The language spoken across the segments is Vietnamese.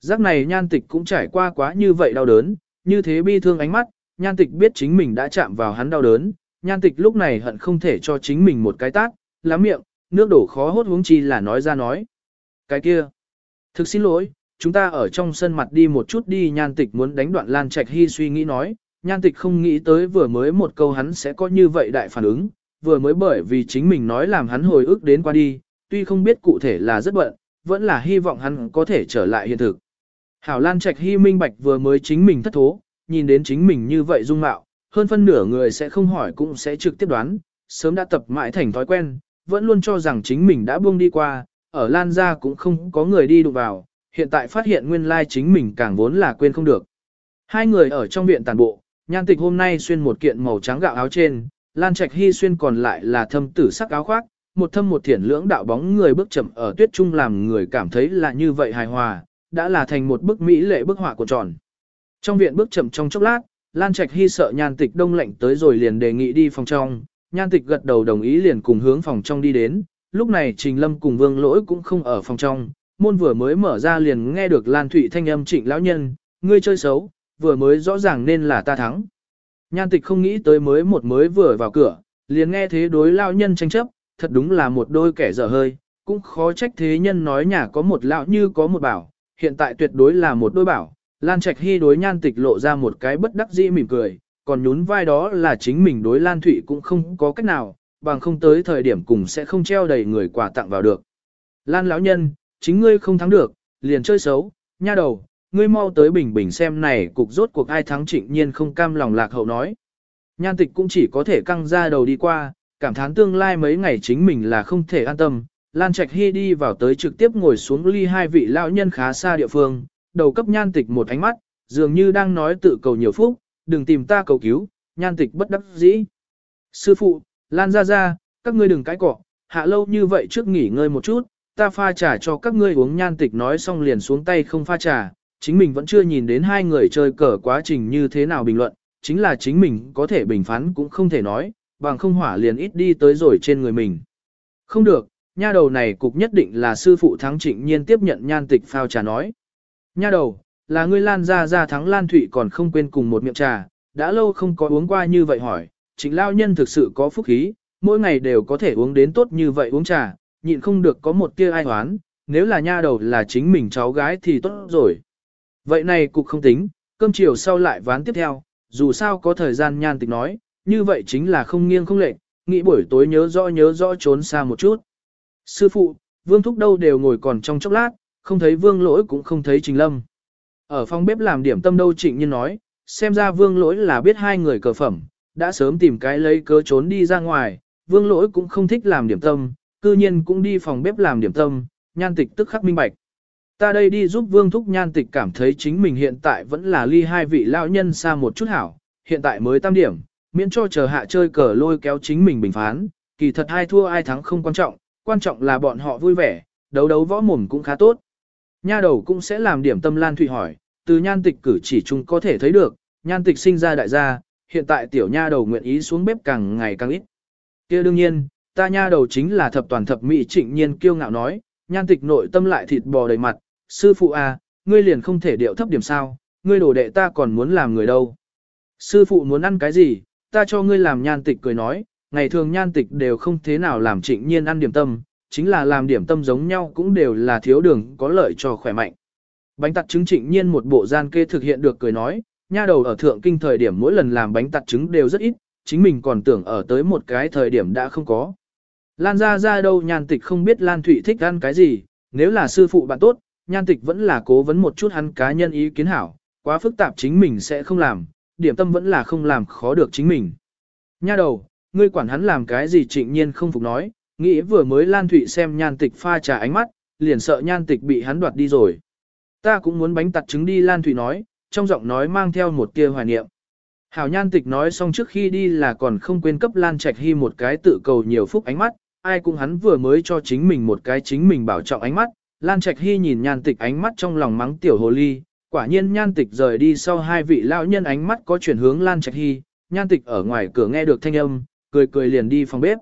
Giác này nhan tịch cũng trải qua quá như vậy đau đớn, như thế bi thương ánh mắt, nhan tịch biết chính mình đã chạm vào hắn đau đớn, nhan tịch lúc này hận không thể cho chính mình một cái tát, lắm miệng, nước đổ khó hốt huống chi là nói ra nói. Cái kia, thực xin lỗi, chúng ta ở trong sân mặt đi một chút đi nhan tịch muốn đánh đoạn Lan Trạch Hy suy nghĩ nói, nhan tịch không nghĩ tới vừa mới một câu hắn sẽ có như vậy đại phản ứng, vừa mới bởi vì chính mình nói làm hắn hồi ức đến qua đi, tuy không biết cụ thể là rất bận, vẫn là hy vọng hắn có thể trở lại hiện thực. Hảo Lan Trạch Hy minh bạch vừa mới chính mình thất thố, nhìn đến chính mình như vậy dung mạo, hơn phân nửa người sẽ không hỏi cũng sẽ trực tiếp đoán, sớm đã tập mãi thành thói quen, vẫn luôn cho rằng chính mình đã buông đi qua, ở Lan gia cũng không có người đi đụng vào, hiện tại phát hiện nguyên lai chính mình càng vốn là quên không được. Hai người ở trong viện tàn bộ, nhan tịch hôm nay xuyên một kiện màu trắng gạo áo trên, Lan Trạch Hy xuyên còn lại là thâm tử sắc áo khoác, một thâm một thiển lưỡng đạo bóng người bước chậm ở tuyết trung làm người cảm thấy là như vậy hài hòa, đã là thành một bức mỹ lệ bức họa của tròn. Trong viện bước chậm trong chốc lát, Lan Trạch Hy sợ nhan tịch đông lạnh tới rồi liền đề nghị đi phòng trong, nhan tịch gật đầu đồng ý liền cùng hướng phòng trong đi đến, lúc này Trình Lâm cùng Vương Lỗi cũng không ở phòng trong, môn vừa mới mở ra liền nghe được Lan Thụy thanh âm trịnh lão nhân, ngươi chơi xấu, vừa mới rõ ràng nên là ta thắng. Nhan tịch không nghĩ tới mới một mới vừa vào cửa, liền nghe thế đối lão nhân tranh chấp, thật đúng là một đôi kẻ dở hơi, cũng khó trách thế nhân nói nhà có một lão như có một bảo, hiện tại tuyệt đối là một đôi bảo. Lan Trạch Hy đối nhan tịch lộ ra một cái bất đắc dĩ mỉm cười, còn nhún vai đó là chính mình đối Lan Thụy cũng không có cách nào, bằng không tới thời điểm cùng sẽ không treo đầy người quà tặng vào được. Lan lão nhân, chính ngươi không thắng được, liền chơi xấu, nha đầu, ngươi mau tới bình bình xem này cục rốt cuộc ai thắng trịnh nhiên không cam lòng lạc hậu nói. Nhan tịch cũng chỉ có thể căng ra đầu đi qua, cảm thán tương lai mấy ngày chính mình là không thể an tâm. Lan Trạch Hy đi vào tới trực tiếp ngồi xuống ly hai vị lão nhân khá xa địa phương, đầu cấp nhan tịch một ánh mắt, dường như đang nói tự cầu nhiều phúc, đừng tìm ta cầu cứu, nhan tịch bất đắc dĩ. Sư phụ, Lan ra ra, các ngươi đừng cãi cọ, hạ lâu như vậy trước nghỉ ngơi một chút, ta pha trà cho các ngươi uống nhan tịch nói xong liền xuống tay không pha trà, chính mình vẫn chưa nhìn đến hai người chơi cờ quá trình như thế nào bình luận, chính là chính mình có thể bình phán cũng không thể nói, bằng không hỏa liền ít đi tới rồi trên người mình. Không được, nha đầu này cục nhất định là sư phụ thắng trịnh nhiên tiếp nhận nhan tịch phao trà nói. Nha đầu, là ngươi lan ra ra thắng lan thụy còn không quên cùng một miệng trà, đã lâu không có uống qua như vậy hỏi, trịnh lao nhân thực sự có phúc khí, mỗi ngày đều có thể uống đến tốt như vậy uống trà, nhịn không được có một tia ai hoán, nếu là nha đầu là chính mình cháu gái thì tốt rồi. Vậy này cục không tính, cơm chiều sau lại ván tiếp theo, dù sao có thời gian nhan tịch nói, như vậy chính là không nghiêng không lệch, nghĩ buổi tối nhớ rõ nhớ rõ trốn xa một chút. Sư phụ, vương thúc đâu đều ngồi còn trong chốc lát, không thấy vương lỗi cũng không thấy trình lâm. Ở phòng bếp làm điểm tâm đâu trịnh nhiên nói, xem ra vương lỗi là biết hai người cờ phẩm, đã sớm tìm cái lấy cớ trốn đi ra ngoài, vương lỗi cũng không thích làm điểm tâm, cư nhiên cũng đi phòng bếp làm điểm tâm, nhan tịch tức khắc minh bạch. Ta đây đi giúp vương thúc nhan tịch cảm thấy chính mình hiện tại vẫn là ly hai vị lão nhân xa một chút hảo, hiện tại mới tam điểm, miễn cho chờ hạ chơi cờ lôi kéo chính mình bình phán, kỳ thật ai thua ai thắng không quan trọng, quan trọng là bọn họ vui vẻ, đấu đấu võ mồm cũng khá tốt. Nha đầu cũng sẽ làm điểm tâm Lan Thụy hỏi, từ nhan tịch cử chỉ chung có thể thấy được, nhan tịch sinh ra đại gia, hiện tại tiểu nha đầu nguyện ý xuống bếp càng ngày càng ít. kia đương nhiên, ta nha đầu chính là thập toàn thập mỹ trịnh nhiên kiêu ngạo nói, nhan tịch nội tâm lại thịt bò đầy mặt, sư phụ à, ngươi liền không thể điệu thấp điểm sao, ngươi đồ đệ ta còn muốn làm người đâu. Sư phụ muốn ăn cái gì, ta cho ngươi làm nhan tịch cười nói, ngày thường nhan tịch đều không thế nào làm trịnh nhiên ăn điểm tâm, chính là làm điểm tâm giống nhau cũng đều là thiếu đường có lợi cho khỏe mạnh. Bánh tặt trứng trịnh nhiên một bộ gian kê thực hiện được cười nói, nha đầu ở thượng kinh thời điểm mỗi lần làm bánh tặt trứng đều rất ít, chính mình còn tưởng ở tới một cái thời điểm đã không có. Lan ra ra đâu nhan tịch không biết Lan Thụy thích ăn cái gì, nếu là sư phụ bạn tốt, nhan tịch vẫn là cố vấn một chút hắn cá nhân ý kiến hảo, quá phức tạp chính mình sẽ không làm, điểm tâm vẫn là không làm khó được chính mình. Nha đầu, ngươi quản hắn làm cái gì trịnh nhiên không phục nói, nghĩ vừa mới Lan Thụy xem nhan tịch pha trà ánh mắt, liền sợ nhan tịch bị hắn đoạt đi rồi. Ta cũng muốn bánh tặt trứng đi Lan Thụy nói, trong giọng nói mang theo một tia hoài niệm. Hảo nhan tịch nói xong trước khi đi là còn không quên cấp Lan Trạch Hy một cái tự cầu nhiều phúc ánh mắt, ai cũng hắn vừa mới cho chính mình một cái chính mình bảo trọng ánh mắt, Lan Trạch Hy nhìn nhan tịch ánh mắt trong lòng mắng tiểu hồ ly, quả nhiên nhan tịch rời đi sau hai vị lão nhân ánh mắt có chuyển hướng Lan Trạch Hy, nhan tịch ở ngoài cửa nghe được thanh âm, cười cười liền đi phòng bếp.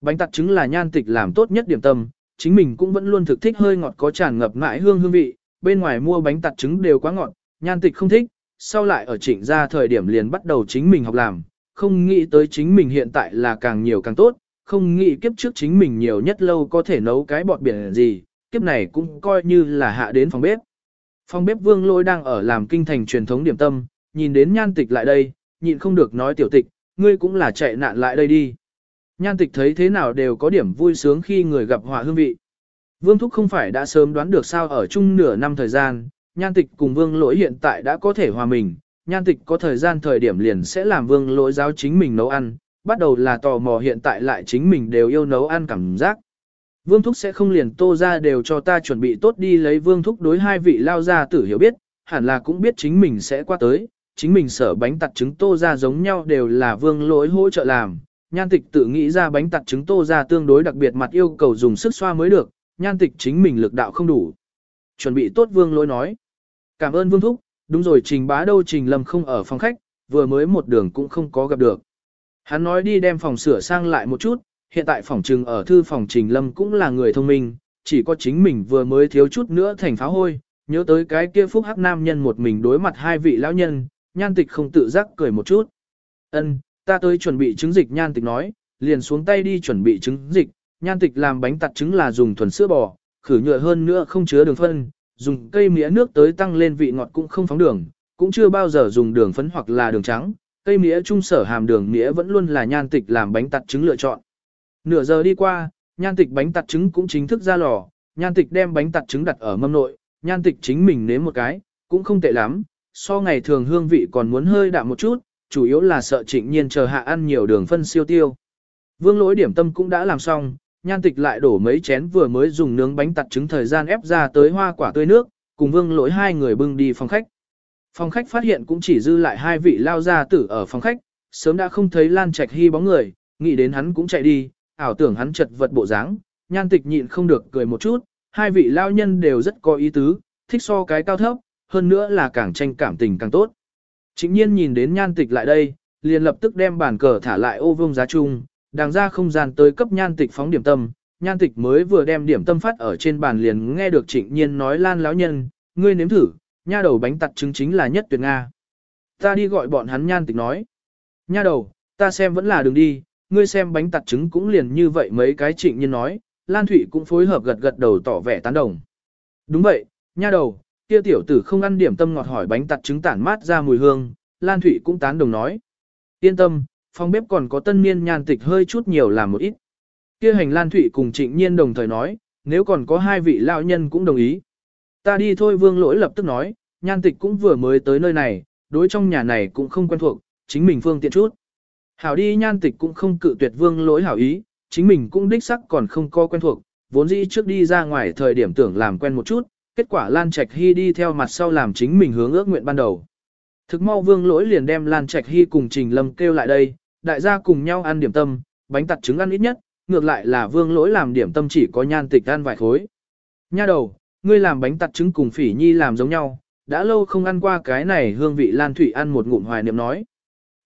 Bánh tặt trứng là nhan tịch làm tốt nhất điểm tâm, chính mình cũng vẫn luôn thực thích hơi ngọt có tràn ngập mãi hương hương vị, bên ngoài mua bánh tặt trứng đều quá ngọt, nhan tịch không thích, sau lại ở trịnh ra thời điểm liền bắt đầu chính mình học làm, không nghĩ tới chính mình hiện tại là càng nhiều càng tốt, không nghĩ kiếp trước chính mình nhiều nhất lâu có thể nấu cái bọt biển gì, kiếp này cũng coi như là hạ đến phòng bếp. Phòng bếp vương lôi đang ở làm kinh thành truyền thống điểm tâm, nhìn đến nhan tịch lại đây, nhịn không được nói tiểu tịch, ngươi cũng là chạy nạn lại đây đi. Nhan tịch thấy thế nào đều có điểm vui sướng khi người gặp họa hương vị. Vương Thúc không phải đã sớm đoán được sao ở chung nửa năm thời gian, nhan tịch cùng vương lỗi hiện tại đã có thể hòa mình, nhan tịch có thời gian thời điểm liền sẽ làm vương lỗi giáo chính mình nấu ăn, bắt đầu là tò mò hiện tại lại chính mình đều yêu nấu ăn cảm giác. Vương Thúc sẽ không liền tô ra đều cho ta chuẩn bị tốt đi lấy Vương Thúc đối hai vị lao ra tử hiểu biết, hẳn là cũng biết chính mình sẽ qua tới, chính mình sở bánh tặt trứng tô ra giống nhau đều là vương lỗi hỗ trợ làm. Nhan tịch tự nghĩ ra bánh tặt trứng tô ra tương đối đặc biệt mặt yêu cầu dùng sức xoa mới được, nhan tịch chính mình lực đạo không đủ. Chuẩn bị tốt vương lỗi nói. Cảm ơn vương thúc, đúng rồi trình bá đâu trình lâm không ở phòng khách, vừa mới một đường cũng không có gặp được. Hắn nói đi đem phòng sửa sang lại một chút, hiện tại phòng trừng ở thư phòng trình lâm cũng là người thông minh, chỉ có chính mình vừa mới thiếu chút nữa thành pháo hôi, nhớ tới cái kia phúc hắc nam nhân một mình đối mặt hai vị lão nhân, nhan tịch không tự giác cười một chút. Ân, ta tới chuẩn bị trứng dịch nhan tịch nói, liền xuống tay đi chuẩn bị trứng dịch, nhan tịch làm bánh tặt trứng là dùng thuần sữa bò, khử nhựa hơn nữa không chứa đường phân, dùng cây mía nước tới tăng lên vị ngọt cũng không phóng đường, cũng chưa bao giờ dùng đường phấn hoặc là đường trắng, cây mía trung sở hàm đường mía vẫn luôn là nhan tịch làm bánh tặt trứng lựa chọn. Nửa giờ đi qua, nhan tịch bánh tặt trứng cũng chính thức ra lò, nhan tịch đem bánh tặt trứng đặt ở mâm nội, nhan tịch chính mình nếm một cái, cũng không tệ lắm, so ngày thường hương vị còn muốn hơi đạm một chút, chủ yếu là sợ trịnh nhiên chờ hạ ăn nhiều đường phân siêu tiêu. Vương lỗi điểm tâm cũng đã làm xong, nhan tịch lại đổ mấy chén vừa mới dùng nướng bánh tặt trứng thời gian ép ra tới hoa quả tươi nước, cùng vương lỗi hai người bưng đi phòng khách. Phòng khách phát hiện cũng chỉ dư lại hai vị lao gia tử ở phòng khách, sớm đã không thấy Lan Trạch Hy bóng người, nghĩ đến hắn cũng chạy đi, ảo tưởng hắn chật vật bộ dáng, nhan tịch nhịn không được cười một chút, hai vị lao nhân đều rất có ý tứ, thích so cái cao thấp, hơn nữa là càng tranh cảm tình càng tốt. Chính nhiên nhìn đến nhan tịch lại đây, liền lập tức đem bàn cờ thả lại ô vương giá chung, đàng ra không gian tới cấp nhan tịch phóng điểm tâm, nhan tịch mới vừa đem điểm tâm phát ở trên bàn liền nghe được trịnh nhiên nói lan lão nhân, ngươi nếm thử, nha đầu bánh tặt trứng chính là nhất tuyệt Nga. Ta đi gọi bọn hắn nhan tịch nói. Nha đầu, ta xem vẫn là đường đi, ngươi xem bánh tặt trứng cũng liền như vậy mấy cái trịnh nhiên nói, Lan Thụy cũng phối hợp gật gật đầu tỏ vẻ tán đồng. Đúng vậy, nha đầu, kia tiểu tử không ăn điểm tâm ngọt hỏi bánh tặt trứng tản mát ra mùi hương, Lan Thụy cũng tán đồng nói. Yên tâm, phòng bếp còn có tân niên nhan tịch hơi chút nhiều làm một ít. Kia hành Lan Thụy cùng trịnh nhiên đồng thời nói, nếu còn có hai vị lão nhân cũng đồng ý. Ta đi thôi vương lỗi lập tức nói, nhan tịch cũng vừa mới tới nơi này, đối trong nhà này cũng không quen thuộc, chính mình phương tiện chút. Hảo đi nhan tịch cũng không cự tuyệt vương lỗi hảo ý, chính mình cũng đích sắc còn không có quen thuộc, vốn dĩ trước đi ra ngoài thời điểm tưởng làm quen một chút, kết quả Lan Trạch Hy đi theo mặt sau làm chính mình hướng ước nguyện ban đầu. Thực mau vương lỗi liền đem Lan Trạch Hy cùng Trình Lâm kêu lại đây, đại gia cùng nhau ăn điểm tâm, bánh tặt trứng ăn ít nhất, ngược lại là vương lỗi làm điểm tâm chỉ có nhan tịch ăn vài khối. Nha đầu, ngươi làm bánh tặt trứng cùng phỉ nhi làm giống nhau, đã lâu không ăn qua cái này hương vị Lan Thủy ăn một ngụm hoài niệm nói.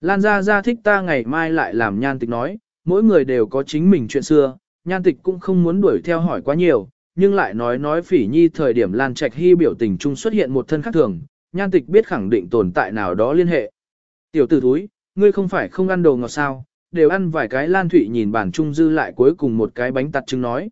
Lan gia gia thích ta ngày mai lại làm nhan tịch nói, mỗi người đều có chính mình chuyện xưa, nhan tịch cũng không muốn đuổi theo hỏi quá nhiều, nhưng lại nói nói phỉ nhi thời điểm Lan Trạch Hy biểu tình chung xuất hiện một thân khác thường, nhan tịch biết khẳng định tồn tại nào đó liên hệ. Tiểu tử thúi, ngươi không phải không ăn đồ ngọt sao, đều ăn vài cái Lan Thụy nhìn bản trung dư lại cuối cùng một cái bánh tặt trứng nói.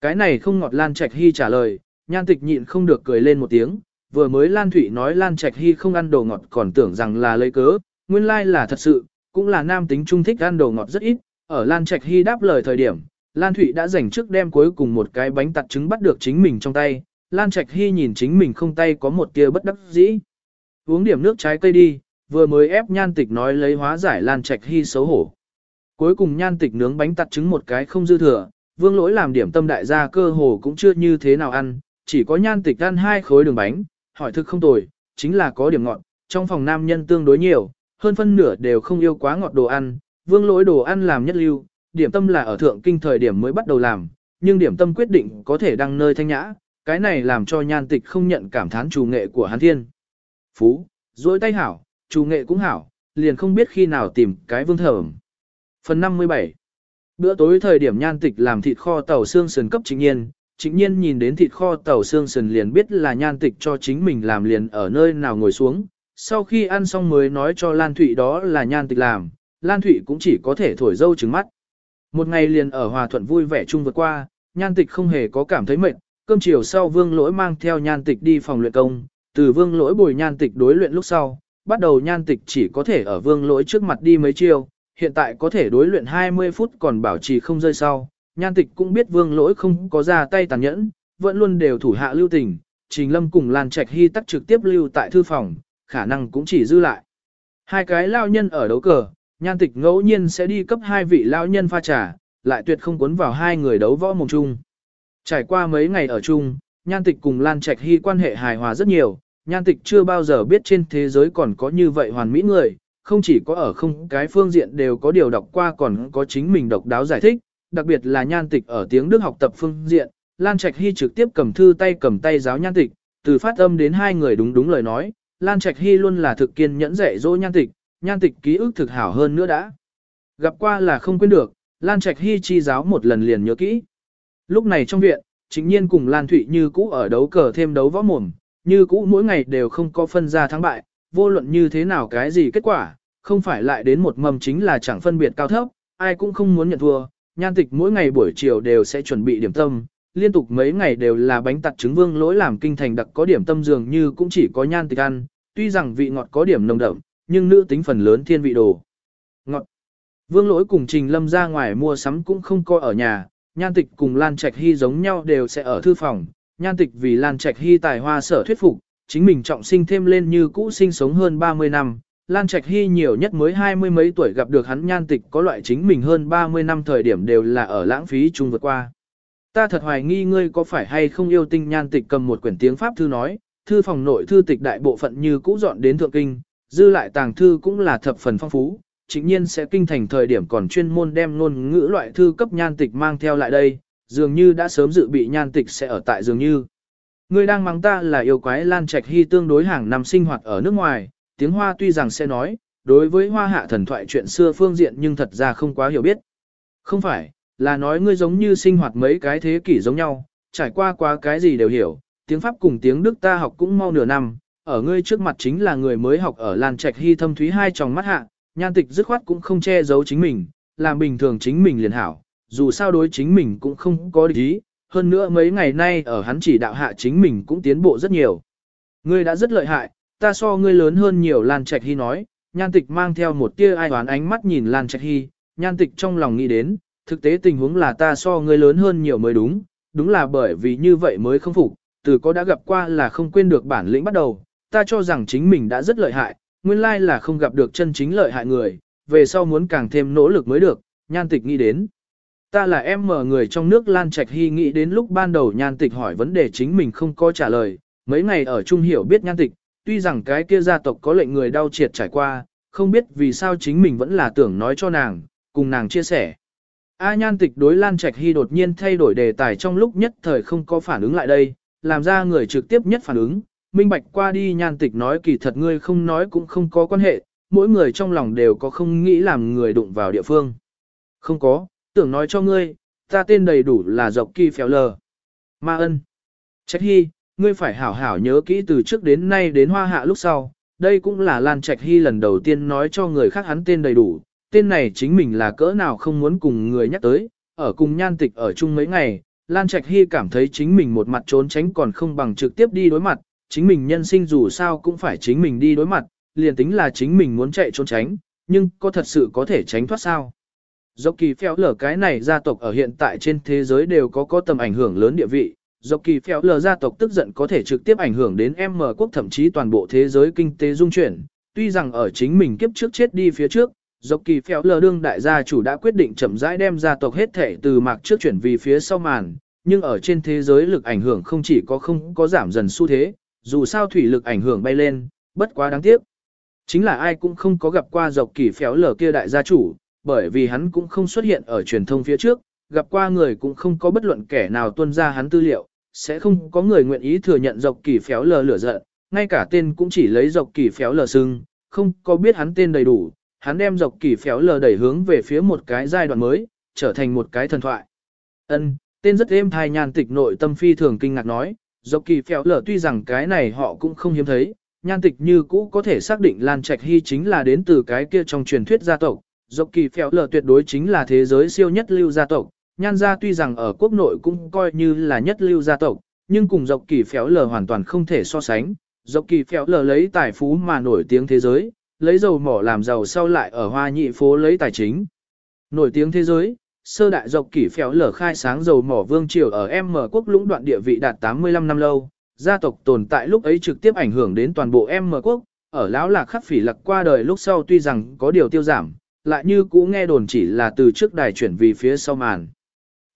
Cái này không ngọt Lan Trạch Hy trả lời, nhan tịch nhịn không được cười lên một tiếng, vừa mới Lan Thụy nói Lan Trạch Hy không ăn đồ ngọt còn tưởng rằng là lấy cớ, nguyên lai là thật sự, cũng là nam tính trung thích ăn đồ ngọt rất ít, ở Lan Trạch Hy đáp lời thời điểm, Lan Thụy đã dành trước đem cuối cùng một cái bánh tặt trứng bắt được chính mình trong tay, Lan Trạch Hy nhìn chính mình không tay có một tia bất đắc dĩ. Uống điểm nước trái cây đi, vừa mới ép nhan tịch nói lấy hóa giải Lan Trạch Hy xấu hổ. Cuối cùng nhan tịch nướng bánh tặt trứng một cái không dư thừa, vương lỗi làm điểm tâm đại gia cơ hồ cũng chưa như thế nào ăn, chỉ có nhan tịch ăn hai khối đường bánh, hỏi thực không tồi, chính là có điểm ngọt, trong phòng nam nhân tương đối nhiều, hơn phân nửa đều không yêu quá ngọt đồ ăn, vương lỗi đồ ăn làm nhất lưu, điểm tâm là ở thượng kinh thời điểm mới bắt đầu làm, nhưng điểm tâm quyết định có thể đăng nơi thanh nhã, cái này làm cho nhan tịch không nhận cảm thán chủ nghệ của hắn thiên. Phú, dối tay hảo, chủ nghệ cũng hảo, liền không biết khi nào tìm cái vương thởm. Phần 57 Bữa tối thời điểm nhan tịch làm thịt kho tàu xương sườn cấp trịnh nhiên, trịnh nhiên nhìn đến thịt kho tàu xương sườn liền biết là nhan tịch cho chính mình làm liền ở nơi nào ngồi xuống. Sau khi ăn xong mới nói cho Lan Thụy đó là nhan tịch làm, Lan Thụy cũng chỉ có thể thổi dâu trứng mắt. Một ngày liền ở hòa thuận vui vẻ chung vượt qua, nhan tịch không hề có cảm thấy mệt, cơm chiều sau vương lỗi mang theo nhan tịch đi phòng luyện công, từ vương lỗi bồi nhan tịch đối luyện lúc sau, bắt đầu nhan tịch chỉ có thể ở vương lỗi trước mặt đi mấy chiêu, hiện tại có thể đối luyện 20 phút còn bảo trì không rơi sau. Nhan tịch cũng biết vương lỗi không có ra tay tàn nhẫn, vẫn luôn đều thủ hạ lưu tình, Trình Lâm cùng Lan Trạch Hy tắc trực tiếp lưu tại thư phòng, khả năng cũng chỉ dư lại. Hai cái lao nhân ở đấu cờ, nhan tịch ngẫu nhiên sẽ đi cấp hai vị lão nhân pha trà, lại tuyệt không cuốn vào hai người đấu võ mồm chung. Trải qua mấy ngày ở chung, nhan tịch cùng Lan Trạch Hy quan hệ hài hòa rất nhiều, nhan tịch chưa bao giờ biết trên thế giới còn có như vậy hoàn mỹ người, không chỉ có ở không cái phương diện đều có điều đọc qua còn có chính mình độc đáo giải thích, đặc biệt là nhan tịch ở tiếng Đức học tập phương diện, Lan Trạch Hy trực tiếp cầm thư tay cầm tay giáo nhan tịch, từ phát âm đến hai người đúng đúng lời nói, Lan Trạch Hy luôn là thực kiên nhẫn dạy dỗ nhan tịch, nhan tịch ký ức thực hảo hơn nữa đã. Gặp qua là không quên được, Lan Trạch Hy chi giáo một lần liền nhớ kỹ. Lúc này trong viện, chính nhiên cùng Lan Thụy như cũ ở đấu cờ thêm đấu võ mồm, như cũ mỗi ngày đều không có phân ra thắng bại, vô luận như thế nào cái gì kết quả, không phải lại đến một mầm chính là chẳng phân biệt cao thấp, ai cũng không muốn nhận thua. Nhan tịch mỗi ngày buổi chiều đều sẽ chuẩn bị điểm tâm, liên tục mấy ngày đều là bánh tặt trứng vương lỗi làm kinh thành đặc có điểm tâm dường như cũng chỉ có nhan tịch ăn, tuy rằng vị ngọt có điểm nồng đậm, nhưng nữ tính phần lớn thiên vị đồ. Ngọt. Vương lỗi cùng Trình Lâm ra ngoài mua sắm cũng không coi ở nhà, nhan tịch cùng Lan Trạch Hy giống nhau đều sẽ ở thư phòng, nhan tịch vì Lan Trạch Hy tài hoa sở thuyết phục, chính mình trọng sinh thêm lên như cũ sinh sống hơn 30 năm. Lan Trạch Hy nhiều nhất mới hai mươi mấy tuổi gặp được hắn nhan tịch có loại chính mình hơn 30 năm thời điểm đều là ở lãng phí chung vượt qua. Ta thật hoài nghi ngươi có phải hay không yêu tinh nhan tịch cầm một quyển tiếng Pháp thư nói, thư phòng nội thư tịch đại bộ phận như cũ dọn đến thượng kinh, dư lại tàng thư cũng là thập phần phong phú, chính nhiên sẽ kinh thành thời điểm còn chuyên môn đem ngôn ngữ loại thư cấp nhan tịch mang theo lại đây, dường như đã sớm dự bị nhan tịch sẽ ở tại dường như. Ngươi đang mắng ta là yêu quái Lan Trạch Hy tương đối hàng năm sinh hoạt ở nước ngoài, tiếng Hoa tuy rằng sẽ nói, đối với hoa hạ thần thoại chuyện xưa phương diện nhưng thật ra không quá hiểu biết. Không phải, là nói ngươi giống như sinh hoạt mấy cái thế kỷ giống nhau, trải qua quá cái gì đều hiểu, tiếng Pháp cùng tiếng Đức ta học cũng mau nửa năm, ở ngươi trước mặt chính là người mới học ở Lan Trạch Hy thâm thúy hai tròng mắt hạ, nhan tịch dứt khoát cũng không che giấu chính mình, làm bình thường chính mình liền hảo, dù sao đối chính mình cũng không có ý, hơn nữa mấy ngày nay ở hắn chỉ đạo hạ chính mình cũng tiến bộ rất nhiều. Ngươi đã rất lợi hại, ta so ngươi lớn hơn nhiều Lan Trạch Hy nói, nhan tịch mang theo một tia ai đoán ánh mắt nhìn Lan Trạch Hy, nhan tịch trong lòng nghĩ đến, thực tế tình huống là ta so ngươi lớn hơn nhiều mới đúng, đúng là bởi vì như vậy mới không phục, từ có đã gặp qua là không quên được bản lĩnh bắt đầu, ta cho rằng chính mình đã rất lợi hại, nguyên lai là không gặp được chân chính lợi hại người, về sau muốn càng thêm nỗ lực mới được, nhan tịch nghĩ đến. Ta là em mở người trong nước Lan Trạch Hy nghĩ đến lúc ban đầu nhan tịch hỏi vấn đề chính mình không có trả lời, mấy ngày ở Trung Hiểu biết nhan tịch, tuy rằng cái kia gia tộc có lệnh người đau triệt trải qua, không biết vì sao chính mình vẫn là tưởng nói cho nàng, cùng nàng chia sẻ. A nhan tịch đối Lan Trạch Hy đột nhiên thay đổi đề tài trong lúc nhất thời không có phản ứng lại đây, làm ra người trực tiếp nhất phản ứng, minh bạch qua đi nhan tịch nói kỳ thật ngươi không nói cũng không có quan hệ, mỗi người trong lòng đều có không nghĩ làm người đụng vào địa phương. Không có, tưởng nói cho ngươi, ta tên đầy đủ là dọc kỳ Phéo lờ. Ma ân. Trạch Hy, ngươi phải hảo hảo nhớ kỹ từ trước đến nay đến hoa hạ lúc sau, đây cũng là Lan Trạch Hy lần đầu tiên nói cho người khác hắn tên đầy đủ, tên này chính mình là cỡ nào không muốn cùng người nhắc tới, ở cùng nhan tịch ở chung mấy ngày, Lan Trạch Hy cảm thấy chính mình một mặt trốn tránh còn không bằng trực tiếp đi đối mặt, chính mình nhân sinh dù sao cũng phải chính mình đi đối mặt, liền tính là chính mình muốn chạy trốn tránh, nhưng có thật sự có thể tránh thoát sao? Dọc kỳ phèo lở cái này gia tộc ở hiện tại trên thế giới đều có có tầm ảnh hưởng lớn địa vị. Dọc kỳ phèo lở gia tộc tức giận có thể trực tiếp ảnh hưởng đến M quốc thậm chí toàn bộ thế giới kinh tế dung chuyển. Tuy rằng ở chính mình kiếp trước chết đi phía trước, dọc kỳ phèo lở đương đại gia chủ đã quyết định chậm rãi đem gia tộc hết thể từ mạc trước chuyển vì phía sau màn. Nhưng ở trên thế giới lực ảnh hưởng không chỉ có không có giảm dần xu thế, dù sao thủy lực ảnh hưởng bay lên, bất quá đáng tiếc. Chính là ai cũng không có gặp qua dọc kỳ phéo lở kia đại gia chủ, bởi vì hắn cũng không xuất hiện ở truyền thông phía trước, gặp qua người cũng không có bất luận kẻ nào tuân ra hắn tư liệu, sẽ không có người nguyện ý thừa nhận dọc kỳ phéo lở lửa giận, ngay cả tên cũng chỉ lấy dọc kỳ phéo lở xưng, không có biết hắn tên đầy đủ, hắn đem dọc kỳ phéo lở đẩy hướng về phía một cái giai đoạn mới, trở thành một cái thần thoại. Ân, tên rất êm thai nhàn tịch nội tâm phi thường kinh ngạc nói, dọc kỳ phèo lở tuy rằng cái này họ cũng không hiếm thấy, nhan tịch như cũ có thể xác định Lan Trạch Hy chính là đến từ cái kia trong truyền thuyết gia tộc, dọc kỳ phèo lở tuyệt đối chính là thế giới siêu nhất lưu gia tộc, nhan gia tuy rằng ở quốc nội cũng coi như là nhất lưu gia tộc, nhưng cùng dọc kỳ phèo lở hoàn toàn không thể so sánh, dọc kỳ phèo lở lấy tài phú mà nổi tiếng thế giới, lấy dầu mỏ làm giàu sau lại ở hoa nhị phố lấy tài chính. Nổi tiếng thế giới, sơ đại dọc kỷ phéo lở khai sáng dầu mỏ vương triều ở M quốc lũng đoạn địa vị đạt 85 năm lâu, gia tộc tồn tại lúc ấy trực tiếp ảnh hưởng đến toàn bộ M quốc, ở lão lạc khắc phỉ lặc qua đời lúc sau tuy rằng có điều tiêu giảm, lại như cũ nghe đồn chỉ là từ trước đài chuyển vì phía sau màn.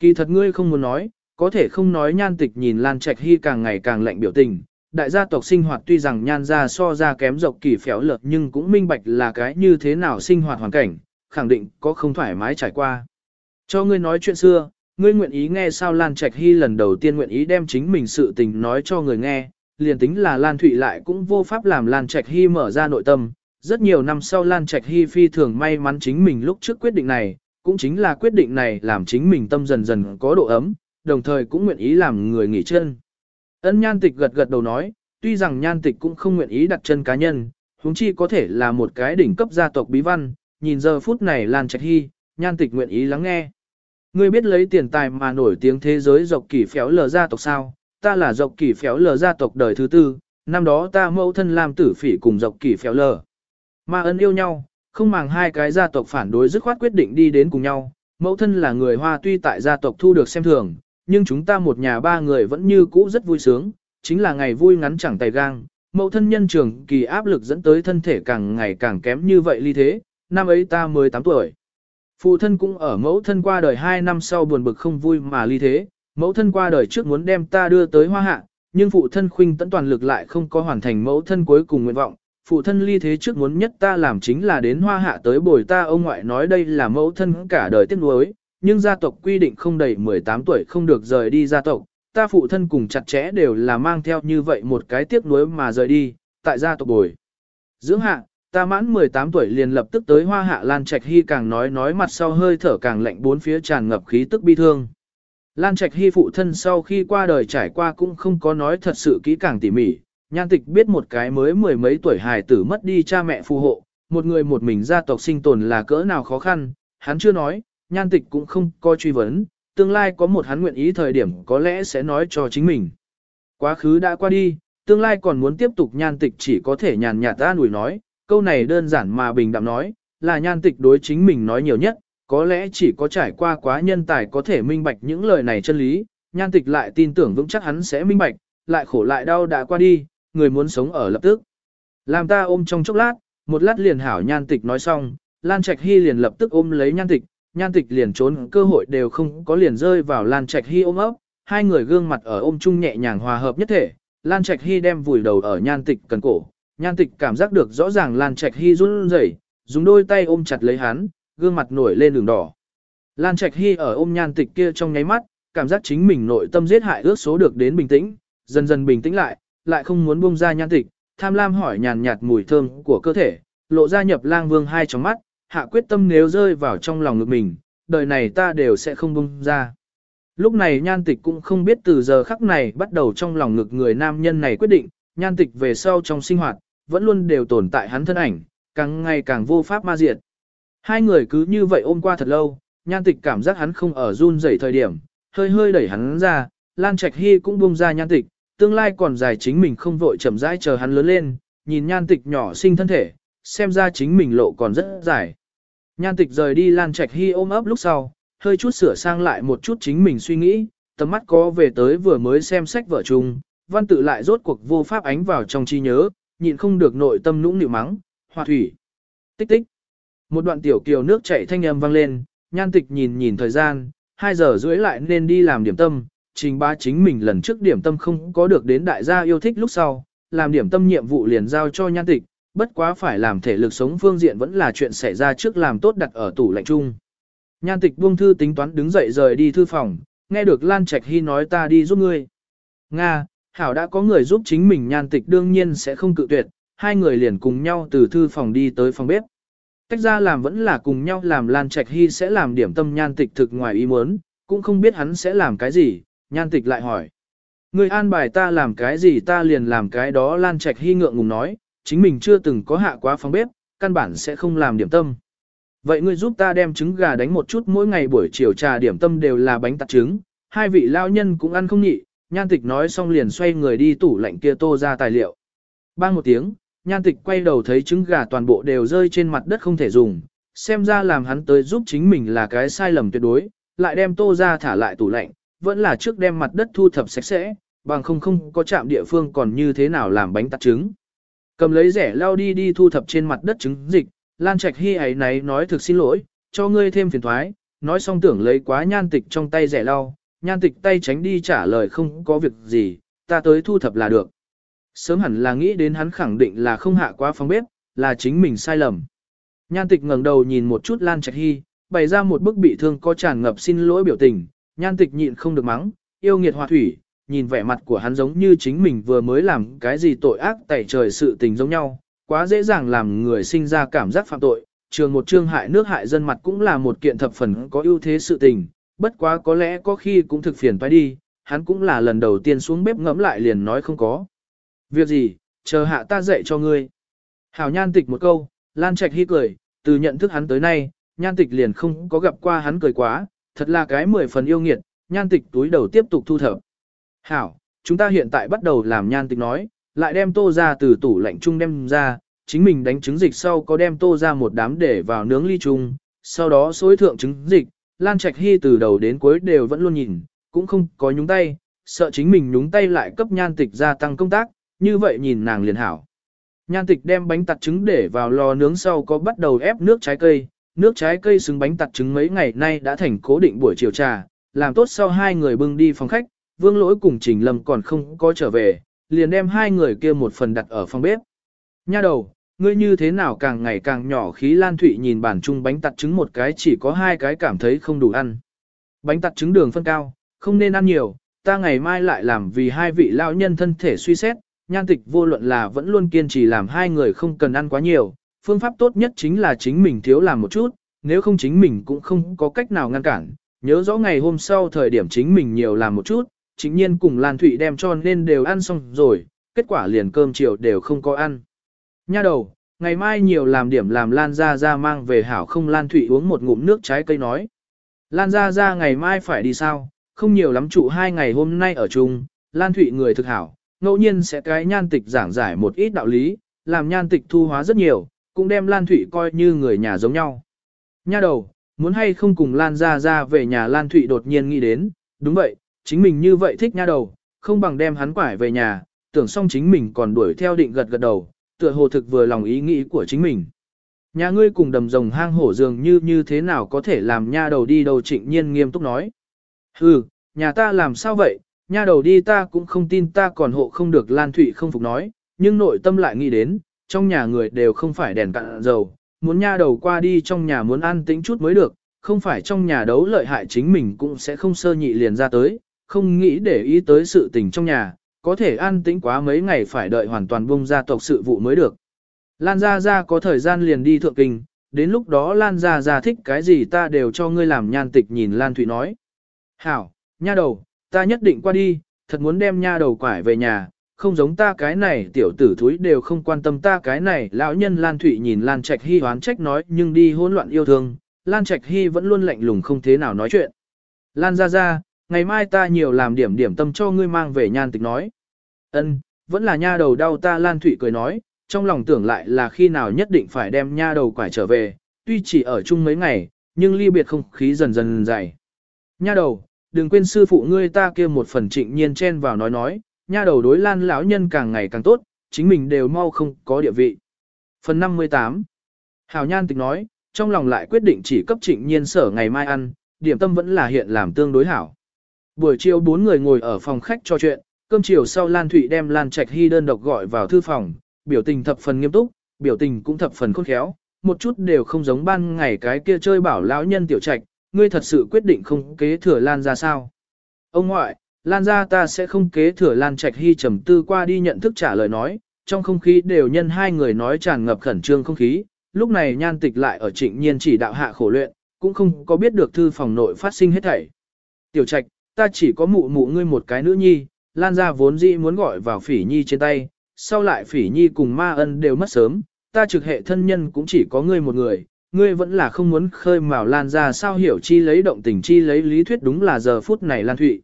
Kỳ thật ngươi không muốn nói, có thể không nói nhan tịch nhìn Lan Trạch Hy càng ngày càng lạnh biểu tình, đại gia tộc sinh hoạt tuy rằng nhan ra so ra kém dọc kỳ phéo lợt nhưng cũng minh bạch là cái như thế nào sinh hoạt hoàn cảnh, khẳng định có không thoải mái trải qua. Cho ngươi nói chuyện xưa, ngươi nguyện ý nghe sao Lan Trạch Hy lần đầu tiên nguyện ý đem chính mình sự tình nói cho người nghe, liền tính là Lan Thụy lại cũng vô pháp làm Lan Trạch Hy mở ra nội tâm. Rất nhiều năm sau Lan Trạch Hy phi thường may mắn chính mình lúc trước quyết định này, cũng chính là quyết định này làm chính mình tâm dần dần có độ ấm, đồng thời cũng nguyện ý làm người nghỉ chân. Ân nhan tịch gật gật đầu nói, tuy rằng nhan tịch cũng không nguyện ý đặt chân cá nhân, huống chi có thể là một cái đỉnh cấp gia tộc bí văn, nhìn giờ phút này Lan Trạch Hy, nhan tịch nguyện ý lắng nghe. Ngươi biết lấy tiền tài mà nổi tiếng thế giới dọc kỳ phéo lờ gia tộc sao, ta là dọc kỳ phéo lờ gia tộc đời thứ tư, năm đó ta mẫu thân làm tử phỉ cùng dọc kỳ phéo lờ. Ma ân yêu nhau, không màng hai cái gia tộc phản đối dứt khoát quyết định đi đến cùng nhau, mẫu thân là người Hoa tuy tại gia tộc thu được xem thường, nhưng chúng ta một nhà ba người vẫn như cũ rất vui sướng, chính là ngày vui ngắn chẳng tay gang, mẫu thân nhân trường kỳ áp lực dẫn tới thân thể càng ngày càng kém như vậy ly thế, năm ấy ta 18 tuổi. Phụ thân cũng ở mẫu thân qua đời 2 năm sau buồn bực không vui mà ly thế, mẫu thân qua đời trước muốn đem ta đưa tới hoa hạ, nhưng phụ thân khuynh tận toàn lực lại không có hoàn thành mẫu thân cuối cùng nguyện vọng. Phụ thân ly thế trước muốn nhất ta làm chính là đến hoa hạ tới bồi ta ông ngoại nói đây là mẫu thân cả đời tiếc nuối, nhưng gia tộc quy định không đầy 18 tuổi không được rời đi gia tộc, ta phụ thân cùng chặt chẽ đều là mang theo như vậy một cái tiếc nuối mà rời đi, tại gia tộc bồi. Dưỡng hạ, ta mãn 18 tuổi liền lập tức tới hoa hạ Lan Trạch Hy càng nói nói mặt sau hơi thở càng lạnh bốn phía tràn ngập khí tức bi thương. Lan Trạch Hy phụ thân sau khi qua đời trải qua cũng không có nói thật sự kỹ càng tỉ mỉ, nhan tịch biết một cái mới mười mấy tuổi hài tử mất đi cha mẹ phù hộ, một người một mình gia tộc sinh tồn là cỡ nào khó khăn, hắn chưa nói, nhan tịch cũng không coi truy vấn, tương lai có một hắn nguyện ý thời điểm có lẽ sẽ nói cho chính mình. Quá khứ đã qua đi, tương lai còn muốn tiếp tục nhan tịch chỉ có thể nhàn nhạt ta nủi nói, câu này đơn giản mà bình đạm nói, là nhan tịch đối chính mình nói nhiều nhất, có lẽ chỉ có trải qua quá nhân tài có thể minh bạch những lời này chân lý, nhan tịch lại tin tưởng vững chắc hắn sẽ minh bạch, lại khổ lại đau đã qua đi, người muốn sống ở lập tức. Làm ta ôm trong chốc lát, một lát liền hảo nhan tịch nói xong, Lan Trạch Hy liền lập tức ôm lấy nhan tịch, nhan tịch liền trốn cơ hội đều không có liền rơi vào Lan Trạch Hy ôm ấp, hai người gương mặt ở ôm chung nhẹ nhàng hòa hợp nhất thể, Lan Trạch Hy đem vùi đầu ở nhan tịch cần cổ, nhan tịch cảm giác được rõ ràng Lan Trạch Hy run rẩy, dùng đôi tay ôm chặt lấy hắn, gương mặt nổi lên đường đỏ. Lan Trạch Hy ở ôm nhan tịch kia trong nháy mắt, cảm giác chính mình nội tâm giết hại ước số được đến bình tĩnh, dần dần bình tĩnh lại, lại không muốn buông ra nhan tịch, tham lam hỏi nhàn nhạt mùi thơm của cơ thể, lộ ra nhập lang vương hai trong mắt, hạ quyết tâm nếu rơi vào trong lòng ngực mình, đời này ta đều sẽ không buông ra. Lúc này nhan tịch cũng không biết từ giờ khắc này bắt đầu trong lòng ngực người nam nhân này quyết định, nhan tịch về sau trong sinh hoạt, vẫn luôn đều tồn tại hắn thân ảnh, càng ngày càng vô pháp ma diệt. Hai người cứ như vậy ôm qua thật lâu, nhan tịch cảm giác hắn không ở run rẩy thời điểm, hơi hơi đẩy hắn ra, Lan Trạch Hy cũng buông ra nhan tịch, tương lai còn dài chính mình không vội chậm rãi chờ hắn lớn lên, nhìn nhan tịch nhỏ sinh thân thể, xem ra chính mình lộ còn rất dài. Nhan tịch rời đi Lan Trạch Hy ôm ấp lúc sau, hơi chút sửa sang lại một chút chính mình suy nghĩ, tầm mắt có về tới vừa mới xem sách vở chung, văn tự lại rốt cuộc vô pháp ánh vào trong trí nhớ, nhịn không được nội tâm nũng nịu mắng, hòa thủy. Tích tích. Một đoạn tiểu kiều nước chảy thanh âm vang lên, nhan tịch nhìn nhìn thời gian, 2 giờ rưỡi lại nên đi làm điểm tâm, trình ba chính mình lần trước điểm tâm không có được đến đại gia yêu thích lúc sau, làm điểm tâm nhiệm vụ liền giao cho nhan tịch, bất quá phải làm thể lực sống phương diện vẫn là chuyện xảy ra trước làm tốt đặt ở tủ lạnh chung. Nhan tịch buông thư tính toán đứng dậy rời đi thư phòng, nghe được Lan Trạch Hy nói ta đi giúp ngươi. Nga, Hảo đã có người giúp chính mình nhan tịch đương nhiên sẽ không cự tuyệt, hai người liền cùng nhau từ thư phòng đi tới phòng bếp. Cách ra làm vẫn là cùng nhau làm Lan Trạch Hy sẽ làm điểm tâm nhan tịch thực ngoài ý muốn, cũng không biết hắn sẽ làm cái gì, nhan tịch lại hỏi. Người an bài ta làm cái gì ta liền làm cái đó Lan Trạch Hy ngượng ngùng nói, chính mình chưa từng có hạ quá phòng bếp, căn bản sẽ không làm điểm tâm. Vậy ngươi giúp ta đem trứng gà đánh một chút mỗi ngày buổi chiều trà điểm tâm đều là bánh tạt trứng, hai vị lao nhân cũng ăn không nhị, nhan tịch nói xong liền xoay người đi tủ lạnh kia tô ra tài liệu. Bang một tiếng, nhan tịch quay đầu thấy trứng gà toàn bộ đều rơi trên mặt đất không thể dùng, xem ra làm hắn tới giúp chính mình là cái sai lầm tuyệt đối, lại đem tô ra thả lại tủ lạnh, vẫn là trước đem mặt đất thu thập sạch sẽ, bằng không không có chạm địa phương còn như thế nào làm bánh tạt trứng. Cầm lấy rẻ lao đi đi thu thập trên mặt đất trứng dịch, Lan Trạch Hy ấy này nói thực xin lỗi, cho ngươi thêm phiền thoái, nói xong tưởng lấy quá nhan tịch trong tay rẻ lau, nhan tịch tay tránh đi trả lời không có việc gì, ta tới thu thập là được. Sớm hẳn là nghĩ đến hắn khẳng định là không hạ quá phòng bếp, là chính mình sai lầm. Nhan tịch ngẩng đầu nhìn một chút Lan Trạch Hy, bày ra một bức bị thương có tràn ngập xin lỗi biểu tình, nhan tịch nhịn không được mắng, yêu nghiệt hòa thủy, nhìn vẻ mặt của hắn giống như chính mình vừa mới làm cái gì tội ác tẩy trời sự tình giống nhau, quá dễ dàng làm người sinh ra cảm giác phạm tội, trường một trương hại nước hại dân mặt cũng là một kiện thập phần có ưu thế sự tình, bất quá có lẽ có khi cũng thực phiền phải đi, hắn cũng là lần đầu tiên xuống bếp ngẫm lại liền nói không có. Việc gì, chờ hạ ta dạy cho ngươi. Hảo nhan tịch một câu, Lan Trạch hy cười, từ nhận thức hắn tới nay, nhan tịch liền không có gặp qua hắn cười quá, thật là cái mười phần yêu nghiệt, nhan tịch túi đầu tiếp tục thu thập. Hảo, chúng ta hiện tại bắt đầu làm nhan tịch nói, lại đem tô ra từ tủ lạnh chung đem ra, chính mình đánh trứng dịch sau có đem tô ra một đám để vào nướng ly chung, sau đó xối thượng trứng dịch, Lan Trạch Hy từ đầu đến cuối đều vẫn luôn nhìn, cũng không có nhúng tay, sợ chính mình nhúng tay lại cấp nhan tịch gia tăng công tác, như vậy nhìn nàng liền hảo. Nhan tịch đem bánh tặt trứng để vào lò nướng sau có bắt đầu ép nước trái cây, nước trái cây xứng bánh tặt trứng mấy ngày nay đã thành cố định buổi chiều trà, làm tốt sau hai người bưng đi phòng khách, vương lỗi cùng trình lâm còn không có trở về, liền đem hai người kia một phần đặt ở phòng bếp. Nha đầu, ngươi như thế nào càng ngày càng nhỏ khí Lan Thụy nhìn bản chung bánh tặt trứng một cái chỉ có hai cái cảm thấy không đủ ăn. Bánh tặt trứng đường phân cao, không nên ăn nhiều, ta ngày mai lại làm vì hai vị lão nhân thân thể suy xét, nhan tịch vô luận là vẫn luôn kiên trì làm hai người không cần ăn quá nhiều, phương pháp tốt nhất chính là chính mình thiếu làm một chút, nếu không chính mình cũng không có cách nào ngăn cản. Nhớ rõ ngày hôm sau thời điểm chính mình nhiều làm một chút, chính nhiên cùng Lan Thụy đem cho nên đều ăn xong rồi, kết quả liền cơm chiều đều không có ăn. Nha đầu, ngày mai nhiều làm điểm làm Lan Gia Gia mang về hảo không Lan Thụy uống một ngụm nước trái cây nói. Lan Gia Gia ngày mai phải đi sao, không nhiều lắm trụ hai ngày hôm nay ở chung, Lan Thụy người thực hảo, ngẫu nhiên sẽ cái nhan tịch giảng giải một ít đạo lý, làm nhan tịch thu hóa rất nhiều, cũng đem Lan Thụy coi như người nhà giống nhau. Nha đầu, muốn hay không cùng Lan Gia Gia về nhà Lan Thụy đột nhiên nghĩ đến, đúng vậy, chính mình như vậy thích nha đầu, không bằng đem hắn quải về nhà, tưởng xong chính mình còn đuổi theo định gật gật đầu, tựa hồ thực vừa lòng ý nghĩ của chính mình. Nhà ngươi cùng đầm rồng hang hổ dường như như thế nào có thể làm nha đầu đi đầu trịnh nhiên nghiêm túc nói. Hừ, nhà ta làm sao vậy, nha đầu đi ta cũng không tin ta còn hộ không được Lan Thụy không phục nói, nhưng nội tâm lại nghĩ đến, trong nhà người đều không phải đèn cạn dầu, muốn nha đầu qua đi trong nhà muốn ăn tĩnh chút mới được, không phải trong nhà đấu lợi hại chính mình cũng sẽ không sơ nhị liền ra tới, không nghĩ để ý tới sự tình trong nhà, có thể an tĩnh quá mấy ngày phải đợi hoàn toàn bung ra tộc sự vụ mới được. Lan Gia Gia có thời gian liền đi thượng kinh, đến lúc đó Lan Gia Gia thích cái gì ta đều cho ngươi làm nhan tịch nhìn Lan Thụy nói. Hảo, nha đầu, ta nhất định qua đi, thật muốn đem nha đầu quải về nhà, không giống ta cái này tiểu tử thúi đều không quan tâm ta cái này. Lão nhân Lan Thụy nhìn Lan Trạch Hy hoán trách nói nhưng đi hỗn loạn yêu thương, Lan Trạch Hy vẫn luôn lạnh lùng không thế nào nói chuyện. Lan Gia Gia, ngày mai ta nhiều làm điểm điểm tâm cho ngươi mang về nhan tịch nói. Ân, vẫn là nha đầu đau ta Lan Thụy cười nói, trong lòng tưởng lại là khi nào nhất định phải đem nha đầu quải trở về, tuy chỉ ở chung mấy ngày, nhưng ly biệt không khí dần dần dày. Nha đầu, đừng quên sư phụ ngươi ta kia một phần trịnh nhiên chen vào nói nói, nha đầu đối Lan lão nhân càng ngày càng tốt, chính mình đều mau không có địa vị. Phần 58 Hào Nhan Tịch nói, trong lòng lại quyết định chỉ cấp trịnh nhiên sở ngày mai ăn, điểm tâm vẫn là hiện làm tương đối hảo. Buổi chiều bốn người ngồi ở phòng khách trò chuyện, cơm chiều sau Lan Thụy đem Lan Trạch Hy đơn độc gọi vào thư phòng, biểu tình thập phần nghiêm túc, biểu tình cũng thập phần khôn khéo, một chút đều không giống ban ngày cái kia chơi bảo lão nhân tiểu trạch, ngươi thật sự quyết định không kế thừa Lan ra sao? Ông ngoại, Lan ra ta sẽ không kế thừa Lan Trạch Hy trầm tư qua đi nhận thức trả lời nói, trong không khí đều nhân hai người nói tràn ngập khẩn trương không khí, lúc này nhan tịch lại ở trịnh nhiên chỉ đạo hạ khổ luyện, cũng không có biết được thư phòng nội phát sinh hết thảy. Tiểu trạch, ta chỉ có mụ mụ ngươi một cái nữ nhi, Lan gia vốn dĩ muốn gọi vào phỉ nhi trên tay, sau lại phỉ nhi cùng ma ân đều mất sớm, ta trực hệ thân nhân cũng chỉ có ngươi một người, ngươi vẫn là không muốn khơi mào Lan gia sao hiểu chi lấy động tình chi lấy lý thuyết đúng là giờ phút này Lan Thụy.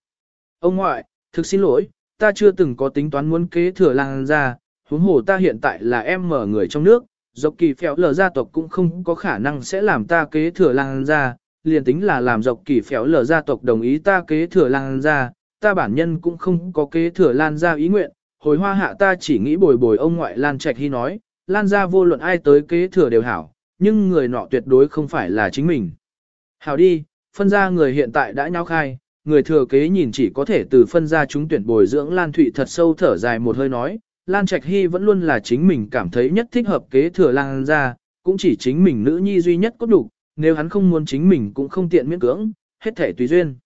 Ông ngoại, thực xin lỗi, ta chưa từng có tính toán muốn kế thừa Lan gia, huống hồ ta hiện tại là em mở người trong nước, dọc kỳ phèo lờ gia tộc cũng không có khả năng sẽ làm ta kế thừa Lan gia liền tính là làm dọc kỳ phèo lở gia tộc đồng ý ta kế thừa Lan ra, ta bản nhân cũng không có kế thừa Lan ra ý nguyện, hồi hoa hạ ta chỉ nghĩ bồi bồi ông ngoại Lan Trạch Hy nói, Lan ra vô luận ai tới kế thừa đều hảo, nhưng người nọ tuyệt đối không phải là chính mình. Hảo đi, phân ra người hiện tại đã nháo khai, người thừa kế nhìn chỉ có thể từ phân ra chúng tuyển bồi dưỡng Lan Thụy thật sâu thở dài một hơi nói, Lan Trạch Hy vẫn luôn là chính mình cảm thấy nhất thích hợp kế thừa Lan ra, cũng chỉ chính mình nữ nhi duy nhất có đủ, nếu hắn không muốn chính mình cũng không tiện miễn cưỡng, hết thể tùy duyên.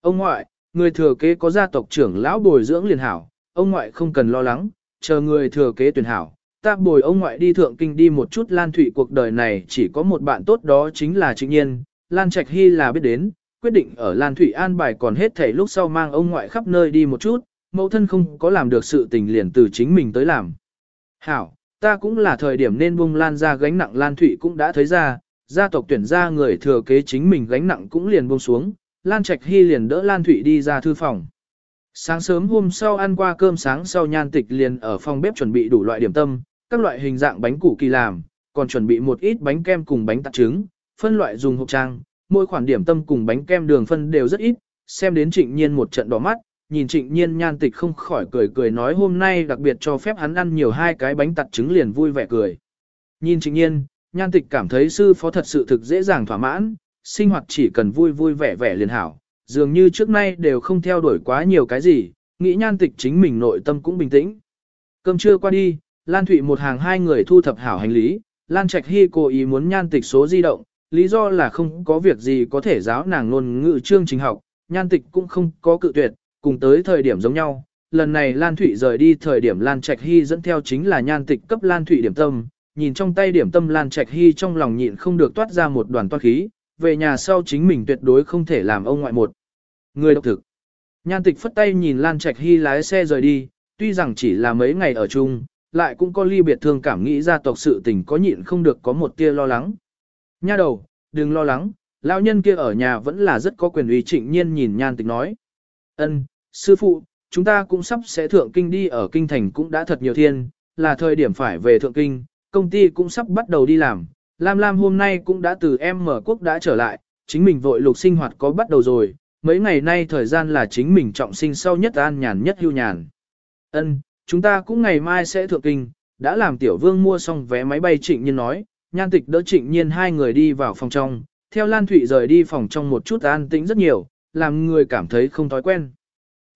Ông ngoại, người thừa kế có gia tộc trưởng lão bồi dưỡng liền hảo, ông ngoại không cần lo lắng, chờ người thừa kế tuyển hảo. Ta bồi ông ngoại đi thượng kinh đi một chút Lan Thụy cuộc đời này chỉ có một bạn tốt đó chính là Trịnh Nhiên, Lan Trạch Hy là biết đến, quyết định ở Lan thủy an bài còn hết thể lúc sau mang ông ngoại khắp nơi đi một chút, mẫu thân không có làm được sự tình liền từ chính mình tới làm. Hảo, ta cũng là thời điểm nên buông Lan ra gánh nặng Lan thủy cũng đã thấy ra, gia tộc tuyển ra người thừa kế chính mình gánh nặng cũng liền buông xuống, Lan Trạch Hy liền đỡ Lan Thụy đi ra thư phòng. Sáng sớm hôm sau ăn qua cơm sáng sau nhan tịch liền ở phòng bếp chuẩn bị đủ loại điểm tâm, các loại hình dạng bánh củ kỳ làm, còn chuẩn bị một ít bánh kem cùng bánh tạt trứng, phân loại dùng hộp trang, mỗi khoản điểm tâm cùng bánh kem đường phân đều rất ít, xem đến trịnh nhiên một trận đỏ mắt, nhìn trịnh nhiên nhan tịch không khỏi cười cười nói hôm nay đặc biệt cho phép hắn ăn nhiều hai cái bánh tạt trứng liền vui vẻ cười. Nhìn trịnh nhiên, nhan tịch cảm thấy sư phó thật sự thực dễ dàng thỏa mãn, sinh hoạt chỉ cần vui vui vẻ vẻ liền hảo, dường như trước nay đều không theo đuổi quá nhiều cái gì, nghĩ nhan tịch chính mình nội tâm cũng bình tĩnh. Cơm trưa qua đi, Lan Thụy một hàng hai người thu thập hảo hành lý, Lan Trạch Hy cố ý muốn nhan tịch số di động, lý do là không có việc gì có thể giáo nàng ngôn ngữ chương trình học, nhan tịch cũng không có cự tuyệt, cùng tới thời điểm giống nhau. Lần này Lan Thụy rời đi thời điểm Lan Trạch Hy dẫn theo chính là nhan tịch cấp Lan Thụy điểm tâm, nhìn trong tay điểm tâm Lan Trạch Hy trong lòng nhịn không được toát ra một đoàn toan khí, về nhà sau chính mình tuyệt đối không thể làm ông ngoại một. Người độc thực. Nhan tịch phất tay nhìn Lan Trạch Hy lái xe rời đi, tuy rằng chỉ là mấy ngày ở chung, lại cũng có ly biệt thương cảm nghĩ ra tộc sự tình có nhịn không được có một tia lo lắng. Nha đầu, đừng lo lắng, lão nhân kia ở nhà vẫn là rất có quyền uy trịnh nhiên nhìn nhan tịch nói. ân sư phụ, chúng ta cũng sắp sẽ thượng kinh đi ở kinh thành cũng đã thật nhiều thiên, là thời điểm phải về thượng kinh, công ty cũng sắp bắt đầu đi làm, Lam Lam hôm nay cũng đã từ em mở quốc đã trở lại, chính mình vội lục sinh hoạt có bắt đầu rồi, mấy ngày nay thời gian là chính mình trọng sinh sau nhất an nhàn nhất hưu nhàn. Ân, chúng ta cũng ngày mai sẽ thượng kinh, đã làm tiểu vương mua xong vé máy bay trịnh nhiên nói, nhan tịch đỡ trịnh nhiên hai người đi vào phòng trong, theo Lan Thụy rời đi phòng trong một chút an tĩnh rất nhiều, làm người cảm thấy không thói quen.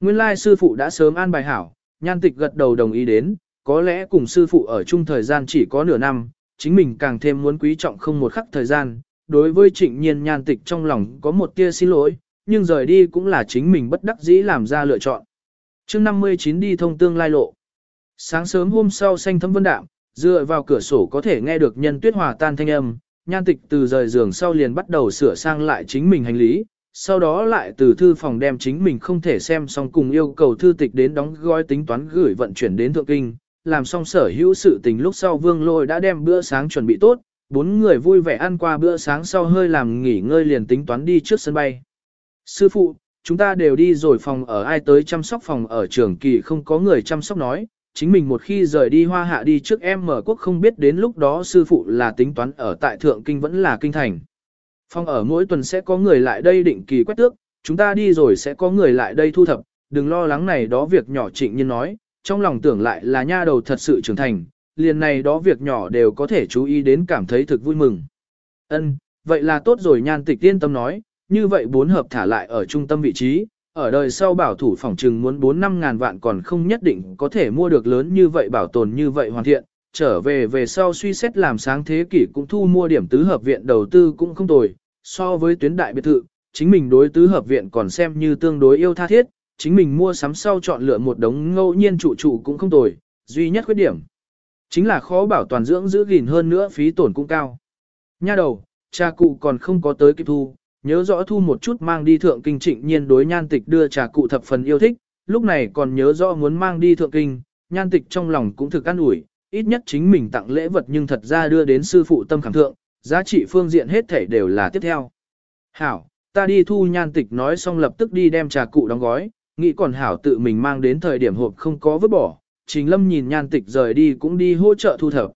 Nguyên lai sư phụ đã sớm an bài hảo, nhan tịch gật đầu đồng ý đến, có lẽ cùng sư phụ ở chung thời gian chỉ có nửa năm, chính mình càng thêm muốn quý trọng không một khắc thời gian. Đối với trịnh nhiên nhan tịch trong lòng có một tia xin lỗi, nhưng rời đi cũng là chính mình bất đắc dĩ làm ra lựa chọn. chương 59 đi thông tương lai lộ. Sáng sớm hôm sau xanh thấm vân đạm, dựa vào cửa sổ có thể nghe được nhân tuyết hòa tan thanh âm, nhan tịch từ rời giường sau liền bắt đầu sửa sang lại chính mình hành lý, sau đó lại từ thư phòng đem chính mình không thể xem xong cùng yêu cầu thư tịch đến đóng gói tính toán gửi vận chuyển đến thượng kinh, làm xong sở hữu sự tình lúc sau vương lôi đã đem bữa sáng chuẩn bị tốt, bốn người vui vẻ ăn qua bữa sáng sau hơi làm nghỉ ngơi liền tính toán đi trước sân bay. Sư phụ, chúng ta đều đi rồi phòng ở ai tới chăm sóc phòng ở trường kỳ không có người chăm sóc nói, chính mình một khi rời đi hoa hạ đi trước em mở quốc không biết đến lúc đó sư phụ là tính toán ở tại thượng kinh vẫn là kinh thành. Phòng ở mỗi tuần sẽ có người lại đây định kỳ quét tước, chúng ta đi rồi sẽ có người lại đây thu thập, đừng lo lắng này đó việc nhỏ trịnh nhiên nói, trong lòng tưởng lại là nha đầu thật sự trưởng thành, liền này đó việc nhỏ đều có thể chú ý đến cảm thấy thực vui mừng. Ân, vậy là tốt rồi nhan tịch tiên tâm nói, như vậy bốn hợp thả lại ở trung tâm vị trí, ở đời sau bảo thủ phòng trừng muốn 4-5 ngàn vạn còn không nhất định có thể mua được lớn như vậy bảo tồn như vậy hoàn thiện, trở về về sau suy xét làm sáng thế kỷ cũng thu mua điểm tứ hợp viện đầu tư cũng không tồi, so với tuyến đại biệt thự, chính mình đối tứ hợp viện còn xem như tương đối yêu tha thiết, chính mình mua sắm sau chọn lựa một đống ngẫu nhiên trụ trụ cũng không tồi, duy nhất khuyết điểm. Chính là khó bảo toàn dưỡng giữ gìn hơn nữa phí tổn cũng cao. Nha đầu, cha cụ còn không có tới kịp thu, nhớ rõ thu một chút mang đi thượng kinh trịnh nhiên đối nhan tịch đưa trà cụ thập phần yêu thích, lúc này còn nhớ rõ muốn mang đi thượng kinh, nhan tịch trong lòng cũng thực an ủi, ít nhất chính mình tặng lễ vật nhưng thật ra đưa đến sư phụ tâm khảm thượng, giá trị phương diện hết thể đều là tiếp theo. Hảo, ta đi thu nhan tịch nói xong lập tức đi đem trà cụ đóng gói, nghĩ còn Hảo tự mình mang đến thời điểm hộp không có vứt bỏ, Trình Lâm nhìn nhan tịch rời đi cũng đi hỗ trợ thu thập.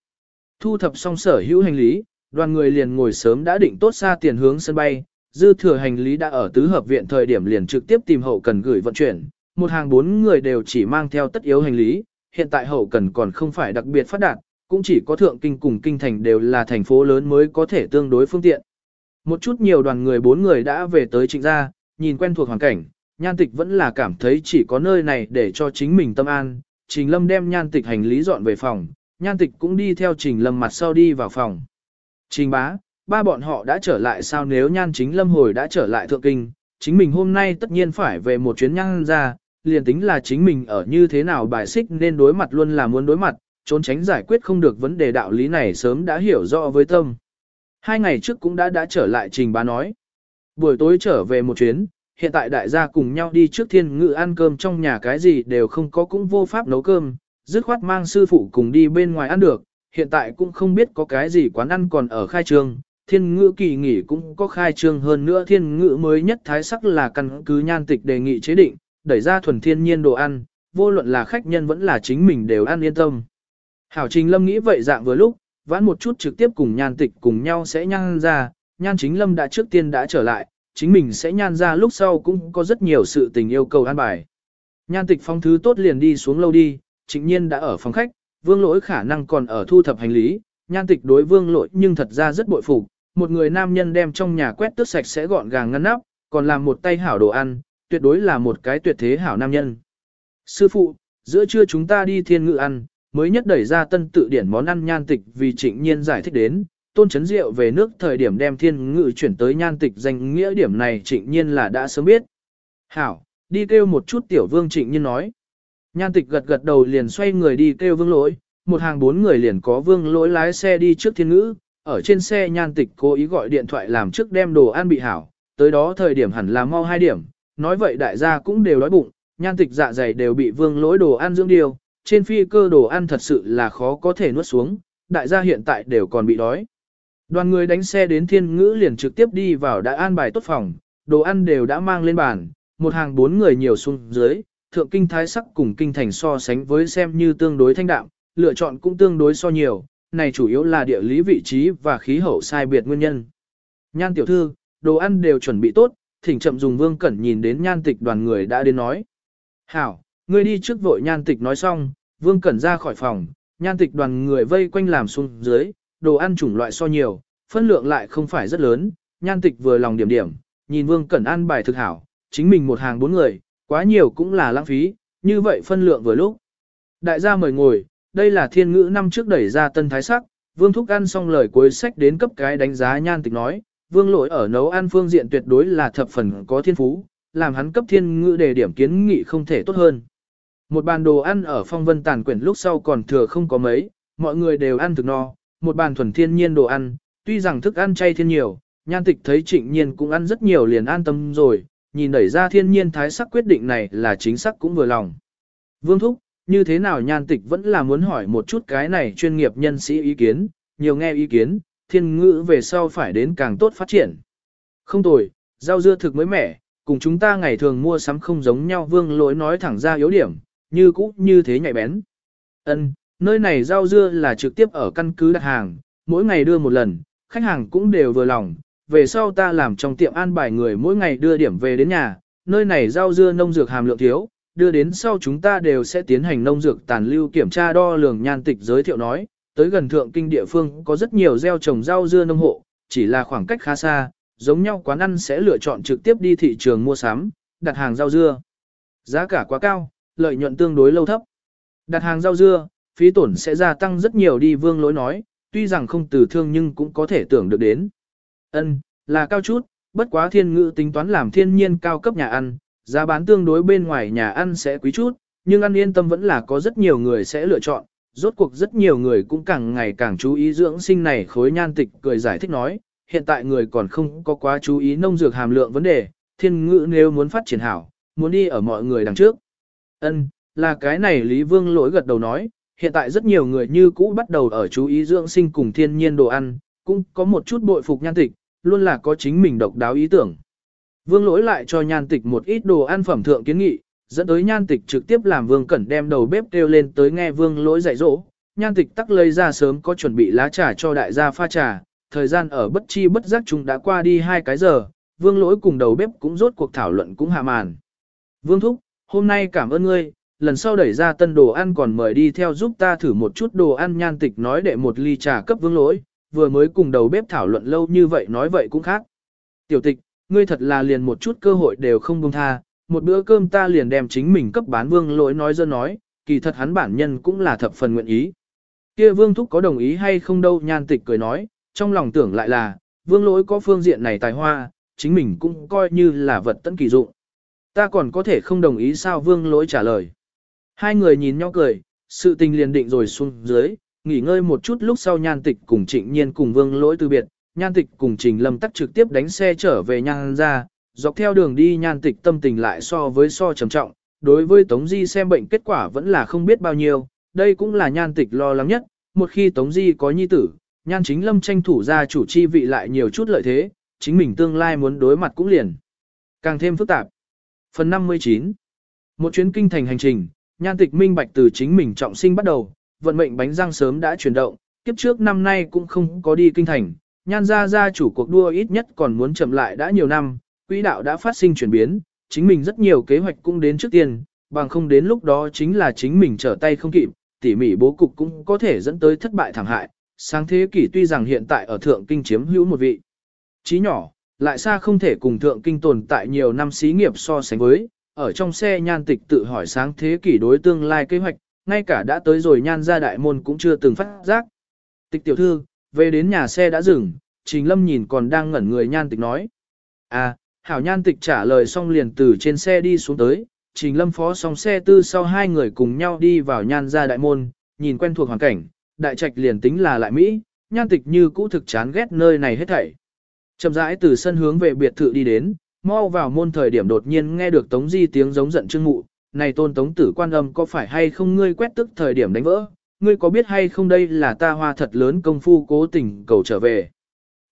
Thu thập xong sở hữu hành lý, đoàn người liền ngồi sớm đã định tốt xa tiền hướng sân bay, dư thừa hành lý đã ở tứ hợp viện thời điểm liền trực tiếp tìm hậu cần gửi vận chuyển, một hàng bốn người đều chỉ mang theo tất yếu hành lý, hiện tại hậu cần còn không phải đặc biệt phát đạt, cũng chỉ có thượng kinh cùng kinh thành đều là thành phố lớn mới có thể tương đối phương tiện. Một chút nhiều đoàn người bốn người đã về tới trịnh gia, nhìn quen thuộc hoàn cảnh, nhan tịch vẫn là cảm thấy chỉ có nơi này để cho chính mình tâm an, trình lâm đem nhan tịch hành lý dọn về phòng, nhan tịch cũng đi theo trình lâm mặt sau đi vào phòng. Trình bá, ba bọn họ đã trở lại sao nếu nhan chính lâm hồi đã trở lại thượng kinh, chính mình hôm nay tất nhiên phải về một chuyến nhan ra, liền tính là chính mình ở như thế nào bài xích nên đối mặt luôn là muốn đối mặt, trốn tránh giải quyết không được vấn đề đạo lý này sớm đã hiểu rõ với tâm. Hai ngày trước cũng đã đã trở lại trình bá nói. Buổi tối trở về một chuyến, hiện tại đại gia cùng nhau đi trước thiên ngự ăn cơm trong nhà cái gì đều không có cũng vô pháp nấu cơm, dứt khoát mang sư phụ cùng đi bên ngoài ăn được, hiện tại cũng không biết có cái gì quán ăn còn ở khai trương, thiên ngữ kỳ nghỉ cũng có khai trương hơn nữa thiên ngữ mới nhất thái sắc là căn cứ nhan tịch đề nghị chế định, đẩy ra thuần thiên nhiên đồ ăn, vô luận là khách nhân vẫn là chính mình đều ăn yên tâm. Hảo Trình Lâm nghĩ vậy dạng vừa lúc, vãn một chút trực tiếp cùng nhan tịch cùng nhau sẽ nhan ra, nhan chính Lâm đã trước tiên đã trở lại, chính mình sẽ nhan ra lúc sau cũng có rất nhiều sự tình yêu cầu an bài. Nhan tịch phong thứ tốt liền đi xuống lâu đi, trịnh nhiên đã ở phòng khách, vương lỗi khả năng còn ở thu thập hành lý, nhan tịch đối vương lỗi nhưng thật ra rất bội phục, một người nam nhân đem trong nhà quét tước sạch sẽ gọn gàng ngăn nắp, còn làm một tay hảo đồ ăn, tuyệt đối là một cái tuyệt thế hảo nam nhân. Sư phụ, giữa trưa chúng ta đi thiên ngự ăn, mới nhất đẩy ra tân tự điển món ăn nhan tịch vì trịnh nhiên giải thích đến, tôn chấn Diệu về nước thời điểm đem thiên ngự chuyển tới nhan tịch danh nghĩa điểm này trịnh nhiên là đã sớm biết. Hảo, đi kêu một chút tiểu vương trịnh nhiên nói. Nhan tịch gật gật đầu liền xoay người đi kêu vương lỗi, một hàng bốn người liền có vương lỗi lái xe đi trước thiên ngữ, ở trên xe nhan tịch cố ý gọi điện thoại làm trước đem đồ ăn bị hảo, tới đó thời điểm hẳn là mau hai điểm, nói vậy đại gia cũng đều đói bụng, nhan tịch dạ dày đều bị vương lỗi đồ ăn dưỡng điều, trên phi cơ đồ ăn thật sự là khó có thể nuốt xuống, đại gia hiện tại đều còn bị đói. Đoàn người đánh xe đến thiên ngữ liền trực tiếp đi vào đã an bài tốt phòng, đồ ăn đều đã mang lên bàn, một hàng bốn người nhiều xuống dưới, thượng kinh thái sắc cùng kinh thành so sánh với xem như tương đối thanh đạm, lựa chọn cũng tương đối so nhiều, này chủ yếu là địa lý vị trí và khí hậu sai biệt nguyên nhân. Nhan tiểu thư, đồ ăn đều chuẩn bị tốt, thỉnh chậm dùng vương cẩn nhìn đến nhan tịch đoàn người đã đến nói. Hảo, ngươi đi trước vội nhan tịch nói xong, vương cẩn ra khỏi phòng, nhan tịch đoàn người vây quanh làm xuống dưới, đồ ăn chủng loại so nhiều, phân lượng lại không phải rất lớn, nhan tịch vừa lòng điểm điểm, nhìn vương cẩn ăn bài thực hảo, chính mình một hàng bốn người, quá nhiều cũng là lãng phí, như vậy phân lượng vừa lúc. Đại gia mời ngồi, đây là thiên ngữ năm trước đẩy ra tân thái sắc, vương thúc ăn xong lời cuối sách đến cấp cái đánh giá nhan tịch nói, vương lỗi ở nấu ăn phương diện tuyệt đối là thập phần có thiên phú, làm hắn cấp thiên ngữ đề điểm kiến nghị không thể tốt hơn. Một bàn đồ ăn ở phong vân tàn quyển lúc sau còn thừa không có mấy, mọi người đều ăn thực no, một bàn thuần thiên nhiên đồ ăn, tuy rằng thức ăn chay thiên nhiều, nhan tịch thấy trịnh nhiên cũng ăn rất nhiều liền an tâm rồi, nhìn đẩy ra thiên nhiên thái sắc quyết định này là chính xác cũng vừa lòng. Vương Thúc, như thế nào nhan tịch vẫn là muốn hỏi một chút cái này chuyên nghiệp nhân sĩ ý kiến, nhiều nghe ý kiến, thiên ngữ về sau phải đến càng tốt phát triển. Không tồi, rau dưa thực mới mẻ, cùng chúng ta ngày thường mua sắm không giống nhau vương lỗi nói thẳng ra yếu điểm, như cũ như thế nhạy bén. Ân, nơi này rau dưa là trực tiếp ở căn cứ đặt hàng, mỗi ngày đưa một lần, khách hàng cũng đều vừa lòng, về sau ta làm trong tiệm an bài người mỗi ngày đưa điểm về đến nhà, nơi này rau dưa nông dược hàm lượng thiếu, đưa đến sau chúng ta đều sẽ tiến hành nông dược tàn lưu kiểm tra đo lường nhan tịch giới thiệu nói, tới gần thượng kinh địa phương có rất nhiều gieo trồng rau dưa nông hộ, chỉ là khoảng cách khá xa, giống nhau quán ăn sẽ lựa chọn trực tiếp đi thị trường mua sắm, đặt hàng rau dưa. Giá cả quá cao, lợi nhuận tương đối lâu thấp. Đặt hàng rau dưa, phí tổn sẽ gia tăng rất nhiều đi vương lỗi nói, tuy rằng không từ thương nhưng cũng có thể tưởng được đến. Ân, là cao chút, bất quá thiên ngữ tính toán làm thiên nhiên cao cấp nhà ăn, giá bán tương đối bên ngoài nhà ăn sẽ quý chút, nhưng ăn yên tâm vẫn là có rất nhiều người sẽ lựa chọn, rốt cuộc rất nhiều người cũng càng ngày càng chú ý dưỡng sinh này khối nhan tịch cười giải thích nói, hiện tại người còn không có quá chú ý nông dược hàm lượng vấn đề, thiên ngữ nếu muốn phát triển hảo, muốn đi ở mọi người đằng trước. Ân, là cái này Lý Vương lỗi gật đầu nói, hiện tại rất nhiều người như cũ bắt đầu ở chú ý dưỡng sinh cùng thiên nhiên đồ ăn, cũng có một chút bội phục nhan tịch, luôn là có chính mình độc đáo ý tưởng. Vương lỗi lại cho nhan tịch một ít đồ ăn phẩm thượng kiến nghị, dẫn tới nhan tịch trực tiếp làm vương cẩn đem đầu bếp kêu lên tới nghe vương lỗi dạy dỗ. Nhan tịch tắc lấy ra sớm có chuẩn bị lá trà cho đại gia pha trà, thời gian ở bất chi bất giác chúng đã qua đi hai cái giờ, vương lỗi cùng đầu bếp cũng rốt cuộc thảo luận cũng hạ màn. Vương thúc, hôm nay cảm ơn ngươi, lần sau đẩy ra tân đồ ăn còn mời đi theo giúp ta thử một chút đồ ăn nhan tịch nói để một ly trà cấp vương lỗi, vừa mới cùng đầu bếp thảo luận lâu như vậy nói vậy cũng khác. Tiểu tịch, ngươi thật là liền một chút cơ hội đều không buông tha, một bữa cơm ta liền đem chính mình cấp bán vương lỗi nói dân nói, kỳ thật hắn bản nhân cũng là thập phần nguyện ý. Kia vương thúc có đồng ý hay không đâu nhan tịch cười nói, trong lòng tưởng lại là, vương lỗi có phương diện này tài hoa, chính mình cũng coi như là vật tận kỳ dụng. Ta còn có thể không đồng ý sao vương lỗi trả lời. Hai người nhìn nhau cười, sự tình liền định rồi xuống dưới, nghỉ ngơi một chút lúc sau nhan tịch cùng trịnh nhiên cùng vương lỗi từ biệt, nhan tịch cùng trình lâm tắc trực tiếp đánh xe trở về nhan ra, dọc theo đường đi nhan tịch tâm tình lại so với so trầm trọng, đối với Tống Di xem bệnh kết quả vẫn là không biết bao nhiêu, đây cũng là nhan tịch lo lắng nhất, một khi Tống Di có nhi tử, nhan chính lâm tranh thủ ra chủ chi vị lại nhiều chút lợi thế, chính mình tương lai muốn đối mặt cũng liền. Càng thêm phức tạp. Phần 59 Một chuyến kinh thành hành trình, nhan tịch minh bạch từ chính mình trọng sinh bắt đầu, vận mệnh bánh răng sớm đã chuyển động, kiếp trước năm nay cũng không có đi kinh thành, nhan ra ra chủ cuộc đua ít nhất còn muốn chậm lại đã nhiều năm, quỹ đạo đã phát sinh chuyển biến, chính mình rất nhiều kế hoạch cũng đến trước tiên, bằng không đến lúc đó chính là chính mình trở tay không kịp, tỉ mỉ bố cục cũng có thể dẫn tới thất bại thảm hại. Sáng thế kỷ tuy rằng hiện tại ở thượng kinh chiếm hữu một vị trí nhỏ, lại xa không thể cùng thượng kinh tồn tại nhiều năm xí nghiệp so sánh với, ở trong xe nhan tịch tự hỏi sáng thế kỷ đối tương lai kế hoạch, ngay cả đã tới rồi nhan ra đại môn cũng chưa từng phát giác. Tịch tiểu thư, về đến nhà xe đã dừng, Trình Lâm nhìn còn đang ngẩn người nhan tịch nói. À, hảo nhan tịch trả lời xong liền từ trên xe đi xuống tới, Trình Lâm phó xong xe tư sau hai người cùng nhau đi vào nhan ra đại môn, nhìn quen thuộc hoàn cảnh, đại trạch liền tính là lại Mỹ, nhan tịch như cũ thực chán ghét nơi này hết thảy. Chậm rãi từ sân hướng về biệt thự đi đến, mau vào môn thời điểm đột nhiên nghe được Tống Di tiếng giống giận trương mụ, này tôn Tống tử quan âm có phải hay không ngươi quét tức thời điểm đánh vỡ, ngươi có biết hay không đây là ta hoa thật lớn công phu cố tình cầu trở về.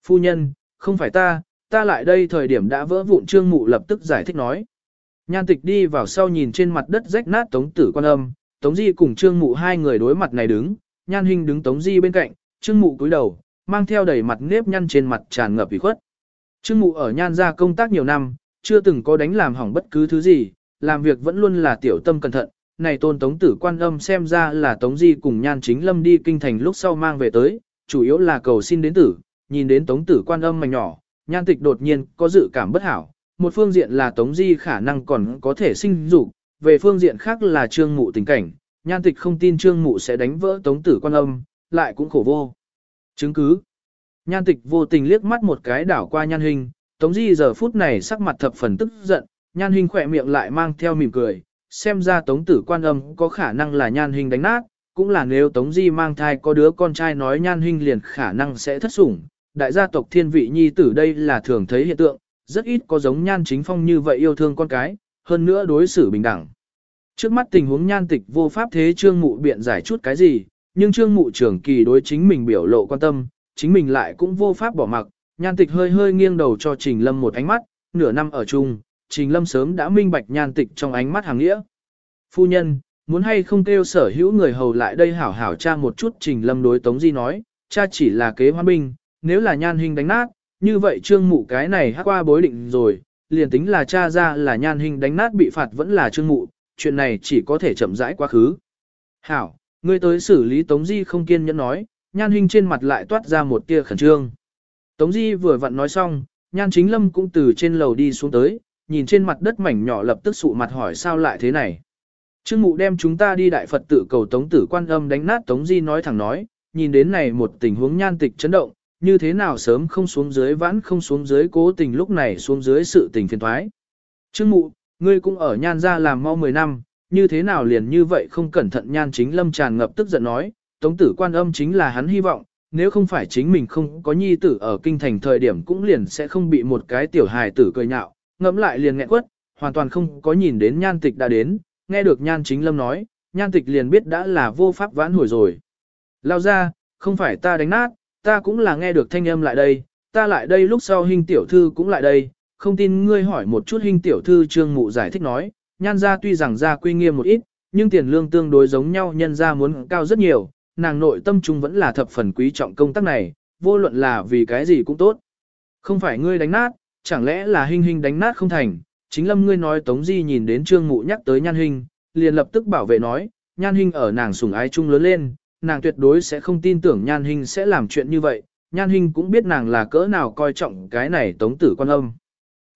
Phu nhân, không phải ta, ta lại đây thời điểm đã vỡ vụn trương mụ lập tức giải thích nói. Nhan tịch đi vào sau nhìn trên mặt đất rách nát Tống tử quan âm, Tống Di cùng trương mụ hai người đối mặt này đứng, nhan hình đứng Tống Di bên cạnh, trương mụ cúi đầu, mang theo đầy mặt nếp nhăn trên mặt tràn ngập ủy khuất. Trương mụ ở nhan gia công tác nhiều năm, chưa từng có đánh làm hỏng bất cứ thứ gì, làm việc vẫn luôn là tiểu tâm cẩn thận. Này tôn tống tử quan âm xem ra là tống di cùng nhan chính lâm đi kinh thành lúc sau mang về tới, chủ yếu là cầu xin đến tử, nhìn đến tống tử quan âm mảnh nhỏ, nhan tịch đột nhiên có dự cảm bất hảo. Một phương diện là tống di khả năng còn có thể sinh dục, về phương diện khác là trương mụ tình cảnh, nhan tịch không tin trương mụ sẽ đánh vỡ tống tử quan âm, lại cũng khổ vô. Chứng cứ. Nhan tịch vô tình liếc mắt một cái đảo qua nhan hình, tống di giờ phút này sắc mặt thập phần tức giận, nhan hình khỏe miệng lại mang theo mỉm cười, xem ra tống tử quan âm có khả năng là nhan hình đánh nát, cũng là nếu tống di mang thai có đứa con trai nói nhan hình liền khả năng sẽ thất sủng. Đại gia tộc thiên vị nhi tử đây là thường thấy hiện tượng, rất ít có giống nhan chính phong như vậy yêu thương con cái, hơn nữa đối xử bình đẳng. Trước mắt tình huống nhan tịch vô pháp thế trương mụ biện giải chút cái gì, nhưng trương mụ trưởng kỳ đối chính mình biểu lộ quan tâm, chính mình lại cũng vô pháp bỏ mặc, nhan tịch hơi hơi nghiêng đầu cho Trình Lâm một ánh mắt, nửa năm ở chung, Trình Lâm sớm đã minh bạch nhan tịch trong ánh mắt hàng nghĩa. Phu nhân, muốn hay không kêu sở hữu người hầu lại đây hảo hảo cha một chút Trình Lâm đối Tống Di nói, cha chỉ là kế hoa binh, nếu là nhan hình đánh nát, như vậy trương mụ cái này hát qua bối định rồi, liền tính là cha ra là nhan hình đánh nát bị phạt vẫn là trương mụ, chuyện này chỉ có thể chậm rãi quá khứ. Hảo, ngươi tới xử lý Tống Di không kiên nhẫn nói, nhan hình trên mặt lại toát ra một tia khẩn trương. Tống Di vừa vặn nói xong, nhan chính lâm cũng từ trên lầu đi xuống tới, nhìn trên mặt đất mảnh nhỏ lập tức sụ mặt hỏi sao lại thế này. Trương mụ đem chúng ta đi đại Phật tự cầu Tống tử quan âm đánh nát Tống Di nói thẳng nói, nhìn đến này một tình huống nhan tịch chấn động, như thế nào sớm không xuống dưới vãn không xuống dưới cố tình lúc này xuống dưới sự tình phiền thoái. Trương mụ, ngươi cũng ở nhan ra làm mau 10 năm, như thế nào liền như vậy không cẩn thận nhan chính lâm tràn ngập tức giận nói, Tống tử quan âm chính là hắn hy vọng, nếu không phải chính mình không có nhi tử ở kinh thành thời điểm cũng liền sẽ không bị một cái tiểu hài tử cười nhạo, ngẫm lại liền nghẹn quất, hoàn toàn không có nhìn đến nhan tịch đã đến, nghe được nhan chính lâm nói, nhan tịch liền biết đã là vô pháp vãn hồi rồi. Lao ra, không phải ta đánh nát, ta cũng là nghe được thanh âm lại đây, ta lại đây lúc sau hình tiểu thư cũng lại đây, không tin ngươi hỏi một chút hình tiểu thư trương mụ giải thích nói, nhan ra tuy rằng ra quy nghiêm một ít, nhưng tiền lương tương đối giống nhau nhân ra muốn cao rất nhiều, nàng nội tâm trung vẫn là thập phần quý trọng công tác này, vô luận là vì cái gì cũng tốt. Không phải ngươi đánh nát, chẳng lẽ là hình hình đánh nát không thành, chính lâm ngươi nói Tống Di nhìn đến trương mụ nhắc tới nhan hình, liền lập tức bảo vệ nói, nhan hình ở nàng sủng ái chung lớn lên, nàng tuyệt đối sẽ không tin tưởng nhan hình sẽ làm chuyện như vậy, nhan hình cũng biết nàng là cỡ nào coi trọng cái này tống tử quan âm.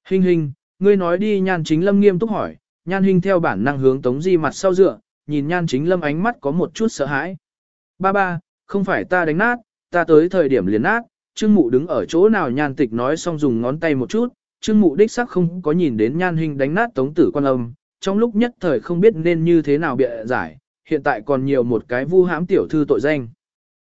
Hình hình, ngươi nói đi nhan chính lâm nghiêm túc hỏi, nhan hình theo bản năng hướng tống di mặt sau dựa, nhìn nhan chính lâm ánh mắt có một chút sợ hãi. Ba ba, không phải ta đánh nát, ta tới thời điểm liền nát, trương mụ đứng ở chỗ nào nhan tịch nói xong dùng ngón tay một chút, trương mụ đích sắc không có nhìn đến nhan hình đánh nát tống tử quan âm, trong lúc nhất thời không biết nên như thế nào bịa giải, hiện tại còn nhiều một cái vu hãm tiểu thư tội danh.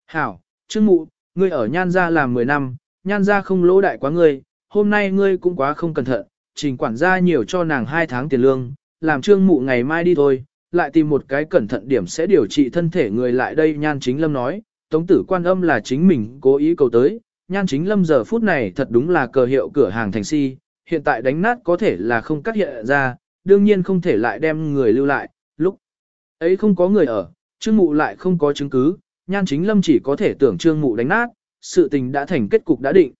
Hảo, trương mụ, ngươi ở nhan gia làm 10 năm, nhan gia không lỗ đại quá ngươi, hôm nay ngươi cũng quá không cẩn thận, trình quản gia nhiều cho nàng 2 tháng tiền lương, làm trương mụ ngày mai đi thôi, lại tìm một cái cẩn thận điểm sẽ điều trị thân thể người lại đây nhan chính lâm nói, tống tử quan âm là chính mình cố ý cầu tới, nhan chính lâm giờ phút này thật đúng là cờ hiệu cửa hàng thành si, hiện tại đánh nát có thể là không cắt hiện ra, đương nhiên không thể lại đem người lưu lại, lúc ấy không có người ở, trương mụ lại không có chứng cứ, nhan chính lâm chỉ có thể tưởng trương mụ đánh nát, sự tình đã thành kết cục đã định.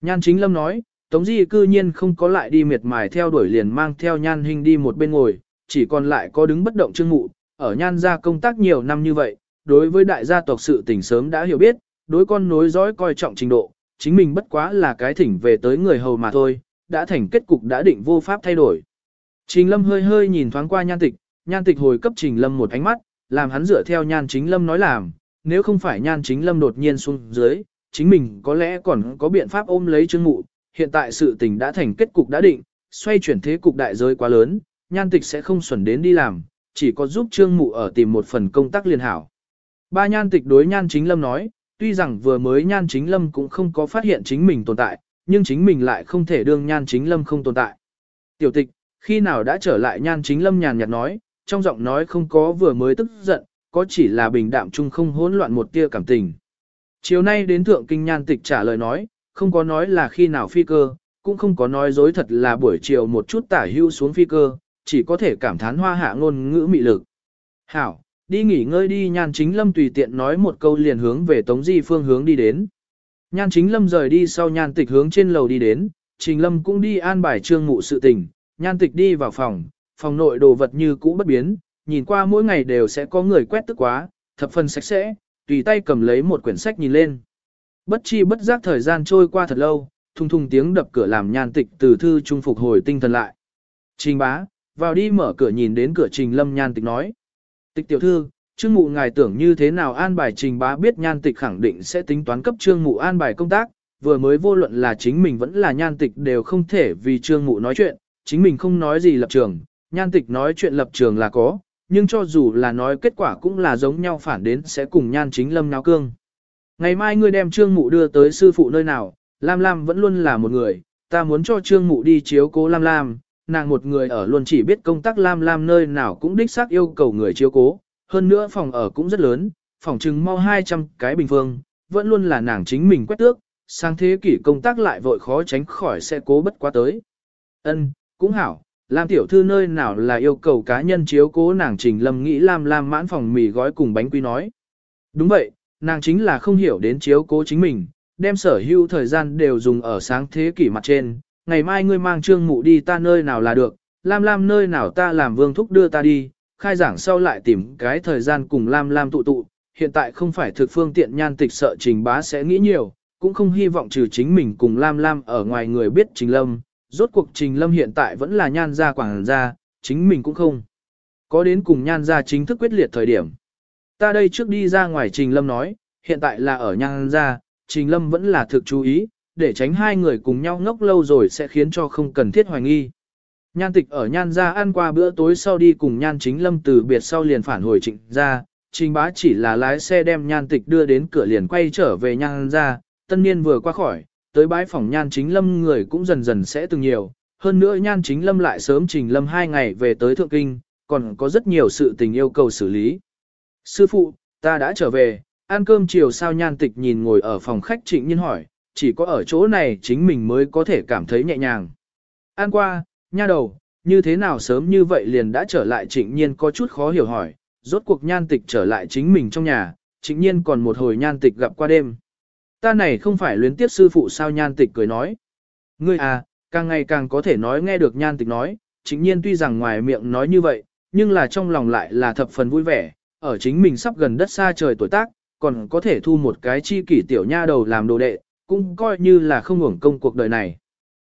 Nhan chính lâm nói, Tống Di cư nhiên không có lại đi miệt mài theo đuổi liền mang theo nhan hình đi một bên ngồi, chỉ còn lại có đứng bất động trương mụ, ở nhan gia công tác nhiều năm như vậy, đối với đại gia tộc sự tình sớm đã hiểu biết, đối con nối dõi coi trọng trình độ, chính mình bất quá là cái thỉnh về tới người hầu mà thôi, đã thành kết cục đã định vô pháp thay đổi. Trình lâm hơi hơi nhìn thoáng qua nhan tịch, nhan tịch hồi cấp trình lâm một ánh mắt, làm hắn dựa theo nhan chính lâm nói làm, nếu không phải nhan chính lâm đột nhiên xuống dưới, chính mình có lẽ còn có biện pháp ôm lấy trương mụ, hiện tại sự tình đã thành kết cục đã định, xoay chuyển thế cục đại giới quá lớn, nhan tịch sẽ không xuẩn đến đi làm, chỉ có giúp trương mụ ở tìm một phần công tác liên hảo. Ba nhan tịch đối nhan chính lâm nói, tuy rằng vừa mới nhan chính lâm cũng không có phát hiện chính mình tồn tại, nhưng chính mình lại không thể đương nhan chính lâm không tồn tại. Tiểu tịch, khi nào đã trở lại nhan chính lâm nhàn nhạt nói, trong giọng nói không có vừa mới tức giận, có chỉ là bình đạm chung không hỗn loạn một tia cảm tình. Chiều nay đến thượng kinh nhan tịch trả lời nói, không có nói là khi nào phi cơ, cũng không có nói dối thật là buổi chiều một chút tả hưu xuống phi cơ, chỉ có thể cảm thán hoa hạ ngôn ngữ mị lực. Hảo, đi nghỉ ngơi đi nhan chính lâm tùy tiện nói một câu liền hướng về tống di phương hướng đi đến. Nhan chính lâm rời đi sau nhan tịch hướng trên lầu đi đến, trình lâm cũng đi an bài trương mụ sự tình, nhan tịch đi vào phòng, phòng nội đồ vật như cũ bất biến, nhìn qua mỗi ngày đều sẽ có người quét tức quá, thập phần sạch sẽ, tùy tay cầm lấy một quyển sách nhìn lên. Bất chi bất giác thời gian trôi qua thật lâu, thùng thùng tiếng đập cửa làm nhan tịch từ thư trung phục hồi tinh thần lại. Trình bá, vào đi mở cửa nhìn đến cửa trình lâm nhan tịch nói. Tịch tiểu thư, trương mụ ngài tưởng như thế nào an bài trình bá biết nhan tịch khẳng định sẽ tính toán cấp trương mụ an bài công tác, vừa mới vô luận là chính mình vẫn là nhan tịch đều không thể vì trương mụ nói chuyện, chính mình không nói gì lập trường, nhan tịch nói chuyện lập trường là có, nhưng cho dù là nói kết quả cũng là giống nhau phản đến sẽ cùng nhan chính lâm náo cương. Ngày mai ngươi đem trương mụ đưa tới sư phụ nơi nào, Lam Lam vẫn luôn là một người, ta muốn cho trương mụ đi chiếu cố Lam Lam, nàng một người ở luôn chỉ biết công tác Lam Lam nơi nào cũng đích xác yêu cầu người chiếu cố, hơn nữa phòng ở cũng rất lớn, phòng trừng mau 200 cái bình phương, vẫn luôn là nàng chính mình quét tước, sang thế kỷ công tác lại vội khó tránh khỏi sẽ cố bất quá tới. Ân, cũng hảo, Lam tiểu thư nơi nào là yêu cầu cá nhân chiếu cố nàng Trình Lâm nghĩ Lam Lam mãn phòng mì gói cùng bánh quy nói. Đúng vậy, nàng chính là không hiểu đến chiếu cố chính mình, đem sở hữu thời gian đều dùng ở sáng thế kỷ mặt trên, ngày mai ngươi mang trương mụ đi ta nơi nào là được, Lam Lam nơi nào ta làm vương thúc đưa ta đi, khai giảng sau lại tìm cái thời gian cùng Lam Lam tụ tụ, hiện tại không phải thực phương tiện nhan tịch sợ Trình bá sẽ nghĩ nhiều, cũng không hy vọng trừ chính mình cùng Lam Lam ở ngoài người biết Trình Lâm, rốt cuộc Trình Lâm hiện tại vẫn là nhan gia quảng gia, chính mình cũng không. Có đến cùng nhan gia chính thức quyết liệt thời điểm. Ta đây trước đi ra ngoài Trình Lâm nói, hiện tại là ở nhan gia, Trình Lâm vẫn là thực chú ý, để tránh hai người cùng nhau ngốc lâu rồi sẽ khiến cho không cần thiết hoài nghi. Nhan tịch ở nhan gia ăn qua bữa tối sau đi cùng nhan chính lâm từ biệt sau liền phản hồi trịnh gia, trình bá chỉ là lái xe đem nhan tịch đưa đến cửa liền quay trở về nhan ra, tân niên vừa qua khỏi, tới bãi phòng nhan chính lâm người cũng dần dần sẽ từng nhiều, hơn nữa nhan chính lâm lại sớm trình lâm hai ngày về tới Thượng Kinh, còn có rất nhiều sự tình yêu cầu xử lý. Sư phụ, ta đã trở về, ăn cơm chiều sao nhan tịch nhìn ngồi ở phòng khách trịnh nhiên hỏi, chỉ có ở chỗ này chính mình mới có thể cảm thấy nhẹ nhàng. An qua, nha đầu, như thế nào sớm như vậy liền đã trở lại trịnh nhiên có chút khó hiểu hỏi, rốt cuộc nhan tịch trở lại chính mình trong nhà, trịnh nhiên còn một hồi nhan tịch gặp qua đêm. Ta này không phải luyến tiếp sư phụ sao nhan tịch cười nói. Ngươi à, càng ngày càng có thể nói nghe được nhan tịch nói, trịnh nhiên tuy rằng ngoài miệng nói như vậy, nhưng là trong lòng lại là thập phần vui vẻ, ở chính mình sắp gần đất xa trời tuổi tác, còn có thể thu một cái chi kỷ tiểu nha đầu làm đồ đệ, cũng coi như là không hưởng công cuộc đời này.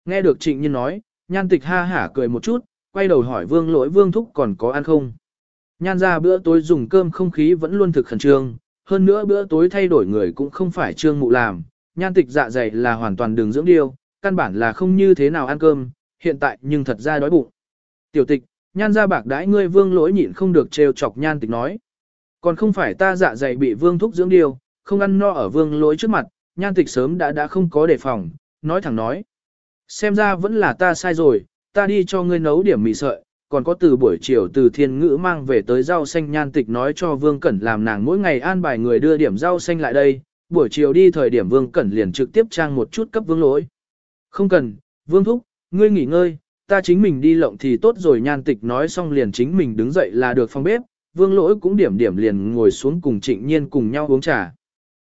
Nghe được trịnh nhiên nói, nhan tịch ha hả cười một chút, quay đầu hỏi vương lỗi vương thúc còn có ăn không. Nhan ra bữa tối dùng cơm không khí vẫn luôn thực khẩn trương, hơn nữa bữa tối thay đổi người cũng không phải trương mụ làm, nhan tịch dạ dày là hoàn toàn đường dưỡng điêu, căn bản là không như thế nào ăn cơm, hiện tại nhưng thật ra đói bụng. Tiểu tịch, nhan ra bạc đãi ngươi vương lỗi nhịn không được trêu chọc nhan tịch nói. Còn không phải ta dạ dày bị vương thúc dưỡng điêu, không ăn no ở vương lỗi trước mặt, nhan tịch sớm đã đã không có đề phòng, nói thẳng nói. Xem ra vẫn là ta sai rồi, ta đi cho ngươi nấu điểm mì sợi, còn có từ buổi chiều từ thiên ngữ mang về tới rau xanh nhan tịch nói cho Vương Cẩn làm nàng mỗi ngày an bài người đưa điểm rau xanh lại đây, buổi chiều đi thời điểm Vương Cẩn liền trực tiếp trang một chút cấp Vương lỗi. Không cần, Vương Thúc, ngươi nghỉ ngơi, ta chính mình đi lộng thì tốt rồi nhan tịch nói xong liền chính mình đứng dậy là được phòng bếp, Vương lỗi cũng điểm điểm liền ngồi xuống cùng trịnh nhiên cùng nhau uống trà.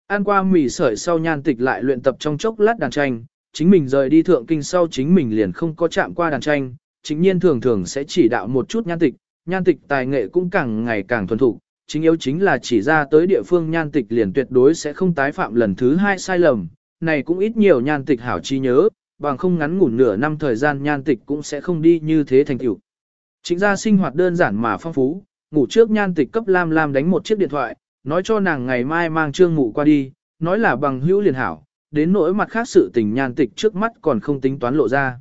Ăn qua mì sợi sau nhan tịch lại luyện tập trong chốc lát đàn tranh, chính mình rời đi thượng kinh sau chính mình liền không có chạm qua đàn tranh, chính nhiên thường thường sẽ chỉ đạo một chút nhan tịch, nhan tịch tài nghệ cũng càng ngày càng thuần thục, chính yếu chính là chỉ ra tới địa phương nhan tịch liền tuyệt đối sẽ không tái phạm lần thứ hai sai lầm, này cũng ít nhiều nhan tịch hảo chi nhớ, bằng không ngắn ngủn nửa năm thời gian nhan tịch cũng sẽ không đi như thế thành tựu. Chính ra sinh hoạt đơn giản mà phong phú, ngủ trước nhan tịch cấp Lam Lam đánh một chiếc điện thoại, nói cho nàng ngày mai mang trương mụ qua đi, nói là bằng hữu liền hảo, đến nỗi mặt khác sự tình nhan tịch trước mắt còn không tính toán lộ ra.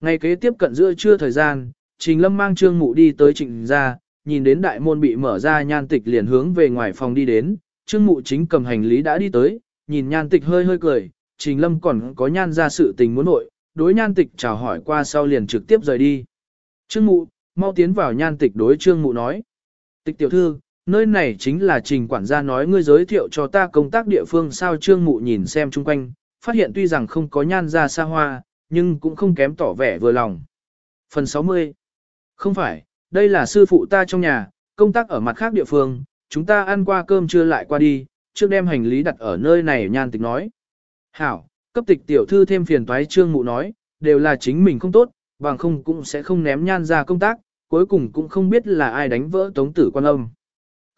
Ngày kế tiếp cận giữa trưa thời gian, Trình Lâm mang Trương Mụ đi tới trịnh ra, nhìn đến đại môn bị mở ra nhan tịch liền hướng về ngoài phòng đi đến, Trương Mụ chính cầm hành lý đã đi tới, nhìn nhan tịch hơi hơi cười, Trình Lâm còn có nhan ra sự tình muốn nội, đối nhan tịch chào hỏi qua sau liền trực tiếp rời đi. Trương Mụ, mau tiến vào nhan tịch đối Trương Mụ nói. Tịch tiểu thư, nơi này chính là trình quản gia nói ngươi giới thiệu cho ta công tác địa phương sao Trương Mụ nhìn xem chung quanh, phát hiện tuy rằng không có nhan ra xa hoa, nhưng cũng không kém tỏ vẻ vừa lòng. Phần 60 Không phải, đây là sư phụ ta trong nhà, công tác ở mặt khác địa phương, chúng ta ăn qua cơm trưa lại qua đi, trước đem hành lý đặt ở nơi này nhan tịch nói. Hảo, cấp tịch tiểu thư thêm phiền toái trương mụ nói, đều là chính mình không tốt, bằng không cũng sẽ không ném nhan ra công tác, cuối cùng cũng không biết là ai đánh vỡ tống tử quan âm.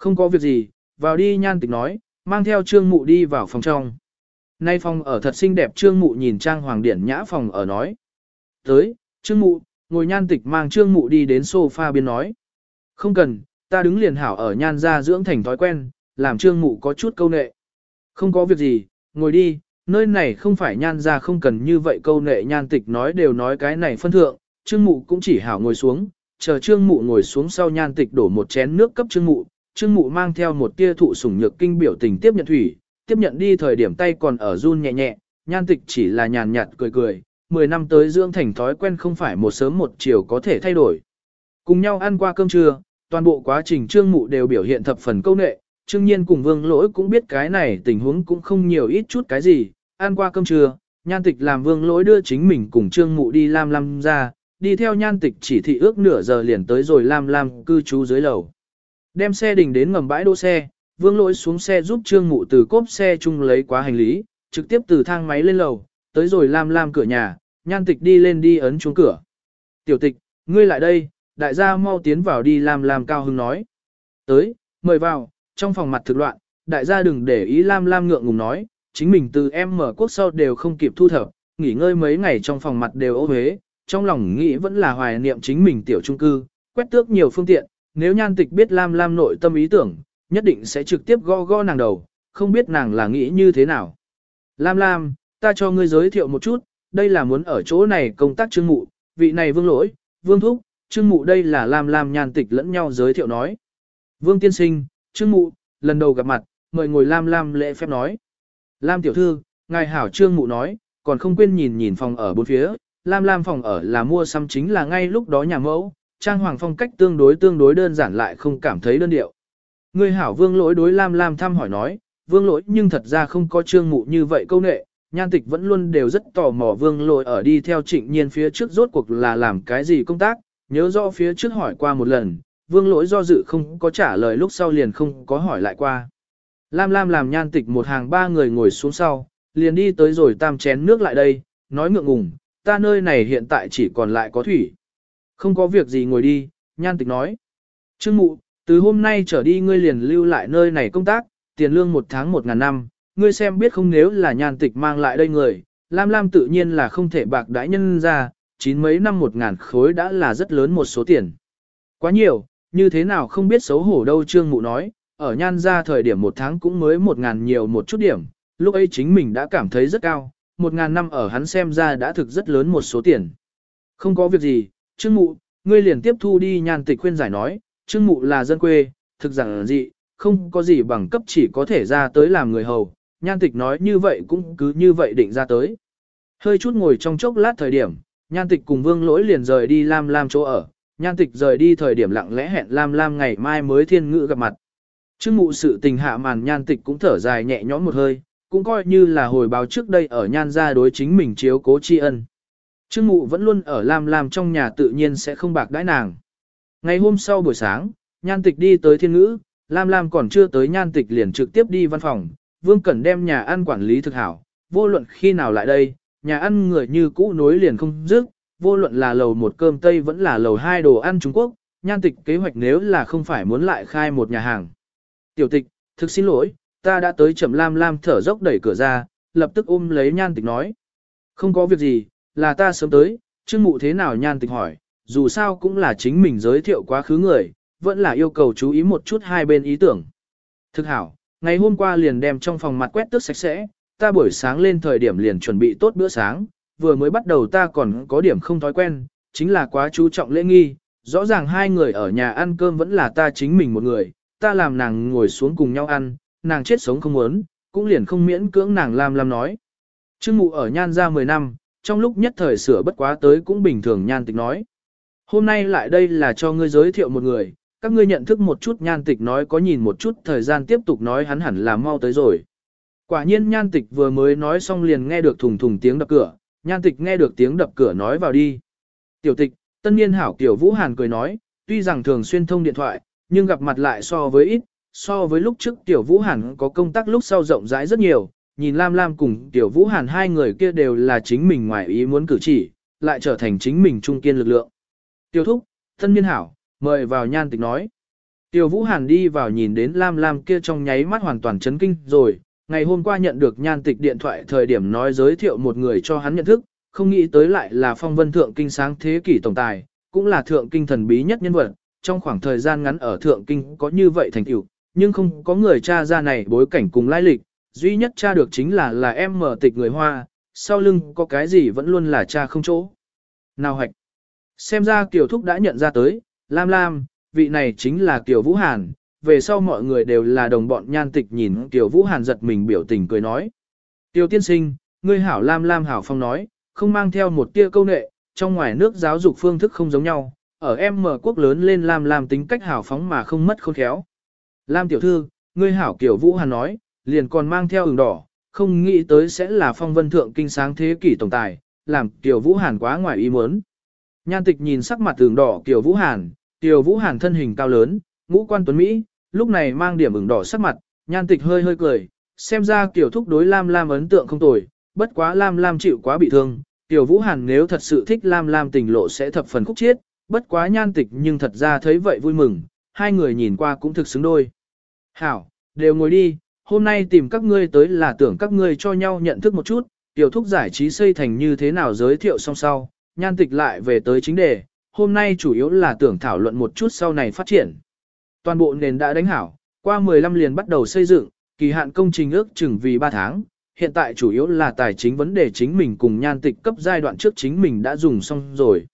Không có việc gì, vào đi nhan tịch nói, mang theo trương mụ đi vào phòng trong. Nay phòng ở thật xinh đẹp trương mụ nhìn trang hoàng điển nhã phòng ở nói. Tới, trương mụ, ngồi nhan tịch mang trương mụ đi đến sofa biên nói. Không cần, ta đứng liền hảo ở nhan ra dưỡng thành thói quen, làm trương mụ có chút câu nệ. Không có việc gì, ngồi đi, nơi này không phải nhan ra không cần như vậy câu nệ nhan tịch nói đều nói cái này phân thượng, trương mụ cũng chỉ hảo ngồi xuống, chờ trương mụ ngồi xuống sau nhan tịch đổ một chén nước cấp trương mụ, trương mụ mang theo một tia thụ sủng nhược kinh biểu tình tiếp nhận thủy, tiếp nhận đi thời điểm tay còn ở run nhẹ nhẹ, nhan tịch chỉ là nhàn nhạt cười cười, 10 năm tới dưỡng thành thói quen không phải một sớm một chiều có thể thay đổi. Cùng nhau ăn qua cơm trưa, toàn bộ quá trình trương mụ đều biểu hiện thập phần câu nệ, trương nhiên cùng vương lỗi cũng biết cái này tình huống cũng không nhiều ít chút cái gì, ăn qua cơm trưa, nhan tịch làm vương lỗi đưa chính mình cùng trương mụ đi lam lam ra, đi theo nhan tịch chỉ thị ước nửa giờ liền tới rồi lam lam cư trú dưới lầu. Đem xe đình đến ngầm bãi đỗ xe, Vương lỗi xuống xe giúp Trương Mụ từ cốp xe chung lấy quá hành lý, trực tiếp từ thang máy lên lầu, tới rồi lam lam cửa nhà, nhan tịch đi lên đi ấn chuông cửa. Tiểu tịch, ngươi lại đây, đại gia mau tiến vào đi lam lam cao hưng nói. Tới, mời vào, trong phòng mặt thực loạn, đại gia đừng để ý lam lam ngượng ngùng nói, chính mình từ em mở quốc sau đều không kịp thu thập, nghỉ ngơi mấy ngày trong phòng mặt đều ô huế, trong lòng nghĩ vẫn là hoài niệm chính mình tiểu trung cư, quét tước nhiều phương tiện, nếu nhan tịch biết lam lam nội tâm ý tưởng, nhất định sẽ trực tiếp go go nàng đầu, không biết nàng là nghĩ như thế nào. Lam Lam, ta cho ngươi giới thiệu một chút, đây là muốn ở chỗ này công tác trương mụ, vị này vương lỗi, vương thúc, trương mụ đây là Lam Lam nhan tịch lẫn nhau giới thiệu nói. Vương tiên sinh, trương mụ, lần đầu gặp mặt, mời ngồi Lam Lam lễ phép nói. Lam tiểu thư, ngài hảo trương mụ nói, còn không quên nhìn nhìn phòng ở bốn phía, Lam Lam phòng ở là mua xăm chính là ngay lúc đó nhà mẫu, trang hoàng phong cách tương đối tương đối đơn giản lại không cảm thấy đơn điệu. Người hảo vương lỗi đối Lam Lam thăm hỏi nói, vương lỗi nhưng thật ra không có trương mụ như vậy câu nệ, nhan tịch vẫn luôn đều rất tò mò vương lỗi ở đi theo trịnh nhiên phía trước rốt cuộc là làm cái gì công tác, nhớ rõ phía trước hỏi qua một lần, vương lỗi do dự không có trả lời lúc sau liền không có hỏi lại qua. Lam Lam làm nhan tịch một hàng ba người ngồi xuống sau, liền đi tới rồi tam chén nước lại đây, nói ngượng ngùng, ta nơi này hiện tại chỉ còn lại có thủy. Không có việc gì ngồi đi, nhan tịch nói. Trương mụ, từ hôm nay trở đi ngươi liền lưu lại nơi này công tác, tiền lương một tháng một ngàn năm, ngươi xem biết không nếu là nhan tịch mang lại đây người, Lam Lam tự nhiên là không thể bạc đãi nhân ra, chín mấy năm một ngàn khối đã là rất lớn một số tiền. Quá nhiều, như thế nào không biết xấu hổ đâu Trương Mụ nói, ở nhan ra thời điểm một tháng cũng mới một ngàn nhiều một chút điểm, lúc ấy chính mình đã cảm thấy rất cao, một ngàn năm ở hắn xem ra đã thực rất lớn một số tiền. Không có việc gì, Trương Mụ, ngươi liền tiếp thu đi nhan tịch khuyên giải nói, Trương Mụ là dân quê, thực rằng dị, không có gì bằng cấp chỉ có thể ra tới làm người hầu, nhan tịch nói như vậy cũng cứ như vậy định ra tới. Hơi chút ngồi trong chốc lát thời điểm, nhan tịch cùng vương lỗi liền rời đi Lam Lam chỗ ở, nhan tịch rời đi thời điểm lặng lẽ hẹn Lam Lam ngày mai mới thiên ngữ gặp mặt. Trương mụ sự tình hạ màn nhan tịch cũng thở dài nhẹ nhõm một hơi, cũng coi như là hồi báo trước đây ở nhan gia đối chính mình chiếu cố tri ân. Trương mụ vẫn luôn ở Lam Lam trong nhà tự nhiên sẽ không bạc đãi nàng. Ngày hôm sau buổi sáng, nhan tịch đi tới thiên ngữ, Lam Lam còn chưa tới nhan tịch liền trực tiếp đi văn phòng, Vương Cẩn đem nhà ăn quản lý thực hảo, vô luận khi nào lại đây, nhà ăn người như cũ nối liền không dứt, vô luận là lầu một cơm Tây vẫn là lầu hai đồ ăn Trung Quốc, nhan tịch kế hoạch nếu là không phải muốn lại khai một nhà hàng. Tiểu tịch, thực xin lỗi, ta đã tới chậm Lam Lam thở dốc đẩy cửa ra, lập tức ôm lấy nhan tịch nói. Không có việc gì, là ta sớm tới, trương mụ thế nào nhan tịch hỏi, dù sao cũng là chính mình giới thiệu quá khứ người, vẫn là yêu cầu chú ý một chút hai bên ý tưởng. Thực hảo, ngày hôm qua liền đem trong phòng mặt quét tước sạch sẽ, ta buổi sáng lên thời điểm liền chuẩn bị tốt bữa sáng, vừa mới bắt đầu ta còn có điểm không thói quen, chính là quá chú trọng lễ nghi, rõ ràng hai người ở nhà ăn cơm vẫn là ta chính mình một người, ta làm nàng ngồi xuống cùng nhau ăn, nàng chết sống không muốn, cũng liền không miễn cưỡng nàng làm làm nói. Trương mụ ở nhan ra 10 năm, trong lúc nhất thời sửa bất quá tới cũng bình thường nhan tịch nói. Hôm nay lại đây là cho ngươi giới thiệu một người, các ngươi nhận thức một chút nhan tịch nói có nhìn một chút thời gian tiếp tục nói hắn hẳn là mau tới rồi. Quả nhiên nhan tịch vừa mới nói xong liền nghe được thùng thùng tiếng đập cửa, nhan tịch nghe được tiếng đập cửa nói vào đi. Tiểu tịch, tân niên hảo tiểu Vũ Hàn cười nói, tuy rằng thường xuyên thông điện thoại, nhưng gặp mặt lại so với ít, so với lúc trước tiểu Vũ Hàn có công tác lúc sau rộng rãi rất nhiều, nhìn Lam Lam cùng tiểu Vũ Hàn hai người kia đều là chính mình ngoài ý muốn cử chỉ, lại trở thành chính mình trung kiên lực lượng. Tiểu thúc, Thân niên hảo, mời vào nhan tịch nói. Tiểu Vũ Hàn đi vào nhìn đến Lam Lam kia trong nháy mắt hoàn toàn chấn kinh rồi, ngày hôm qua nhận được nhan tịch điện thoại thời điểm nói giới thiệu một người cho hắn nhận thức, không nghĩ tới lại là phong vân thượng kinh sáng thế kỷ tổng tài, cũng là thượng kinh thần bí nhất nhân vật, trong khoảng thời gian ngắn ở thượng kinh có như vậy thành tựu, nhưng không có người cha ra này bối cảnh cùng lai lịch, duy nhất cha được chính là là em mở tịch người Hoa, sau lưng có cái gì vẫn luôn là cha không chỗ. Nào hạch, xem ra Kiều Thúc đã nhận ra tới, Lam Lam, vị này chính là Kiều Vũ Hàn, về sau mọi người đều là đồng bọn nhan tịch nhìn Kiều Vũ Hàn giật mình biểu tình cười nói. Tiêu tiên sinh, ngươi hảo Lam Lam hảo phong nói, không mang theo một tia câu nệ, trong ngoài nước giáo dục phương thức không giống nhau, ở em mở quốc lớn lên Lam Lam tính cách hảo phóng mà không mất khôn khéo. Lam tiểu thư, ngươi hảo Kiều Vũ Hàn nói, liền còn mang theo ửng đỏ, không nghĩ tới sẽ là phong vân thượng kinh sáng thế kỷ tổng tài, làm tiểu Vũ Hàn quá ngoài ý muốn. Nhan tịch nhìn sắc mặt ửng đỏ tiểu Vũ Hàn, tiểu Vũ Hàn thân hình cao lớn, ngũ quan tuấn Mỹ, lúc này mang điểm ửng đỏ sắc mặt, nhan tịch hơi hơi cười, xem ra tiểu Thúc đối Lam Lam ấn tượng không tồi, bất quá Lam Lam chịu quá bị thương, Tiểu Vũ Hàn nếu thật sự thích Lam Lam tình lộ sẽ thập phần khúc chiết, bất quá nhan tịch nhưng thật ra thấy vậy vui mừng, hai người nhìn qua cũng thực xứng đôi. Hảo, đều ngồi đi, hôm nay tìm các ngươi tới là tưởng các ngươi cho nhau nhận thức một chút, tiểu thúc giải trí xây thành như thế nào giới thiệu xong sau, nhan tịch lại về tới chính đề, hôm nay chủ yếu là tưởng thảo luận một chút sau này phát triển. Toàn bộ nền đã đánh hảo, qua 15 liền bắt đầu xây dựng, kỳ hạn công trình ước chừng vì 3 tháng, hiện tại chủ yếu là tài chính vấn đề chính mình cùng nhan tịch cấp giai đoạn trước chính mình đã dùng xong rồi.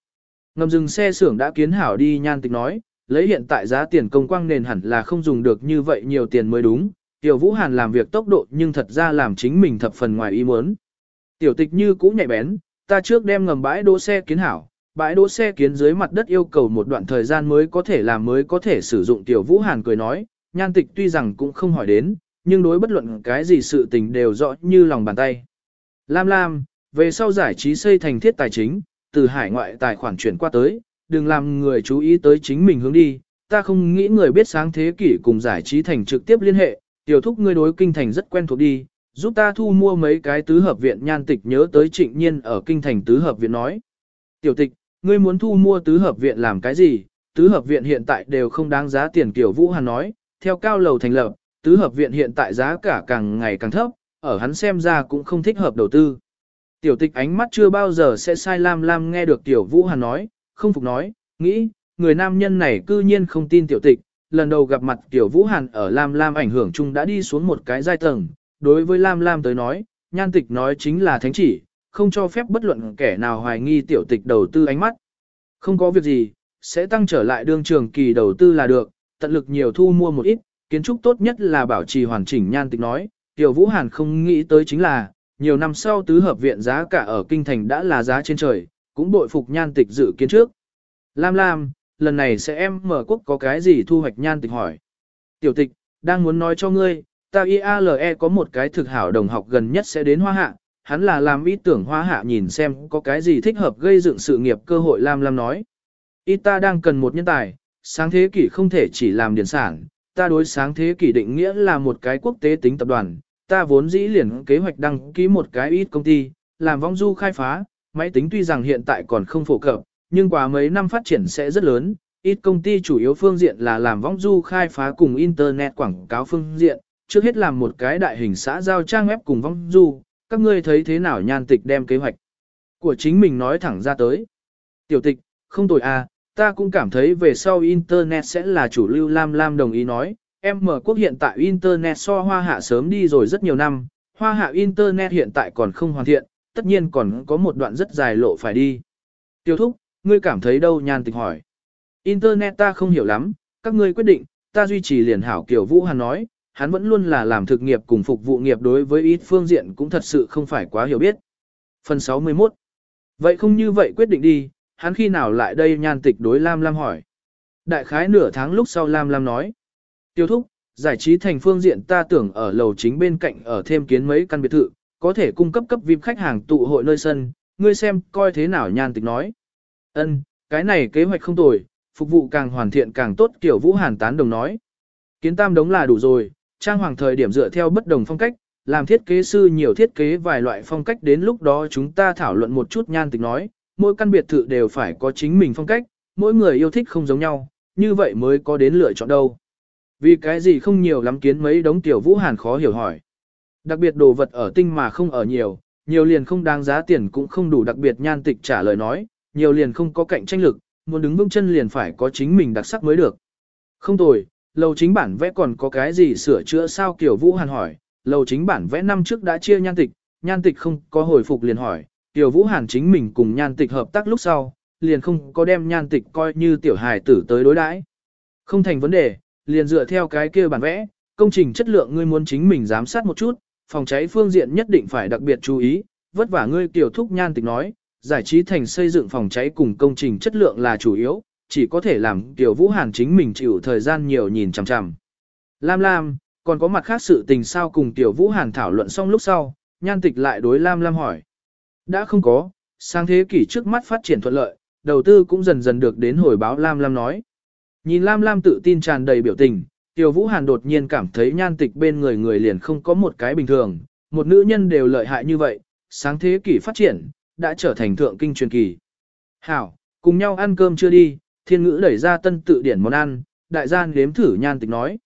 Ngầm dừng xe xưởng đã kiến hảo đi nhan tịch nói, lấy hiện tại giá tiền công quang nền hẳn là không dùng được như vậy nhiều tiền mới đúng. Tiểu Vũ Hàn làm việc tốc độ nhưng thật ra làm chính mình thập phần ngoài ý muốn. Tiểu tịch như cũ nhạy bén, ta trước đem ngầm bãi đỗ xe kiến hảo, bãi đỗ xe kiến dưới mặt đất yêu cầu một đoạn thời gian mới có thể làm mới có thể sử dụng Tiểu Vũ Hàn cười nói, nhan tịch tuy rằng cũng không hỏi đến, nhưng đối bất luận cái gì sự tình đều rõ như lòng bàn tay. Lam Lam, về sau giải trí xây thành thiết tài chính, từ hải ngoại tài khoản chuyển qua tới, đừng làm người chú ý tới chính mình hướng đi, ta không nghĩ người biết sáng thế kỷ cùng giải trí thành trực tiếp liên hệ, tiểu thúc ngươi đối kinh thành rất quen thuộc đi, giúp ta thu mua mấy cái tứ hợp viện nhan tịch nhớ tới trịnh nhiên ở kinh thành tứ hợp viện nói. Tiểu tịch, ngươi muốn thu mua tứ hợp viện làm cái gì, tứ hợp viện hiện tại đều không đáng giá tiền kiểu Vũ Hàn nói, theo cao lầu thành lập, tứ hợp viện hiện tại giá cả càng ngày càng thấp, ở hắn xem ra cũng không thích hợp đầu tư. Tiểu tịch ánh mắt chưa bao giờ sẽ sai lam lam nghe được tiểu Vũ Hàn nói, không phục nói, nghĩ, người nam nhân này cư nhiên không tin tiểu tịch, lần đầu gặp mặt tiểu Vũ Hàn ở lam lam ảnh hưởng chung đã đi xuống một cái giai tầng, đối với lam lam tới nói, nhan tịch nói chính là thánh chỉ, không cho phép bất luận kẻ nào hoài nghi tiểu tịch đầu tư ánh mắt. Không có việc gì, sẽ tăng trở lại đương trường kỳ đầu tư là được, tận lực nhiều thu mua một ít, kiến trúc tốt nhất là bảo trì hoàn chỉnh nhan tịch nói, tiểu Vũ Hàn không nghĩ tới chính là, nhiều năm sau tứ hợp viện giá cả ở kinh thành đã là giá trên trời, cũng bội phục nhan tịch dự kiến trước. Lam Lam, lần này sẽ em mở quốc có cái gì thu hoạch nhan tịch hỏi. Tiểu tịch, đang muốn nói cho ngươi, ta IALE có một cái thực hảo đồng học gần nhất sẽ đến hoa hạ, hắn là làm ý tưởng hoa hạ nhìn xem có cái gì thích hợp gây dựng sự nghiệp cơ hội Lam Lam nói. Y ta đang cần một nhân tài, sáng thế kỷ không thể chỉ làm điển sản, ta đối sáng thế kỷ định nghĩa là một cái quốc tế tính tập đoàn, ta vốn dĩ liền kế hoạch đăng ký một cái ít công ty, làm vong du khai phá, máy tính tuy rằng hiện tại còn không phổ cập, nhưng qua mấy năm phát triển sẽ rất lớn, ít công ty chủ yếu phương diện là làm võng du khai phá cùng internet quảng cáo phương diện, trước hết làm một cái đại hình xã giao trang web cùng võng du, các ngươi thấy thế nào nhan tịch đem kế hoạch của chính mình nói thẳng ra tới. Tiểu tịch, không tồi à, ta cũng cảm thấy về sau internet sẽ là chủ lưu Lam Lam đồng ý nói, em mở quốc hiện tại internet so hoa hạ sớm đi rồi rất nhiều năm, hoa hạ internet hiện tại còn không hoàn thiện, tất nhiên còn có một đoạn rất dài lộ phải đi. Tiêu thúc, ngươi cảm thấy đâu nhan tịch hỏi. Internet ta không hiểu lắm, các ngươi quyết định, ta duy trì liền hảo kiểu Vũ Hàn nói, hắn vẫn luôn là làm thực nghiệp cùng phục vụ nghiệp đối với ít phương diện cũng thật sự không phải quá hiểu biết. Phần 61 Vậy không như vậy quyết định đi, hắn khi nào lại đây nhan tịch đối Lam Lam hỏi. Đại khái nửa tháng lúc sau Lam Lam nói. Tiêu thúc, giải trí thành phương diện ta tưởng ở lầu chính bên cạnh ở thêm kiến mấy căn biệt thự, có thể cung cấp cấp VIP khách hàng tụ hội nơi sân, ngươi xem coi thế nào nhan tịch nói. Ân, cái này kế hoạch không tồi, phục vụ càng hoàn thiện càng tốt kiểu Vũ Hàn tán đồng nói. Kiến tam đống là đủ rồi, trang hoàng thời điểm dựa theo bất đồng phong cách, làm thiết kế sư nhiều thiết kế vài loại phong cách đến lúc đó chúng ta thảo luận một chút nhan tịch nói, mỗi căn biệt thự đều phải có chính mình phong cách, mỗi người yêu thích không giống nhau, như vậy mới có đến lựa chọn đâu. Vì cái gì không nhiều lắm kiến mấy đống tiểu Vũ Hàn khó hiểu hỏi. Đặc biệt đồ vật ở tinh mà không ở nhiều, nhiều liền không đáng giá tiền cũng không đủ đặc biệt nhan tịch trả lời nói, nhiều liền không có cạnh tranh lực, muốn đứng vững chân liền phải có chính mình đặc sắc mới được. Không tồi, lầu chính bản vẽ còn có cái gì sửa chữa sao kiểu Vũ Hàn hỏi, lầu chính bản vẽ năm trước đã chia nhan tịch, nhan tịch không có hồi phục liền hỏi, tiểu Vũ Hàn chính mình cùng nhan tịch hợp tác lúc sau, liền không có đem nhan tịch coi như tiểu hài tử tới đối đãi. Không thành vấn đề, liền dựa theo cái kia bản vẽ, công trình chất lượng ngươi muốn chính mình giám sát một chút, phòng cháy phương diện nhất định phải đặc biệt chú ý, vất vả ngươi tiểu thúc nhan tịch nói, giải trí thành xây dựng phòng cháy cùng công trình chất lượng là chủ yếu, chỉ có thể làm tiểu vũ hàn chính mình chịu thời gian nhiều nhìn chằm chằm. Lam Lam, còn có mặt khác sự tình sao cùng tiểu vũ hàn thảo luận xong lúc sau, nhan tịch lại đối Lam Lam hỏi. Đã không có, sang thế kỷ trước mắt phát triển thuận lợi, đầu tư cũng dần dần được đến hồi báo Lam Lam nói. Nhìn Lam Lam tự tin tràn đầy biểu tình, Tiểu Vũ Hàn đột nhiên cảm thấy nhan tịch bên người người liền không có một cái bình thường, một nữ nhân đều lợi hại như vậy, sáng thế kỷ phát triển, đã trở thành thượng kinh truyền kỳ. Hảo, cùng nhau ăn cơm chưa đi, thiên ngữ đẩy ra tân tự điển món ăn, đại gian đếm thử nhan tịch nói.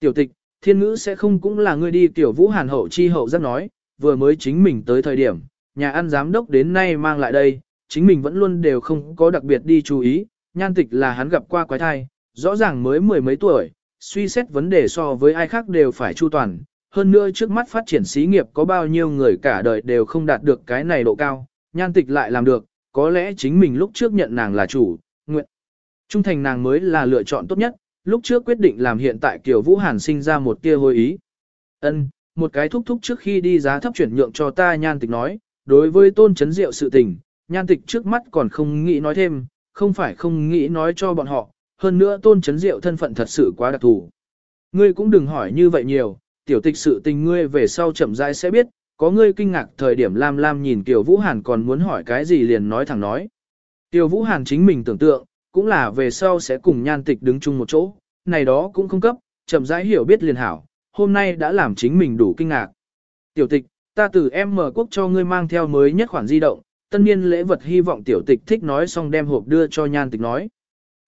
Tiểu tịch, thiên ngữ sẽ không cũng là người đi tiểu vũ hàn hậu chi hậu giác nói, vừa mới chính mình tới thời điểm, nhà ăn giám đốc đến nay mang lại đây, chính mình vẫn luôn đều không có đặc biệt đi chú ý, nhan tịch là hắn gặp qua quái thai, rõ ràng mới mười mấy tuổi, suy xét vấn đề so với ai khác đều phải chu toàn. Hơn nữa trước mắt phát triển xí nghiệp có bao nhiêu người cả đời đều không đạt được cái này độ cao, nhan tịch lại làm được, có lẽ chính mình lúc trước nhận nàng là chủ, nguyện. Trung thành nàng mới là lựa chọn tốt nhất, lúc trước quyết định làm hiện tại Kiều Vũ Hàn sinh ra một tia hồi ý. Ân, một cái thúc thúc trước khi đi giá thấp chuyển nhượng cho ta nhan tịch nói, đối với tôn chấn diệu sự tình, nhan tịch trước mắt còn không nghĩ nói thêm, không phải không nghĩ nói cho bọn họ, hơn nữa tôn chấn diệu thân phận thật sự quá đặc thù. Ngươi cũng đừng hỏi như vậy nhiều, tiểu tịch sự tình ngươi về sau chậm rãi sẽ biết, có ngươi kinh ngạc thời điểm Lam Lam nhìn Kiều Vũ Hàn còn muốn hỏi cái gì liền nói thẳng nói. Kiều Vũ Hàn chính mình tưởng tượng, cũng là về sau sẽ cùng nhan tịch đứng chung một chỗ, này đó cũng không cấp, chậm rãi hiểu biết liền hảo, hôm nay đã làm chính mình đủ kinh ngạc. Tiểu tịch, ta từ em mở quốc cho ngươi mang theo mới nhất khoản di động, tân niên lễ vật hy vọng tiểu tịch thích nói xong đem hộp đưa cho nhan tịch nói.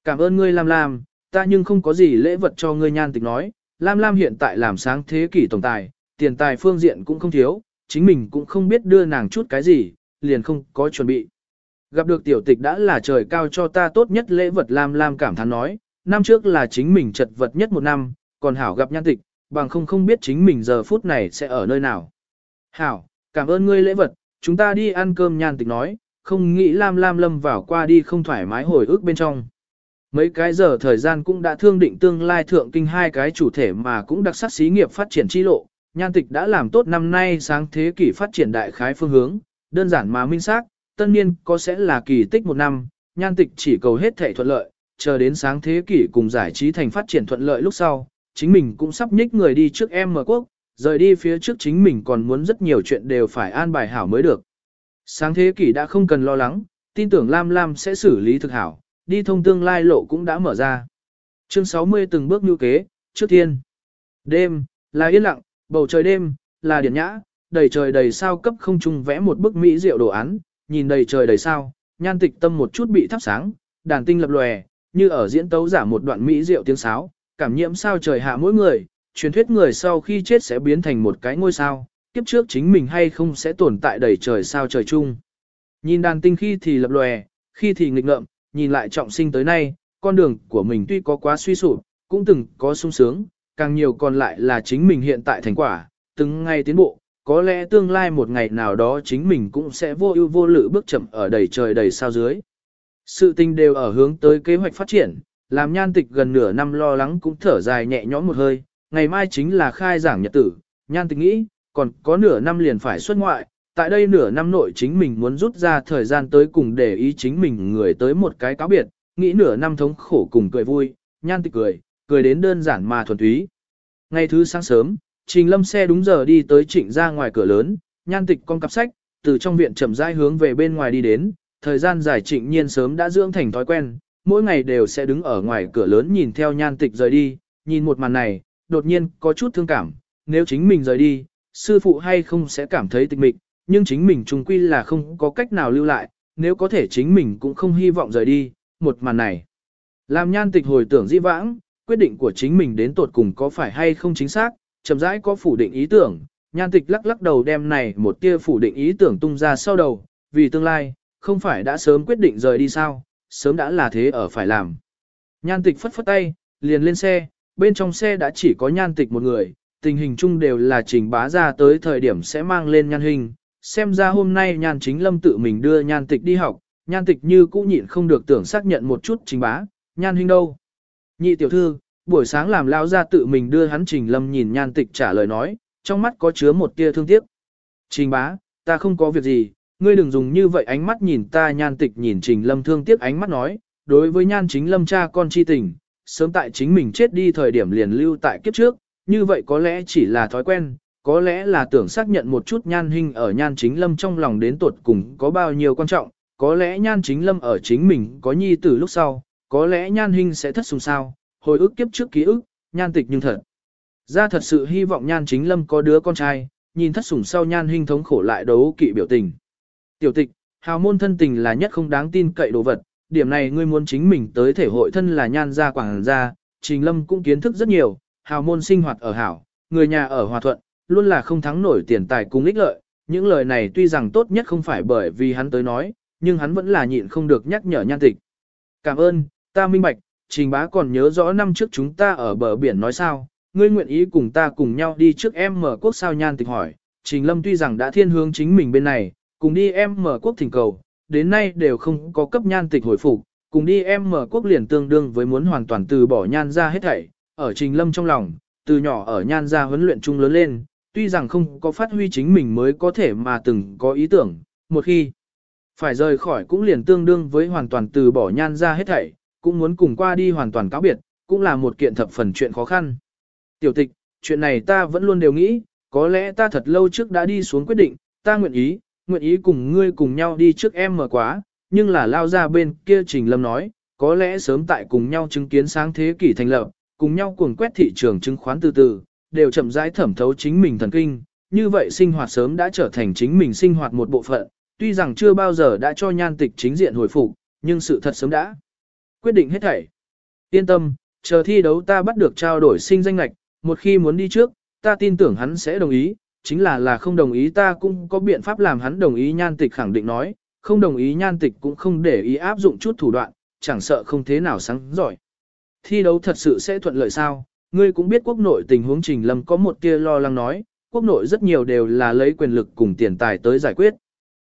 Cảm ơn ngươi Lam Lam, ta nhưng không có gì lễ vật cho ngươi nhan tịch nói, Lam Lam hiện tại làm sáng thế kỷ tổng tài, tiền tài phương diện cũng không thiếu, chính mình cũng không biết đưa nàng chút cái gì, liền không có chuẩn bị. Gặp được tiểu tịch đã là trời cao cho ta tốt nhất lễ vật Lam Lam cảm thán nói, năm trước là chính mình chật vật nhất một năm, còn Hảo gặp nhan tịch, bằng không không biết chính mình giờ phút này sẽ ở nơi nào. Hảo, cảm ơn ngươi lễ vật, chúng ta đi ăn cơm nhan tịch nói, không nghĩ Lam Lam lâm vào qua đi không thoải mái hồi ức bên trong. Mấy cái giờ thời gian cũng đã thương định tương lai thượng kinh hai cái chủ thể mà cũng đặc sắc xí nghiệp phát triển chi lộ, nhan tịch đã làm tốt năm nay sáng thế kỷ phát triển đại khái phương hướng, đơn giản mà minh xác, tân niên có sẽ là kỳ tích một năm, nhan tịch chỉ cầu hết thể thuận lợi, chờ đến sáng thế kỷ cùng giải trí thành phát triển thuận lợi lúc sau, chính mình cũng sắp nhích người đi trước em mở quốc, rời đi phía trước chính mình còn muốn rất nhiều chuyện đều phải an bài hảo mới được. Sáng thế kỷ đã không cần lo lắng, tin tưởng Lam Lam sẽ xử lý thực hảo, đi thông tương lai lộ cũng đã mở ra. Chương 60 từng bước như kế, trước tiên. Đêm, là yên lặng, bầu trời đêm, là điển nhã, đầy trời đầy sao cấp không trung vẽ một bức mỹ diệu đồ án, nhìn đầy trời đầy sao, nhan tịch tâm một chút bị thắp sáng, đàn tinh lập lòe, như ở diễn tấu giả một đoạn mỹ diệu tiếng sáo, cảm nhiễm sao trời hạ mỗi người, truyền thuyết người sau khi chết sẽ biến thành một cái ngôi sao, kiếp trước chính mình hay không sẽ tồn tại đầy trời sao trời chung. Nhìn đàn tinh khi thì lập lòe, khi thì nghịch ngợm, nhìn lại trọng sinh tới nay, con đường của mình tuy có quá suy sụp, cũng từng có sung sướng, càng nhiều còn lại là chính mình hiện tại thành quả, từng ngày tiến bộ, có lẽ tương lai một ngày nào đó chính mình cũng sẽ vô ưu vô lự bước chậm ở đầy trời đầy sao dưới. Sự tình đều ở hướng tới kế hoạch phát triển, làm nhan tịch gần nửa năm lo lắng cũng thở dài nhẹ nhõm một hơi, ngày mai chính là khai giảng nhật tử, nhan tịch nghĩ, còn có nửa năm liền phải xuất ngoại, tại đây nửa năm nội chính mình muốn rút ra thời gian tới cùng để ý chính mình người tới một cái cáo biệt, nghĩ nửa năm thống khổ cùng cười vui, nhan tịch cười, cười đến đơn giản mà thuần túy. Ngày thứ sáng sớm, Trình Lâm xe đúng giờ đi tới trịnh ra ngoài cửa lớn, nhan tịch con cặp sách, từ trong viện chậm rãi hướng về bên ngoài đi đến, thời gian dài trịnh nhiên sớm đã dưỡng thành thói quen, mỗi ngày đều sẽ đứng ở ngoài cửa lớn nhìn theo nhan tịch rời đi, nhìn một màn này, đột nhiên có chút thương cảm, nếu chính mình rời đi, sư phụ hay không sẽ cảm thấy tịch mịch, nhưng chính mình trùng quy là không có cách nào lưu lại, nếu có thể chính mình cũng không hy vọng rời đi, một màn này. Làm nhan tịch hồi tưởng di vãng, quyết định của chính mình đến tột cùng có phải hay không chính xác, chậm rãi có phủ định ý tưởng, nhan tịch lắc lắc đầu đem này một tia phủ định ý tưởng tung ra sau đầu, vì tương lai, không phải đã sớm quyết định rời đi sao, sớm đã là thế ở phải làm. Nhan tịch phất phất tay, liền lên xe, bên trong xe đã chỉ có nhan tịch một người, tình hình chung đều là trình bá ra tới thời điểm sẽ mang lên nhan hình, xem ra hôm nay nhan chính lâm tự mình đưa nhan tịch đi học, nhan tịch như cũ nhịn không được tưởng xác nhận một chút trình bá, nhan hình đâu. Nhị tiểu thư, buổi sáng làm lao ra tự mình đưa hắn trình lâm nhìn nhan tịch trả lời nói, trong mắt có chứa một tia thương tiếc. Trình bá, ta không có việc gì, ngươi đừng dùng như vậy ánh mắt nhìn ta nhan tịch nhìn trình lâm thương tiếc ánh mắt nói, đối với nhan chính lâm cha con chi tình, sớm tại chính mình chết đi thời điểm liền lưu tại kiếp trước, như vậy có lẽ chỉ là thói quen, có lẽ là tưởng xác nhận một chút nhan hình ở nhan chính lâm trong lòng đến tuột cùng có bao nhiêu quan trọng, có lẽ nhan chính lâm ở chính mình có nhi tử lúc sau, có lẽ nhan hình sẽ thất sùng sao, hồi ức kiếp trước ký ức, nhan tịch nhưng thật. Ra thật sự hy vọng nhan chính lâm có đứa con trai, nhìn thất sủng sau nhan hình thống khổ lại đấu kỵ biểu tình. Tiểu tịch, hào môn thân tình là nhất không đáng tin cậy đồ vật, điểm này ngươi muốn chính mình tới thể hội thân là nhan gia quảng gia, trình lâm cũng kiến thức rất nhiều, hào môn sinh hoạt ở hảo, người nhà ở hòa thuận, luôn là không thắng nổi tiền tài cùng ích lợi. Những lời này tuy rằng tốt nhất không phải bởi vì hắn tới nói, nhưng hắn vẫn là nhịn không được nhắc nhở nhan tịch. Cảm ơn, ta minh bạch, trình bá còn nhớ rõ năm trước chúng ta ở bờ biển nói sao, ngươi nguyện ý cùng ta cùng nhau đi trước em mở quốc sao nhan tịch hỏi, trình lâm tuy rằng đã thiên hướng chính mình bên này, cùng đi em mở quốc thỉnh cầu, đến nay đều không có cấp nhan tịch hồi phục, cùng đi em mở quốc liền tương đương với muốn hoàn toàn từ bỏ nhan ra hết thảy, ở trình lâm trong lòng, từ nhỏ ở nhan ra huấn luyện chung lớn lên, tuy rằng không có phát huy chính mình mới có thể mà từng có ý tưởng, một khi phải rời khỏi cũng liền tương đương với hoàn toàn từ bỏ nhan ra hết thảy, cũng muốn cùng qua đi hoàn toàn cáo biệt, cũng là một kiện thập phần chuyện khó khăn. Tiểu tịch, chuyện này ta vẫn luôn đều nghĩ, có lẽ ta thật lâu trước đã đi xuống quyết định, ta nguyện ý, nguyện ý cùng ngươi cùng nhau đi trước em mở quá, nhưng là lao ra bên kia Trình Lâm nói, có lẽ sớm tại cùng nhau chứng kiến sáng thế kỷ thành lập, cùng nhau cuồng quét thị trường chứng khoán từ từ, đều chậm rãi thẩm thấu chính mình thần kinh, như vậy sinh hoạt sớm đã trở thành chính mình sinh hoạt một bộ phận, tuy rằng chưa bao giờ đã cho nhan tịch chính diện hồi phục, nhưng sự thật sớm đã quyết định hết thảy. Yên tâm, chờ thi đấu ta bắt được trao đổi sinh danh lạch, một khi muốn đi trước, ta tin tưởng hắn sẽ đồng ý, chính là là không đồng ý ta cũng có biện pháp làm hắn đồng ý nhan tịch khẳng định nói, không đồng ý nhan tịch cũng không để ý áp dụng chút thủ đoạn, chẳng sợ không thế nào sáng giỏi. Thi đấu thật sự sẽ thuận lợi sao? Ngươi cũng biết quốc nội tình huống Trình Lâm có một tia lo lắng nói, quốc nội rất nhiều đều là lấy quyền lực cùng tiền tài tới giải quyết.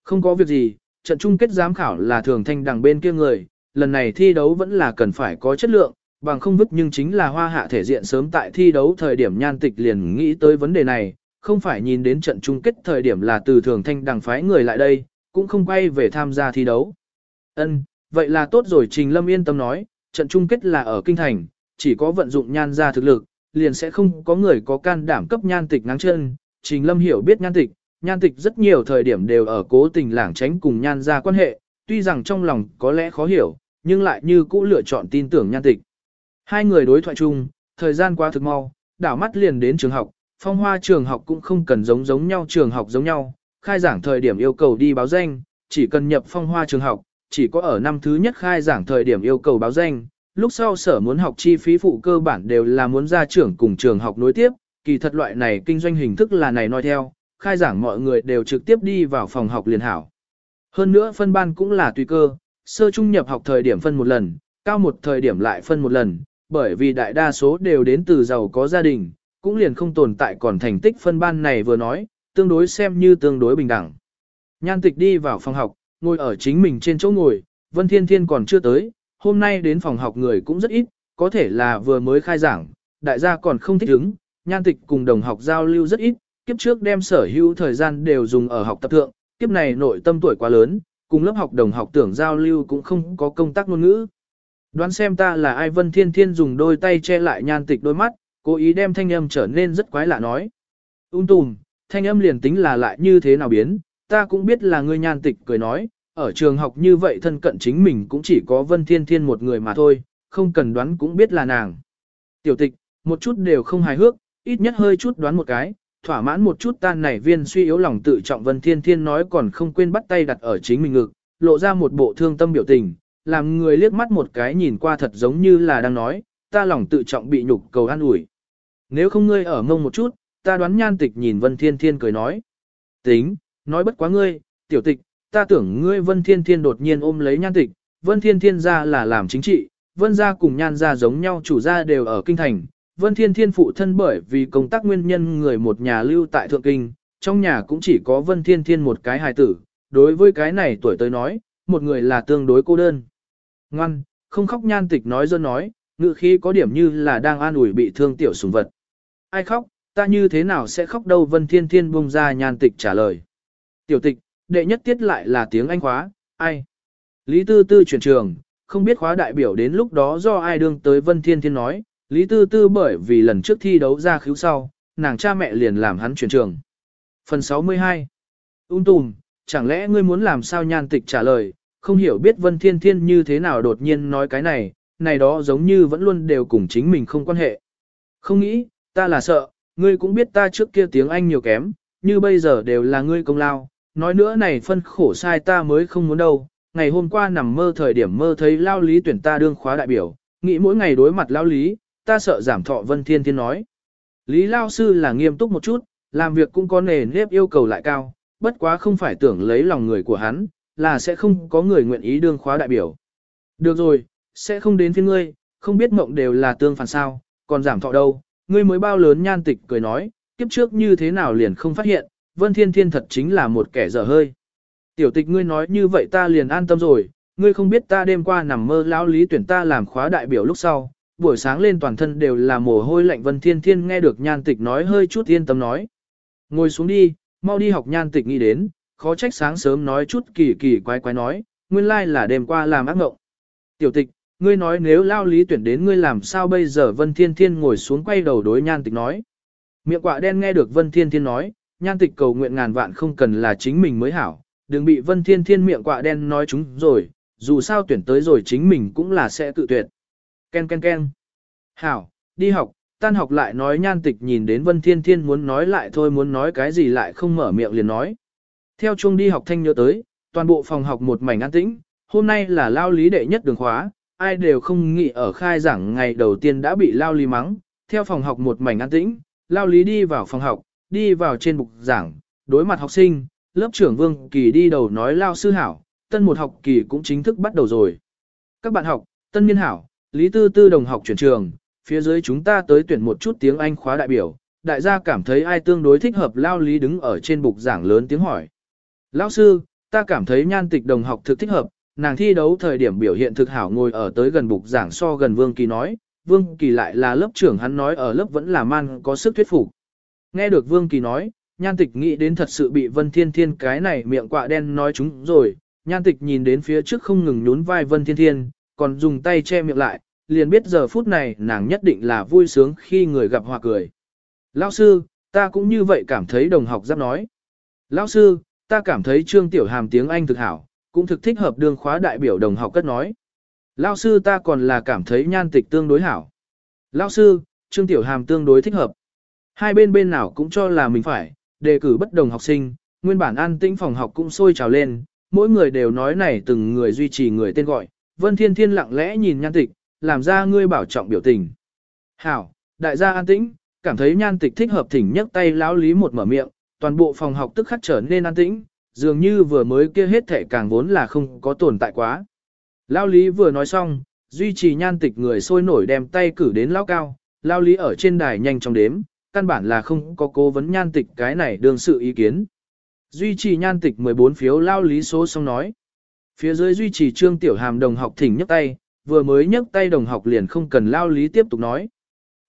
Không có việc gì, trận chung kết giám khảo là thường thanh đằng bên kia người, lần này thi đấu vẫn là cần phải có chất lượng, bằng không vứt nhưng chính là hoa hạ thể diện sớm tại thi đấu thời điểm nhan tịch liền nghĩ tới vấn đề này, không phải nhìn đến trận chung kết thời điểm là từ thường thanh đằng phái người lại đây, cũng không quay về tham gia thi đấu. Ân, vậy là tốt rồi Trình Lâm yên tâm nói, trận chung kết là ở Kinh Thành, chỉ có vận dụng nhan ra thực lực, liền sẽ không có người có can đảm cấp nhan tịch ngáng chân. Trình Lâm hiểu biết nhan tịch, nhan tịch rất nhiều thời điểm đều ở cố tình lảng tránh cùng nhan ra quan hệ, tuy rằng trong lòng có lẽ khó hiểu, nhưng lại như cũ lựa chọn tin tưởng nhan tịch. Hai người đối thoại chung, thời gian qua thực mau, đảo mắt liền đến trường học, phong hoa trường học cũng không cần giống giống nhau trường học giống nhau, khai giảng thời điểm yêu cầu đi báo danh, chỉ cần nhập phong hoa trường học, chỉ có ở năm thứ nhất khai giảng thời điểm yêu cầu báo danh, lúc sau sở muốn học chi phí phụ cơ bản đều là muốn ra trưởng cùng trường học nối tiếp, kỳ thật loại này kinh doanh hình thức là này nói theo, khai giảng mọi người đều trực tiếp đi vào phòng học liền hảo. Hơn nữa phân ban cũng là tùy cơ, sơ trung nhập học thời điểm phân một lần, cao một thời điểm lại phân một lần, bởi vì đại đa số đều đến từ giàu có gia đình, cũng liền không tồn tại còn thành tích phân ban này vừa nói, tương đối xem như tương đối bình đẳng. Nhan tịch đi vào phòng học, ngồi ở chính mình trên chỗ ngồi, Vân Thiên Thiên còn chưa tới, hôm nay đến phòng học người cũng rất ít, có thể là vừa mới khai giảng, đại gia còn không thích ứng, nhan tịch cùng đồng học giao lưu rất ít, kiếp trước đem sở hữu thời gian đều dùng ở học tập thượng, kiếp này nội tâm tuổi quá lớn, cùng lớp học đồng học tưởng giao lưu cũng không có công tác ngôn ngữ. Đoán xem ta là ai Vân Thiên Thiên dùng đôi tay che lại nhan tịch đôi mắt, cố ý đem thanh âm trở nên rất quái lạ nói. Ung tùm, thanh âm liền tính là lại như thế nào biến, ta cũng biết là ngươi nhan tịch cười nói, ở trường học như vậy thân cận chính mình cũng chỉ có Vân Thiên Thiên một người mà thôi, không cần đoán cũng biết là nàng. Tiểu tịch, một chút đều không hài hước, ít nhất hơi chút đoán một cái, thỏa mãn một chút tan nảy viên suy yếu lòng tự trọng Vân Thiên Thiên nói còn không quên bắt tay đặt ở chính mình ngực, lộ ra một bộ thương tâm biểu tình, làm người liếc mắt một cái nhìn qua thật giống như là đang nói, ta lòng tự trọng bị nhục cầu an ủi. Nếu không ngươi ở mông một chút, ta đoán nhan tịch nhìn Vân Thiên Thiên cười nói. Tính, nói bất quá ngươi, tiểu tịch, ta tưởng ngươi Vân Thiên Thiên đột nhiên ôm lấy nhan tịch, Vân Thiên Thiên ra là làm chính trị, Vân gia cùng nhan gia giống nhau chủ gia đều ở kinh thành. Vân Thiên Thiên phụ thân bởi vì công tác nguyên nhân người một nhà lưu tại Thượng Kinh, trong nhà cũng chỉ có Vân Thiên Thiên một cái hài tử, đối với cái này tuổi tới nói, một người là tương đối cô đơn. Ngoan, không khóc nhan tịch nói dân nói, ngự khí có điểm như là đang an ủi bị thương tiểu sùng vật. Ai khóc, ta như thế nào sẽ khóc đâu Vân Thiên Thiên bung ra nhan tịch trả lời. Tiểu tịch, đệ nhất tiết lại là tiếng Anh khóa, ai? Lý Tư Tư chuyển trường, không biết khóa đại biểu đến lúc đó do ai đương tới Vân Thiên Thiên nói, Lý Tư Tư bởi vì lần trước thi đấu ra khíu sau, nàng cha mẹ liền làm hắn chuyển trường. Phần 62 Ung tùm, chẳng lẽ ngươi muốn làm sao nhan tịch trả lời, không hiểu biết Vân Thiên Thiên như thế nào đột nhiên nói cái này, này đó giống như vẫn luôn đều cùng chính mình không quan hệ. Không nghĩ, ta là sợ, ngươi cũng biết ta trước kia tiếng Anh nhiều kém, như bây giờ đều là ngươi công lao, nói nữa này phân khổ sai ta mới không muốn đâu. Ngày hôm qua nằm mơ thời điểm mơ thấy lao lý tuyển ta đương khóa đại biểu, nghĩ mỗi ngày đối mặt lao lý, ta sợ giảm thọ Vân Thiên Thiên nói. Lý lao sư là nghiêm túc một chút, làm việc cũng có nề nếp yêu cầu lại cao, bất quá không phải tưởng lấy lòng người của hắn, là sẽ không có người nguyện ý đương khóa đại biểu. Được rồi, sẽ không đến phiên ngươi, không biết mộng đều là tương phản sao, còn giảm thọ đâu, ngươi mới bao lớn nhan tịch cười nói, kiếp trước như thế nào liền không phát hiện, Vân Thiên Thiên thật chính là một kẻ dở hơi. Tiểu tịch ngươi nói như vậy ta liền an tâm rồi, ngươi không biết ta đêm qua nằm mơ lão lý tuyển ta làm khóa đại biểu lúc sau, buổi sáng lên toàn thân đều là mồ hôi lạnh Vân Thiên Thiên nghe được nhan tịch nói hơi chút yên tâm nói. Ngồi xuống đi, mau đi học nhan tịch nghĩ đến, khó trách sáng sớm nói chút kỳ kỳ quái quái nói, nguyên lai là đêm qua làm ác mộng. Tiểu tịch, ngươi nói nếu lao lý tuyển đến ngươi làm sao bây giờ Vân Thiên Thiên ngồi xuống quay đầu đối nhan tịch nói. Miệng quạ đen nghe được Vân Thiên Thiên nói, nhan tịch cầu nguyện ngàn vạn không cần là chính mình mới hảo, đừng bị Vân Thiên Thiên miệng quạ đen nói chúng rồi, dù sao tuyển tới rồi chính mình cũng là sẽ tự tuyệt. Ken ken ken. Hảo, đi học, tan học lại nói nhan tịch nhìn đến Vân Thiên Thiên muốn nói lại thôi muốn nói cái gì lại không mở miệng liền nói. Theo chuông đi học thanh nhớ tới, toàn bộ phòng học một mảnh an tĩnh, hôm nay là lao lý đệ nhất đường khóa, ai đều không nghĩ ở khai giảng ngày đầu tiên đã bị lao lý mắng, theo phòng học một mảnh an tĩnh, lao lý đi vào phòng học, đi vào trên bục giảng, đối mặt học sinh, lớp trưởng Vương Kỳ đi đầu nói lao sư hảo, tân một học kỳ cũng chính thức bắt đầu rồi. Các bạn học, tân niên hảo, Lý Tư Tư đồng học chuyển trường, phía dưới chúng ta tới tuyển một chút tiếng Anh khóa đại biểu, đại gia cảm thấy ai tương đối thích hợp lao lý đứng ở trên bục giảng lớn tiếng hỏi. Lão sư, ta cảm thấy nhan tịch đồng học thực thích hợp, nàng thi đấu thời điểm biểu hiện thực hảo ngồi ở tới gần bục giảng so gần Vương Kỳ nói, Vương Kỳ lại là lớp trưởng hắn nói ở lớp vẫn là man có sức thuyết phục. Nghe được Vương Kỳ nói, nhan tịch nghĩ đến thật sự bị Vân Thiên Thiên cái này miệng quạ đen nói chúng rồi, nhan tịch nhìn đến phía trước không ngừng nhún vai Vân Thiên Thiên, còn dùng tay che miệng lại, liền biết giờ phút này nàng nhất định là vui sướng khi người gặp hòa cười. Lão sư, ta cũng như vậy cảm thấy đồng học giáp nói. Lão sư, ta cảm thấy Trương Tiểu Hàm tiếng Anh thực hảo, cũng thực thích hợp đường khóa đại biểu đồng học cất nói. Lão sư ta còn là cảm thấy nhan tịch tương đối hảo. Lão sư, Trương Tiểu Hàm tương đối thích hợp. Hai bên bên nào cũng cho là mình phải, đề cử bất đồng học sinh, nguyên bản an tĩnh phòng học cũng sôi trào lên, mỗi người đều nói này từng người duy trì người tên gọi. Vân Thiên Thiên lặng lẽ nhìn nhan tịch, làm ra ngươi bảo trọng biểu tình. Hảo, đại gia an tĩnh, cảm thấy nhan tịch thích hợp thỉnh nhấc tay lão lý một mở miệng, toàn bộ phòng học tức khắc trở nên an tĩnh, dường như vừa mới kia hết thể càng vốn là không có tồn tại quá. Lão lý vừa nói xong, duy trì nhan tịch người sôi nổi đem tay cử đến lão cao, lão lý ở trên đài nhanh chóng đếm, căn bản là không có cố vấn nhan tịch cái này đương sự ý kiến. Duy trì nhan tịch 14 phiếu lao lý số xong nói. Phía dưới duy trì trương tiểu hàm đồng học thỉnh nhấc tay, vừa mới nhấc tay đồng học liền không cần lao lý tiếp tục nói.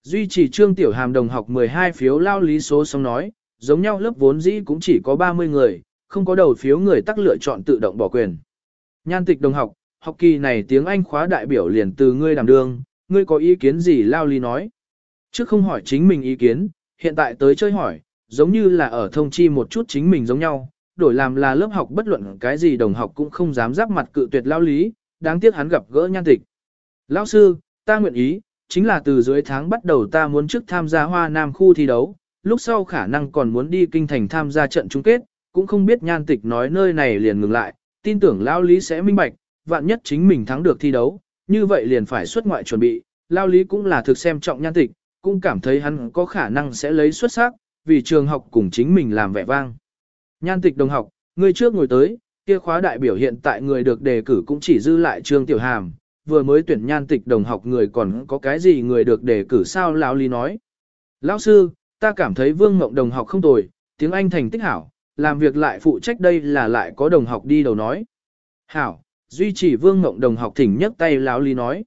Duy trì trương tiểu hàm đồng học 12 phiếu lao lý số xong nói, giống nhau lớp vốn dĩ cũng chỉ có 30 người, không có đầu phiếu người tắc lựa chọn tự động bỏ quyền. Nhan tịch đồng học, học kỳ này tiếng Anh khóa đại biểu liền từ ngươi đảm đương, ngươi có ý kiến gì lao lý nói. Trước không hỏi chính mình ý kiến, hiện tại tới chơi hỏi, giống như là ở thông chi một chút chính mình giống nhau, đổi làm là lớp học bất luận cái gì đồng học cũng không dám giáp mặt cự tuyệt lao lý, đáng tiếc hắn gặp gỡ nhan tịch. Lão sư, ta nguyện ý, chính là từ dưới tháng bắt đầu ta muốn trước tham gia hoa nam khu thi đấu, lúc sau khả năng còn muốn đi kinh thành tham gia trận chung kết, cũng không biết nhan tịch nói nơi này liền ngừng lại, tin tưởng lao lý sẽ minh bạch, vạn nhất chính mình thắng được thi đấu, như vậy liền phải xuất ngoại chuẩn bị, lao lý cũng là thực xem trọng nhan tịch, cũng cảm thấy hắn có khả năng sẽ lấy xuất sắc, vì trường học cùng chính mình làm vẻ vang. Nhan tịch đồng học, người trước ngồi tới, kia khóa đại biểu hiện tại người được đề cử cũng chỉ dư lại Trương Tiểu Hàm, vừa mới tuyển nhan tịch đồng học người còn có cái gì người được đề cử sao lão lý nói. Lão sư, ta cảm thấy Vương Ngộng đồng học không tồi, tiếng Anh thành tích hảo, làm việc lại phụ trách đây là lại có đồng học đi đầu nói. Hảo, duy trì Vương Ngộng đồng học thỉnh nhấc tay lão lý nói.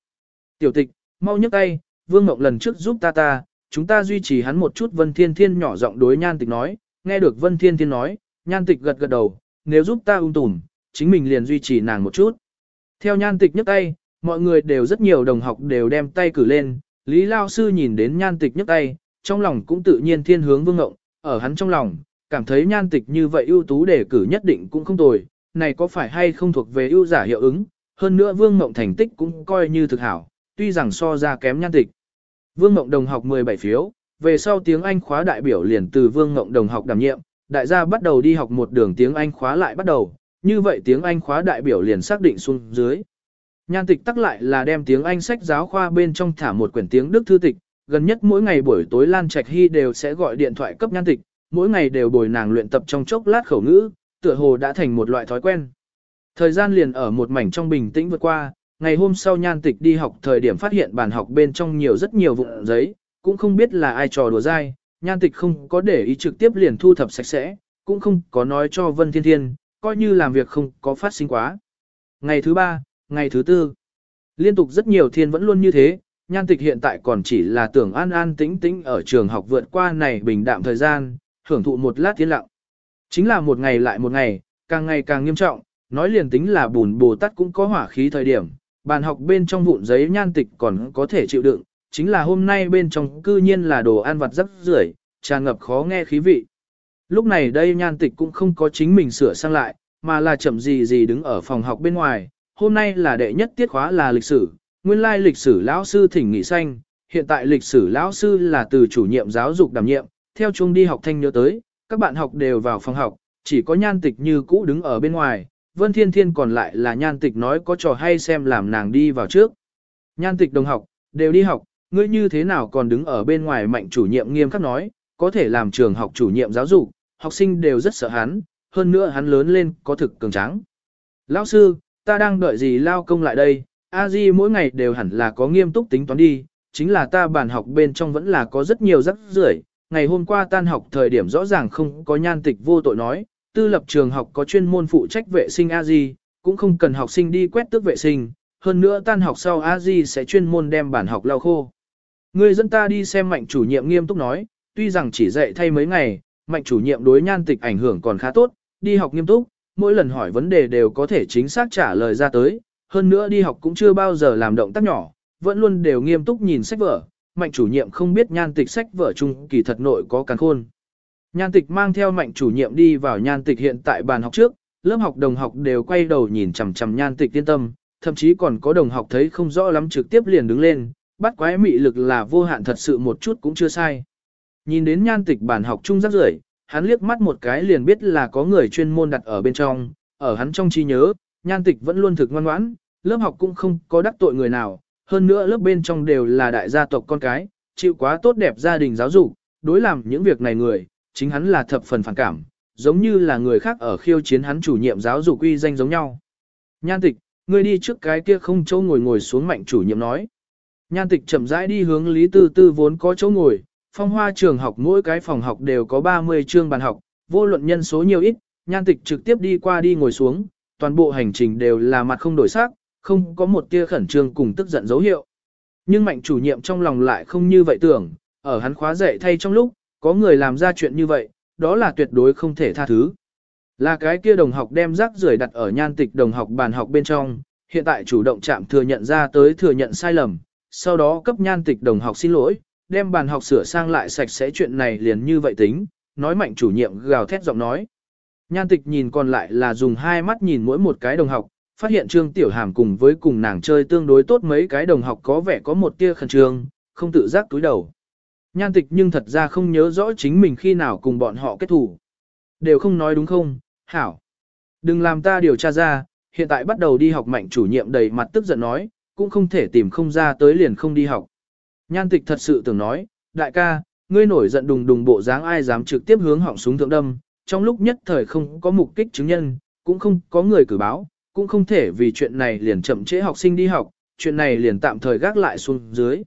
Tiểu tịch, mau nhấc tay, Vương Ngộng lần trước giúp ta ta, chúng ta duy trì hắn một chút Vân Thiên Thiên nhỏ giọng đối nhan tịch nói, nghe được Vân Thiên Thiên nói, nhan tịch gật gật đầu, nếu giúp ta ung tùm, chính mình liền duy trì nàng một chút. Theo nhan tịch nhấc tay, mọi người đều rất nhiều đồng học đều đem tay cử lên, Lý Lao Sư nhìn đến nhan tịch nhấc tay, trong lòng cũng tự nhiên thiên hướng vương ngộng, ở hắn trong lòng, cảm thấy nhan tịch như vậy ưu tú đề cử nhất định cũng không tồi, này có phải hay không thuộc về ưu giả hiệu ứng, hơn nữa vương ngộng thành tích cũng coi như thực hảo, tuy rằng so ra kém nhan tịch. Vương ngộng đồng học 17 phiếu, về sau tiếng Anh khóa đại biểu liền từ vương ngộng đồng học đảm nhiệm, đại gia bắt đầu đi học một đường tiếng Anh khóa lại bắt đầu, như vậy tiếng Anh khóa đại biểu liền xác định xuống dưới. Nhan tịch tắc lại là đem tiếng Anh sách giáo khoa bên trong thả một quyển tiếng Đức thư tịch, gần nhất mỗi ngày buổi tối Lan Trạch Hy đều sẽ gọi điện thoại cấp nhan tịch, mỗi ngày đều bồi nàng luyện tập trong chốc lát khẩu ngữ, tựa hồ đã thành một loại thói quen. Thời gian liền ở một mảnh trong bình tĩnh vượt qua, ngày hôm sau nhan tịch đi học thời điểm phát hiện bàn học bên trong nhiều rất nhiều vụn giấy, cũng không biết là ai trò đùa dai, nhan tịch không có để ý trực tiếp liền thu thập sạch sẽ, cũng không có nói cho Vân Thiên Thiên, coi như làm việc không có phát sinh quá. Ngày thứ ba, ngày thứ tư. Liên tục rất nhiều thiên vẫn luôn như thế, nhan tịch hiện tại còn chỉ là tưởng an an tĩnh tĩnh ở trường học vượt qua này bình đạm thời gian, hưởng thụ một lát thiên lặng. Chính là một ngày lại một ngày, càng ngày càng nghiêm trọng, nói liền tính là bùn bồ tát cũng có hỏa khí thời điểm, bàn học bên trong vụn giấy nhan tịch còn có thể chịu đựng, chính là hôm nay bên trong cư nhiên là đồ ăn vặt rất rưởi, tràn ngập khó nghe khí vị. Lúc này đây nhan tịch cũng không có chính mình sửa sang lại, mà là chậm gì gì đứng ở phòng học bên ngoài, hôm nay là đệ nhất tiết khóa là lịch sử, nguyên lai lịch sử lão sư thỉnh nghị xanh, hiện tại lịch sử lão sư là từ chủ nhiệm giáo dục đảm nhiệm, theo chung đi học thanh nhớ tới, các bạn học đều vào phòng học, chỉ có nhan tịch như cũ đứng ở bên ngoài, Vân Thiên Thiên còn lại là nhan tịch nói có trò hay xem làm nàng đi vào trước. Nhan tịch đồng học, đều đi học, ngươi như thế nào còn đứng ở bên ngoài mạnh chủ nhiệm nghiêm khắc nói, có thể làm trường học chủ nhiệm giáo dục, học sinh đều rất sợ hắn, hơn nữa hắn lớn lên có thực cường tráng. Lão sư, ta đang đợi gì lao công lại đây, a di mỗi ngày đều hẳn là có nghiêm túc tính toán đi, chính là ta bàn học bên trong vẫn là có rất nhiều rắc rưởi. Ngày hôm qua tan học thời điểm rõ ràng không có nhan tịch vô tội nói, tư lập trường học có chuyên môn phụ trách vệ sinh a di, cũng không cần học sinh đi quét tước vệ sinh, hơn nữa tan học sau a di sẽ chuyên môn đem bản học lau khô. Người dẫn ta đi xem mạnh chủ nhiệm nghiêm túc nói, tuy rằng chỉ dạy thay mấy ngày, mạnh chủ nhiệm đối nhan tịch ảnh hưởng còn khá tốt, đi học nghiêm túc, mỗi lần hỏi vấn đề đều có thể chính xác trả lời ra tới, hơn nữa đi học cũng chưa bao giờ làm động tác nhỏ, vẫn luôn đều nghiêm túc nhìn sách vở, mạnh chủ nhiệm không biết nhan tịch sách vở chung kỳ thật nội có càng khôn. Nhan tịch mang theo mạnh chủ nhiệm đi vào nhan tịch hiện tại bàn học trước, lớp học đồng học đều quay đầu nhìn chằm chằm nhan tịch tiên tâm, thậm chí còn có đồng học thấy không rõ lắm trực tiếp liền đứng lên, bắt quái mị lực là vô hạn thật sự một chút cũng chưa sai. Nhìn đến nhan tịch bản học chung rất rưởi, hắn liếc mắt một cái liền biết là có người chuyên môn đặt ở bên trong, ở hắn trong trí nhớ, nhan tịch vẫn luôn thực ngoan ngoãn, lớp học cũng không có đắc tội người nào, hơn nữa lớp bên trong đều là đại gia tộc con cái, chịu quá tốt đẹp gia đình giáo dục, đối làm những việc này người, chính hắn là thập phần phản cảm, giống như là người khác ở khiêu chiến hắn chủ nhiệm giáo dục uy danh giống nhau. Nhan tịch, ngươi đi trước cái kia không chỗ ngồi ngồi xuống mạnh chủ nhiệm nói. Nhan tịch chậm rãi đi hướng Lý Tư Tư vốn có chỗ ngồi, phong hoa trường học mỗi cái phòng học đều có 30 chương bàn học, vô luận nhân số nhiều ít, nhan tịch trực tiếp đi qua đi ngồi xuống, toàn bộ hành trình đều là mặt không đổi sắc, không có một tia khẩn trương cùng tức giận dấu hiệu. Nhưng mạnh chủ nhiệm trong lòng lại không như vậy tưởng, ở hắn khóa dạy thay trong lúc, có người làm ra chuyện như vậy, đó là tuyệt đối không thể tha thứ. Là cái kia đồng học đem rác rưởi đặt ở nhan tịch đồng học bàn học bên trong, hiện tại chủ động chạm thừa nhận ra tới thừa nhận sai lầm, sau đó cấp nhan tịch đồng học xin lỗi, đem bàn học sửa sang lại sạch sẽ chuyện này liền như vậy tính, nói mạnh chủ nhiệm gào thét giọng nói. Nhan tịch nhìn còn lại là dùng hai mắt nhìn mỗi một cái đồng học, phát hiện Trương Tiểu Hàm cùng với cùng nàng chơi tương đối tốt mấy cái đồng học có vẻ có một tia khẩn trương, không tự giác túi đầu. Nhan tịch nhưng thật ra không nhớ rõ chính mình khi nào cùng bọn họ kết thủ. Đều không nói đúng không, hảo. Đừng làm ta điều tra ra, hiện tại bắt đầu đi học mạnh chủ nhiệm đầy mặt tức giận nói, cũng không thể tìm không ra tới liền không đi học. Nhan tịch thật sự tưởng nói, đại ca, ngươi nổi giận đùng đùng bộ dáng ai dám trực tiếp hướng họng súng thượng đâm, trong lúc nhất thời không có mục kích chứng nhân, cũng không có người cử báo, cũng không thể vì chuyện này liền chậm trễ học sinh đi học, chuyện này liền tạm thời gác lại xuống dưới.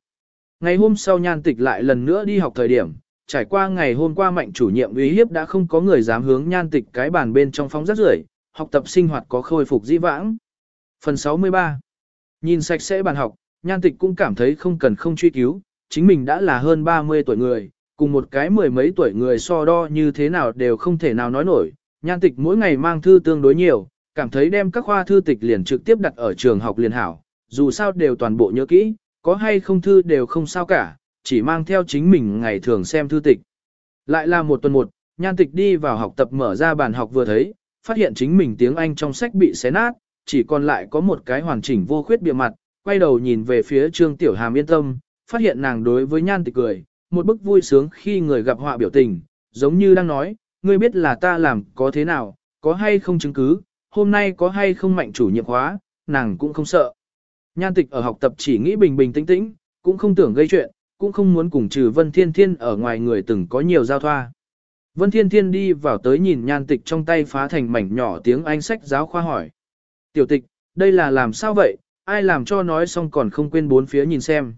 Ngày hôm sau nhan tịch lại lần nữa đi học thời điểm, trải qua ngày hôm qua mạnh chủ nhiệm uy hiếp đã không có người dám hướng nhan tịch cái bàn bên trong phóng rác rưởi, học tập sinh hoạt có khôi phục dĩ vãng. Phần 63 Nhìn sạch sẽ bàn học, nhan tịch cũng cảm thấy không cần không truy cứu, chính mình đã là hơn 30 tuổi người, cùng một cái mười mấy tuổi người so đo như thế nào đều không thể nào nói nổi. Nhan tịch mỗi ngày mang thư tương đối nhiều, cảm thấy đem các khoa thư tịch liền trực tiếp đặt ở trường học liền hảo, dù sao đều toàn bộ nhớ kỹ, có hay không thư đều không sao cả, chỉ mang theo chính mình ngày thường xem thư tịch. Lại là một tuần một, nhan tịch đi vào học tập mở ra bàn học vừa thấy, phát hiện chính mình tiếng Anh trong sách bị xé nát, chỉ còn lại có một cái hoàn chỉnh vô khuyết bìa mặt, quay đầu nhìn về phía Trương Tiểu Hàm yên tâm, phát hiện nàng đối với nhan tịch cười, một bức vui sướng khi người gặp họa biểu tình, giống như đang nói, ngươi biết là ta làm có thế nào, có hay không chứng cứ, hôm nay có hay không mạnh chủ nhiệm hóa, nàng cũng không sợ. Nhan tịch ở học tập chỉ nghĩ bình bình tĩnh tĩnh, cũng không tưởng gây chuyện, cũng không muốn cùng trừ Vân Thiên Thiên ở ngoài người từng có nhiều giao thoa. Vân Thiên Thiên đi vào tới nhìn nhan tịch trong tay phá thành mảnh nhỏ tiếng Anh sách giáo khoa hỏi. Tiểu tịch, đây là làm sao vậy, ai làm cho nói xong còn không quên bốn phía nhìn xem.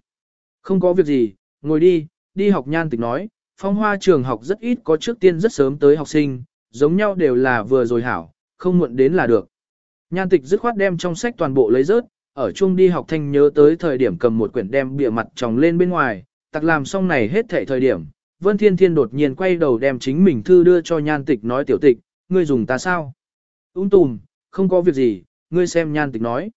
Không có việc gì, ngồi đi, đi học nhan tịch nói, phong hoa trường học rất ít có trước tiên rất sớm tới học sinh, giống nhau đều là vừa rồi hảo, không muộn đến là được. Nhan tịch dứt khoát đem trong sách toàn bộ lấy rớt, ở chung đi học thanh nhớ tới thời điểm cầm một quyển đem bìa mặt tròng lên bên ngoài, tặc làm xong này hết thảy thời điểm. Vân Thiên Thiên đột nhiên quay đầu đem chính mình thư đưa cho nhan tịch nói tiểu tịch, ngươi dùng ta sao? Úng tùm, không có việc gì, ngươi xem nhan tịch nói.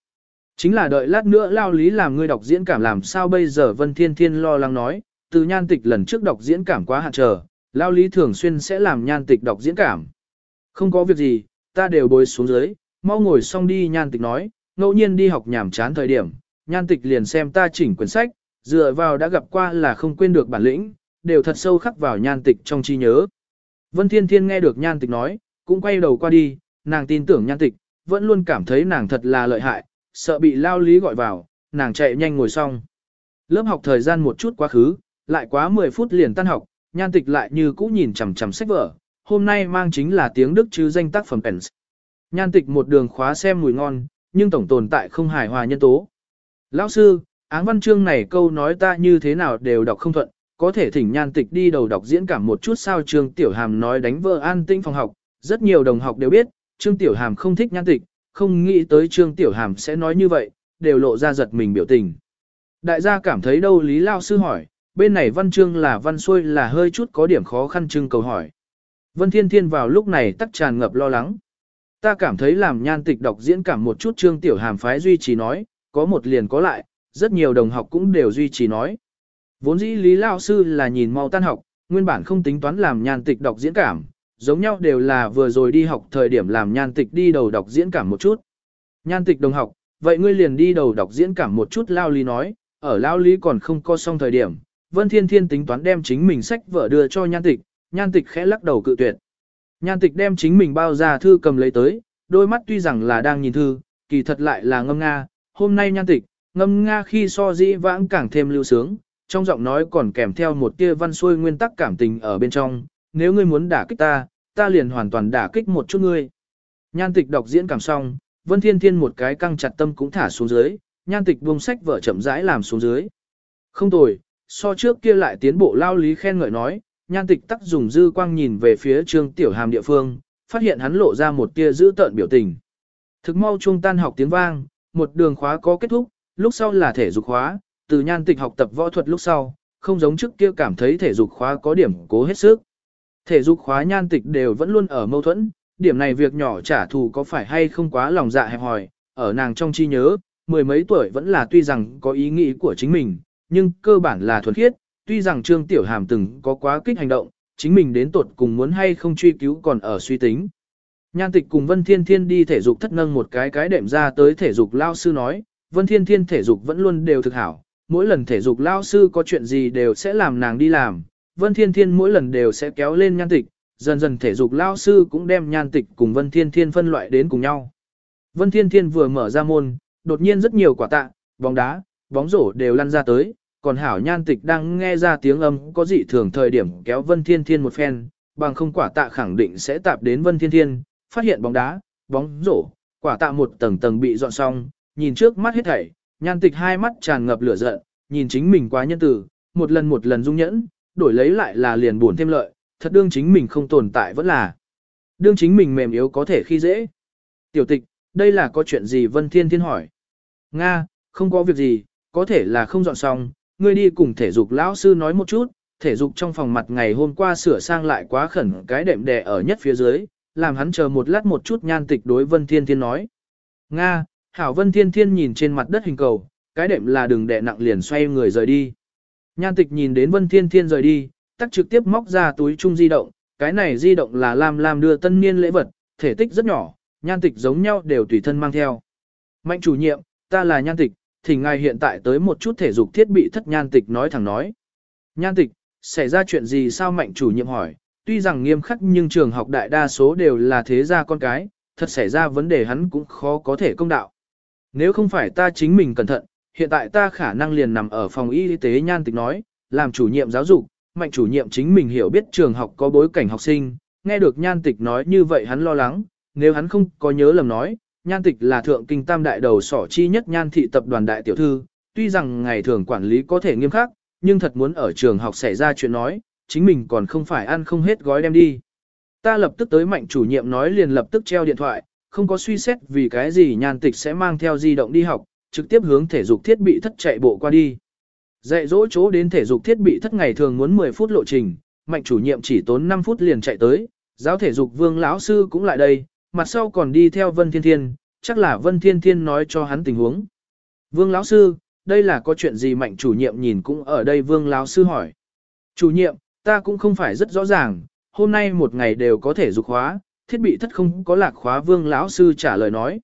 Chính là đợi lát nữa lao lý làm ngươi đọc diễn cảm làm sao bây giờ Vân Thiên Thiên lo lắng nói, từ nhan tịch lần trước đọc diễn cảm quá hạn trở, lao lý thường xuyên sẽ làm nhan tịch đọc diễn cảm. Không có việc gì, ta đều bồi xuống dưới, mau ngồi xong đi nhan tịch nói, ngẫu nhiên đi học nhảm chán thời điểm, nhan tịch liền xem ta chỉnh quyển sách, dựa vào đã gặp qua là không quên được bản lĩnh, đều thật sâu khắc vào nhan tịch trong trí nhớ. Vân Thiên Thiên nghe được nhan tịch nói, cũng quay đầu qua đi, nàng tin tưởng nhan tịch, vẫn luôn cảm thấy nàng thật là lợi hại, sợ bị lao lý gọi vào, nàng chạy nhanh ngồi xong. Lớp học thời gian một chút quá khứ, lại quá 10 phút liền tan học, nhan tịch lại như cũ nhìn chằm chằm sách vở, hôm nay mang chính là tiếng Đức chứ danh tác phẩm Pence. Nhan tịch một đường khóa xem mùi ngon, nhưng tổng tồn tại không hài hòa nhân tố. Lão sư, áng văn chương này câu nói ta như thế nào đều đọc không thuận, có thể thỉnh nhan tịch đi đầu đọc diễn cảm một chút sao Trường Tiểu Hàm nói đánh vợ an tinh phòng học, rất nhiều đồng học đều biết, Trương Tiểu Hàm không thích nhan tịch, không nghĩ tới Trương Tiểu Hàm sẽ nói như vậy, đều lộ ra giật mình biểu tình. Đại gia cảm thấy đâu Lý Lao Sư hỏi, bên này văn chương là văn xuôi là hơi chút có điểm khó khăn trưng cầu hỏi. Vân Thiên Thiên vào lúc này tắc tràn ngập lo lắng. Ta cảm thấy làm nhan tịch đọc diễn cảm một chút Trương Tiểu Hàm phái duy trì nói, có một liền có lại, rất nhiều đồng học cũng đều duy trì nói. Vốn dĩ Lý Lao Sư là nhìn mau tan học, nguyên bản không tính toán làm nhan tịch đọc diễn cảm, giống nhau đều là vừa rồi đi học thời điểm làm nhan tịch đi đầu đọc diễn cảm một chút. Nhan tịch đồng học, vậy ngươi liền đi đầu đọc diễn cảm một chút Lao Lý nói, ở Lao Lý còn không có xong thời điểm, Vân Thiên Thiên tính toán đem chính mình sách vở đưa cho nhan tịch, nhan tịch khẽ lắc đầu cự tuyệt. Nhan tịch đem chính mình bao ra thư cầm lấy tới, đôi mắt tuy rằng là đang nhìn thư, kỳ thật lại là ngâm nga, hôm nay nhan tịch, ngâm nga khi so dĩ vãng càng thêm lưu sướng, trong giọng nói còn kèm theo một tia văn xuôi nguyên tắc cảm tình ở bên trong, nếu ngươi muốn đả kích ta, ta liền hoàn toàn đả kích một chút ngươi. Nhan tịch đọc diễn cảm xong, Vân Thiên Thiên một cái căng chặt tâm cũng thả xuống dưới, nhan tịch buông sách vở chậm rãi làm xuống dưới. Không tồi, so trước kia lại tiến bộ lao lý khen ngợi nói, nhan tịch tắc dùng dư quang nhìn về phía trương tiểu hàm địa phương, phát hiện hắn lộ ra một tia giữ tợn biểu tình. Thực mau trung tan học tiếng vang, một đường khóa có kết thúc, lúc sau là thể dục khóa, từ nhan tịch học tập võ thuật lúc sau, không giống trước kia cảm thấy thể dục khóa có điểm cố hết sức. Thể dục khóa nhan tịch đều vẫn luôn ở mâu thuẫn, điểm này việc nhỏ trả thù có phải hay không quá lòng dạ hẹp hòi, ở nàng trong chi nhớ, mười mấy tuổi vẫn là tuy rằng có ý nghĩ của chính mình, nhưng cơ bản là thuần khiết, tuy rằng Trương Tiểu Hàm từng có quá kích hành động, chính mình đến tuột cùng muốn hay không truy cứu còn ở suy tính. Nhan tịch cùng Vân Thiên Thiên đi thể dục thất nâng một cái cái đệm ra tới thể dục lao sư nói, Vân Thiên Thiên thể dục vẫn luôn đều thực hảo, mỗi lần thể dục lao sư có chuyện gì đều sẽ làm nàng đi làm, Vân Thiên Thiên mỗi lần đều sẽ kéo lên nhan tịch, dần dần thể dục lao sư cũng đem nhan tịch cùng Vân Thiên Thiên phân loại đến cùng nhau. Vân Thiên Thiên vừa mở ra môn, đột nhiên rất nhiều quả tạ, bóng đá, bóng rổ đều lăn ra tới, còn hảo nhan tịch đang nghe ra tiếng âm có dị thường thời điểm kéo Vân Thiên Thiên một phen, bằng không quả tạ khẳng định sẽ tạp đến Vân Thiên Thiên, phát hiện bóng đá, bóng rổ, quả tạ một tầng tầng bị dọn xong, nhìn trước mắt hết thảy, nhan tịch hai mắt tràn ngập lửa giận, nhìn chính mình quá nhân tử, một lần một lần dung nhẫn, đổi lấy lại là liền buồn thêm lợi, thật đương chính mình không tồn tại vẫn là. Đương chính mình mềm yếu có thể khi dễ. Tiểu tịch, đây là có chuyện gì Vân Thiên Thiên hỏi. Nga, không có việc gì, có thể là không dọn xong, ngươi đi cùng thể dục lão sư nói một chút, thể dục trong phòng mặt ngày hôm qua sửa sang lại quá khẩn cái đệm đè ở nhất phía dưới, làm hắn chờ một lát một chút nhan tịch đối Vân Thiên Thiên nói. Nga, Hảo Vân Thiên Thiên nhìn trên mặt đất hình cầu, cái đệm là đừng đè nặng liền xoay người rời đi. Nhan tịch nhìn đến Vân Thiên Thiên rời đi, tắt trực tiếp móc ra túi chung di động, cái này di động là Lam Lam đưa tân niên lễ vật, thể tích rất nhỏ, nhan tịch giống nhau đều tùy thân mang theo. Mạnh chủ nhiệm, ta là nhan tịch, thì ngài hiện tại tới một chút thể dục thiết bị thất nhan tịch nói thẳng nói. Nhan tịch, xảy ra chuyện gì sao mạnh chủ nhiệm hỏi, tuy rằng nghiêm khắc nhưng trường học đại đa số đều là thế gia con cái, thật xảy ra vấn đề hắn cũng khó có thể công đạo. Nếu không phải ta chính mình cẩn thận, hiện tại ta khả năng liền nằm ở phòng y tế nhan tịch nói, làm chủ nhiệm giáo dục, mạnh chủ nhiệm chính mình hiểu biết trường học có bối cảnh học sinh, nghe được nhan tịch nói như vậy hắn lo lắng, nếu hắn không có nhớ lầm nói, nhan tịch là thượng kinh tam đại đầu sỏ chi nhất nhan thị tập đoàn đại tiểu thư, tuy rằng ngày thường quản lý có thể nghiêm khắc, nhưng thật muốn ở trường học xảy ra chuyện nói, chính mình còn không phải ăn không hết gói đem đi. Ta lập tức tới mạnh chủ nhiệm nói liền lập tức treo điện thoại, không có suy xét vì cái gì nhan tịch sẽ mang theo di động đi học, trực tiếp hướng thể dục thiết bị thất chạy bộ qua đi. Dạy dỗ chỗ đến thể dục thiết bị thất ngày thường muốn 10 phút lộ trình, mạnh chủ nhiệm chỉ tốn 5 phút liền chạy tới, giáo thể dục vương lão sư cũng lại đây, mặt sau còn đi theo Vân Thiên Thiên, chắc là Vân Thiên Thiên nói cho hắn tình huống. Vương lão sư, đây là có chuyện gì mạnh chủ nhiệm nhìn cũng ở đây vương lão sư hỏi. Chủ nhiệm, ta cũng không phải rất rõ ràng, hôm nay một ngày đều có thể dục khóa, thiết bị thất không có lạc khóa vương lão sư trả lời nói.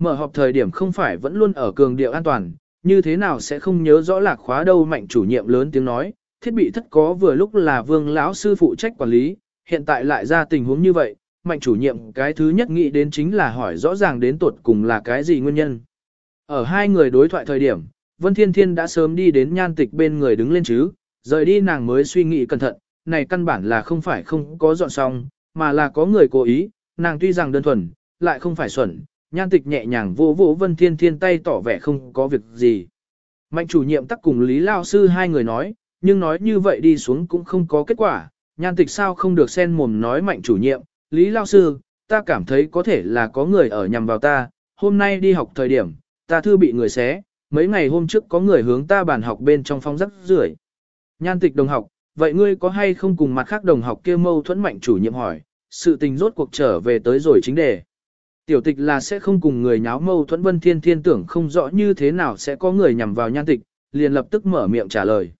Mở họp thời điểm không phải vẫn luôn ở cường điệu an toàn, như thế nào sẽ không nhớ rõ lạc khóa đâu mạnh chủ nhiệm lớn tiếng nói, thiết bị thất có vừa lúc là vương lão sư phụ trách quản lý, hiện tại lại ra tình huống như vậy, mạnh chủ nhiệm cái thứ nhất nghĩ đến chính là hỏi rõ ràng đến tuột cùng là cái gì nguyên nhân. Ở hai người đối thoại thời điểm, Vân Thiên Thiên đã sớm đi đến nhan tịch bên người đứng lên chứ, rời đi nàng mới suy nghĩ cẩn thận, này căn bản là không phải không có dọn xong, mà là có người cố ý, nàng tuy rằng đơn thuần, lại không phải xuẩn, nhan tịch nhẹ nhàng vô vô Vân Thiên Thiên tay tỏ vẻ không có việc gì. Mạnh chủ nhiệm tắc cùng Lý Lao Sư hai người nói, nhưng nói như vậy đi xuống cũng không có kết quả, nhan tịch sao không được sen mồm nói mạnh chủ nhiệm, Lý Lao Sư, ta cảm thấy có thể là có người ở nhằm vào ta, hôm nay đi học thời điểm, ta thư bị người xé, mấy ngày hôm trước có người hướng ta bàn học bên trong phong rắc rưởi. Nhan tịch đồng học, vậy ngươi có hay không cùng mặt khác đồng học kia mâu thuẫn mạnh chủ nhiệm hỏi, sự tình rốt cuộc trở về tới rồi chính đề. Tiểu tịch là sẽ không cùng người nháo mâu thuẫn vân thiên thiên tưởng không rõ như thế nào sẽ có người nhằm vào nhan tịch, liền lập tức mở miệng trả lời.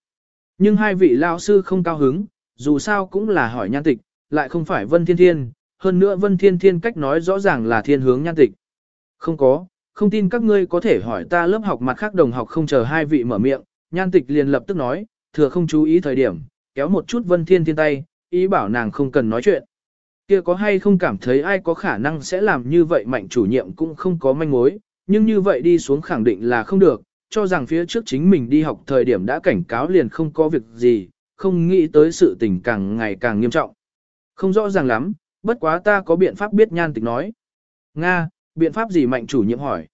Nhưng hai vị lao sư không cao hứng, dù sao cũng là hỏi nhan tịch, lại không phải vân thiên thiên, hơn nữa vân thiên thiên cách nói rõ ràng là thiên hướng nhan tịch. Không có, không tin các ngươi có thể hỏi ta lớp học mặt khác đồng học không chờ hai vị mở miệng, nhan tịch liền lập tức nói, thừa không chú ý thời điểm, kéo một chút vân thiên thiên tay, ý bảo nàng không cần nói chuyện. Kia có hay không cảm thấy ai có khả năng sẽ làm như vậy mạnh chủ nhiệm cũng không có manh mối, nhưng như vậy đi xuống khẳng định là không được, cho rằng phía trước chính mình đi học thời điểm đã cảnh cáo liền không có việc gì, không nghĩ tới sự tình càng ngày càng nghiêm trọng. Không rõ ràng lắm, bất quá ta có biện pháp biết nhan tịch nói. Nga, biện pháp gì mạnh chủ nhiệm hỏi.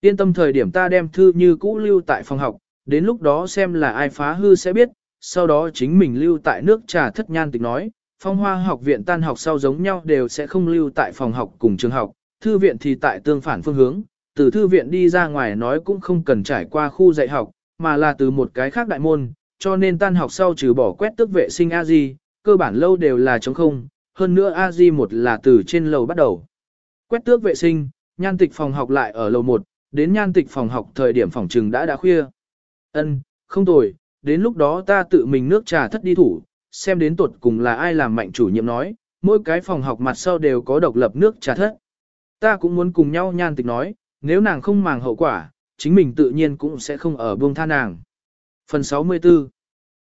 Yên tâm thời điểm ta đem thư như cũ lưu tại phòng học, đến lúc đó xem là ai phá hư sẽ biết, sau đó chính mình lưu tại nước trà thất nhan tịch nói, phong hoa học viện tan học sau giống nhau đều sẽ không lưu tại phòng học cùng trường học, thư viện thì tại tương phản phương hướng, từ thư viện đi ra ngoài nói cũng không cần trải qua khu dạy học, mà là từ một cái khác đại môn, cho nên tan học sau trừ bỏ quét tức vệ sinh a di, cơ bản lâu đều là trống không, hơn nữa a di một là từ trên lầu bắt đầu. Quét tước vệ sinh, nhan tịch phòng học lại ở lầu 1, đến nhan tịch phòng học thời điểm phòng trừng đã đã khuya. Ân, không tồi, đến lúc đó ta tự mình nước trà thất đi thủ, xem đến tuột cùng là ai làm mạnh chủ nhiệm nói, mỗi cái phòng học mặt sau đều có độc lập nước trà thất. Ta cũng muốn cùng nhau nhan tịch nói, nếu nàng không màng hậu quả, chính mình tự nhiên cũng sẽ không ở buông tha nàng. Phần 64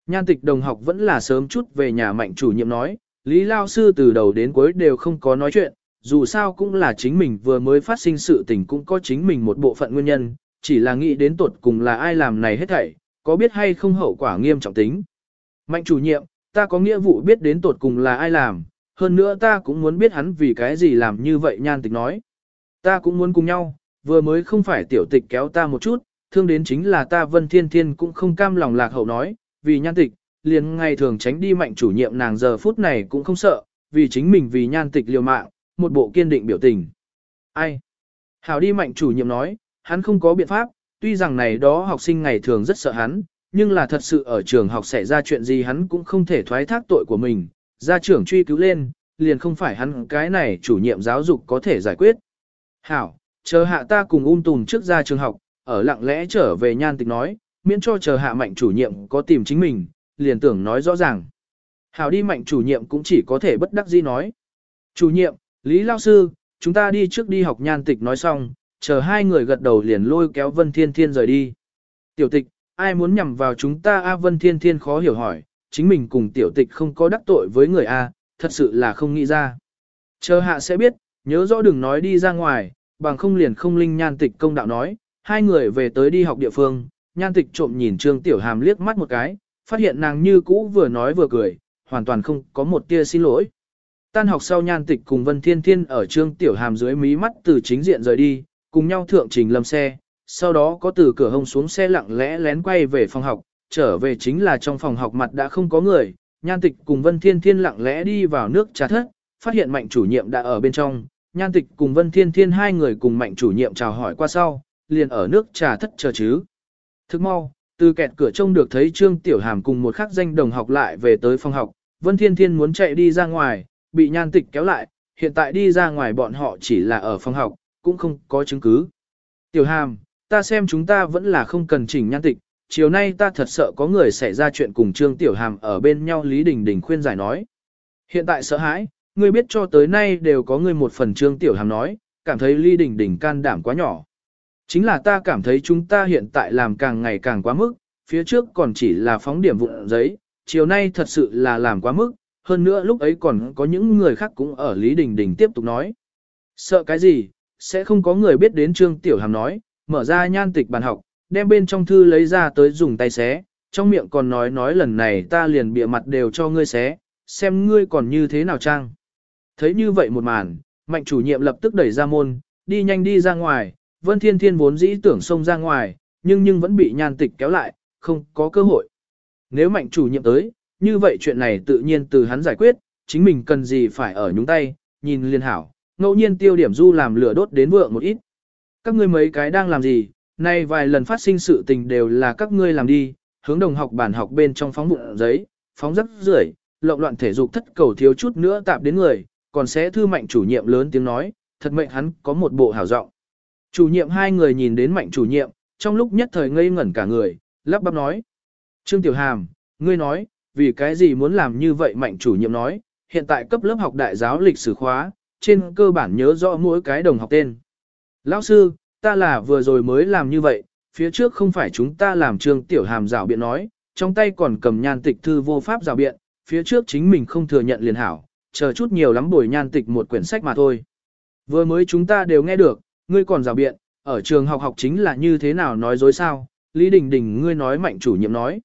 Nhan tịch đồng học vẫn là sớm chút về nhà mạnh chủ nhiệm nói, Lý Lao Sư từ đầu đến cuối đều không có nói chuyện, dù sao cũng là chính mình vừa mới phát sinh sự tình cũng có chính mình một bộ phận nguyên nhân, chỉ là nghĩ đến tuột cùng là ai làm này hết thảy, có biết hay không hậu quả nghiêm trọng tính. Mạnh chủ nhiệm, ta có nghĩa vụ biết đến tột cùng là ai làm, hơn nữa ta cũng muốn biết hắn vì cái gì làm như vậy nhan tịch nói. Ta cũng muốn cùng nhau, vừa mới không phải tiểu tịch kéo ta một chút, thương đến chính là ta vân thiên thiên cũng không cam lòng lạc hậu nói, vì nhan tịch, liền ngày thường tránh đi mạnh chủ nhiệm nàng giờ phút này cũng không sợ, vì chính mình vì nhan tịch liều mạng, một bộ kiên định biểu tình. Ai? Hảo đi mạnh chủ nhiệm nói, hắn không có biện pháp, tuy rằng này đó học sinh ngày thường rất sợ hắn, nhưng là thật sự ở trường học xảy ra chuyện gì hắn cũng không thể thoái thác tội của mình, gia trưởng truy cứu lên, liền không phải hắn cái này chủ nhiệm giáo dục có thể giải quyết. Hảo, chờ hạ ta cùng ung tùm trước ra trường học, ở lặng lẽ trở về nhan tịch nói, miễn cho chờ hạ mạnh chủ nhiệm có tìm chính mình, liền tưởng nói rõ ràng. Hảo đi mạnh chủ nhiệm cũng chỉ có thể bất đắc dĩ nói. Chủ nhiệm, Lý Lao Sư, chúng ta đi trước đi học nhan tịch nói xong, chờ hai người gật đầu liền lôi kéo Vân Thiên Thiên rời đi. Tiểu tịch, ai muốn nhằm vào chúng ta A Vân Thiên Thiên khó hiểu hỏi, chính mình cùng tiểu tịch không có đắc tội với người A, thật sự là không nghĩ ra. Chờ hạ sẽ biết, nhớ rõ đừng nói đi ra ngoài, bằng không liền không linh nhan tịch công đạo nói, hai người về tới đi học địa phương, nhan tịch trộm nhìn Trương Tiểu Hàm liếc mắt một cái, phát hiện nàng như cũ vừa nói vừa cười, hoàn toàn không có một tia xin lỗi. Tan học sau nhan tịch cùng Vân Thiên Thiên ở Trương Tiểu Hàm dưới mí mắt từ chính diện rời đi, cùng nhau thượng trình lâm xe, sau đó có từ cửa hông xuống xe lặng lẽ lén quay về phòng học, trở về chính là trong phòng học mặt đã không có người, nhan tịch cùng Vân Thiên Thiên lặng lẽ đi vào nước trà thất, phát hiện mạnh chủ nhiệm đã ở bên trong, Nhan Tịch cùng Vân Thiên Thiên hai người cùng mạnh chủ nhiệm chào hỏi qua sau, liền ở nước trà thất chờ chứ. Thức mau, từ kẹt cửa trông được thấy Trương Tiểu Hàm cùng một khắc danh đồng học lại về tới phòng học, Vân Thiên Thiên muốn chạy đi ra ngoài, bị Nhan Tịch kéo lại, hiện tại đi ra ngoài bọn họ chỉ là ở phòng học, cũng không có chứng cứ. Tiểu Hàm, ta xem chúng ta vẫn là không cần chỉnh Nhan Tịch, chiều nay ta thật sợ có người xảy ra chuyện cùng Trương Tiểu Hàm ở bên nhau Lý Đình Đình khuyên giải nói. Hiện tại sợ hãi, ngươi biết cho tới nay đều có ngươi một phần Trương Tiểu Hàm nói, cảm thấy Lý Đình Đình can đảm quá nhỏ. Chính là ta cảm thấy chúng ta hiện tại làm càng ngày càng quá mức, phía trước còn chỉ là phóng điểm vụn giấy, chiều nay thật sự là làm quá mức, hơn nữa lúc ấy còn có những người khác cũng ở Lý Đình Đình tiếp tục nói. Sợ cái gì, sẽ không có người biết đến Trương Tiểu Hàm nói, mở ra nhan tịch bàn học, đem bên trong thư lấy ra tới dùng tay xé, trong miệng còn nói nói lần này ta liền bịa mặt đều cho ngươi xé, xem ngươi còn như thế nào trang. Thấy như vậy một màn, mạnh chủ nhiệm lập tức đẩy ra môn, đi nhanh đi ra ngoài, Vân Thiên Thiên vốn dĩ tưởng xông ra ngoài, nhưng nhưng vẫn bị nhan tịch kéo lại, không có cơ hội. Nếu mạnh chủ nhiệm tới, như vậy chuyện này tự nhiên từ hắn giải quyết, chính mình cần gì phải ở nhúng tay, nhìn liên hảo, ngẫu nhiên tiêu điểm du làm lửa đốt đến vượng một ít. Các ngươi mấy cái đang làm gì, nay vài lần phát sinh sự tình đều là các ngươi làm đi, hướng đồng học bản học bên trong phóng bụng giấy, phóng rất rưởi, lộn loạn thể dục thất cầu thiếu chút nữa tạp đến người, còn sẽ thư mạnh chủ nhiệm lớn tiếng nói, thật mệnh hắn có một bộ hảo giọng. Chủ nhiệm hai người nhìn đến mạnh chủ nhiệm, trong lúc nhất thời ngây ngẩn cả người, lắp bắp nói. Trương Tiểu Hàm, ngươi nói, vì cái gì muốn làm như vậy mạnh chủ nhiệm nói, hiện tại cấp lớp học đại giáo lịch sử khóa, trên cơ bản nhớ rõ mỗi cái đồng học tên. Lão sư, ta là vừa rồi mới làm như vậy, phía trước không phải chúng ta làm trường Tiểu Hàm rào biện nói, trong tay còn cầm nhan tịch thư vô pháp rào biện, phía trước chính mình không thừa nhận liền hảo, chờ chút nhiều lắm bồi nhan tịch một quyển sách mà thôi. Vừa mới chúng ta đều nghe được, ngươi còn rào biện, ở trường học học chính là như thế nào nói dối sao, Lý Đình Đình ngươi nói mạnh chủ nhiệm nói.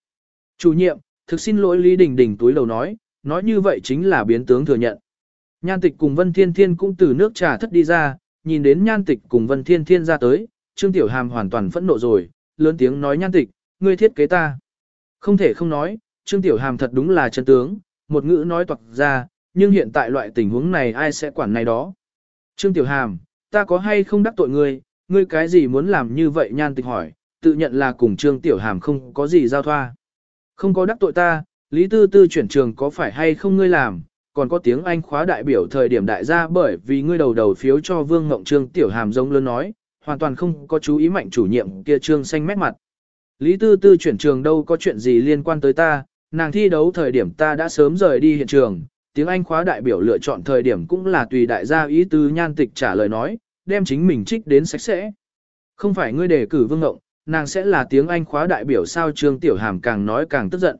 Chủ nhiệm, thực xin lỗi Lý Đình Đình túi đầu nói, nói như vậy chính là biến tướng thừa nhận. Nhan tịch cùng Vân Thiên Thiên cũng từ nước trà thất đi ra, nhìn đến nhan tịch cùng Vân Thiên Thiên ra tới, Trương Tiểu Hàm hoàn toàn phẫn nộ rồi, lớn tiếng nói nhan tịch, ngươi thiết kế ta. Không thể không nói, Trương Tiểu Hàm thật đúng là chân tướng, một ngữ nói toạc ra, nhưng hiện tại loại tình huống này ai sẽ quản này đó. Trương Tiểu Hàm, ta có hay không đắc tội ngươi, ngươi cái gì muốn làm như vậy nhan tịch hỏi, tự nhận là cùng Trương Tiểu Hàm không có gì giao thoa. Không có đắc tội ta, Lý Tư Tư chuyển trường có phải hay không ngươi làm, còn có tiếng Anh khóa đại biểu thời điểm đại gia bởi vì ngươi đầu đầu phiếu cho Vương Ngộng Trương Tiểu Hàm giống lớn nói, hoàn toàn không có chú ý mạnh chủ nhiệm kia trương xanh mét mặt. Lý Tư Tư chuyển trường đâu có chuyện gì liên quan tới ta, nàng thi đấu thời điểm ta đã sớm rời đi hiện trường, tiếng Anh khóa đại biểu lựa chọn thời điểm cũng là tùy đại gia ý tư nhan tịch trả lời nói, đem chính mình trích đến sạch sẽ. Không phải ngươi đề cử Vương Ngộng, nàng sẽ là tiếng Anh khóa đại biểu sao Trương Tiểu Hàm càng nói càng tức giận.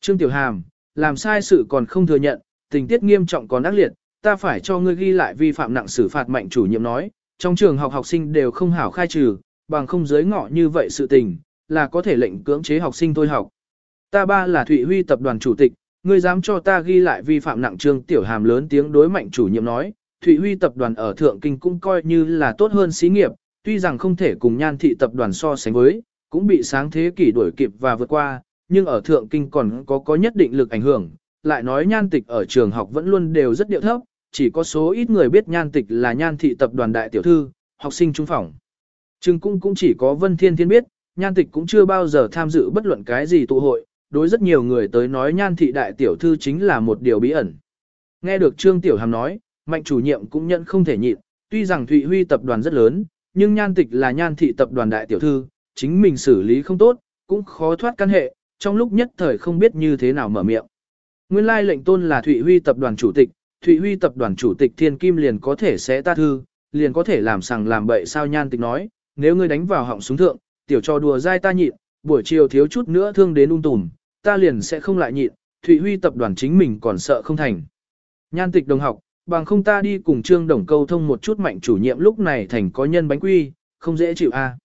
Trương Tiểu Hàm, làm sai sự còn không thừa nhận, tình tiết nghiêm trọng còn ác liệt, ta phải cho ngươi ghi lại vi phạm nặng xử phạt mạnh chủ nhiệm nói, trong trường học học sinh đều không hảo khai trừ, bằng không giới ngọ như vậy sự tình, là có thể lệnh cưỡng chế học sinh thôi học. Ta ba là Thụy Huy tập đoàn chủ tịch, ngươi dám cho ta ghi lại vi phạm nặng Trương Tiểu Hàm lớn tiếng đối mạnh chủ nhiệm nói, Thụy Huy tập đoàn ở Thượng Kinh cũng coi như là tốt hơn xí nghiệp, tuy rằng không thể cùng nhan thị tập đoàn so sánh với, cũng bị sáng thế kỷ đuổi kịp và vượt qua, nhưng ở Thượng Kinh còn có có nhất định lực ảnh hưởng, lại nói nhan tịch ở trường học vẫn luôn đều rất điệu thấp, chỉ có số ít người biết nhan tịch là nhan thị tập đoàn đại tiểu thư, học sinh trung phòng. Trừng cung cũng chỉ có Vân Thiên Thiên biết, nhan tịch cũng chưa bao giờ tham dự bất luận cái gì tụ hội, đối rất nhiều người tới nói nhan thị đại tiểu thư chính là một điều bí ẩn. Nghe được Trương Tiểu Hàm nói, mạnh chủ nhiệm cũng nhận không thể nhịn, tuy rằng Thụy Huy tập đoàn rất lớn, nhưng nhan tịch là nhan thị tập đoàn đại tiểu thư, chính mình xử lý không tốt, cũng khó thoát căn hệ, trong lúc nhất thời không biết như thế nào mở miệng. Nguyên lai lệnh tôn là Thụy Huy tập đoàn chủ tịch, Thụy Huy tập đoàn chủ tịch Thiên Kim liền có thể sẽ ta thư, liền có thể làm sằng làm bậy sao nhan tịch nói, nếu ngươi đánh vào họng súng thượng, tiểu cho đùa dai ta nhịn, buổi chiều thiếu chút nữa thương đến ung tùm, ta liền sẽ không lại nhịn, Thụy Huy tập đoàn chính mình còn sợ không thành. Nhan tịch đồng học, bằng không ta đi cùng Trương Đồng câu thông một chút mạnh chủ nhiệm lúc này thành có nhân bánh quy, không dễ chịu a. À.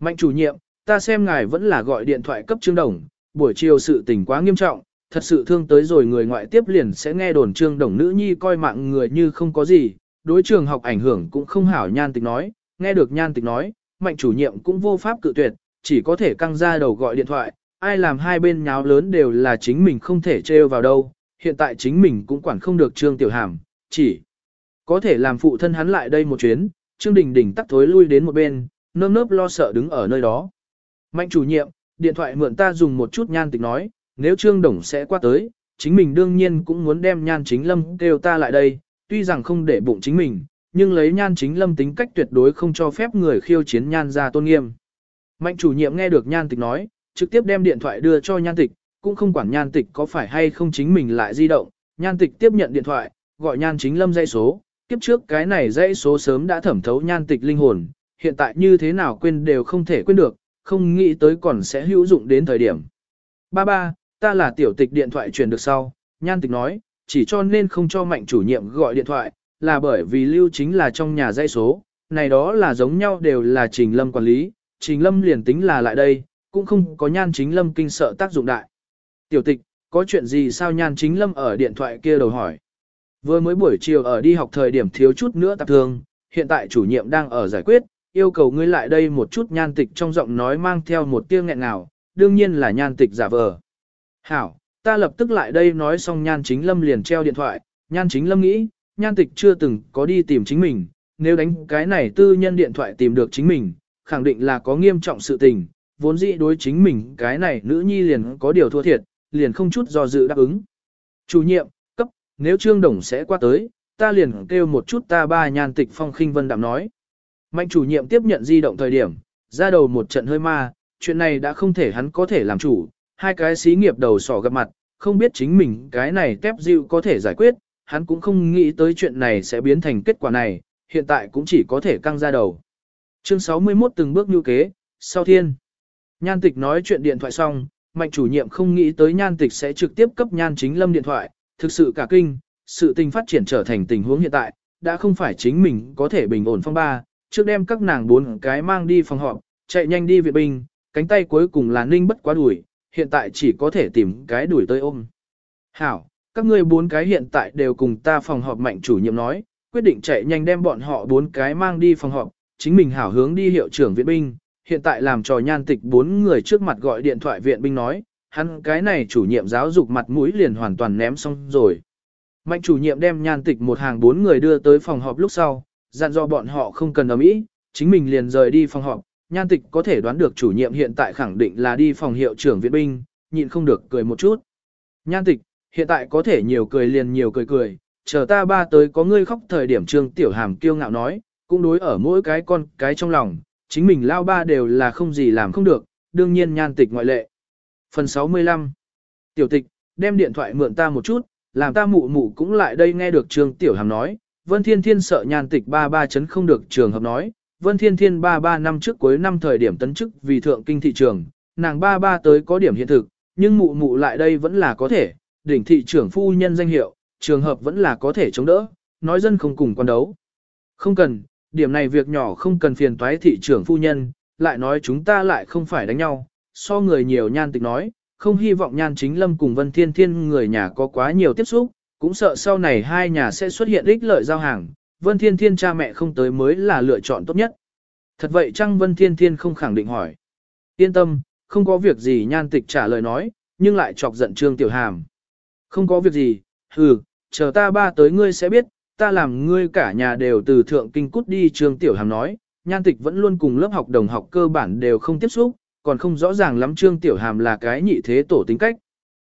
Mạnh chủ nhiệm, ta xem ngài vẫn là gọi điện thoại cấp Trương Đồng, buổi chiều sự tình quá nghiêm trọng, thật sự thương tới rồi người ngoại tiếp liền sẽ nghe đồn trương đồng nữ nhi coi mạng người như không có gì, đối trường học ảnh hưởng cũng không hảo nhan tịch nói, nghe được nhan tịch nói, mạnh chủ nhiệm cũng vô pháp cự tuyệt, chỉ có thể căng ra đầu gọi điện thoại, ai làm hai bên nháo lớn đều là chính mình không thể trêu vào đâu, hiện tại chính mình cũng quản không được trương tiểu hàm, chỉ Có thể làm phụ thân hắn lại đây một chuyến, Trương Đình Đình tắc thối lui đến một bên, nơm nớp lo sợ đứng ở nơi đó. Mạnh chủ nhiệm, điện thoại mượn ta dùng một chút nhan tịch nói, nếu Trương Đồng sẽ qua tới, chính mình đương nhiên cũng muốn đem nhan chính lâm kêu ta lại đây, tuy rằng không để bụng chính mình, nhưng lấy nhan chính lâm tính cách tuyệt đối không cho phép người khiêu chiến nhan ra tôn nghiêm. Mạnh chủ nhiệm nghe được nhan tịch nói, trực tiếp đem điện thoại đưa cho nhan tịch, cũng không quản nhan tịch có phải hay không chính mình lại di động, nhan tịch tiếp nhận điện thoại, gọi nhan chính lâm dây số, kiếp trước cái này dãy số sớm đã thẩm thấu nhan tịch linh hồn, hiện tại như thế nào quên đều không thể quên được, không nghĩ tới còn sẽ hữu dụng đến thời điểm. Ba ba, ta là tiểu tịch điện thoại truyền được sau, nhan tịch nói, chỉ cho nên không cho mạnh chủ nhiệm gọi điện thoại, là bởi vì lưu chính là trong nhà dây số, này đó là giống nhau đều là trình lâm quản lý, trình lâm liền tính là lại đây, cũng không có nhan chính lâm kinh sợ tác dụng đại. Tiểu tịch, có chuyện gì sao nhan chính lâm ở điện thoại kia đầu hỏi. Vừa mới buổi chiều ở đi học thời điểm thiếu chút nữa tạp thương, hiện tại chủ nhiệm đang ở giải quyết, yêu cầu ngươi lại đây một chút nhan tịch trong giọng nói mang theo một tiếng nghẹn ngào, đương nhiên là nhan tịch giả vờ. Hảo, ta lập tức lại đây nói xong nhan chính lâm liền treo điện thoại, nhan chính lâm nghĩ, nhan tịch chưa từng có đi tìm chính mình, nếu đánh cái này tư nhân điện thoại tìm được chính mình, khẳng định là có nghiêm trọng sự tình, vốn dĩ đối chính mình cái này nữ nhi liền có điều thua thiệt, liền không chút do dự đáp ứng. Chủ nhiệm, cấp, nếu Trương Đồng sẽ qua tới, ta liền kêu một chút ta ba nhan tịch phong khinh vân đạm nói. Mạnh chủ nhiệm tiếp nhận di động thời điểm, ra đầu một trận hơi ma, chuyện này đã không thể hắn có thể làm chủ, hai cái xí nghiệp đầu sỏ gặp mặt, không biết chính mình cái này tép dịu có thể giải quyết, hắn cũng không nghĩ tới chuyện này sẽ biến thành kết quả này, hiện tại cũng chỉ có thể căng ra đầu. Chương 61 từng bước như kế, sau thiên. Nhan tịch nói chuyện điện thoại xong, mạnh chủ nhiệm không nghĩ tới nhan tịch sẽ trực tiếp cấp nhan chính lâm điện thoại, thực sự cả kinh, sự tình phát triển trở thành tình huống hiện tại, đã không phải chính mình có thể bình ổn phong ba, trước đem các nàng bốn cái mang đi phòng họp, chạy nhanh đi viện binh, cánh tay cuối cùng là ninh bất quá đuổi, hiện tại chỉ có thể tìm cái đuổi tới ôm. Hảo, các ngươi bốn cái hiện tại đều cùng ta phòng họp mạnh chủ nhiệm nói, quyết định chạy nhanh đem bọn họ bốn cái mang đi phòng họp, chính mình hảo hướng đi hiệu trưởng viện binh, hiện tại làm trò nhan tịch bốn người trước mặt gọi điện thoại viện binh nói, hắn cái này chủ nhiệm giáo dục mặt mũi liền hoàn toàn ném xong rồi. Mạnh chủ nhiệm đem nhan tịch một hàng bốn người đưa tới phòng họp lúc sau, dặn dò bọn họ không cần ở mỹ, chính mình liền rời đi phòng họp, nhan tịch có thể đoán được chủ nhiệm hiện tại khẳng định là đi phòng hiệu trưởng viện binh, nhịn không được cười một chút. Nhan tịch, hiện tại có thể nhiều cười liền nhiều cười cười, chờ ta ba tới có ngươi khóc thời điểm trương tiểu hàm kiêu ngạo nói, cũng đối ở mỗi cái con cái trong lòng, chính mình lao ba đều là không gì làm không được, đương nhiên nhan tịch ngoại lệ. Phần 65 Tiểu tịch, đem điện thoại mượn ta một chút, làm ta mụ mụ cũng lại đây nghe được trương tiểu hàm nói, Vân Thiên Thiên sợ nhan tịch ba ba chấn không được trường hợp nói, Vân Thiên Thiên ba ba năm trước cuối năm thời điểm tấn chức vì thượng kinh thị trường, nàng ba ba tới có điểm hiện thực, nhưng mụ mụ lại đây vẫn là có thể, đỉnh thị trưởng phu nhân danh hiệu, trường hợp vẫn là có thể chống đỡ, nói dân không cùng quan đấu. Không cần, điểm này việc nhỏ không cần phiền toái thị trưởng phu nhân, lại nói chúng ta lại không phải đánh nhau, so người nhiều nhan tịch nói, không hy vọng nhan chính lâm cùng Vân Thiên Thiên người nhà có quá nhiều tiếp xúc, cũng sợ sau này hai nhà sẽ xuất hiện ích lợi giao hàng, Vân Thiên Thiên cha mẹ không tới mới là lựa chọn tốt nhất. Thật vậy chăng Vân Thiên Thiên không khẳng định hỏi. Yên tâm, không có việc gì nhan tịch trả lời nói, nhưng lại chọc giận Trương Tiểu Hàm. Không có việc gì, hừ, chờ ta ba tới ngươi sẽ biết, ta làm ngươi cả nhà đều từ thượng kinh cút đi Trương Tiểu Hàm nói, nhan tịch vẫn luôn cùng lớp học đồng học cơ bản đều không tiếp xúc, còn không rõ ràng lắm Trương Tiểu Hàm là cái nhị thế tổ tính cách.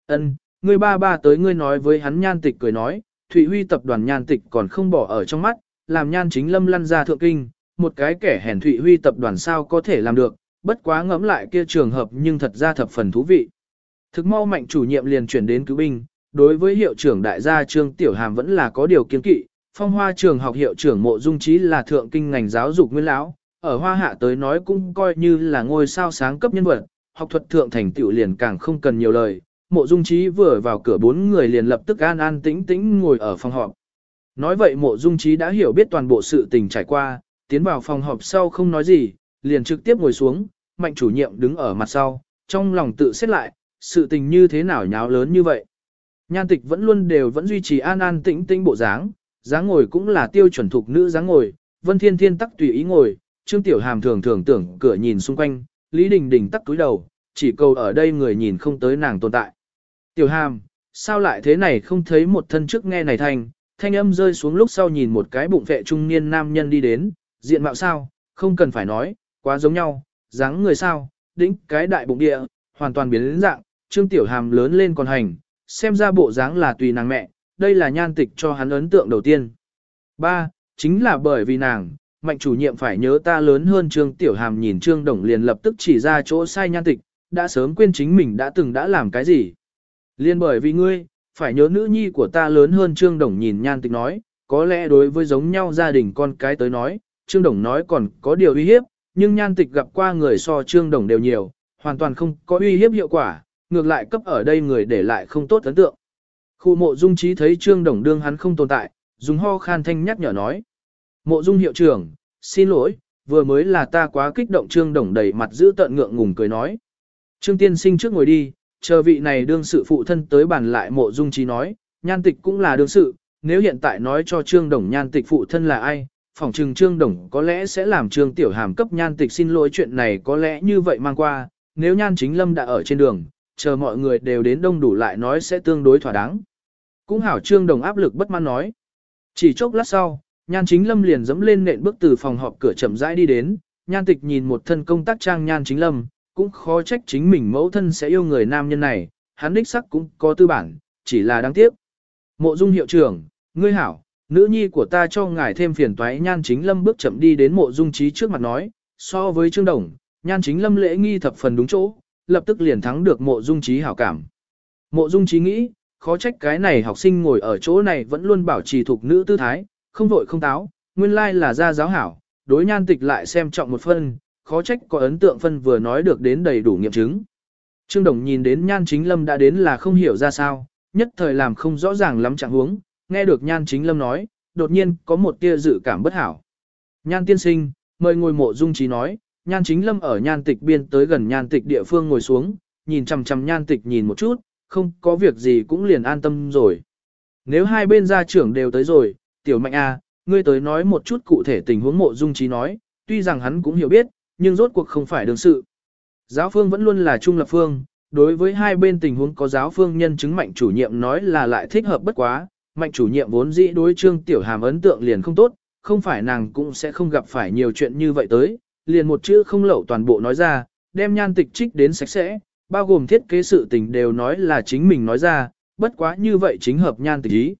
Ân, ngươi ba ba tới ngươi nói với hắn nhan tịch cười nói, Thụy Huy tập đoàn nhan tịch còn không bỏ ở trong mắt, làm nhan chính lâm lăn ra thượng kinh, một cái kẻ hèn Thụy Huy tập đoàn sao có thể làm được, bất quá ngẫm lại kia trường hợp nhưng thật ra thập phần thú vị. Thực mau mạnh chủ nhiệm liền chuyển đến cứu binh, đối với hiệu trưởng đại gia Trương Tiểu Hàm vẫn là có điều kiên kỵ, phong hoa trường học hiệu trưởng mộ dung trí là thượng kinh ngành giáo dục nguyên lão, ở hoa hạ tới nói cũng coi như là ngôi sao sáng cấp nhân vật, học thuật thượng thành tựu liền càng không cần nhiều lời. Mộ Dung Trí vừa vào cửa bốn người liền lập tức an an tĩnh tĩnh ngồi ở phòng họp. Nói vậy Mộ Dung Trí đã hiểu biết toàn bộ sự tình trải qua, tiến vào phòng họp sau không nói gì, liền trực tiếp ngồi xuống, mạnh chủ nhiệm đứng ở mặt sau, trong lòng tự xét lại, sự tình như thế nào nháo lớn như vậy. Nhan tịch vẫn luôn đều vẫn duy trì an an tĩnh tĩnh bộ dáng, dáng ngồi cũng là tiêu chuẩn thuộc nữ dáng ngồi, Vân Thiên Thiên tắc tùy ý ngồi, Trương Tiểu Hàm thường thường tưởng cửa nhìn xung quanh, Lý Đình Đình tắc túi đầu, chỉ cầu ở đây người nhìn không tới nàng tồn tại. Tiểu Hàm, sao lại thế này không thấy một thân trước nghe này thành, thanh âm rơi xuống lúc sau nhìn một cái bụng vệ trung niên nam nhân đi đến, diện mạo sao, không cần phải nói, quá giống nhau, dáng người sao, đĩnh cái đại bụng địa, hoàn toàn biến đến dạng, trương tiểu hàm lớn lên còn hành, xem ra bộ dáng là tùy nàng mẹ, đây là nhan tịch cho hắn ấn tượng đầu tiên. Ba, chính là bởi vì nàng, mạnh chủ nhiệm phải nhớ ta lớn hơn trương tiểu hàm nhìn trương đồng liền lập tức chỉ ra chỗ sai nhan tịch, đã sớm quên chính mình đã từng đã làm cái gì. Liên bởi vì ngươi, phải nhớ nữ nhi của ta lớn hơn trương đồng nhìn nhan tịch nói, có lẽ đối với giống nhau gia đình con cái tới nói, trương đồng nói còn có điều uy hiếp, nhưng nhan tịch gặp qua người so trương đồng đều nhiều, hoàn toàn không có uy hiếp hiệu quả, ngược lại cấp ở đây người để lại không tốt ấn tượng. Khu mộ dung trí thấy trương đồng đương hắn không tồn tại, dùng ho khan thanh nhắc nhở nói. Mộ dung hiệu trưởng, xin lỗi, vừa mới là ta quá kích động trương đồng đầy mặt giữ tận ngượng ngùng cười nói. Trương tiên sinh trước ngồi đi, chờ vị này đương sự phụ thân tới bàn lại mộ dung trí nói, nhan tịch cũng là đương sự, nếu hiện tại nói cho trương đồng nhan tịch phụ thân là ai, phỏng trừng trương đồng có lẽ sẽ làm trương tiểu hàm cấp nhan tịch xin lỗi chuyện này có lẽ như vậy mang qua, nếu nhan chính lâm đã ở trên đường, chờ mọi người đều đến đông đủ lại nói sẽ tương đối thỏa đáng. Cũng hảo trương đồng áp lực bất mãn nói. Chỉ chốc lát sau, nhan chính lâm liền dẫm lên nện bước từ phòng họp cửa chậm rãi đi đến, nhan tịch nhìn một thân công tác trang nhan chính lâm, cũng khó trách chính mình mẫu thân sẽ yêu người nam nhân này, hắn đích sắc cũng có tư bản, chỉ là đáng tiếc. Mộ dung hiệu trưởng, ngươi hảo, nữ nhi của ta cho ngài thêm phiền toái nhan chính lâm bước chậm đi đến mộ dung trí trước mặt nói, so với trương đồng, nhan chính lâm lễ nghi thập phần đúng chỗ, lập tức liền thắng được mộ dung trí hảo cảm. Mộ dung trí nghĩ, khó trách cái này học sinh ngồi ở chỗ này vẫn luôn bảo trì thuộc nữ tư thái, không vội không táo, nguyên lai là gia giáo hảo, đối nhan tịch lại xem trọng một phân, khó trách có ấn tượng phân vừa nói được đến đầy đủ nghiệm chứng. Trương Đồng nhìn đến nhan chính lâm đã đến là không hiểu ra sao, nhất thời làm không rõ ràng lắm trạng huống, nghe được nhan chính lâm nói, đột nhiên có một tia dự cảm bất hảo. Nhan tiên sinh, mời ngồi mộ dung trí nói, nhan chính lâm ở nhan tịch biên tới gần nhan tịch địa phương ngồi xuống, nhìn chằm chằm nhan tịch nhìn một chút, không có việc gì cũng liền an tâm rồi. Nếu hai bên gia trưởng đều tới rồi, tiểu mạnh A, ngươi tới nói một chút cụ thể tình huống mộ dung trí nói, tuy rằng hắn cũng hiểu biết, nhưng rốt cuộc không phải đương sự. Giáo phương vẫn luôn là trung lập phương, đối với hai bên tình huống có giáo phương nhân chứng mạnh chủ nhiệm nói là lại thích hợp bất quá, mạnh chủ nhiệm vốn dĩ đối trương tiểu hàm ấn tượng liền không tốt, không phải nàng cũng sẽ không gặp phải nhiều chuyện như vậy tới, liền một chữ không lậu toàn bộ nói ra, đem nhan tịch trích đến sạch sẽ, bao gồm thiết kế sự tình đều nói là chính mình nói ra, bất quá như vậy chính hợp nhan tịch ý.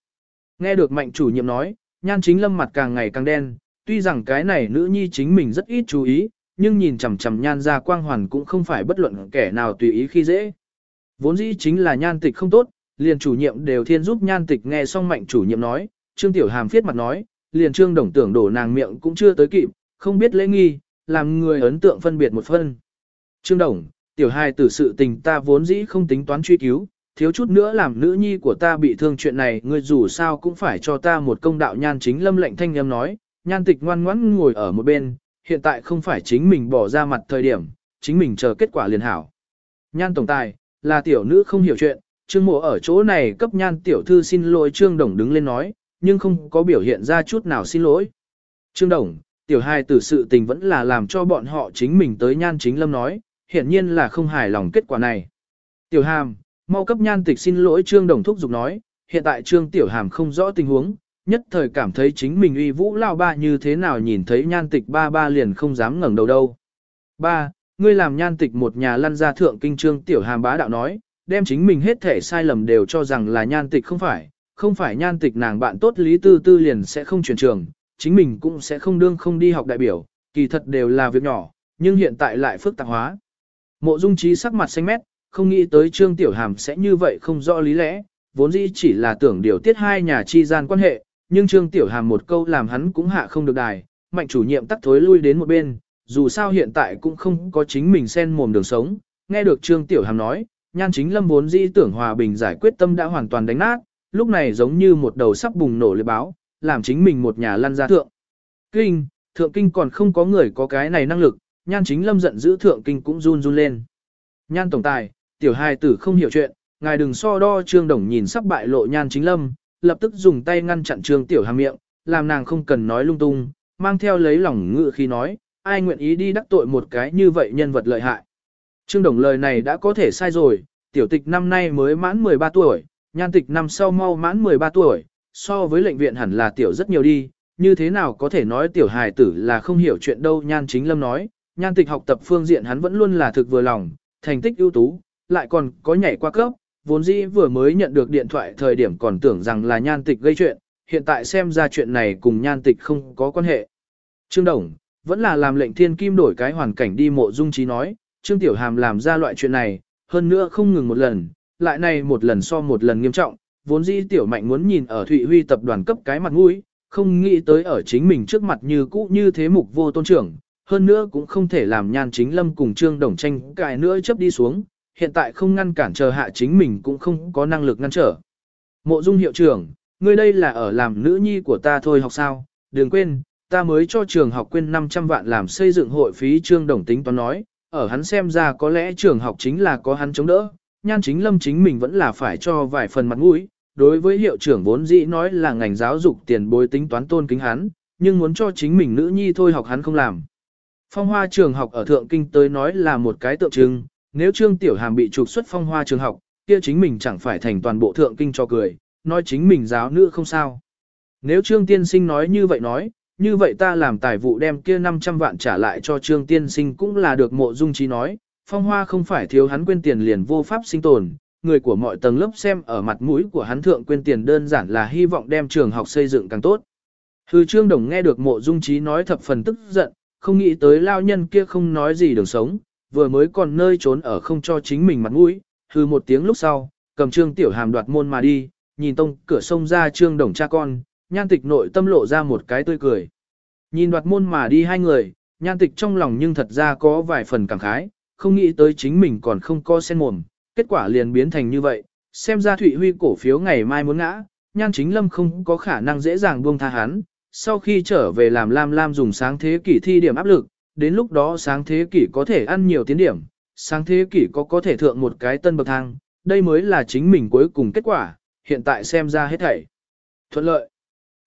Nghe được mạnh chủ nhiệm nói, nhan chính lâm mặt càng ngày càng đen, tuy rằng cái này nữ nhi chính mình rất ít chú ý, nhưng nhìn chằm chằm nhan ra quang hoàn cũng không phải bất luận kẻ nào tùy ý khi dễ. Vốn dĩ chính là nhan tịch không tốt, liền chủ nhiệm đều thiên giúp nhan tịch nghe xong mạnh chủ nhiệm nói, Trương Tiểu Hàm phiết mặt nói, liền Trương Đồng tưởng đổ nàng miệng cũng chưa tới kịp, không biết lễ nghi, làm người ấn tượng phân biệt một phân. Trương Đồng, Tiểu Hai tử sự tình ta vốn dĩ không tính toán truy cứu, thiếu chút nữa làm nữ nhi của ta bị thương chuyện này, ngươi dù sao cũng phải cho ta một công đạo nhan chính lâm lệnh thanh em nói, nhan tịch ngoan ngoãn ngồi ở một bên, hiện tại không phải chính mình bỏ ra mặt thời điểm, chính mình chờ kết quả liền hảo. Nhan tổng tài, là tiểu nữ không hiểu chuyện, trương mộ ở chỗ này cấp nhan tiểu thư xin lỗi trương đồng đứng lên nói, nhưng không có biểu hiện ra chút nào xin lỗi. Trương đồng, tiểu hai tử sự tình vẫn là làm cho bọn họ chính mình tới nhan chính lâm nói, hiện nhiên là không hài lòng kết quả này. Tiểu hàm, mau cấp nhan tịch xin lỗi trương đồng thúc giục nói, hiện tại trương tiểu hàm không rõ tình huống, nhất thời cảm thấy chính mình uy vũ lao ba như thế nào nhìn thấy nhan tịch ba ba liền không dám ngẩng đầu đâu. Ba, ngươi làm nhan tịch một nhà lăn ra thượng kinh trương tiểu hàm bá đạo nói, đem chính mình hết thể sai lầm đều cho rằng là nhan tịch không phải, không phải nhan tịch nàng bạn tốt lý tư tư liền sẽ không chuyển trường, chính mình cũng sẽ không đương không đi học đại biểu, kỳ thật đều là việc nhỏ, nhưng hiện tại lại phức tạp hóa. Mộ dung trí sắc mặt xanh mét, không nghĩ tới trương tiểu hàm sẽ như vậy không rõ lý lẽ, vốn dĩ chỉ là tưởng điều tiết hai nhà chi gian quan hệ, nhưng Trương Tiểu Hàm một câu làm hắn cũng hạ không được đài, mạnh chủ nhiệm tắt thối lui đến một bên, dù sao hiện tại cũng không có chính mình xen mồm đường sống, nghe được Trương Tiểu Hàm nói, nhan chính lâm vốn di tưởng hòa bình giải quyết tâm đã hoàn toàn đánh nát, lúc này giống như một đầu sắp bùng nổ liệt báo, làm chính mình một nhà lăn ra thượng. Kinh, thượng kinh còn không có người có cái này năng lực, nhan chính lâm giận giữ thượng kinh cũng run run lên. Nhan tổng tài, tiểu hài tử không hiểu chuyện, ngài đừng so đo trương đồng nhìn sắp bại lộ nhan chính lâm, lập tức dùng tay ngăn chặn Trương Tiểu Hàm miệng, làm nàng không cần nói lung tung, mang theo lấy lòng ngự khi nói, ai nguyện ý đi đắc tội một cái như vậy nhân vật lợi hại. Trương Đồng lời này đã có thể sai rồi, tiểu tịch năm nay mới mãn 13 tuổi, nhan tịch năm sau mau mãn 13 tuổi, so với lệnh viện hẳn là tiểu rất nhiều đi, như thế nào có thể nói tiểu hài tử là không hiểu chuyện đâu nhan chính lâm nói, nhan tịch học tập phương diện hắn vẫn luôn là thực vừa lòng, thành tích ưu tú, lại còn có nhảy qua cấp, vốn dĩ vừa mới nhận được điện thoại thời điểm còn tưởng rằng là nhan tịch gây chuyện, hiện tại xem ra chuyện này cùng nhan tịch không có quan hệ. Trương Đồng, vẫn là làm lệnh thiên kim đổi cái hoàn cảnh đi mộ dung trí nói, Trương Tiểu Hàm làm ra loại chuyện này, hơn nữa không ngừng một lần, lại này một lần so một lần nghiêm trọng, vốn dĩ Tiểu Mạnh muốn nhìn ở Thụy Huy tập đoàn cấp cái mặt mũi, không nghĩ tới ở chính mình trước mặt như cũ như thế mục vô tôn trưởng, hơn nữa cũng không thể làm nhan chính lâm cùng Trương Đồng tranh cãi nữa chấp đi xuống, hiện tại không ngăn cản chờ hạ chính mình cũng không có năng lực ngăn trở. Mộ dung hiệu trưởng, ngươi đây là ở làm nữ nhi của ta thôi học sao, đừng quên, ta mới cho trường học quên 500 vạn làm xây dựng hội phí Trương Đồng tính toán nói, ở hắn xem ra có lẽ trường học chính là có hắn chống đỡ, nhan chính lâm chính mình vẫn là phải cho vài phần mặt mũi. Đối với hiệu trưởng vốn dĩ nói là ngành giáo dục tiền bối tính toán tôn kính hắn, nhưng muốn cho chính mình nữ nhi thôi học hắn không làm. Phong hoa trường học ở Thượng Kinh tới nói là một cái tượng trưng, nếu Trương Tiểu Hàm bị trục xuất phong hoa trường học, kia chính mình chẳng phải thành toàn bộ Thượng Kinh cho cười, nói chính mình giáo nữ không sao. Nếu Trương Tiên Sinh nói như vậy nói, như vậy ta làm tài vụ đem kia 500 vạn trả lại cho Trương Tiên Sinh cũng là được mộ dung trí nói, phong hoa không phải thiếu hắn quên tiền liền vô pháp sinh tồn, người của mọi tầng lớp xem ở mặt mũi của hắn thượng quên tiền đơn giản là hy vọng đem trường học xây dựng càng tốt. Hư Trương Đồng nghe được mộ dung trí nói thập phần tức giận, không nghĩ tới lao nhân kia không nói gì đường sống, vừa mới còn nơi trốn ở không cho chính mình mặt mũi, hư một tiếng lúc sau, cầm Trương Tiểu Hàm đoạt môn mà đi, nhìn tông cửa sông ra Trương Đồng cha con, nhan tịch nội tâm lộ ra một cái tươi cười. Nhìn đoạt môn mà đi hai người, nhan tịch trong lòng nhưng thật ra có vài phần cảm khái, không nghĩ tới chính mình còn không có sen mồm, kết quả liền biến thành như vậy, xem ra Thụy Huy cổ phiếu ngày mai muốn ngã, nhan chính lâm không có khả năng dễ dàng buông tha hắn, sau khi trở về làm Lam Lam dùng sáng thế kỷ thi điểm áp lực, đến lúc đó sáng thế kỷ có thể ăn nhiều tiến điểm, sáng thế kỷ có có thể thượng một cái tân bậc thang, đây mới là chính mình cuối cùng kết quả, hiện tại xem ra hết thảy. Thuận lợi.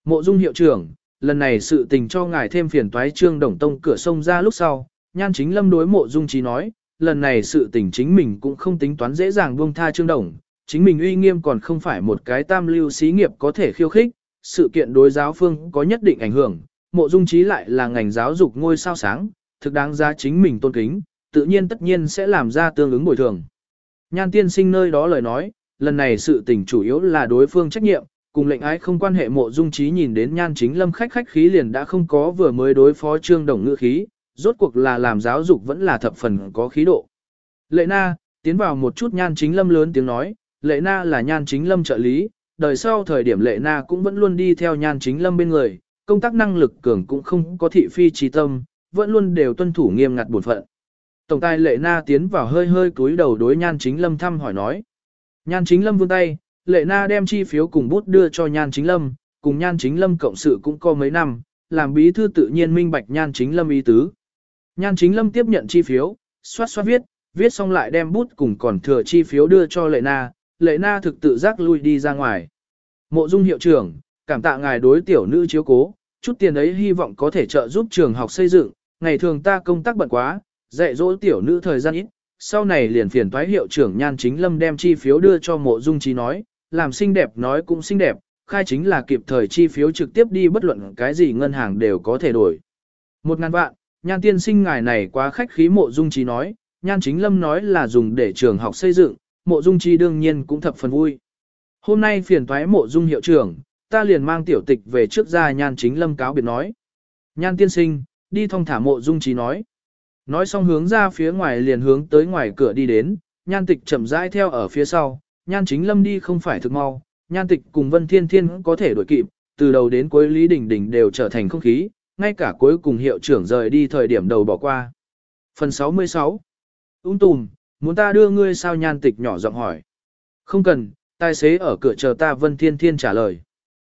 Mộ dung hiệu trưởng, lần này sự tình cho ngài thêm phiền toái trương đồng tông cửa sông ra lúc sau, nhan chính lâm đối mộ dung trí nói, lần này sự tình chính mình cũng không tính toán dễ dàng buông tha trương đồng, chính mình uy nghiêm còn không phải một cái tam lưu xí nghiệp có thể khiêu khích, sự kiện đối giáo phương có nhất định ảnh hưởng, mộ dung trí lại là ngành giáo dục ngôi sao sáng, thực đáng giá chính mình tôn kính, tự nhiên tất nhiên sẽ làm ra tương ứng bồi thường. Nhan tiên sinh nơi đó lời nói, lần này sự tình chủ yếu là đối phương trách nhiệm, cùng lệnh ái không quan hệ mộ dung trí nhìn đến nhan chính lâm khách khách khí liền đã không có vừa mới đối phó trương đồng ngữ khí, rốt cuộc là làm giáo dục vẫn là thập phần có khí độ. Lệ na, tiến vào một chút nhan chính lâm lớn tiếng nói, lệ na là nhan chính lâm trợ lý, đời sau thời điểm lệ na cũng vẫn luôn đi theo nhan chính lâm bên người, công tác năng lực cường cũng không có thị phi trí tâm, vẫn luôn đều tuân thủ nghiêm ngặt bổn phận. Tổng tài lệ na tiến vào hơi hơi cúi đầu đối nhan chính lâm thăm hỏi nói. Nhan chính lâm vươn tay, lệ na đem chi phiếu cùng bút đưa cho nhan chính lâm, cùng nhan chính lâm cộng sự cũng có mấy năm, làm bí thư tự nhiên minh bạch nhan chính lâm ý tứ. Nhan chính lâm tiếp nhận chi phiếu, xoát xoát viết, viết xong lại đem bút cùng còn thừa chi phiếu đưa cho lệ na, lệ na thực tự giác lui đi ra ngoài. Mộ dung hiệu trưởng, cảm tạ ngài đối tiểu nữ chiếu cố, chút tiền ấy hy vọng có thể trợ giúp trường học xây dựng, ngày thường ta công tác bận quá, dạy dỗ tiểu nữ thời gian ít, sau này liền phiền thoái hiệu trưởng nhan chính lâm đem chi phiếu đưa cho mộ dung trí nói, làm xinh đẹp nói cũng xinh đẹp, khai chính là kịp thời chi phiếu trực tiếp đi bất luận cái gì ngân hàng đều có thể đổi. Một ngàn vạn, nhan tiên sinh ngài này quá khách khí mộ dung trí nói, nhan chính lâm nói là dùng để trường học xây dựng, mộ dung trí đương nhiên cũng thập phần vui. Hôm nay phiền thoái mộ dung hiệu trưởng, ta liền mang tiểu tịch về trước ra nhan chính lâm cáo biệt nói. Nhan tiên sinh, đi thong thả mộ dung trí nói. Nói xong hướng ra phía ngoài liền hướng tới ngoài cửa đi đến, nhan tịch chậm rãi theo ở phía sau, nhan chính lâm đi không phải thực mau, nhan tịch cùng vân thiên thiên có thể đổi kịp, từ đầu đến cuối Lý Đình Đình đều trở thành không khí, ngay cả cuối cùng hiệu trưởng rời đi thời điểm đầu bỏ qua. Phần 66 Úng tùm, muốn ta đưa ngươi sao nhan tịch nhỏ giọng hỏi. Không cần, tài xế ở cửa chờ ta vân thiên thiên trả lời.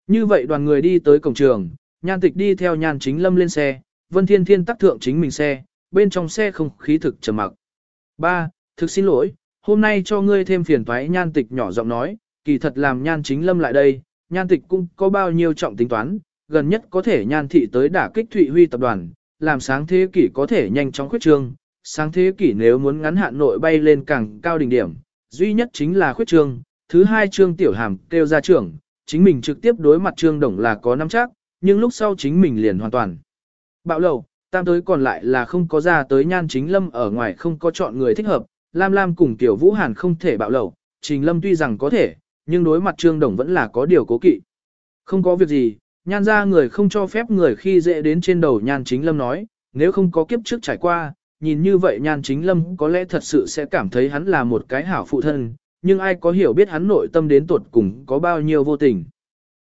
Như vậy đoàn người đi tới cổng trường, nhan tịch đi theo nhan chính lâm lên xe, vân thiên thiên tắc thượng chính mình xe, bên trong xe không khí thực trầm mặc. Ba, thực xin lỗi, hôm nay cho ngươi thêm phiền toái nhan tịch nhỏ giọng nói, kỳ thật làm nhan chính lâm lại đây, nhan tịch cũng có bao nhiêu trọng tính toán, gần nhất có thể nhan thị tới đả kích Thụy Huy tập đoàn, làm sáng thế kỷ có thể nhanh chóng khuyết trương, sáng thế kỷ nếu muốn ngắn hạn nội bay lên càng cao đỉnh điểm, duy nhất chính là khuyết trương, thứ hai trương tiểu hàm kêu ra trưởng, chính mình trực tiếp đối mặt Trương Đồng là có nắm chắc, nhưng lúc sau chính mình liền hoàn toàn. Bạo lầu, tam tới còn lại là không có ra tới nhan chính lâm ở ngoài không có chọn người thích hợp, Lam Lam cùng Tiểu Vũ Hàn không thể bạo lầu, Trình Lâm tuy rằng có thể, nhưng đối mặt Trương Đồng vẫn là có điều cố kỵ. Không có việc gì, nhan ra người không cho phép người khi dễ đến trên đầu nhan chính Lâm nói, nếu không có kiếp trước trải qua, nhìn như vậy nhan chính Lâm có lẽ thật sự sẽ cảm thấy hắn là một cái hảo phụ thân, nhưng ai có hiểu biết hắn nội tâm đến tuột cùng có bao nhiêu vô tình.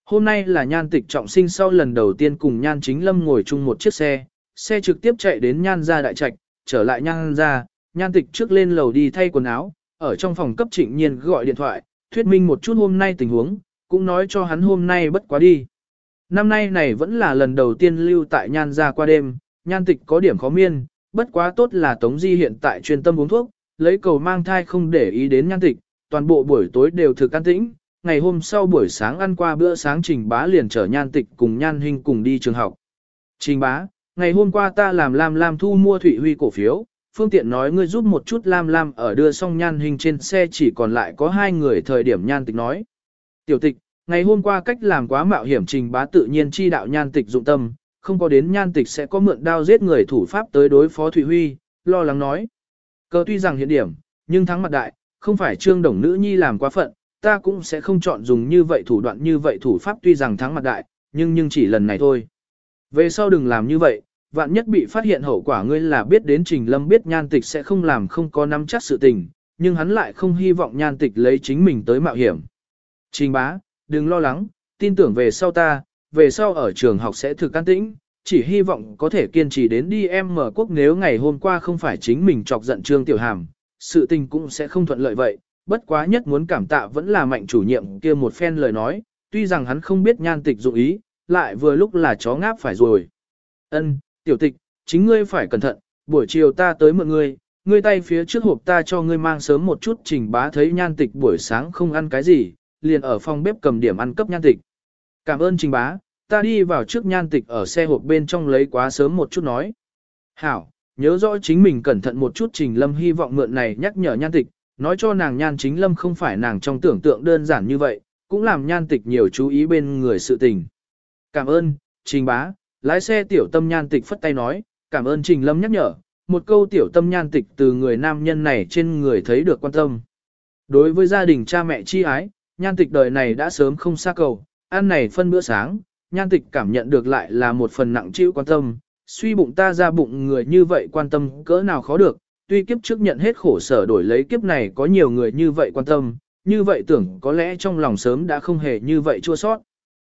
Hôm nay là nhan tịch trọng sinh sau lần đầu tiên cùng nhan chính lâm ngồi chung một chiếc xe, xe trực tiếp chạy đến nhan ra đại trạch, trở lại nhan ra, nhan tịch trước lên lầu đi thay quần áo, ở trong phòng cấp trịnh nhiên gọi điện thoại, thuyết minh một chút hôm nay tình huống, cũng nói cho hắn hôm nay bất quá đi. Năm nay này vẫn là lần đầu tiên lưu tại nhan ra qua đêm, nhan tịch có điểm khó miên, bất quá tốt là Tống Di hiện tại chuyên tâm uống thuốc, lấy cầu mang thai không để ý đến nhan tịch, toàn bộ buổi tối đều thực an tĩnh, ngày hôm sau buổi sáng ăn qua bữa sáng Trình Bá liền chở Nhan Tịch cùng Nhan Hinh cùng đi trường học. Trình Bá, ngày hôm qua ta làm Lam Lam thu mua Thụy Huy cổ phiếu, phương tiện nói ngươi giúp một chút Lam Lam ở đưa xong Nhan Hinh trên xe chỉ còn lại có hai người thời điểm Nhan Tịch nói. Tiểu Tịch, ngày hôm qua cách làm quá mạo hiểm Trình Bá tự nhiên chi đạo Nhan Tịch dụng tâm, không có đến Nhan Tịch sẽ có mượn đao giết người thủ pháp tới đối phó Thụy Huy, lo lắng nói. Cơ tuy rằng hiện điểm, nhưng thắng mặt đại, không phải trương đồng nữ nhi làm quá phận, ta cũng sẽ không chọn dùng như vậy thủ đoạn như vậy thủ pháp tuy rằng thắng mặt đại, nhưng nhưng chỉ lần này thôi. Về sau đừng làm như vậy, vạn nhất bị phát hiện hậu quả ngươi là biết đến Trình Lâm biết nhan tịch sẽ không làm không có nắm chắc sự tình, nhưng hắn lại không hy vọng nhan tịch lấy chính mình tới mạo hiểm. Trình bá, đừng lo lắng, tin tưởng về sau ta, về sau ở trường học sẽ thực an tĩnh, chỉ hy vọng có thể kiên trì đến đi em mở quốc nếu ngày hôm qua không phải chính mình chọc giận Trương Tiểu Hàm, sự tình cũng sẽ không thuận lợi vậy, bất quá nhất muốn cảm tạ vẫn là mạnh chủ nhiệm kia một phen lời nói, tuy rằng hắn không biết nhan tịch dụng ý, lại vừa lúc là chó ngáp phải rồi. Ân, tiểu tịch, chính ngươi phải cẩn thận, buổi chiều ta tới mượn ngươi, ngươi tay phía trước hộp ta cho ngươi mang sớm một chút trình bá thấy nhan tịch buổi sáng không ăn cái gì, liền ở phòng bếp cầm điểm ăn cấp nhan tịch. Cảm ơn trình bá, ta đi vào trước nhan tịch ở xe hộp bên trong lấy quá sớm một chút nói. Hảo, nhớ rõ chính mình cẩn thận một chút Trình Lâm hy vọng mượn này nhắc nhở nhan tịch, nói cho nàng nhan chính Lâm không phải nàng trong tưởng tượng đơn giản như vậy, cũng làm nhan tịch nhiều chú ý bên người sự tình. Cảm ơn, Trình Bá, lái xe tiểu tâm nhan tịch phất tay nói, cảm ơn Trình Lâm nhắc nhở, một câu tiểu tâm nhan tịch từ người nam nhân này trên người thấy được quan tâm. Đối với gia đình cha mẹ chi ái, nhan tịch đời này đã sớm không xa cầu, ăn này phân bữa sáng, nhan tịch cảm nhận được lại là một phần nặng chịu quan tâm, suy bụng ta ra bụng người như vậy quan tâm cỡ nào khó được, tuy kiếp trước nhận hết khổ sở đổi lấy kiếp này có nhiều người như vậy quan tâm, như vậy tưởng có lẽ trong lòng sớm đã không hề như vậy chua sót.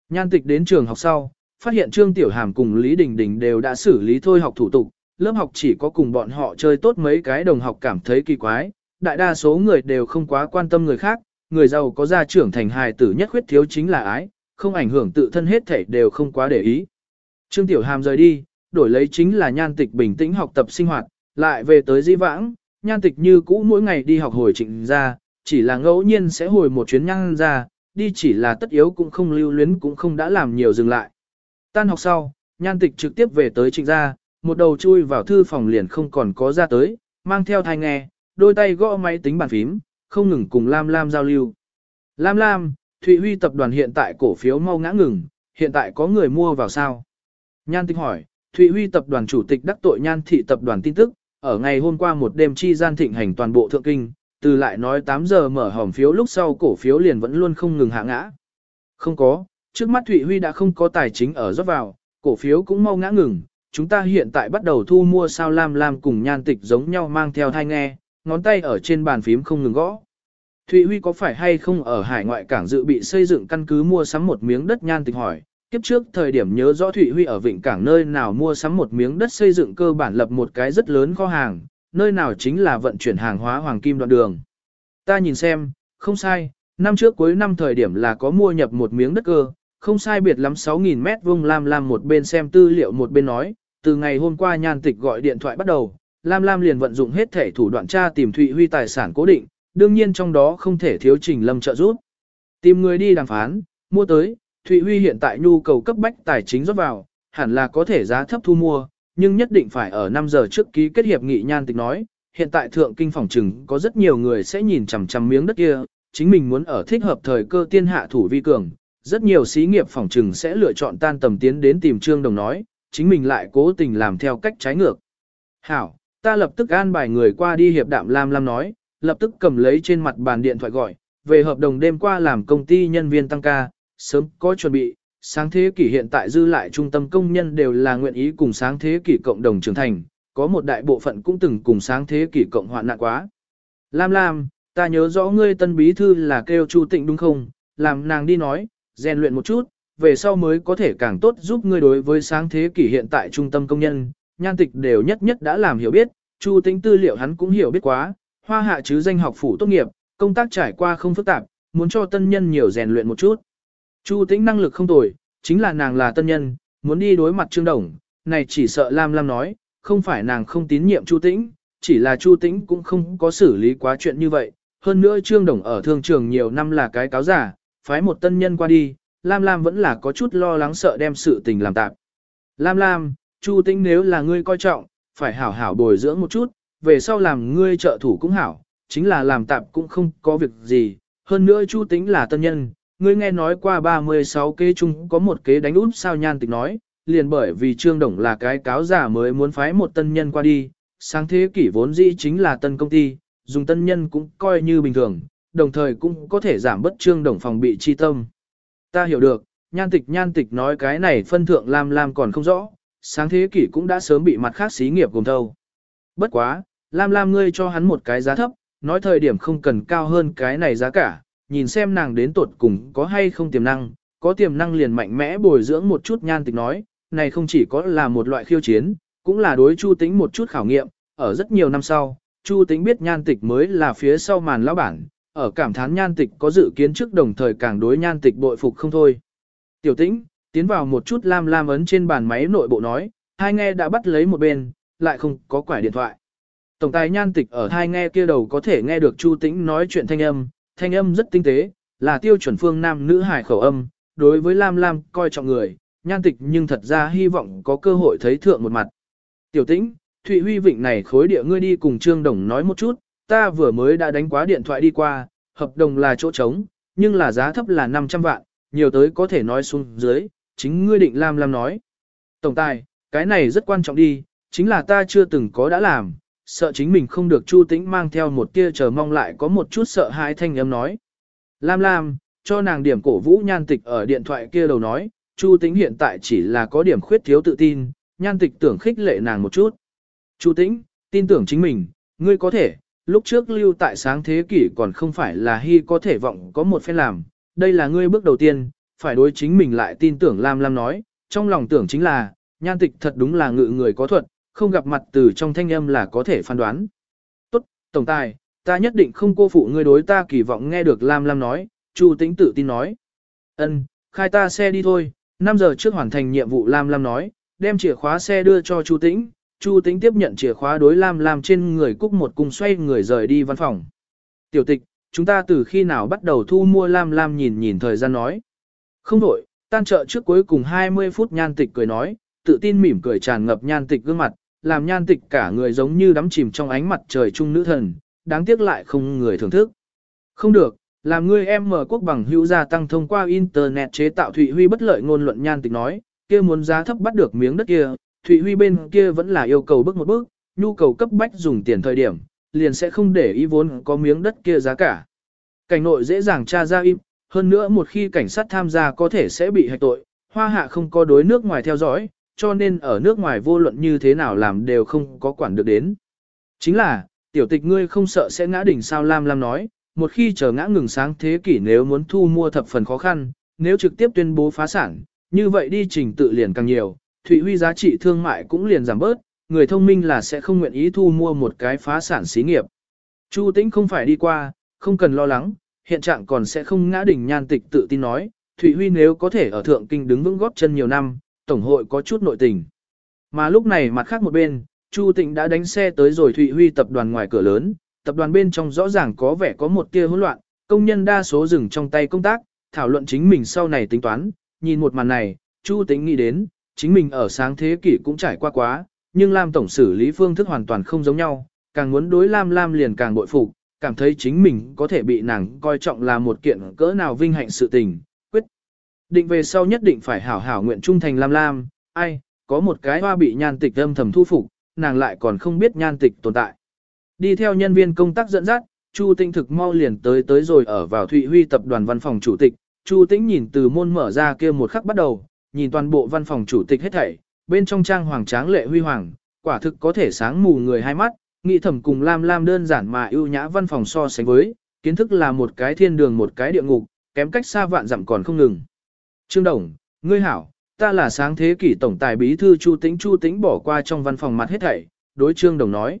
Nhan tịch đến trường học sau, phát hiện Trương Tiểu Hàm cùng Lý Đình Đình đều đã xử lý thôi học thủ tục, lớp học chỉ có cùng bọn họ chơi tốt mấy cái đồng học cảm thấy kỳ quái, đại đa số người đều không quá quan tâm người khác, người giàu có gia trưởng thành hài tử nhất khuyết thiếu chính là ái, không ảnh hưởng tự thân hết thể đều không quá để ý. Trương Tiểu Hàm rời đi, đổi lấy chính là nhan tịch bình tĩnh học tập sinh hoạt, lại về tới di vãng, nhan tịch như cũ mỗi ngày đi học hồi trịnh ra, chỉ là ngẫu nhiên sẽ hồi một chuyến nhan ra, đi chỉ là tất yếu cũng không lưu luyến cũng không đã làm nhiều dừng lại. Tan học sau, nhan tịch trực tiếp về tới trịnh ra, một đầu chui vào thư phòng liền không còn có ra tới, mang theo thai nghe, đôi tay gõ máy tính bàn phím, không ngừng cùng Lam Lam giao lưu. Lam Lam, Thụy Huy tập đoàn hiện tại cổ phiếu mau ngã ngừng, hiện tại có người mua vào sao? Nhan tịch hỏi, Thụy Huy tập đoàn chủ tịch đắc tội nhan thị tập đoàn tin tức, ở ngày hôm qua một đêm chi gian thịnh hành toàn bộ thượng kinh, từ lại nói 8 giờ mở hòm phiếu lúc sau cổ phiếu liền vẫn luôn không ngừng hạ ngã. Không có, trước mắt Thụy Huy đã không có tài chính ở rót vào, cổ phiếu cũng mau ngã ngừng, chúng ta hiện tại bắt đầu thu mua sao lam lam cùng nhan tịch giống nhau mang theo thai nghe, ngón tay ở trên bàn phím không ngừng gõ. Thụy Huy có phải hay không ở hải ngoại cảng dự bị xây dựng căn cứ mua sắm một miếng đất nhan tịch hỏi, Kiếp trước thời điểm nhớ rõ Thụy Huy ở Vịnh Cảng nơi nào mua sắm một miếng đất xây dựng cơ bản lập một cái rất lớn kho hàng, nơi nào chính là vận chuyển hàng hóa hoàng kim đoạn đường. Ta nhìn xem, không sai, năm trước cuối năm thời điểm là có mua nhập một miếng đất cơ, không sai biệt lắm 6.000 mét vuông Lam Lam một bên xem tư liệu một bên nói, từ ngày hôm qua nhan tịch gọi điện thoại bắt đầu, Lam Lam liền vận dụng hết thể thủ đoạn tra tìm Thụy Huy tài sản cố định, đương nhiên trong đó không thể thiếu Trình Lâm trợ giúp. Tìm người đi đàm phán, mua tới, Thụy Huy hiện tại nhu cầu cấp bách tài chính rót vào, hẳn là có thể giá thấp thu mua, nhưng nhất định phải ở 5 giờ trước ký kết hiệp nghị nhan tịch nói, hiện tại thượng kinh phòng trừng có rất nhiều người sẽ nhìn chằm chằm miếng đất kia, chính mình muốn ở thích hợp thời cơ tiên hạ thủ vi cường, Rất nhiều xí nghiệp phòng trừng sẽ lựa chọn tan tầm tiến đến tìm Trương Đồng nói, chính mình lại cố tình làm theo cách trái ngược. Hảo, ta lập tức an bài người qua đi hiệp đạm Lam Lam nói, lập tức cầm lấy trên mặt bàn điện thoại gọi, về hợp đồng đêm qua làm công ty nhân viên tăng ca, sớm có chuẩn bị, sáng thế kỷ hiện tại dư lại trung tâm công nhân đều là nguyện ý cùng sáng thế kỷ cộng đồng trưởng thành, có một đại bộ phận cũng từng cùng sáng thế kỷ cộng hoạn nạn quá. Lam Lam, ta nhớ rõ ngươi tân bí thư là kêu Chu Tịnh đúng không? Làm nàng đi nói, rèn luyện một chút, về sau mới có thể càng tốt giúp ngươi đối với sáng thế kỷ hiện tại trung tâm công nhân, nhan tịch đều nhất nhất đã làm hiểu biết, Chu Tĩnh tư liệu hắn cũng hiểu biết quá, hoa hạ chứ danh học phủ tốt nghiệp, công tác trải qua không phức tạp, muốn cho tân nhân nhiều rèn luyện một chút. Chu Tĩnh năng lực không tồi, chính là nàng là tân nhân, muốn đi đối mặt Trương Đồng, này chỉ sợ Lam Lam nói, không phải nàng không tín nhiệm Chu Tĩnh, chỉ là Chu Tĩnh cũng không có xử lý quá chuyện như vậy. Hơn nữa Trương Đồng ở thương trường nhiều năm là cái cáo giả, phái một tân nhân qua đi, Lam Lam vẫn là có chút lo lắng sợ đem sự tình làm tạp. Lam Lam, Chu Tĩnh nếu là ngươi coi trọng, phải hảo hảo bồi dưỡng một chút, về sau làm ngươi trợ thủ cũng hảo, chính là làm tạp cũng không có việc gì. Hơn nữa Chu Tĩnh là tân nhân, ngươi nghe nói qua 36 kế chung có một kế đánh út sao nhan tịch nói, liền bởi vì Trương Đồng là cái cáo giả mới muốn phái một tân nhân qua đi, sáng thế kỷ vốn dĩ chính là tân công ty, dùng tân nhân cũng coi như bình thường, đồng thời cũng có thể giảm bất Trương Đồng phòng bị chi tâm. Ta hiểu được, nhan tịch nhan tịch nói cái này phân thượng Lam Lam còn không rõ, sáng thế kỷ cũng đã sớm bị mặt khác xí nghiệp gồm thâu. Bất quá, Lam Lam ngươi cho hắn một cái giá thấp, nói thời điểm không cần cao hơn cái này giá cả, nhìn xem nàng đến tuột cùng có hay không tiềm năng, có tiềm năng liền mạnh mẽ bồi dưỡng một chút nhan tịch nói, này không chỉ có là một loại khiêu chiến, cũng là đối Chu Tĩnh một chút khảo nghiệm, ở rất nhiều năm sau, Chu Tĩnh biết nhan tịch mới là phía sau màn lão bản, ở cảm thán nhan tịch có dự kiến trước đồng thời càng đối nhan tịch bội phục không thôi. Tiểu Tĩnh, tiến vào một chút lam lam ấn trên bàn máy nội bộ nói, hai nghe đã bắt lấy một bên, lại không có quải điện thoại. Tổng tài nhan tịch ở thai nghe kia đầu có thể nghe được Chu Tĩnh nói chuyện thanh âm, thanh âm rất tinh tế, là tiêu chuẩn phương nam nữ hải khẩu âm, đối với Lam Lam coi trọng người, nhan tịch nhưng thật ra hy vọng có cơ hội thấy thượng một mặt. Tiểu tĩnh, Thụy Huy Vịnh này khối địa ngươi đi cùng Trương Đồng nói một chút, ta vừa mới đã đánh quá điện thoại đi qua, hợp đồng là chỗ trống, nhưng là giá thấp là 500 vạn, nhiều tới có thể nói xuống dưới, chính ngươi định Lam Lam nói. Tổng tài, cái này rất quan trọng đi, chính là ta chưa từng có đã làm, sợ chính mình không được Chu Tĩnh mang theo một tia chờ mong lại có một chút sợ hãi thanh âm nói. Lam Lam, cho nàng điểm cổ vũ nhan tịch ở điện thoại kia đầu nói, Chu Tĩnh hiện tại chỉ là có điểm khuyết thiếu tự tin, nhan tịch tưởng khích lệ nàng một chút. Chu Tĩnh, tin tưởng chính mình, ngươi có thể, lúc trước lưu tại sáng thế kỷ còn không phải là hy có thể vọng có một phen làm, đây là ngươi bước đầu tiên, phải đối chính mình lại tin tưởng Lam Lam nói, trong lòng tưởng chính là, nhan tịch thật đúng là ngự người có thuật, không gặp mặt từ trong thanh âm là có thể phán đoán. Tốt, Tổng tài, ta nhất định không cô phụ ngươi đối ta kỳ vọng nghe được Lam Lam nói, Chu Tĩnh tự tin nói. Ân, khai ta xe đi thôi, 5 giờ trước hoàn thành nhiệm vụ Lam Lam nói, đem chìa khóa xe đưa cho Chu Tĩnh, Chu Tĩnh tiếp nhận chìa khóa đối Lam Lam trên người cúc một cung xoay người rời đi văn phòng. Tiểu tịch, chúng ta từ khi nào bắt đầu thu mua Lam Lam nhìn nhìn thời gian nói. Không đổi, tan trợ trước cuối cùng 20 phút nhan tịch cười nói, tự tin mỉm cười tràn ngập nhan tịch gương mặt, làm nhan tịch cả người giống như đắm chìm trong ánh mặt trời trung nữ thần, đáng tiếc lại không người thưởng thức. Không được, làm ngươi em mở quốc bằng hữu gia tăng thông qua internet chế tạo Thụy Huy bất lợi ngôn luận nhan tịch nói, kia muốn giá thấp bắt được miếng đất kia, Thụy Huy bên kia vẫn là yêu cầu bước một bước, nhu cầu cấp bách dùng tiền thời điểm, liền sẽ không để ý vốn có miếng đất kia giá cả. Cảnh nội dễ dàng tra ra im, hơn nữa một khi cảnh sát tham gia có thể sẽ bị hạch tội, hoa hạ không có đối nước ngoài theo dõi, cho nên ở nước ngoài vô luận như thế nào làm đều không có quản được đến. Chính là, tiểu tịch ngươi không sợ sẽ ngã đỉnh sao Lam Lam nói, một khi chờ ngã ngừng sáng thế kỷ nếu muốn thu mua thập phần khó khăn, nếu trực tiếp tuyên bố phá sản, như vậy đi trình tự liền càng nhiều, Thụy Huy giá trị thương mại cũng liền giảm bớt, người thông minh là sẽ không nguyện ý thu mua một cái phá sản xí nghiệp. Chu Tĩnh không phải đi qua, không cần lo lắng, hiện trạng còn sẽ không ngã đỉnh nhan tịch tự tin nói, Thụy Huy nếu có thể ở thượng kinh đứng vững góp chân nhiều năm, tổng hội có chút nội tình. Mà lúc này mặt khác một bên, Chu Tịnh đã đánh xe tới rồi Thụy Huy tập đoàn ngoài cửa lớn, tập đoàn bên trong rõ ràng có vẻ có một tia hỗn loạn, công nhân đa số dừng trong tay công tác, thảo luận chính mình sau này tính toán, nhìn một màn này, Chu Tịnh nghĩ đến, chính mình ở sáng thế kỷ cũng trải qua quá, nhưng Lam tổng xử lý phương thức hoàn toàn không giống nhau, càng muốn đối Lam Lam liền càng bội phục, cảm thấy chính mình có thể bị nàng coi trọng là một kiện cỡ nào vinh hạnh sự tình, Định về sau nhất định phải hảo hảo nguyện trung thành Lam Lam, ai, có một cái hoa bị nhan tịch âm thầm thu phục, nàng lại còn không biết nhan tịch tồn tại. Đi theo nhân viên công tác dẫn dắt, Chu Tĩnh thực mau liền tới tới rồi ở vào Thụy Huy tập đoàn văn phòng chủ tịch, Chu Tĩnh nhìn từ môn mở ra kia một khắc bắt đầu, nhìn toàn bộ văn phòng chủ tịch hết thảy, bên trong trang hoàng tráng lệ huy hoàng, quả thực có thể sáng mù người hai mắt, nghĩ thầm cùng Lam Lam đơn giản mà ưu nhã văn phòng so sánh với, kiến thức là một cái thiên đường một cái địa ngục, kém cách xa vạn dặm còn không ngừng. Trương Đồng, ngươi hảo, ta là sáng thế kỷ tổng tài bí thư Chu Tĩnh Chu Tĩnh bỏ qua trong văn phòng mặt hết thảy, đối Trương Đồng nói.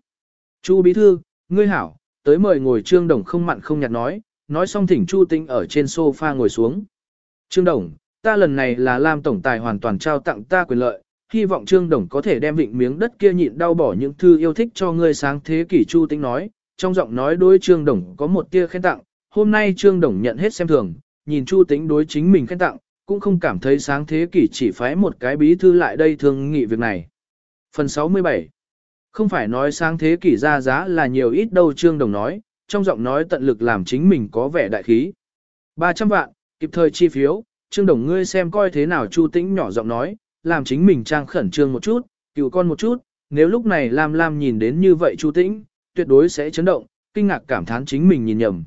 Chu bí thư, ngươi hảo, tới mời ngồi Trương Đồng không mặn không nhạt nói, nói xong thỉnh Chu Tĩnh ở trên sofa ngồi xuống. Trương Đồng, ta lần này là làm tổng tài hoàn toàn trao tặng ta quyền lợi, hy vọng Trương Đồng có thể đem vịnh miếng đất kia nhịn đau bỏ những thư yêu thích cho ngươi sáng thế kỷ Chu Tĩnh nói, trong giọng nói đối Trương Đồng có một tia khen tặng, hôm nay Trương Đồng nhận hết xem thường, nhìn Chu Tĩnh đối chính mình khen tặng, cũng không cảm thấy sáng thế kỷ chỉ phái một cái bí thư lại đây thường nghị việc này. Phần 67 Không phải nói sáng thế kỷ ra giá là nhiều ít đâu Trương Đồng nói, trong giọng nói tận lực làm chính mình có vẻ đại khí. 300 vạn, kịp thời chi phiếu, Trương Đồng ngươi xem coi thế nào Chu Tĩnh nhỏ giọng nói, làm chính mình trang khẩn trương một chút, cựu con một chút, nếu lúc này Lam Lam nhìn đến như vậy Chu Tĩnh, tuyệt đối sẽ chấn động, kinh ngạc cảm thán chính mình nhìn nhầm.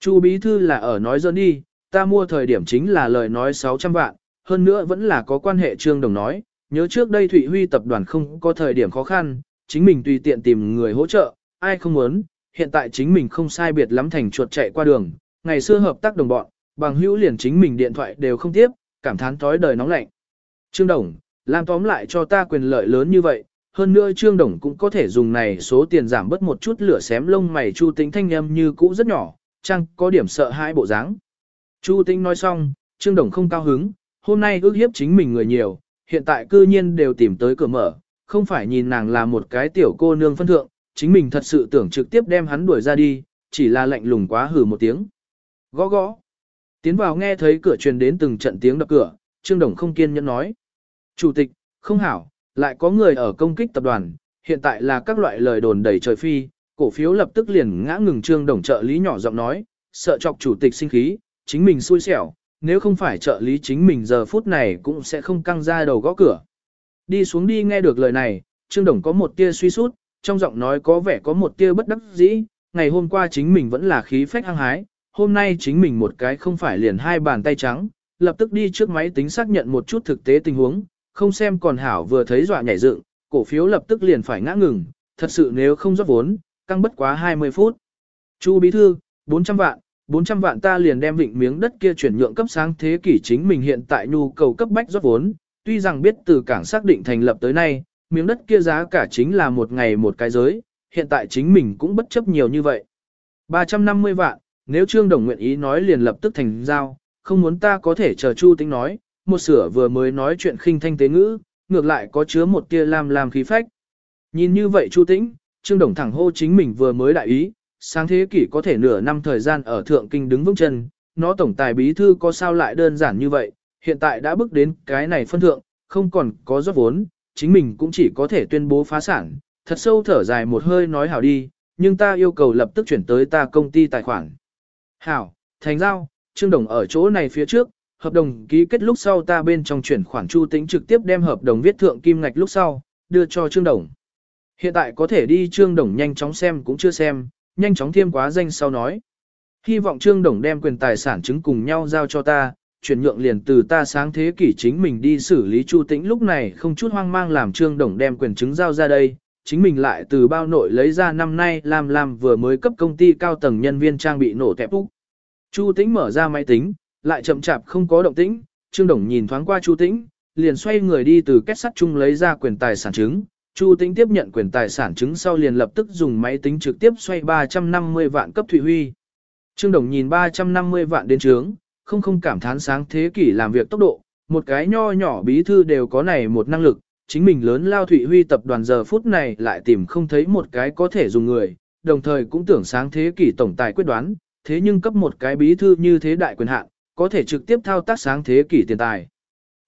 Chu bí thư là ở nói dỡn đi, ta mua thời điểm chính là lời nói 600 vạn, hơn nữa vẫn là có quan hệ Trương Đồng nói, nhớ trước đây Thụy Huy tập đoàn không có thời điểm khó khăn, chính mình tùy tiện tìm người hỗ trợ, ai không muốn, hiện tại chính mình không sai biệt lắm thành chuột chạy qua đường, ngày xưa hợp tác đồng bọn, bằng hữu liền chính mình điện thoại đều không tiếp, cảm thán tối đời nóng lạnh. Trương Đồng, làm tóm lại cho ta quyền lợi lớn như vậy, hơn nữa Trương Đồng cũng có thể dùng này số tiền giảm bớt một chút lửa xém lông mày Chu tính thanh âm như cũ rất nhỏ, chăng có điểm sợ hai bộ dáng. Chu Tĩnh nói xong, Trương Đồng không cao hứng, hôm nay ước hiếp chính mình người nhiều, hiện tại cư nhiên đều tìm tới cửa mở, không phải nhìn nàng là một cái tiểu cô nương phân thượng, chính mình thật sự tưởng trực tiếp đem hắn đuổi ra đi, chỉ là lạnh lùng quá hừ một tiếng. Gõ gõ. Tiến vào nghe thấy cửa truyền đến từng trận tiếng đập cửa, Trương Đồng không kiên nhẫn nói. Chủ tịch, không hảo, lại có người ở công kích tập đoàn, hiện tại là các loại lời đồn đầy trời phi, cổ phiếu lập tức liền ngã ngừng Trương Đồng trợ lý nhỏ giọng nói, sợ chọc chủ tịch sinh khí, chính mình xui xẻo, nếu không phải trợ lý chính mình giờ phút này cũng sẽ không căng ra đầu gõ cửa. Đi xuống đi nghe được lời này, Trương Đồng có một tia suy sút, trong giọng nói có vẻ có một tia bất đắc dĩ, ngày hôm qua chính mình vẫn là khí phách hăng hái, hôm nay chính mình một cái không phải liền hai bàn tay trắng, lập tức đi trước máy tính xác nhận một chút thực tế tình huống, không xem còn hảo vừa thấy dọa nhảy dựng, cổ phiếu lập tức liền phải ngã ngừng, thật sự nếu không rót vốn, căng bất quá 20 phút. Chu bí thư, 400 vạn, 400 vạn ta liền đem vịnh miếng đất kia chuyển nhượng cấp sáng thế kỷ chính mình hiện tại nhu cầu cấp bách rót vốn, tuy rằng biết từ cảng xác định thành lập tới nay, miếng đất kia giá cả chính là một ngày một cái giới, hiện tại chính mình cũng bất chấp nhiều như vậy. 350 vạn, nếu Trương Đồng nguyện ý nói liền lập tức thành giao, không muốn ta có thể chờ Chu Tĩnh nói, một sửa vừa mới nói chuyện khinh thanh tế ngữ, ngược lại có chứa một tia lam lam khí phách. Nhìn như vậy Chu Tĩnh, Trương Đồng thẳng hô chính mình vừa mới đại ý, sáng thế kỷ có thể nửa năm thời gian ở thượng kinh đứng vững chân, nó tổng tài bí thư có sao lại đơn giản như vậy, hiện tại đã bước đến cái này phân thượng, không còn có rót vốn, chính mình cũng chỉ có thể tuyên bố phá sản, thật sâu thở dài một hơi nói hảo đi, nhưng ta yêu cầu lập tức chuyển tới ta công ty tài khoản. Hảo, thành giao, Trương Đồng ở chỗ này phía trước, hợp đồng ký kết lúc sau ta bên trong chuyển khoản Chu Tĩnh trực tiếp đem hợp đồng viết thượng kim ngạch lúc sau, đưa cho Trương Đồng. Hiện tại có thể đi Trương Đồng nhanh chóng xem cũng chưa xem, nhanh chóng thêm quá danh sau nói. Hy vọng Trương Đồng đem quyền tài sản chứng cùng nhau giao cho ta, chuyển nhượng liền từ ta sáng thế kỷ chính mình đi xử lý Chu Tĩnh lúc này không chút hoang mang làm Trương Đồng đem quyền chứng giao ra đây, chính mình lại từ bao nội lấy ra năm nay làm làm vừa mới cấp công ty cao tầng nhân viên trang bị nổ tẹp úc. Chu Tĩnh mở ra máy tính, lại chậm chạp không có động tĩnh, Trương Đồng nhìn thoáng qua Chu Tĩnh, liền xoay người đi từ kết sắt chung lấy ra quyền tài sản chứng. Chu Tĩnh tiếp nhận quyền tài sản chứng sau liền lập tức dùng máy tính trực tiếp xoay 350 vạn cấp Thụy Huy. Trương Đồng nhìn 350 vạn đến trướng, không không cảm thán sáng thế kỷ làm việc tốc độ, một cái nho nhỏ bí thư đều có này một năng lực, chính mình lớn lao Thụy Huy tập đoàn giờ phút này lại tìm không thấy một cái có thể dùng người, đồng thời cũng tưởng sáng thế kỷ tổng tài quyết đoán, thế nhưng cấp một cái bí thư như thế đại quyền hạn, có thể trực tiếp thao tác sáng thế kỷ tiền tài.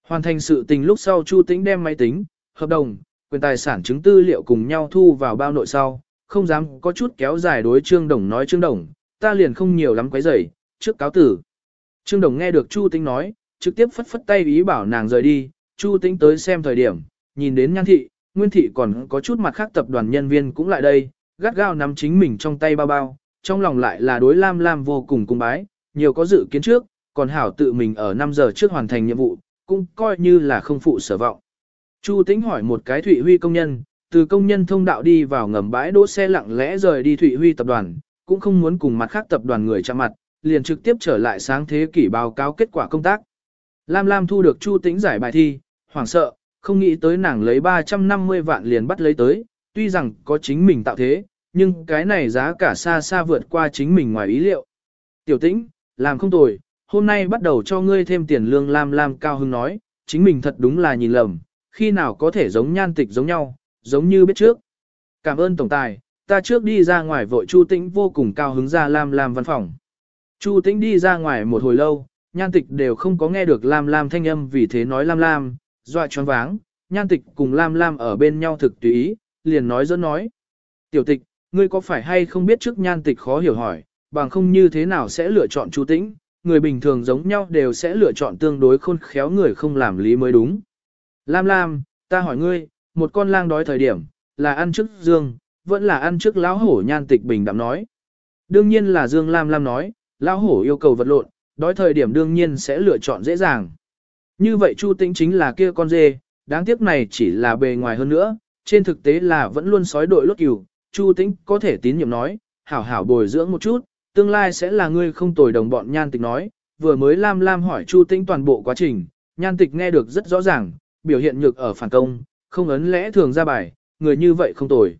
Hoàn thành sự tình lúc sau Chu Tĩnh đem máy tính, hợp đồng, quyền tài sản chứng tư liệu cùng nhau thu vào bao nội sau, không dám có chút kéo dài đối Trương Đồng nói Trương Đồng, ta liền không nhiều lắm quấy rầy, trước cáo tử. Trương Đồng nghe được Chu Tĩnh nói, trực tiếp phất phất tay ý bảo nàng rời đi, Chu Tĩnh tới xem thời điểm, nhìn đến Nhan thị, Nguyên thị còn có chút mặt khác tập đoàn nhân viên cũng lại đây, gắt gao nắm chính mình trong tay bao bao, trong lòng lại là đối Lam Lam vô cùng cung bái, nhiều có dự kiến trước, còn hảo tự mình ở 5 giờ trước hoàn thành nhiệm vụ, cũng coi như là không phụ sở vọng. Chu Tĩnh hỏi một cái Thụy Huy công nhân, từ công nhân thông đạo đi vào ngầm bãi đỗ xe lặng lẽ rời đi Thụy Huy tập đoàn, cũng không muốn cùng mặt khác tập đoàn người chạm mặt, liền trực tiếp trở lại sáng thế kỷ báo cáo kết quả công tác. Lam Lam thu được Chu Tĩnh giải bài thi, hoảng sợ, không nghĩ tới nàng lấy 350 vạn liền bắt lấy tới, tuy rằng có chính mình tạo thế, nhưng cái này giá cả xa xa vượt qua chính mình ngoài ý liệu. Tiểu Tĩnh, làm không tồi, hôm nay bắt đầu cho ngươi thêm tiền lương Lam Lam cao hưng nói, chính mình thật đúng là nhìn lầm, khi nào có thể giống nhan tịch giống nhau, giống như biết trước. Cảm ơn tổng tài, ta trước đi ra ngoài vội Chu Tĩnh vô cùng cao hứng ra Lam Lam văn phòng. Chu Tĩnh đi ra ngoài một hồi lâu, nhan tịch đều không có nghe được Lam Lam thanh âm vì thế nói Lam Lam, dọa choáng váng, nhan tịch cùng Lam Lam ở bên nhau thực tùy ý, liền nói dẫn nói. Tiểu tịch, ngươi có phải hay không biết trước nhan tịch khó hiểu hỏi, bằng không như thế nào sẽ lựa chọn Chu Tĩnh, người bình thường giống nhau đều sẽ lựa chọn tương đối khôn khéo người không làm lý mới đúng. Lam Lam, ta hỏi ngươi, một con lang đói thời điểm, là ăn trước dương, vẫn là ăn trước lão hổ nhan tịch bình đạm nói. Đương nhiên là Dương Lam Lam nói, lão hổ yêu cầu vật lộn, đói thời điểm đương nhiên sẽ lựa chọn dễ dàng. Như vậy Chu Tĩnh chính là kia con dê, đáng tiếc này chỉ là bề ngoài hơn nữa, trên thực tế là vẫn luôn sói đội lốt cừu, Chu Tĩnh có thể tín nhiệm nói, hảo hảo bồi dưỡng một chút, tương lai sẽ là ngươi không tồi đồng bọn nhan tịch nói, vừa mới Lam Lam hỏi Chu Tĩnh toàn bộ quá trình, nhan tịch nghe được rất rõ ràng, biểu hiện nhược ở phản công, không ấn lẽ thường ra bài, người như vậy không tồi.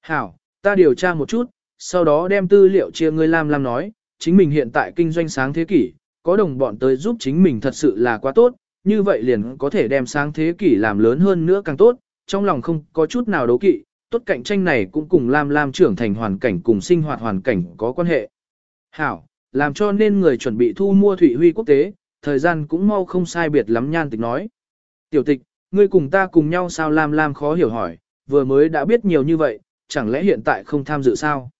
Hảo, ta điều tra một chút, sau đó đem tư liệu chia ngươi Lam Lam nói, chính mình hiện tại kinh doanh sáng thế kỷ, có đồng bọn tới giúp chính mình thật sự là quá tốt, như vậy liền có thể đem sáng thế kỷ làm lớn hơn nữa càng tốt, trong lòng không có chút nào đấu kỵ, tốt cạnh tranh này cũng cùng Lam Lam trưởng thành hoàn cảnh cùng sinh hoạt hoàn cảnh có quan hệ. Hảo, làm cho nên người chuẩn bị thu mua thủy huy quốc tế, thời gian cũng mau không sai biệt lắm nhan tịch nói. Tiểu tịch, ngươi cùng ta cùng nhau sao Lam Lam khó hiểu hỏi, vừa mới đã biết nhiều như vậy, chẳng lẽ hiện tại không tham dự sao?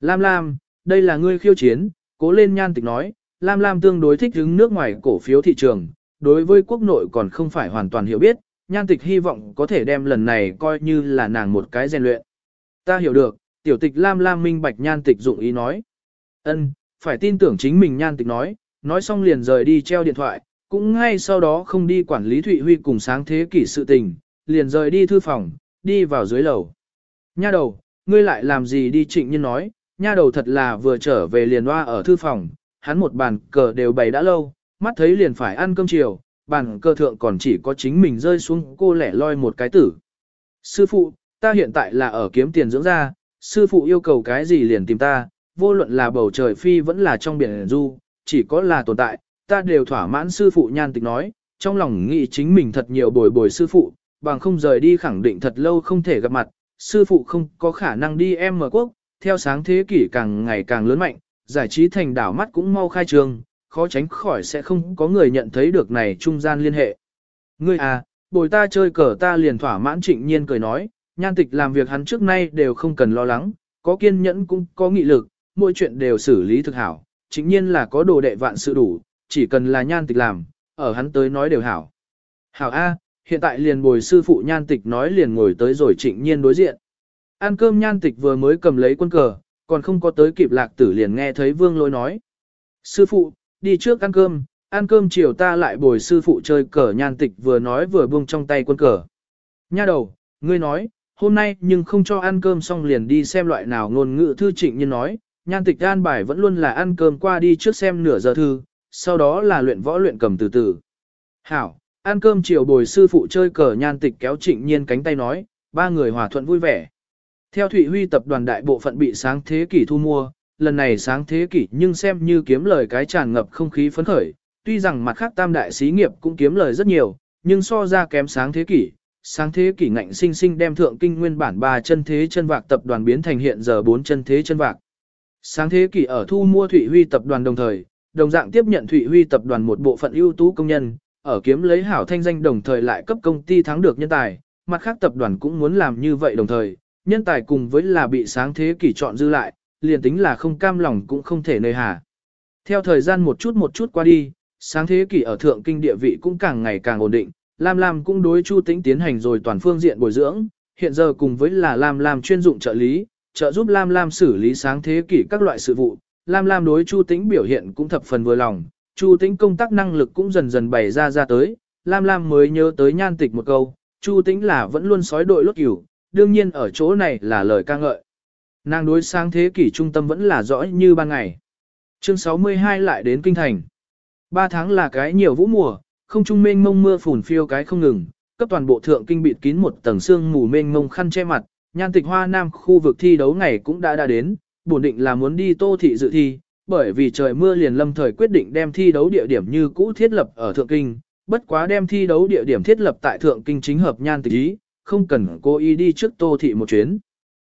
Lam Lam, đây là ngươi khiêu chiến, cố lên nhan tịch nói, Lam Lam tương đối thích hứng nước ngoài cổ phiếu thị trường, đối với quốc nội còn không phải hoàn toàn hiểu biết, nhan tịch hy vọng có thể đem lần này coi như là nàng một cái rèn luyện. Ta hiểu được, tiểu tịch Lam Lam minh bạch nhan tịch dụng ý nói. ân phải tin tưởng chính mình nhan tịch nói, nói xong liền rời đi treo điện thoại, cũng ngay sau đó không đi quản lý Thụy Huy cùng sáng thế kỷ sự tình, liền rời đi thư phòng, đi vào dưới lầu. Nha đầu, ngươi lại làm gì đi trịnh nhân nói, nha đầu thật là vừa trở về liền hoa ở thư phòng, hắn một bàn cờ đều bày đã lâu, mắt thấy liền phải ăn cơm chiều, bàn cờ thượng còn chỉ có chính mình rơi xuống cô lẻ loi một cái tử. Sư phụ, ta hiện tại là ở kiếm tiền dưỡng ra, sư phụ yêu cầu cái gì liền tìm ta, vô luận là bầu trời phi vẫn là trong biển du, chỉ có là tồn tại, ta đều thỏa mãn sư phụ nhan tịch nói, trong lòng nghĩ chính mình thật nhiều bồi bồi sư phụ, bằng không rời đi khẳng định thật lâu không thể gặp mặt, sư phụ không có khả năng đi em mở quốc, theo sáng thế kỷ càng ngày càng lớn mạnh, giải trí thành đảo mắt cũng mau khai trường, khó tránh khỏi sẽ không có người nhận thấy được này trung gian liên hệ. Ngươi à, bồi ta chơi cờ ta liền thỏa mãn trịnh nhiên cười nói, nhan tịch làm việc hắn trước nay đều không cần lo lắng, có kiên nhẫn cũng có nghị lực, mỗi chuyện đều xử lý thực hảo, chính nhiên là có đồ đệ vạn sự đủ, chỉ cần là nhan tịch làm, ở hắn tới nói đều hảo. Hảo A, hiện tại liền bồi sư phụ nhan tịch nói liền ngồi tới rồi trịnh nhiên đối diện. Ăn cơm nhan tịch vừa mới cầm lấy quân cờ, còn không có tới kịp lạc tử liền nghe thấy vương lỗi nói. Sư phụ, đi trước ăn cơm, ăn cơm chiều ta lại bồi sư phụ chơi cờ nhan tịch vừa nói vừa buông trong tay quân cờ. Nha đầu, ngươi nói, hôm nay nhưng không cho ăn cơm xong liền đi xem loại nào ngôn ngữ thư trịnh nhiên nói, nhan tịch an bài vẫn luôn là ăn cơm qua đi trước xem nửa giờ thư, sau đó là luyện võ luyện cầm từ từ. Hảo, ăn cơm chiều bồi sư phụ chơi cờ nhan tịch kéo trịnh nhiên cánh tay nói, ba người hòa thuận vui vẻ. Theo Thụy Huy tập đoàn đại bộ phận bị sáng thế kỷ thu mua, lần này sáng thế kỷ nhưng xem như kiếm lời cái tràn ngập không khí phấn khởi, tuy rằng mặt khác tam đại xí nghiệp cũng kiếm lời rất nhiều, nhưng so ra kém sáng thế kỷ. Sáng thế kỷ ngạnh sinh sinh đem thượng kinh nguyên bản ba chân thế chân vạc tập đoàn biến thành hiện giờ bốn chân thế chân vạc. Sáng thế kỷ ở thu mua Thụy Huy tập đoàn đồng thời, đồng dạng tiếp nhận Thụy Huy tập đoàn một bộ phận ưu tú công nhân, ở kiếm lấy hảo thanh danh đồng thời lại cấp công ty thắng được nhân tài, mặt khác tập đoàn cũng muốn làm như vậy đồng thời, nhân tài cùng với là bị sáng thế kỷ chọn dư lại, liền tính là không cam lòng cũng không thể nơi hà. Theo thời gian một chút một chút qua đi, sáng thế kỷ ở thượng kinh địa vị cũng càng ngày càng ổn định, Lam Lam cũng đối Chu Tĩnh tiến hành rồi toàn phương diện bồi dưỡng, hiện giờ cùng với là Lam Lam chuyên dụng trợ lý, trợ giúp Lam Lam xử lý sáng thế kỷ các loại sự vụ. Lam Lam đối Chu Tĩnh biểu hiện cũng thập phần vừa lòng, Chu Tĩnh công tác năng lực cũng dần dần bày ra ra tới, Lam Lam mới nhớ tới nhan tịch một câu, Chu Tĩnh là vẫn luôn sói đội lốt cửu, đương nhiên ở chỗ này là lời ca ngợi. Nàng đối sáng thế kỷ trung tâm vẫn là rõ như ban ngày. Chương 62 lại đến kinh thành. Ba tháng là cái nhiều vũ mùa, không trung mênh mông mưa phùn phiêu cái không ngừng, cấp toàn bộ thượng kinh bịt kín một tầng sương mù mênh mông khăn che mặt, nhan tịch hoa nam khu vực thi đấu ngày cũng đã đã đến, bổn định là muốn đi tô thị dự thi, bởi vì trời mưa liền lâm thời quyết định đem thi đấu địa điểm như cũ thiết lập ở thượng kinh, bất quá đem thi đấu địa điểm thiết lập tại thượng kinh chính hợp nhan tịch ý, không cần cô ý đi trước tô thị một chuyến.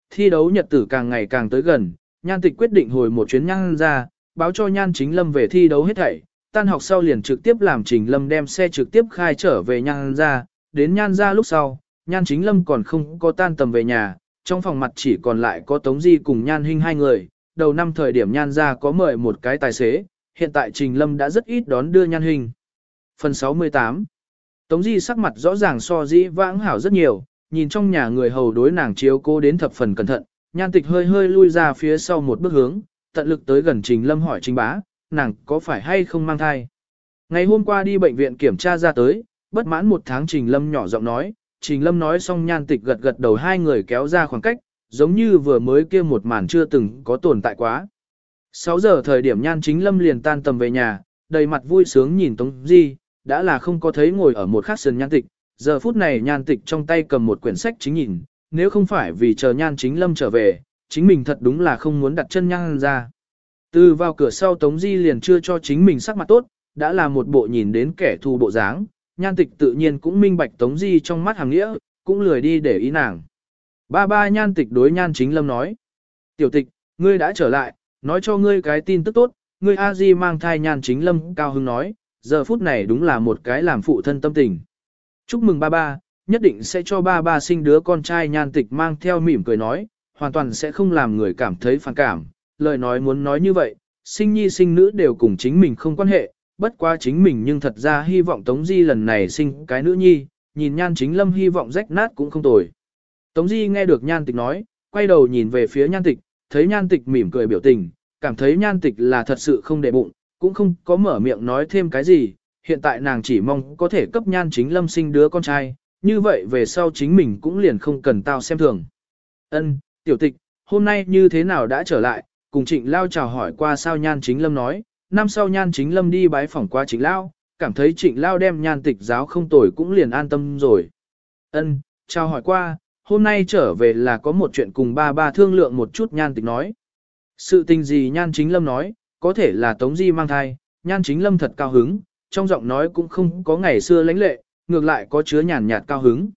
Thi đấu nhật tử càng ngày càng tới gần, nhan tịch quyết định hồi một chuyến nhan ra, báo cho nhan chính lâm về thi đấu hết thảy, tan học sau liền trực tiếp làm trình lâm đem xe trực tiếp khai trở về nhan ra, đến nhan ra lúc sau, nhan chính lâm còn không có tan tầm về nhà, trong phòng mặt chỉ còn lại có Tống Di cùng nhan Hinh hai người, đầu năm thời điểm nhan ra có mời một cái tài xế, hiện tại trình lâm đã rất ít đón đưa nhan Hinh Phần 68 Tống Di sắc mặt rõ ràng so dĩ vãng hảo rất nhiều, nhìn trong nhà người hầu đối nàng chiếu cô đến thập phần cẩn thận, nhan tịch hơi hơi lui ra phía sau một bước hướng, tận lực tới gần trình lâm hỏi trình bá, nàng có phải hay không mang thai. Ngày hôm qua đi bệnh viện kiểm tra ra tới, bất mãn một tháng Trình Lâm nhỏ giọng nói, Trình Lâm nói xong nhan tịch gật gật đầu hai người kéo ra khoảng cách, giống như vừa mới kia một màn chưa từng có tồn tại quá. 6 giờ thời điểm nhan chính Lâm liền tan tầm về nhà, đầy mặt vui sướng nhìn Tống Di, đã là không có thấy ngồi ở một khắc sườn nhan tịch, giờ phút này nhan tịch trong tay cầm một quyển sách chính nhìn, nếu không phải vì chờ nhan chính Lâm trở về, chính mình thật đúng là không muốn đặt chân nhan ra. Từ vào cửa sau Tống Di liền chưa cho chính mình sắc mặt tốt, đã là một bộ nhìn đến kẻ thù bộ dáng, nhan tịch tự nhiên cũng minh bạch Tống Di trong mắt hàng nghĩa, cũng lười đi để ý nàng. Ba ba nhan tịch đối nhan chính lâm nói. Tiểu tịch, ngươi đã trở lại, nói cho ngươi cái tin tức tốt, ngươi a di mang thai nhan chính lâm cao hưng nói, giờ phút này đúng là một cái làm phụ thân tâm tình. Chúc mừng ba ba, nhất định sẽ cho ba ba sinh đứa con trai nhan tịch mang theo mỉm cười nói, hoàn toàn sẽ không làm người cảm thấy phản cảm, lời nói muốn nói như vậy, sinh nhi sinh nữ đều cùng chính mình không quan hệ, bất quá chính mình nhưng thật ra hy vọng Tống Di lần này sinh cái nữ nhi, nhìn nhan chính lâm hy vọng rách nát cũng không tồi. Tống Di nghe được nhan tịch nói, quay đầu nhìn về phía nhan tịch, thấy nhan tịch mỉm cười biểu tình, cảm thấy nhan tịch là thật sự không để bụng, cũng không có mở miệng nói thêm cái gì, hiện tại nàng chỉ mong có thể cấp nhan chính lâm sinh đứa con trai, như vậy về sau chính mình cũng liền không cần tao xem thường. Ân, tiểu tịch, hôm nay như thế nào đã trở lại, cùng trịnh lao chào hỏi qua sao nhan chính lâm nói, năm sau nhan chính lâm đi bái phỏng qua trịnh lao, cảm thấy trịnh lao đem nhan tịch giáo không tồi cũng liền an tâm rồi. Ân, chào hỏi qua, hôm nay trở về là có một chuyện cùng ba ba thương lượng một chút nhan tịch nói. Sự tình gì nhan chính lâm nói, có thể là tống di mang thai, nhan chính lâm thật cao hứng, trong giọng nói cũng không có ngày xưa lãnh lệ, ngược lại có chứa nhàn nhạt cao hứng.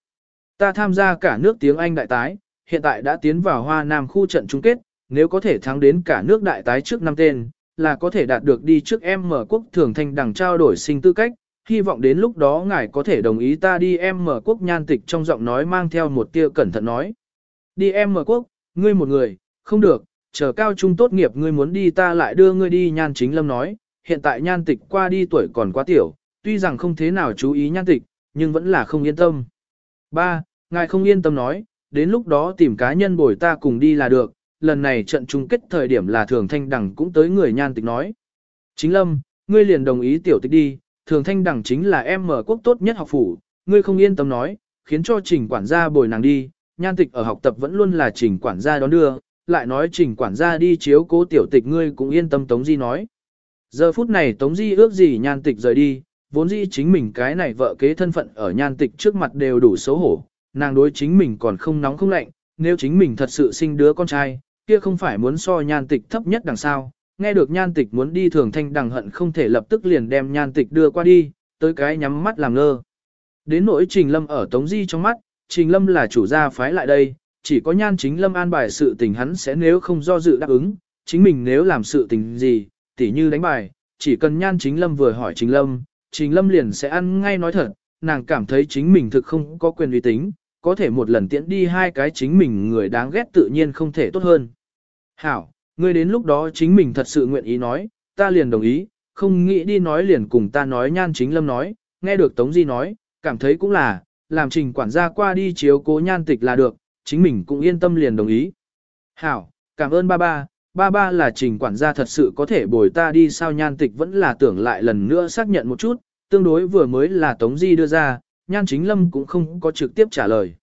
Ta tham gia cả nước tiếng Anh đại tái, hiện tại đã tiến vào Hoa Nam khu trận chung kết, nếu có thể thắng đến cả nước đại tái trước năm tên, là có thể đạt được đi trước em mở quốc thường thanh đằng trao đổi sinh tư cách, hy vọng đến lúc đó ngài có thể đồng ý ta đi em mở quốc nhan tịch trong giọng nói mang theo một tia cẩn thận nói. Đi em mở quốc, ngươi một người, không được, chờ cao trung tốt nghiệp ngươi muốn đi ta lại đưa ngươi đi nhan chính lâm nói, hiện tại nhan tịch qua đi tuổi còn quá tiểu, tuy rằng không thế nào chú ý nhan tịch, nhưng vẫn là không yên tâm. Ba, ngài không yên tâm nói, đến lúc đó tìm cá nhân bồi ta cùng đi là được, lần này trận chung kết thời điểm là thường thanh đẳng cũng tới người nhan tịch nói. Chính lâm, ngươi liền đồng ý tiểu tịch đi, thường thanh đẳng chính là em mở quốc tốt nhất học phủ, ngươi không yên tâm nói, khiến cho trình quản gia bồi nàng đi, nhan tịch ở học tập vẫn luôn là trình quản gia đón đưa, lại nói trình quản gia đi chiếu cố tiểu tịch ngươi cũng yên tâm Tống Di nói. Giờ phút này Tống Di ước gì nhan tịch rời đi, vốn dĩ chính mình cái này vợ kế thân phận ở nhan tịch trước mặt đều đủ xấu hổ, nàng đối chính mình còn không nóng không lạnh, nếu chính mình thật sự sinh đứa con trai, kia không phải muốn so nhan tịch thấp nhất đằng sau, nghe được nhan tịch muốn đi thường thanh đằng hận không thể lập tức liền đem nhan tịch đưa qua đi, tới cái nhắm mắt làm ngơ. Đến nỗi Trình Lâm ở Tống Di trong mắt, Trình Lâm là chủ gia phái lại đây, chỉ có nhan chính Lâm an bài sự tình hắn sẽ nếu không do dự đáp ứng, chính mình nếu làm sự tình gì, tỉ như đánh bài, chỉ cần nhan chính Lâm vừa hỏi Trình Lâm, Trình Lâm liền sẽ ăn ngay nói thật, nàng cảm thấy chính mình thực không có quyền uy tín, có thể một lần tiễn đi hai cái chính mình người đáng ghét tự nhiên không thể tốt hơn. Hảo, ngươi đến lúc đó chính mình thật sự nguyện ý nói, ta liền đồng ý, không nghĩ đi nói liền cùng ta nói nhan chính lâm nói, nghe được Tống Di nói, cảm thấy cũng là, làm trình quản gia qua đi chiếu cố nhan tịch là được, chính mình cũng yên tâm liền đồng ý. Hảo, cảm ơn ba ba, ba ba là trình quản gia thật sự có thể bồi ta đi sao nhan tịch vẫn là tưởng lại lần nữa xác nhận một chút, tương đối vừa mới là Tống Di đưa ra, nhan chính lâm cũng không có trực tiếp trả lời.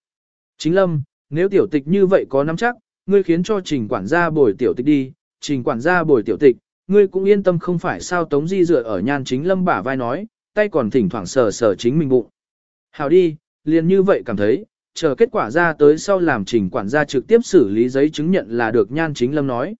Chính lâm, nếu tiểu tịch như vậy có nắm chắc, ngươi khiến cho trình quản gia bồi tiểu tịch đi, trình quản gia bồi tiểu tịch, ngươi cũng yên tâm không phải sao Tống Di dựa ở nhan chính lâm bả vai nói, tay còn thỉnh thoảng sờ sờ chính mình bụng. Hảo đi, liền như vậy cảm thấy, chờ kết quả ra tới sau làm trình quản gia trực tiếp xử lý giấy chứng nhận là được nhan chính lâm nói.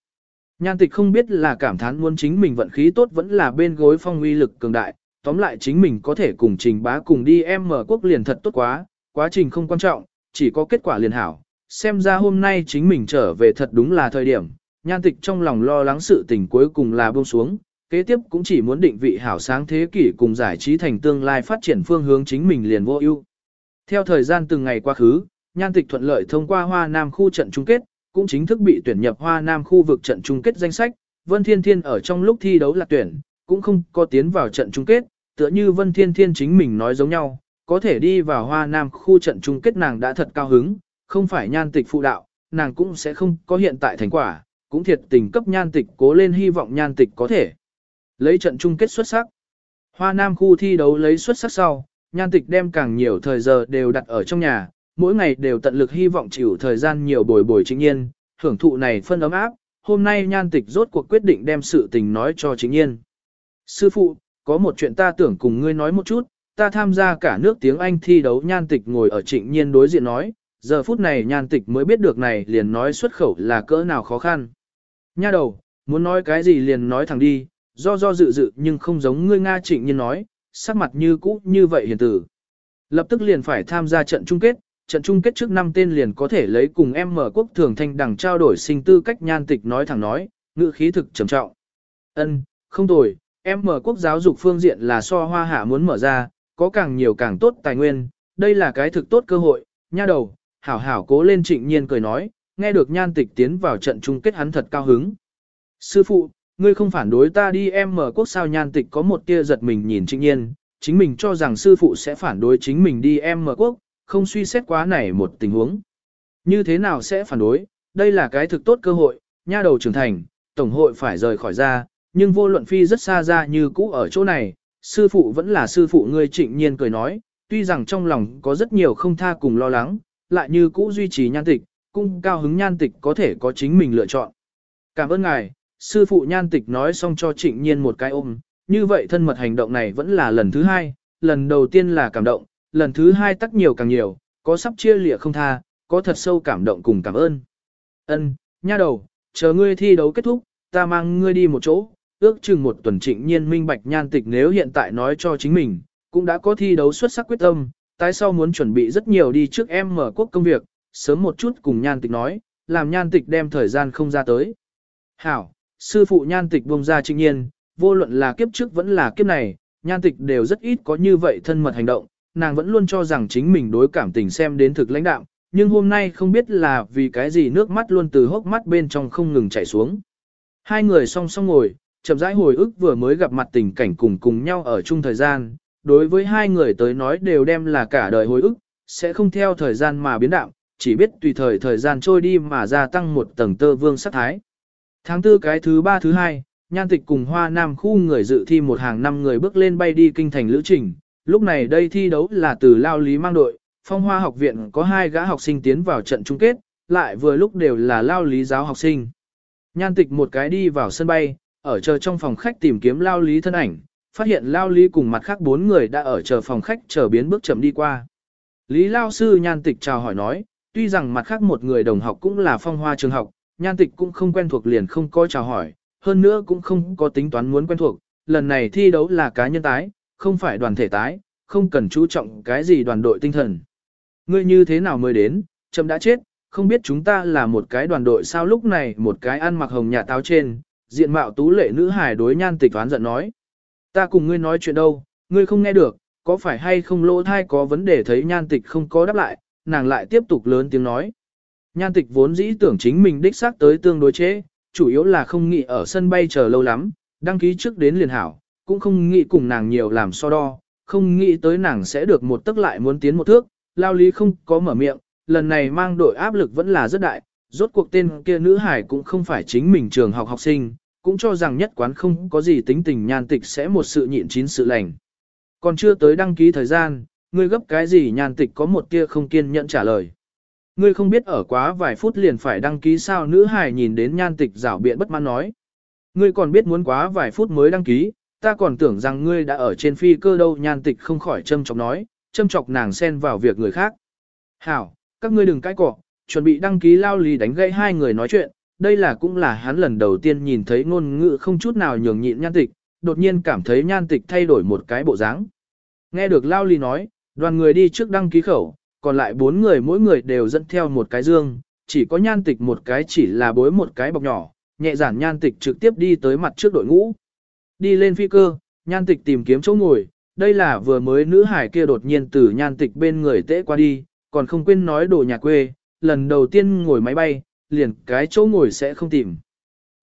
Nhan tịch không biết là cảm thán muốn chính mình vận khí tốt vẫn là bên gối phong uy lực cường đại, tóm lại chính mình có thể cùng trình bá cùng đi em mở quốc liền thật tốt quá, quá trình không quan trọng, chỉ có kết quả liền hảo. Xem ra hôm nay chính mình trở về thật đúng là thời điểm, nhan tịch trong lòng lo lắng sự tình cuối cùng là buông xuống, kế tiếp cũng chỉ muốn định vị hảo sáng thế kỷ cùng giải trí thành tương lai phát triển phương hướng chính mình liền vô ưu. Theo thời gian từng ngày quá khứ, nhan tịch thuận lợi thông qua Hoa Nam khu trận chung kết, cũng chính thức bị tuyển nhập Hoa Nam khu vực trận chung kết danh sách. Vân Thiên Thiên ở trong lúc thi đấu là tuyển, cũng không có tiến vào trận chung kết, tựa như Vân Thiên Thiên chính mình nói giống nhau, có thể đi vào Hoa Nam khu trận chung kết nàng đã thật cao hứng, không phải nhan tịch phụ đạo, nàng cũng sẽ không có hiện tại thành quả, cũng thiệt tình cấp nhan tịch cố lên hy vọng nhan tịch có thể lấy trận chung kết xuất sắc. Hoa Nam khu thi đấu lấy xuất sắc sau, nhan tịch đem càng nhiều thời giờ đều đặt ở trong nhà, mỗi ngày đều tận lực hy vọng chịu thời gian nhiều bồi bồi chính nhiên, hưởng thụ này phân ấm áp, hôm nay nhan tịch rốt cuộc quyết định đem sự tình nói cho chính nhiên. Sư phụ, có một chuyện ta tưởng cùng ngươi nói một chút, ta tham gia cả nước tiếng Anh thi đấu nhan tịch ngồi ở trịnh nhiên đối diện nói, giờ phút này nhan tịch mới biết được này liền nói xuất khẩu là cỡ nào khó khăn. Nha đầu, muốn nói cái gì liền nói thẳng đi, do do dự dự nhưng không giống ngươi Nga trịnh nhiên nói, sắc mặt như cũ như vậy hiền tử. Lập tức liền phải tham gia trận chung kết, trận chung kết trước năm tên liền có thể lấy cùng em mở quốc thường thanh đẳng trao đổi sinh tư cách nhan tịch nói thẳng nói, ngữ khí thực trầm trọng. Ân, không tồi, em mở quốc giáo dục phương diện là so hoa hạ muốn mở ra, có càng nhiều càng tốt tài nguyên, đây là cái thực tốt cơ hội, nha đầu, hảo hảo cố lên trịnh nhiên cười nói, nghe được nhan tịch tiến vào trận chung kết hắn thật cao hứng. Sư phụ, ngươi không phản đối ta đi em mở quốc sao nhan tịch có một tia giật mình nhìn trịnh nhiên, chính mình cho rằng sư phụ sẽ phản đối chính mình đi em mở quốc, không suy xét quá này một tình huống. Như thế nào sẽ phản đối, đây là cái thực tốt cơ hội, nha đầu trưởng thành, tổng hội phải rời khỏi ra, nhưng vô luận phi rất xa ra như cũ ở chỗ này, sư phụ vẫn là sư phụ ngươi trịnh nhiên cười nói, tuy rằng trong lòng có rất nhiều không tha cùng lo lắng, lại như cũ duy trì nhan tịch, cung cao hứng nhan tịch có thể có chính mình lựa chọn. Cảm ơn ngài, sư phụ nhan tịch nói xong cho trịnh nhiên một cái ôm, như vậy thân mật hành động này vẫn là lần thứ hai, lần đầu tiên là cảm động, lần thứ hai tắc nhiều càng nhiều, có sắp chia lịa không tha, có thật sâu cảm động cùng cảm ơn. Ân, nha đầu, chờ ngươi thi đấu kết thúc, ta mang ngươi đi một chỗ, ước chừng một tuần trịnh nhiên minh bạch nhan tịch nếu hiện tại nói cho chính mình, cũng đã có thi đấu xuất sắc quyết tâm, tái sau muốn chuẩn bị rất nhiều đi trước em mở quốc công việc, sớm một chút cùng nhan tịch nói, làm nhan tịch đem thời gian không ra tới. Hảo, sư phụ nhan tịch buông ra trịnh nhiên, vô luận là kiếp trước vẫn là kiếp này, nhan tịch đều rất ít có như vậy thân mật hành động, nàng vẫn luôn cho rằng chính mình đối cảm tình xem đến thực lãnh đạo, nhưng hôm nay không biết là vì cái gì nước mắt luôn từ hốc mắt bên trong không ngừng chảy xuống. Hai người song song ngồi, chậm rãi hồi ức vừa mới gặp mặt tình cảnh cùng cùng nhau ở chung thời gian, đối với hai người tới nói đều đem là cả đời hồi ức, sẽ không theo thời gian mà biến đạo, chỉ biết tùy thời thời gian trôi đi mà gia tăng một tầng tơ vương sắc thái. Tháng tư cái thứ ba thứ hai, nhan tịch cùng hoa nam khu người dự thi một hàng năm người bước lên bay đi kinh thành lữ trình, lúc này đây thi đấu là từ lao lý mang đội, phong hoa học viện có hai gã học sinh tiến vào trận chung kết, lại vừa lúc đều là lao lý giáo học sinh. Nhan tịch một cái đi vào sân bay, ở chờ trong phòng khách tìm kiếm lao lý thân ảnh, phát hiện lao lý cùng mặt khác bốn người đã ở chờ phòng khách chờ biến bước chậm đi qua. Lý lao sư nhan tịch chào hỏi nói, tuy rằng mặt khác một người đồng học cũng là phong hoa trường học, nhan tịch cũng không quen thuộc liền không có chào hỏi, hơn nữa cũng không có tính toán muốn quen thuộc, lần này thi đấu là cá nhân tái, không phải đoàn thể tái, không cần chú trọng cái gì đoàn đội tinh thần. Ngươi như thế nào mới đến, chậm đã chết, không biết chúng ta là một cái đoàn đội sao lúc này một cái ăn mặc hồng nhà táo trên, diện mạo tú lệ nữ hài đối nhan tịch oán giận nói. Ta cùng ngươi nói chuyện đâu, ngươi không nghe được, có phải hay không lỗ thai có vấn đề thấy nhan tịch không có đáp lại, nàng lại tiếp tục lớn tiếng nói. Nhan tịch vốn dĩ tưởng chính mình đích xác tới tương đối chế, chủ yếu là không nghĩ ở sân bay chờ lâu lắm, đăng ký trước đến liền hảo, cũng không nghĩ cùng nàng nhiều làm so đo, không nghĩ tới nàng sẽ được một tức lại muốn tiến một thước, lao lý không có mở miệng, lần này mang đội áp lực vẫn là rất đại, rốt cuộc tên kia nữ hải cũng không phải chính mình trường học học sinh, cũng cho rằng nhất quán không có gì tính tình nhan tịch sẽ một sự nhịn chín sự lành. Còn chưa tới đăng ký thời gian, ngươi gấp cái gì nhan tịch có một tia không kiên nhẫn trả lời. Ngươi không biết ở quá vài phút liền phải đăng ký sao nữ hải nhìn đến nhan tịch rảo biện bất mãn nói. Ngươi còn biết muốn quá vài phút mới đăng ký, ta còn tưởng rằng ngươi đã ở trên phi cơ đâu nhan tịch không khỏi châm chọc nói, châm chọc nàng xen vào việc người khác. Hảo, các ngươi đừng cãi cọ, chuẩn bị đăng ký lao lý đánh gãy hai người nói chuyện, đây là cũng là hắn lần đầu tiên nhìn thấy ngôn ngữ không chút nào nhường nhịn nhan tịch, đột nhiên cảm thấy nhan tịch thay đổi một cái bộ dáng. Nghe được lao lý nói, đoàn người đi trước đăng ký khẩu, còn lại bốn người mỗi người đều dẫn theo một cái dương, chỉ có nhan tịch một cái chỉ là bối một cái bọc nhỏ, nhẹ giản nhan tịch trực tiếp đi tới mặt trước đội ngũ. Đi lên phi cơ, nhan tịch tìm kiếm chỗ ngồi, đây là vừa mới nữ hải kia đột nhiên từ nhan tịch bên người tễ qua đi, còn không quên nói đồ nhà quê, lần đầu tiên ngồi máy bay, liền cái chỗ ngồi sẽ không tìm.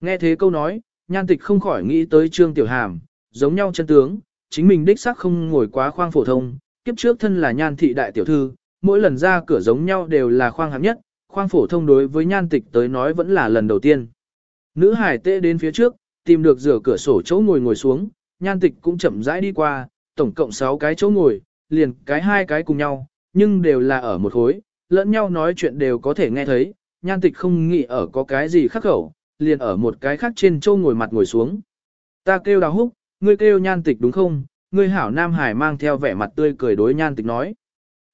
Nghe thế câu nói, nhan tịch không khỏi nghĩ tới trương tiểu hàm, giống nhau chân tướng, chính mình đích xác không ngồi quá khoang phổ thông, kiếp trước thân là nhan thị đại tiểu thư, mỗi lần ra cửa giống nhau đều là khoang hạng nhất, khoang phổ thông đối với nhan tịch tới nói vẫn là lần đầu tiên. Nữ hải tệ đến phía trước, tìm được rửa cửa sổ chỗ ngồi ngồi xuống, nhan tịch cũng chậm rãi đi qua, tổng cộng 6 cái chỗ ngồi, liền cái hai cái cùng nhau, nhưng đều là ở một khối, lẫn nhau nói chuyện đều có thể nghe thấy, nhan tịch không nghĩ ở có cái gì khắc khẩu, liền ở một cái khác trên châu ngồi mặt ngồi xuống. Ta kêu đào húc, ngươi kêu nhan tịch đúng không? Ngươi hảo Nam Hải mang theo vẻ mặt tươi cười đối nhan tịch nói.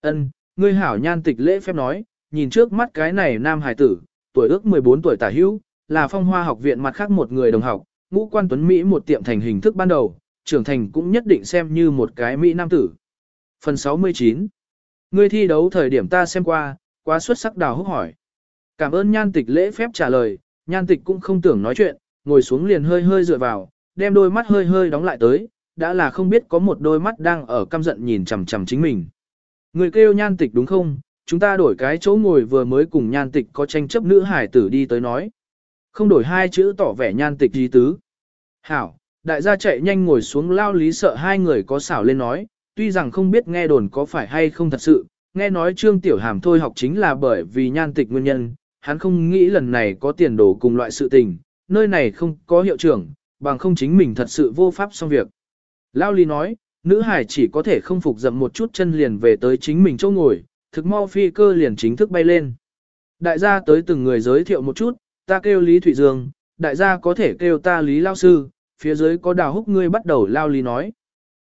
ân ngươi hảo nhan tịch lễ phép nói, nhìn trước mắt cái này Nam Hải tử, tuổi ước 14 tuổi tả hữu, là phong hoa học viện mặt khác một người đồng học, ngũ quan tuấn Mỹ một tiệm thành hình thức ban đầu, trưởng thành cũng nhất định xem như một cái Mỹ nam tử. Phần 69 Ngươi thi đấu thời điểm ta xem qua, quá xuất sắc đào húc hỏi. Cảm ơn nhan tịch lễ phép trả lời, nhan tịch cũng không tưởng nói chuyện, ngồi xuống liền hơi hơi dựa vào, đem đôi mắt hơi hơi đóng lại tới, đã là không biết có một đôi mắt đang ở căm giận nhìn chằm chằm chính mình. Người kêu nhan tịch đúng không? Chúng ta đổi cái chỗ ngồi vừa mới cùng nhan tịch có tranh chấp nữ hải tử đi tới nói. Không đổi hai chữ tỏ vẻ nhan tịch gì tứ. Hảo, đại gia chạy nhanh ngồi xuống lao lý sợ hai người có xảo lên nói, tuy rằng không biết nghe đồn có phải hay không thật sự, nghe nói trương tiểu hàm thôi học chính là bởi vì nhan tịch nguyên nhân, hắn không nghĩ lần này có tiền đồ cùng loại sự tình, nơi này không có hiệu trưởng, bằng không chính mình thật sự vô pháp xong việc. Lao lý nói, nữ hải chỉ có thể không phục dậm một chút chân liền về tới chính mình chỗ ngồi, thực mau phi cơ liền chính thức bay lên. Đại gia tới từng người giới thiệu một chút, ta kêu Lý Thụy Dương, đại gia có thể kêu ta Lý Lao Sư, phía dưới có Đào Húc ngươi bắt đầu lao Lý nói.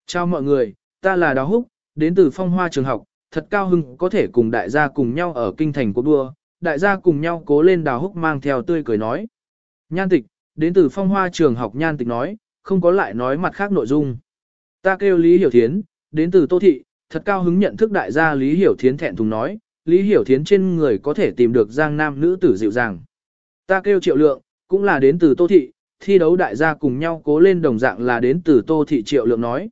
Chào mọi người, ta là Đào Húc, đến từ phong hoa trường học, thật cao hưng có thể cùng đại gia cùng nhau ở kinh thành cuộc đua, đại gia cùng nhau cố lên Đào Húc mang theo tươi cười nói. Nhan tịch, đến từ phong hoa trường học nhan tịch nói, không có lại nói mặt khác nội dung. Ta kêu Lý Hiểu Thiến, đến từ Tô Thị, thật cao hứng nhận thức đại gia Lý Hiểu Thiến thẹn thùng nói, Lý Hiểu Thiến trên người có thể tìm được giang nam nữ tử dịu dàng. Ta kêu Triệu Lượng, cũng là đến từ Tô Thị, thi đấu đại gia cùng nhau cố lên đồng dạng là đến từ Tô Thị Triệu Lượng nói.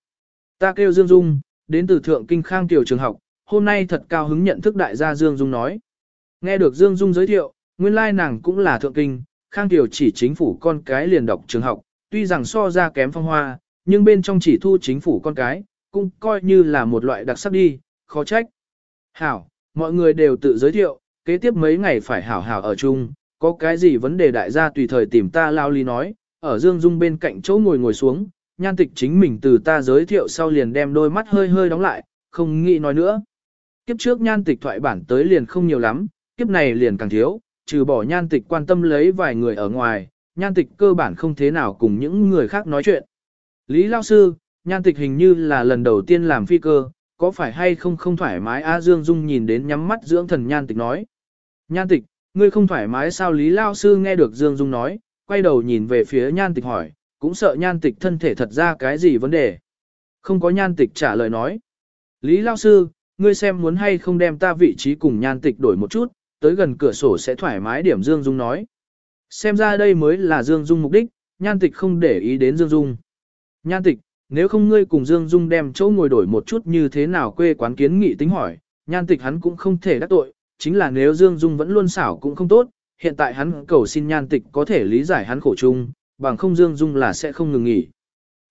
Ta kêu Dương Dung, đến từ Thượng Kinh Khang Tiểu Trường học, hôm nay thật cao hứng nhận thức đại gia Dương Dung nói. Nghe được Dương Dung giới thiệu, nguyên lai nàng cũng là Thượng Kinh, Khang Tiểu chỉ chính phủ con cái liền đọc trường học, tuy rằng so ra kém phong hoa, nhưng bên trong chỉ thu chính phủ con cái, cũng coi như là một loại đặc sắc đi, khó trách. Hảo, mọi người đều tự giới thiệu, kế tiếp mấy ngày phải hảo hảo ở chung, có cái gì vấn đề đại gia tùy thời tìm ta lao lý nói, ở Dương Dung bên cạnh chỗ ngồi ngồi xuống, nhan tịch chính mình từ ta giới thiệu sau liền đem đôi mắt hơi hơi đóng lại, không nghĩ nói nữa. Kiếp trước nhan tịch thoại bản tới liền không nhiều lắm, kiếp này liền càng thiếu, trừ bỏ nhan tịch quan tâm lấy vài người ở ngoài, nhan tịch cơ bản không thế nào cùng những người khác nói chuyện. Lý Lao Sư, nhan tịch hình như là lần đầu tiên làm phi cơ, có phải hay không không thoải mái A Dương Dung nhìn đến nhắm mắt dưỡng thần nhan tịch nói. Nhan tịch, ngươi không thoải mái sao Lý Lao Sư nghe được Dương Dung nói, quay đầu nhìn về phía nhan tịch hỏi, cũng sợ nhan tịch thân thể thật ra cái gì vấn đề. Không có nhan tịch trả lời nói. Lý Lao Sư, ngươi xem muốn hay không đem ta vị trí cùng nhan tịch đổi một chút, tới gần cửa sổ sẽ thoải mái điểm Dương Dung nói. Xem ra đây mới là Dương Dung mục đích, nhan tịch không để ý đến Dương Dung. Nhan tịch, nếu không ngươi cùng Dương Dung đem chỗ ngồi đổi một chút như thế nào quê quán kiến nghị tính hỏi, nhan tịch hắn cũng không thể đắc tội, chính là nếu Dương Dung vẫn luôn xảo cũng không tốt, hiện tại hắn cầu xin nhan tịch có thể lý giải hắn khổ chung, bằng không Dương Dung là sẽ không ngừng nghỉ.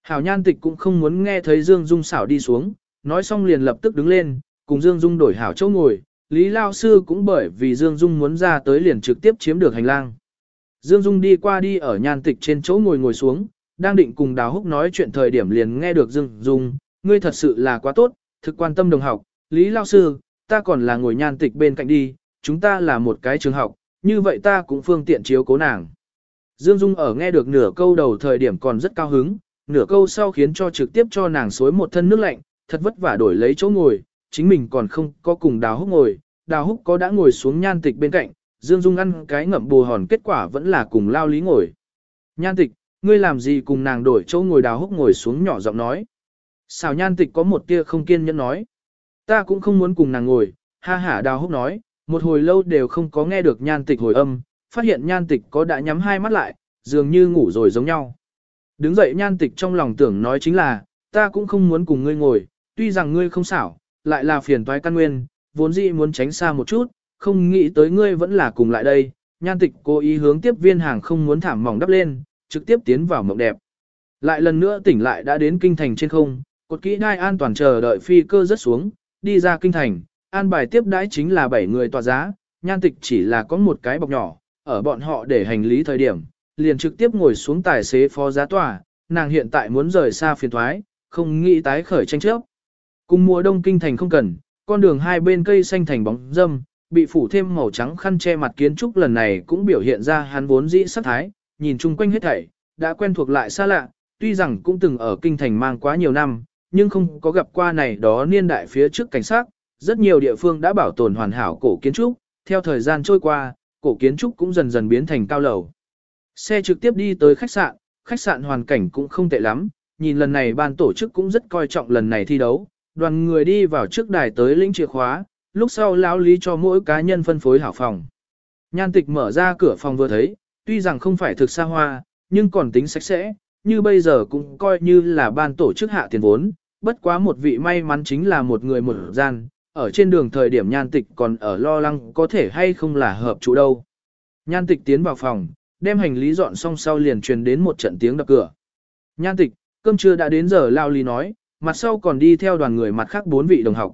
Hảo nhan tịch cũng không muốn nghe thấy Dương Dung xảo đi xuống, nói xong liền lập tức đứng lên, cùng Dương Dung đổi hảo chỗ ngồi, Lý Lao Sư cũng bởi vì Dương Dung muốn ra tới liền trực tiếp chiếm được hành lang. Dương Dung đi qua đi ở nhan tịch trên chỗ ngồi ngồi xuống, đang định cùng Đào Húc nói chuyện thời điểm liền nghe được Dương Dung, ngươi thật sự là quá tốt, thực quan tâm đồng học, Lý Lao Sư, ta còn là ngồi nhan tịch bên cạnh đi, chúng ta là một cái trường học, như vậy ta cũng phương tiện chiếu cố nàng. Dương Dung ở nghe được nửa câu đầu thời điểm còn rất cao hứng, nửa câu sau khiến cho trực tiếp cho nàng xối một thân nước lạnh, thật vất vả đổi lấy chỗ ngồi, chính mình còn không có cùng Đào Húc ngồi, Đào Húc có đã ngồi xuống nhan tịch bên cạnh, Dương Dung ăn cái ngậm bù hòn kết quả vẫn là cùng lao lý ngồi. Nhan tịch, ngươi làm gì cùng nàng đổi chỗ ngồi Đào Húc ngồi xuống nhỏ giọng nói. Xào nhan tịch có một tia không kiên nhẫn nói. Ta cũng không muốn cùng nàng ngồi, ha ha Đào Húc nói, một hồi lâu đều không có nghe được nhan tịch hồi âm, phát hiện nhan tịch có đã nhắm hai mắt lại, dường như ngủ rồi giống nhau. Đứng dậy nhan tịch trong lòng tưởng nói chính là, ta cũng không muốn cùng ngươi ngồi, tuy rằng ngươi không xảo, lại là phiền toái căn nguyên, vốn dĩ muốn tránh xa một chút, không nghĩ tới ngươi vẫn là cùng lại đây. Nhan tịch cố ý hướng tiếp viên hàng không muốn thảm mỏng đắp lên, trực tiếp tiến vào mộng đẹp. Lại lần nữa tỉnh lại đã đến kinh thành trên không, cột kỹ đai an toàn chờ đợi phi cơ rớt xuống, đi ra kinh thành, an bài tiếp đãi chính là 7 người tòa giá, nhan tịch chỉ là có một cái bọc nhỏ, ở bọn họ để hành lý thời điểm, liền trực tiếp ngồi xuống tài xế phó giá tòa, nàng hiện tại muốn rời xa phiền thoái, không nghĩ tái khởi tranh chấp. Cùng mùa đông kinh thành không cần, con đường hai bên cây xanh thành bóng dâm, bị phủ thêm màu trắng khăn che mặt kiến trúc lần này cũng biểu hiện ra hắn vốn dĩ sắc thái, nhìn chung quanh hết thảy, đã quen thuộc lại xa lạ, tuy rằng cũng từng ở kinh thành mang quá nhiều năm, nhưng không có gặp qua này đó niên đại phía trước cảnh sát, rất nhiều địa phương đã bảo tồn hoàn hảo cổ kiến trúc, theo thời gian trôi qua, cổ kiến trúc cũng dần dần biến thành cao lầu. Xe trực tiếp đi tới khách sạn, khách sạn hoàn cảnh cũng không tệ lắm, nhìn lần này ban tổ chức cũng rất coi trọng lần này thi đấu, đoàn người đi vào trước đài tới lĩnh chìa khóa, lúc sau lão lý cho mỗi cá nhân phân phối hảo phòng. Nhan tịch mở ra cửa phòng vừa thấy, tuy rằng không phải thực xa hoa, nhưng còn tính sạch sẽ, như bây giờ cũng coi như là ban tổ chức hạ tiền vốn, bất quá một vị may mắn chính là một người một gian, ở trên đường thời điểm nhan tịch còn ở lo lắng có thể hay không là hợp chủ đâu. Nhan tịch tiến vào phòng, đem hành lý dọn xong sau liền truyền đến một trận tiếng đập cửa. Nhan tịch, cơm trưa đã đến giờ lao lý nói, mặt sau còn đi theo đoàn người mặt khác bốn vị đồng học.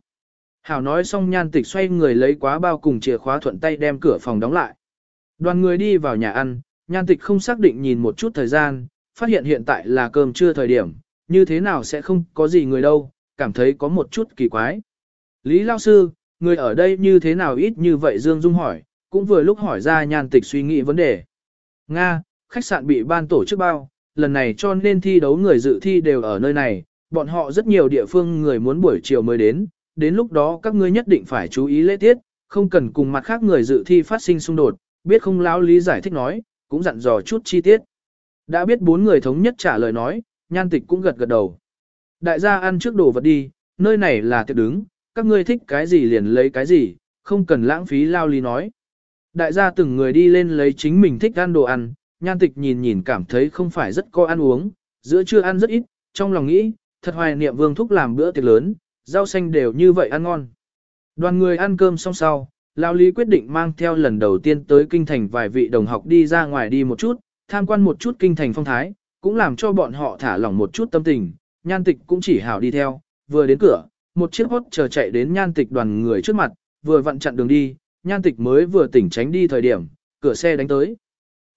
Hảo nói xong nhan tịch xoay người lấy quá bao cùng chìa khóa thuận tay đem cửa phòng đóng lại. Đoàn người đi vào nhà ăn, nhan tịch không xác định nhìn một chút thời gian, phát hiện hiện tại là cơm trưa thời điểm, như thế nào sẽ không có gì người đâu, cảm thấy có một chút kỳ quái. Lý Lao Sư, người ở đây như thế nào ít như vậy Dương Dung hỏi, cũng vừa lúc hỏi ra nhan tịch suy nghĩ vấn đề. Nga, khách sạn bị ban tổ chức bao, lần này cho nên thi đấu người dự thi đều ở nơi này, bọn họ rất nhiều địa phương người muốn buổi chiều mới đến, đến lúc đó các ngươi nhất định phải chú ý lễ tiết, không cần cùng mặt khác người dự thi phát sinh xung đột, biết không lão lý giải thích nói, cũng dặn dò chút chi tiết. Đã biết bốn người thống nhất trả lời nói, nhan tịch cũng gật gật đầu. Đại gia ăn trước đồ vật đi, nơi này là tiệc đứng, các ngươi thích cái gì liền lấy cái gì, không cần lãng phí lao lý nói. Đại gia từng người đi lên lấy chính mình thích ăn đồ ăn, nhan tịch nhìn nhìn cảm thấy không phải rất có ăn uống, giữa trưa ăn rất ít, trong lòng nghĩ, thật hoài niệm vương thúc làm bữa tiệc lớn, rau xanh đều như vậy ăn ngon. Đoàn người ăn cơm xong sau, Lao Lý quyết định mang theo lần đầu tiên tới kinh thành vài vị đồng học đi ra ngoài đi một chút, tham quan một chút kinh thành phong thái, cũng làm cho bọn họ thả lỏng một chút tâm tình, nhan tịch cũng chỉ hảo đi theo, vừa đến cửa, một chiếc hốt chờ chạy đến nhan tịch đoàn người trước mặt, vừa vặn chặn đường đi, nhan tịch mới vừa tỉnh tránh đi thời điểm, cửa xe đánh tới.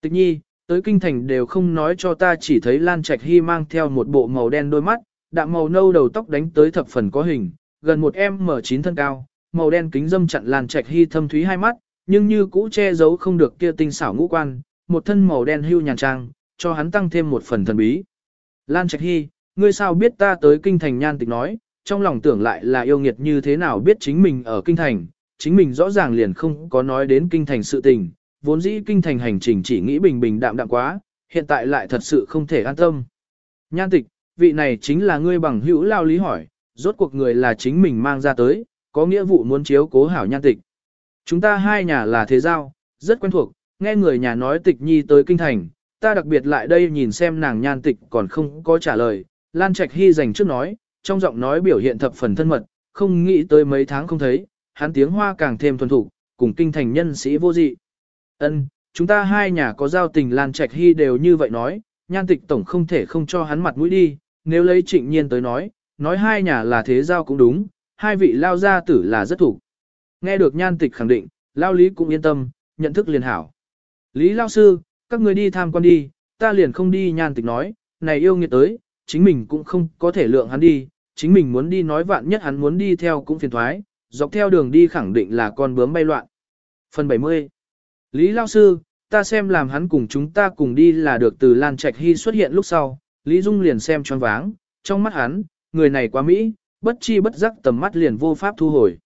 Tịch nhi, tới kinh thành đều không nói cho ta chỉ thấy Lan Trạch Hy mang theo một bộ màu đen đôi mắt, đạm màu nâu đầu tóc đánh tới thập phần có hình, gần một em mở chín thân cao, màu đen kính dâm chặn Lan Trạch Hy thâm thúy hai mắt, nhưng như cũ che giấu không được kia tinh xảo ngũ quan, một thân màu đen hưu nhàn trang, cho hắn tăng thêm một phần thần bí. Lan Trạch Hy, ngươi sao biết ta tới kinh thành nhan tịch nói, trong lòng tưởng lại là yêu nghiệt như thế nào biết chính mình ở kinh thành, chính mình rõ ràng liền không có nói đến kinh thành sự tình, vốn dĩ kinh thành hành trình chỉ nghĩ bình bình đạm đạm quá, hiện tại lại thật sự không thể an tâm. Nhan tịch, vị này chính là ngươi bằng hữu lao lý hỏi, rốt cuộc người là chính mình mang ra tới, có nghĩa vụ muốn chiếu cố hảo nhan tịch. Chúng ta hai nhà là thế giao, rất quen thuộc, nghe người nhà nói tịch nhi tới kinh thành, ta đặc biệt lại đây nhìn xem nàng nhan tịch còn không có trả lời, Lan Trạch Hy dành trước nói, trong giọng nói biểu hiện thập phần thân mật, không nghĩ tới mấy tháng không thấy, hắn tiếng hoa càng thêm thuần thủ, cùng kinh thành nhân sĩ vô dị. Ân, chúng ta hai nhà có giao tình Lan Trạch Hy đều như vậy nói, nhan tịch tổng không thể không cho hắn mặt mũi đi, nếu lấy trịnh nhiên tới nói, nói hai nhà là thế giao cũng đúng, hai vị lao gia tử là rất thủ. Nghe được nhan tịch khẳng định, lao lý cũng yên tâm, nhận thức liền hảo. Lý lao sư, các người đi tham quan đi, ta liền không đi nhan tịch nói, này yêu nghiệt tới, chính mình cũng không có thể lượng hắn đi, chính mình muốn đi nói vạn nhất hắn muốn đi theo cũng phiền thoái, dọc theo đường đi khẳng định là con bướm bay loạn. Phần 70 Lý Lao Sư, ta xem làm hắn cùng chúng ta cùng đi là được từ Lan Trạch Hy xuất hiện lúc sau, Lý Dung liền xem choáng váng, trong mắt hắn, người này quá Mỹ, bất chi bất giác tầm mắt liền vô pháp thu hồi.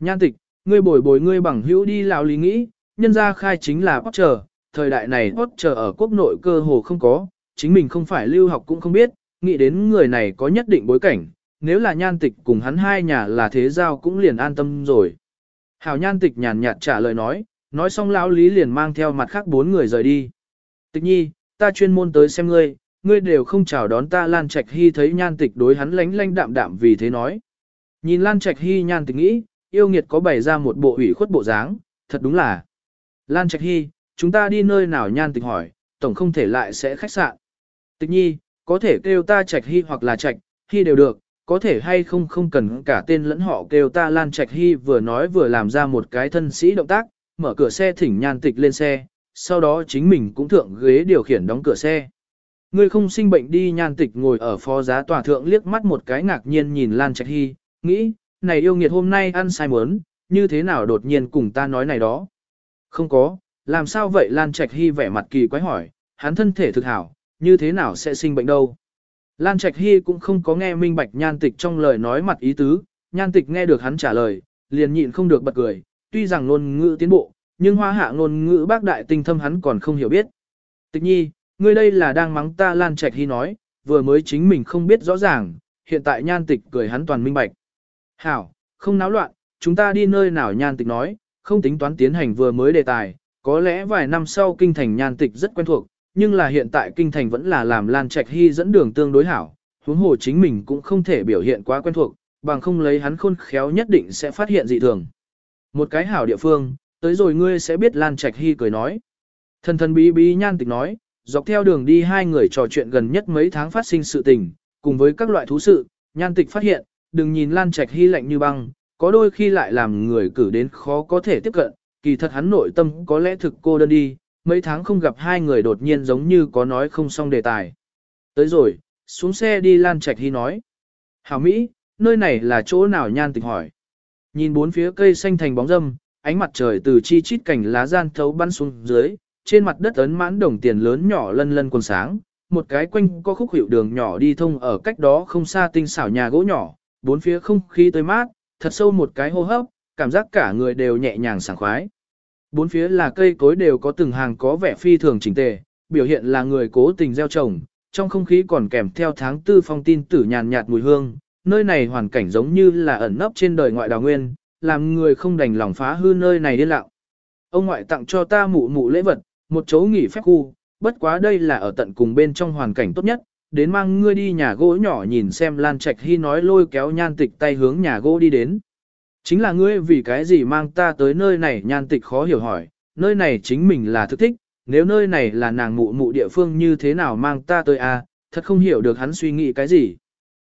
Nhan tịch, ngươi bồi bồi ngươi bằng hữu đi lão lý nghĩ, nhân ra khai chính là Potter, thời đại này Potter ở quốc nội cơ hồ không có, chính mình không phải lưu học cũng không biết, nghĩ đến người này có nhất định bối cảnh, nếu là nhan tịch cùng hắn hai nhà là thế giao cũng liền an tâm rồi. Hảo nhan tịch nhàn nhạt trả lời nói, nói xong lão lý liền mang theo mặt khác bốn người rời đi. Tịch nhi, ta chuyên môn tới xem ngươi, ngươi đều không chào đón ta Lan Trạch Hy thấy nhan tịch đối hắn lánh lánh đạm đạm vì thế nói. Nhìn Lan Trạch Hy nhan tịch nghĩ, yêu nghiệt có bày ra một bộ ủy khuất bộ dáng, thật đúng là. Lan Trạch Hy, chúng ta đi nơi nào nhan tịch hỏi, tổng không thể lại sẽ khách sạn. Tịch nhi, có thể kêu ta Trạch Hy hoặc là Trạch, Hy đều được, có thể hay không không cần cả tên lẫn họ kêu ta Lan Trạch Hy vừa nói vừa làm ra một cái thân sĩ động tác, mở cửa xe thỉnh nhan tịch lên xe, sau đó chính mình cũng thượng ghế điều khiển đóng cửa xe. Ngươi không sinh bệnh đi nhan tịch ngồi ở phó giá tòa thượng liếc mắt một cái ngạc nhiên nhìn Lan Trạch Hy, nghĩ, này yêu nghiệt hôm nay ăn sai mớn, như thế nào đột nhiên cùng ta nói này đó. Không có, làm sao vậy Lan Trạch Hy vẻ mặt kỳ quái hỏi, hắn thân thể thực hảo, như thế nào sẽ sinh bệnh đâu. Lan Trạch Hy cũng không có nghe minh bạch nhan tịch trong lời nói mặt ý tứ, nhan tịch nghe được hắn trả lời, liền nhịn không được bật cười, tuy rằng ngôn ngữ tiến bộ, nhưng hoa hạ ngôn ngữ bác đại tinh thâm hắn còn không hiểu biết. Tịch nhi, ngươi đây là đang mắng ta Lan Trạch Hy nói, vừa mới chính mình không biết rõ ràng, hiện tại nhan tịch cười hắn toàn minh bạch. Hảo, không náo loạn, chúng ta đi nơi nào nhan tịch nói, không tính toán tiến hành vừa mới đề tài, có lẽ vài năm sau kinh thành nhan tịch rất quen thuộc, nhưng là hiện tại kinh thành vẫn là làm Lan Trạch Hy dẫn đường tương đối hảo, huống hồ chính mình cũng không thể biểu hiện quá quen thuộc, bằng không lấy hắn khôn khéo nhất định sẽ phát hiện dị thường. Một cái hảo địa phương, tới rồi ngươi sẽ biết Lan Trạch Hy cười nói. Thần thần bí bí nhan tịch nói, dọc theo đường đi hai người trò chuyện gần nhất mấy tháng phát sinh sự tình, cùng với các loại thú sự, nhan tịch phát hiện, đừng nhìn Lan Trạch Hy lạnh như băng, có đôi khi lại làm người cử đến khó có thể tiếp cận, kỳ thật hắn nội tâm có lẽ thực cô đơn đi, mấy tháng không gặp hai người đột nhiên giống như có nói không xong đề tài. Tới rồi, xuống xe đi Lan Trạch Hy nói. Hảo Mỹ, nơi này là chỗ nào nhan tịch hỏi. Nhìn bốn phía cây xanh thành bóng râm, ánh mặt trời từ chi chít cảnh lá gian thấu bắn xuống dưới, trên mặt đất ấn mãn đồng tiền lớn nhỏ lân lân quần sáng, một cái quanh có khúc hiệu đường nhỏ đi thông ở cách đó không xa tinh xảo nhà gỗ nhỏ, bốn phía không khí tươi mát, thật sâu một cái hô hấp, cảm giác cả người đều nhẹ nhàng sảng khoái. Bốn phía là cây cối đều có từng hàng có vẻ phi thường chỉnh tề, biểu hiện là người cố tình gieo trồng, trong không khí còn kèm theo tháng tư phong tin tử nhàn nhạt mùi hương, nơi này hoàn cảnh giống như là ẩn nấp trên đời ngoại đào nguyên, làm người không đành lòng phá hư nơi này điên lạo. Ông ngoại tặng cho ta mụ mụ lễ vật, một chỗ nghỉ phép khu, bất quá đây là ở tận cùng bên trong hoàn cảnh tốt nhất, đến mang ngươi đi nhà gỗ nhỏ nhìn xem Lan Trạch Hy nói lôi kéo nhan tịch tay hướng nhà gỗ đi đến. Chính là ngươi vì cái gì mang ta tới nơi này nhan tịch khó hiểu hỏi, nơi này chính mình là thức thích, nếu nơi này là nàng mụ mụ địa phương như thế nào mang ta tới à, thật không hiểu được hắn suy nghĩ cái gì.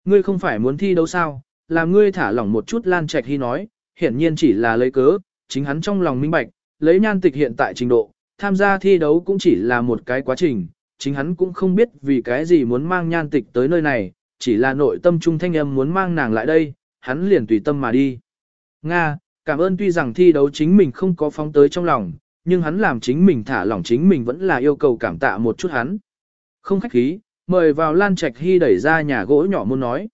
Ngươi không phải muốn thi đâu sao, làm ngươi thả lỏng một chút Lan Trạch Hy nói, hiển nhiên chỉ là lấy cớ, chính hắn trong lòng minh bạch, lấy nhan tịch hiện tại trình độ, tham gia thi đấu cũng chỉ là một cái quá trình, chính hắn cũng không biết vì cái gì muốn mang nhan tịch tới nơi này, chỉ là nội tâm trung thanh âm muốn mang nàng lại đây, hắn liền tùy tâm mà đi. Nga, cảm ơn tuy rằng thi đấu chính mình không có phóng tới trong lòng, nhưng hắn làm chính mình thả lỏng chính mình vẫn là yêu cầu cảm tạ một chút hắn. Không khách khí, mời vào Lan Trạch Hy đẩy ra nhà gỗ nhỏ muốn nói.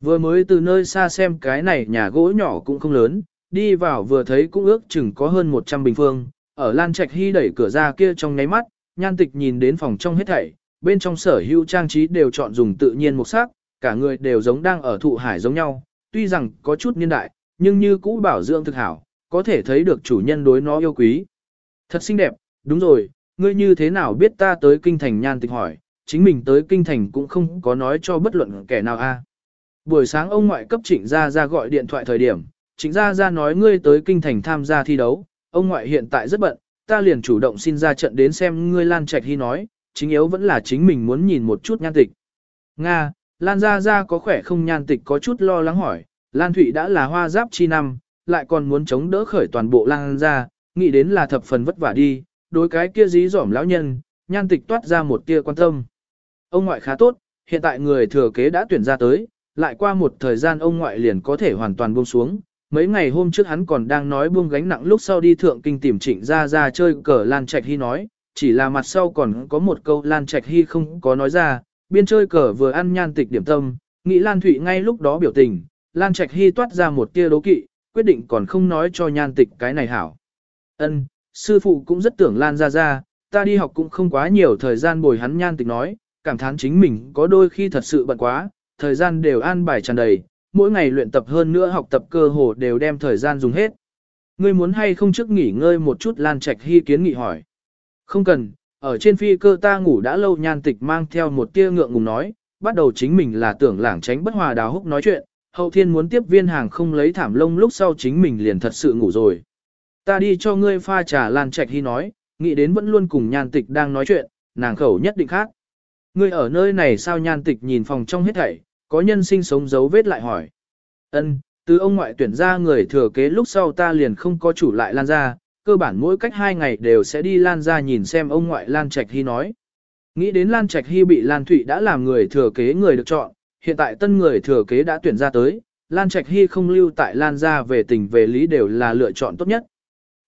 Vừa mới từ nơi xa xem cái này nhà gỗ nhỏ cũng không lớn, đi vào vừa thấy cũng ước chừng có hơn 100 bình phương, ở Lan Trạch Hy đẩy cửa ra kia trong ngáy mắt, nhan tịch nhìn đến phòng trong hết thảy, bên trong sở hữu trang trí đều chọn dùng tự nhiên một sắc, cả người đều giống đang ở thụ hải giống nhau, tuy rằng có chút niên đại, nhưng như cũ bảo dưỡng thực hảo, có thể thấy được chủ nhân đối nó yêu quý. Thật xinh đẹp, đúng rồi, ngươi như thế nào biết ta tới kinh thành nhan tịch hỏi, chính mình tới kinh thành cũng không có nói cho bất luận kẻ nào a. Buổi sáng ông ngoại cấp trịnh gia ra gọi điện thoại thời điểm, trịnh gia ra nói ngươi tới kinh thành tham gia thi đấu, ông ngoại hiện tại rất bận, ta liền chủ động xin ra trận đến xem ngươi lan trạch hy nói, chính yếu vẫn là chính mình muốn nhìn một chút nhan tịch. Nga, Lan Gia Gia có khỏe không nhan tịch có chút lo lắng hỏi, Lan Thụy đã là hoa giáp chi năm, lại còn muốn chống đỡ khởi toàn bộ Lan ra, nghĩ đến là thập phần vất vả đi, đối cái kia dí dỏm lão nhân, nhan tịch toát ra một tia quan tâm. Ông ngoại khá tốt, hiện tại người thừa kế đã tuyển ra tới, lại qua một thời gian ông ngoại liền có thể hoàn toàn buông xuống. Mấy ngày hôm trước hắn còn đang nói buông gánh nặng lúc sau đi thượng kinh tìm trịnh ra ra chơi cờ Lan Trạch Hy nói, chỉ là mặt sau còn có một câu Lan Trạch Hy không có nói ra, biên chơi cờ vừa ăn nhan tịch điểm tâm, nghĩ Lan Thụy ngay lúc đó biểu tình, Lan Trạch Hy toát ra một tia đố kỵ, quyết định còn không nói cho nhan tịch cái này hảo. Ân, sư phụ cũng rất tưởng Lan ra ra, ta đi học cũng không quá nhiều thời gian bồi hắn nhan tịch nói, cảm thán chính mình có đôi khi thật sự bận quá, thời gian đều an bài tràn đầy, mỗi ngày luyện tập hơn nữa học tập cơ hồ đều đem thời gian dùng hết. Ngươi muốn hay không trước nghỉ ngơi một chút Lan Trạch Hy kiến nghị hỏi. Không cần, ở trên phi cơ ta ngủ đã lâu nhan tịch mang theo một tia ngượng ngùng nói, bắt đầu chính mình là tưởng lảng tránh bất hòa đào húc nói chuyện, hậu thiên muốn tiếp viên hàng không lấy thảm lông lúc sau chính mình liền thật sự ngủ rồi. Ta đi cho ngươi pha trà Lan Trạch Hy nói, nghĩ đến vẫn luôn cùng nhan tịch đang nói chuyện, nàng khẩu nhất định khác. Ngươi ở nơi này sao nhan tịch nhìn phòng trong hết thảy, có nhân sinh sống dấu vết lại hỏi. Ân, từ ông ngoại tuyển ra người thừa kế lúc sau ta liền không có chủ lại lan ra, cơ bản mỗi cách hai ngày đều sẽ đi lan ra nhìn xem ông ngoại Lan Trạch Hy nói. Nghĩ đến Lan Trạch Hy bị Lan Thụy đã làm người thừa kế người được chọn, hiện tại tân người thừa kế đã tuyển ra tới, Lan Trạch Hy không lưu tại Lan ra về tình về lý đều là lựa chọn tốt nhất.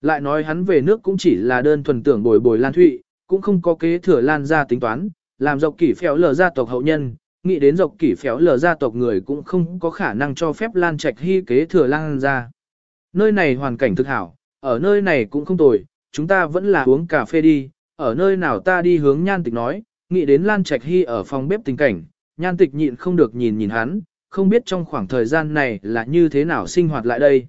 Lại nói hắn về nước cũng chỉ là đơn thuần tưởng bồi bồi Lan Thụy, cũng không có kế thừa Lan ra tính toán, làm dọc kỷ phéo lờ gia tộc hậu nhân, nghĩ đến dọc kỷ phéo lờ gia tộc người cũng không có khả năng cho phép Lan Trạch Hy kế thừa Lan ra. Nơi này hoàn cảnh thực hảo, ở nơi này cũng không tồi, chúng ta vẫn là uống cà phê đi, ở nơi nào ta đi hướng nhan tịch nói, nghĩ đến Lan Trạch Hy ở phòng bếp tình cảnh, nhan tịch nhịn không được nhìn nhìn hắn, không biết trong khoảng thời gian này là như thế nào sinh hoạt lại đây.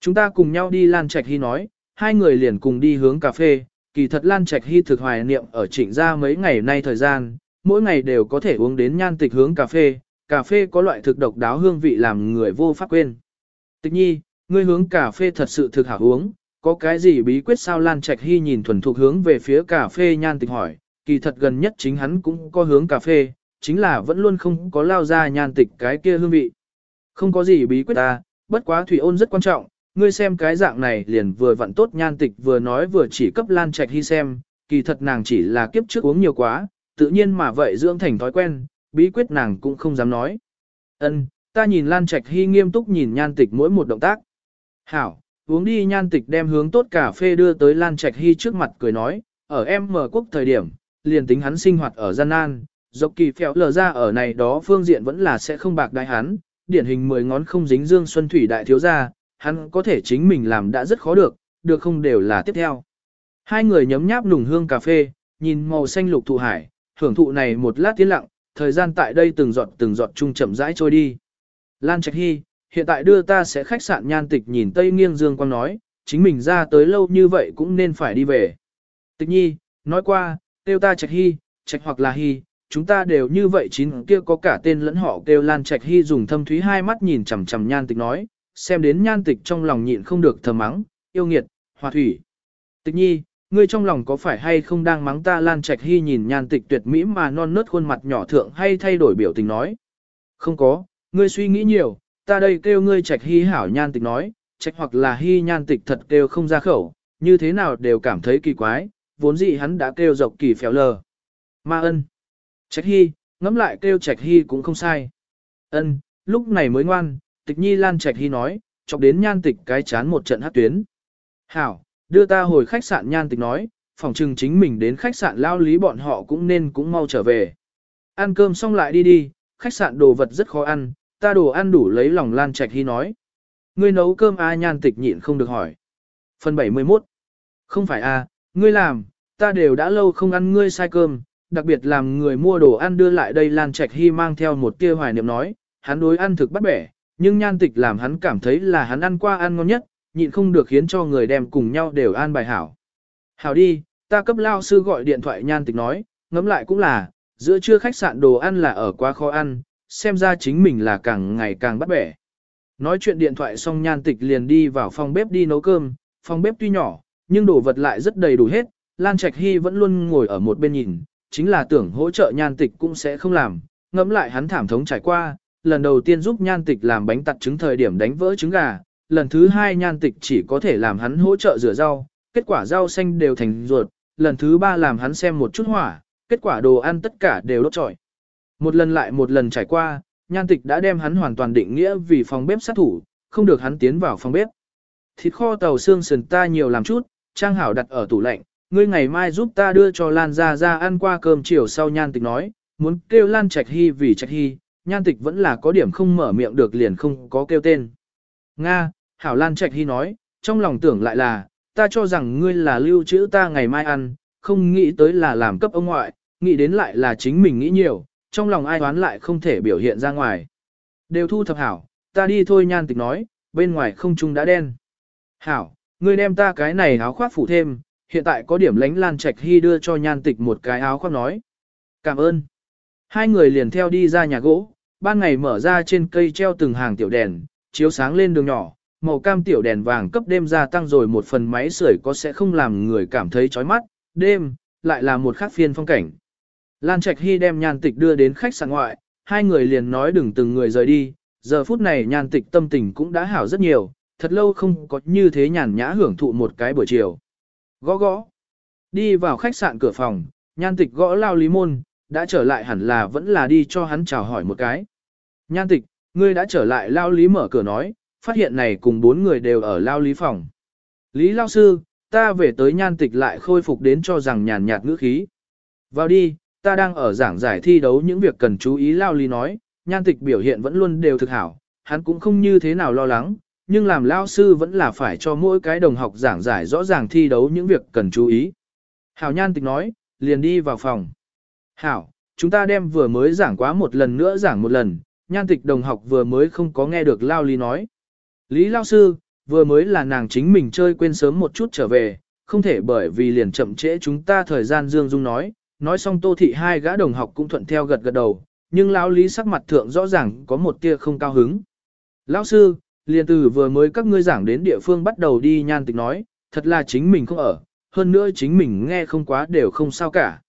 Chúng ta cùng nhau đi Lan Trạch Hy nói, hai người liền cùng đi hướng cà phê, kỳ thật Lan Trạch Hy thực hoài niệm ở trịnh gia mấy ngày nay thời gian, mỗi ngày đều có thể uống đến nhan tịch hướng cà phê, cà phê có loại thực độc đáo hương vị làm người vô pháp quên. Tịch nhi, ngươi hướng cà phê thật sự thực hảo uống, có cái gì bí quyết sao Lan Trạch Hy nhìn thuần thuộc hướng về phía cà phê nhan tịch hỏi, kỳ thật gần nhất chính hắn cũng có hướng cà phê, chính là vẫn luôn không có lao ra nhan tịch cái kia hương vị. Không có gì bí quyết ta, bất quá thủy ôn rất quan trọng, ngươi xem cái dạng này liền vừa vặn tốt nhan tịch vừa nói vừa chỉ cấp Lan Trạch Hy xem, kỳ thật nàng chỉ là kiếp trước uống nhiều quá, tự nhiên mà vậy dưỡng thành thói quen, bí quyết nàng cũng không dám nói. Ân, ta nhìn Lan Trạch Hy nghiêm túc nhìn nhan tịch mỗi một động tác. Hảo, uống đi nhan tịch đem hướng tốt cà phê đưa tới Lan Trạch Hy trước mặt cười nói, ở em mở quốc thời điểm, liền tính hắn sinh hoạt ở gian nan, dọc kỳ phèo lờ ra ở này đó phương diện vẫn là sẽ không bạc đại hắn, điển hình mười ngón không dính dương xuân thủy đại thiếu gia, hắn có thể chính mình làm đã rất khó được, được không đều là tiếp theo. Hai người nhấm nháp nùng hương cà phê, nhìn màu xanh lục thụ hải, hưởng thụ này một lát tiến lặng, thời gian tại đây từng giọt từng giọt chung chậm rãi trôi đi. Lan Trạch Hy, hiện tại đưa ta sẽ khách sạn nhan tịch nhìn Tây Nghiêng Dương Quang nói, chính mình ra tới lâu như vậy cũng nên phải đi về. Tịch nhi, nói qua, tiêu ta Trạch Hy, Trạch hoặc là Hy, chúng ta đều như vậy chín kia có cả tên lẫn họ kêu Lan Trạch Hy dùng thâm thúy hai mắt nhìn chằm chằm nhan tịch nói, xem đến nhan tịch trong lòng nhịn không được thầm mắng, yêu nghiệt, hòa thủy. Tịch nhi, ngươi trong lòng có phải hay không đang mắng ta Lan Trạch Hy nhìn nhan tịch tuyệt mỹ mà non nớt khuôn mặt nhỏ thượng hay thay đổi biểu tình nói. Không có, ngươi suy nghĩ nhiều, ta đây kêu ngươi Trạch Hy hảo nhan tịch nói, Trạch hoặc là Hy nhan tịch thật kêu không ra khẩu, như thế nào đều cảm thấy kỳ quái, vốn dĩ hắn đã kêu dọc kỳ phéo lờ. Ma ân. Trạch Hy, ngẫm lại kêu Trạch Hy cũng không sai. Ân, lúc này mới ngoan, tịch nhi lan Trạch Hy nói, chọc đến nhan tịch cái chán một trận hát tuyến. Hảo, đưa ta hồi khách sạn nhan tịch nói, phòng trừng chính mình đến khách sạn lao lý bọn họ cũng nên cũng mau trở về. Ăn cơm xong lại đi đi, khách sạn đồ vật rất khó ăn, ta đồ ăn đủ lấy lòng Lan Trạch Hy nói. Ngươi nấu cơm a nhan tịch nhịn không được hỏi. Phần 71 Không phải a, ngươi làm, ta đều đã lâu không ăn ngươi sai cơm, đặc biệt làm người mua đồ ăn đưa lại đây Lan Trạch Hy mang theo một tia hoài niệm nói, hắn đối ăn thực bắt bẻ, nhưng nhan tịch làm hắn cảm thấy là hắn ăn qua ăn ngon nhất, nhịn không được khiến cho người đem cùng nhau đều an bài hảo. Hảo đi, ta cấp lao sư gọi điện thoại nhan tịch nói, ngẫm lại cũng là, giữa trưa khách sạn đồ ăn là ở quá khó ăn, xem ra chính mình là càng ngày càng bắt bẻ. Nói chuyện điện thoại xong nhan tịch liền đi vào phòng bếp đi nấu cơm, phòng bếp tuy nhỏ, nhưng đồ vật lại rất đầy đủ hết, Lan Trạch Hy vẫn luôn ngồi ở một bên nhìn, chính là tưởng hỗ trợ nhan tịch cũng sẽ không làm, ngẫm lại hắn thảm thống trải qua, lần đầu tiên giúp nhan tịch làm bánh tặt trứng thời điểm đánh vỡ trứng gà, lần thứ hai nhan tịch chỉ có thể làm hắn hỗ trợ rửa rau, kết quả rau xanh đều thành ruột, lần thứ ba làm hắn xem một chút hỏa, kết quả đồ ăn tất cả đều đốt trọi. Một lần lại một lần trải qua, nhan tịch đã đem hắn hoàn toàn định nghĩa vì phòng bếp sát thủ, không được hắn tiến vào phòng bếp. Thịt kho tàu xương sườn ta nhiều làm chút, trang hảo đặt ở tủ lạnh, ngươi ngày mai giúp ta đưa cho Lan ra ra ăn qua cơm chiều sau nhan tịch nói, muốn kêu Lan Trạch Hy vì Trạch Hy, nhan tịch vẫn là có điểm không mở miệng được liền không có kêu tên. Nga, Hảo Lan Trạch Hy nói, trong lòng tưởng lại là, ta cho rằng ngươi là lưu trữ ta ngày mai ăn, không nghĩ tới là làm cấp ông ngoại, nghĩ đến lại là chính mình nghĩ nhiều, trong lòng ai đoán lại không thể biểu hiện ra ngoài. Đều thu thập hảo, ta đi thôi nhan tịch nói, bên ngoài không trung đã đen. Hảo, ngươi đem ta cái này áo khoác phủ thêm, hiện tại có điểm lánh lan trạch hy đưa cho nhan tịch một cái áo khoác nói. Cảm ơn. Hai người liền theo đi ra nhà gỗ, ban ngày mở ra trên cây treo từng hàng tiểu đèn, chiếu sáng lên đường nhỏ, màu cam tiểu đèn vàng cấp đêm gia tăng rồi một phần máy sưởi có sẽ không làm người cảm thấy chói mắt, đêm, lại là một khác phiên phong cảnh. Lan Trạch Hy đem nhan tịch đưa đến khách sạn ngoại, hai người liền nói đừng từng người rời đi, giờ phút này nhan tịch tâm tình cũng đã hảo rất nhiều, thật lâu không có như thế nhàn nhã hưởng thụ một cái buổi chiều. Gõ gõ. Đi vào khách sạn cửa phòng, nhan tịch gõ lao lý môn, đã trở lại hẳn là vẫn là đi cho hắn chào hỏi một cái. Nhan tịch, ngươi đã trở lại lao lý mở cửa nói, phát hiện này cùng bốn người đều ở lao lý phòng. Lý lao sư, ta về tới nhan tịch lại khôi phục đến cho rằng nhàn nhạt ngữ khí. Vào đi, ta đang ở giảng giải thi đấu những việc cần chú ý lao lý nói, nhan tịch biểu hiện vẫn luôn đều thực hảo, hắn cũng không như thế nào lo lắng, nhưng làm lao sư vẫn là phải cho mỗi cái đồng học giảng giải rõ ràng thi đấu những việc cần chú ý. Hảo nhan tịch nói, liền đi vào phòng. Hảo, chúng ta đem vừa mới giảng quá một lần nữa giảng một lần, nhan tịch đồng học vừa mới không có nghe được lao lý nói. Lý lao sư, vừa mới là nàng chính mình chơi quên sớm một chút trở về, không thể bởi vì liền chậm trễ chúng ta thời gian Dương Dung nói, nói xong tô thị hai gã đồng học cũng thuận theo gật gật đầu, nhưng lão lý sắc mặt thượng rõ ràng có một tia không cao hứng. Lão sư, liền từ vừa mới các ngươi giảng đến địa phương bắt đầu đi nhan tịch nói, thật là chính mình không ở, hơn nữa chính mình nghe không quá đều không sao cả.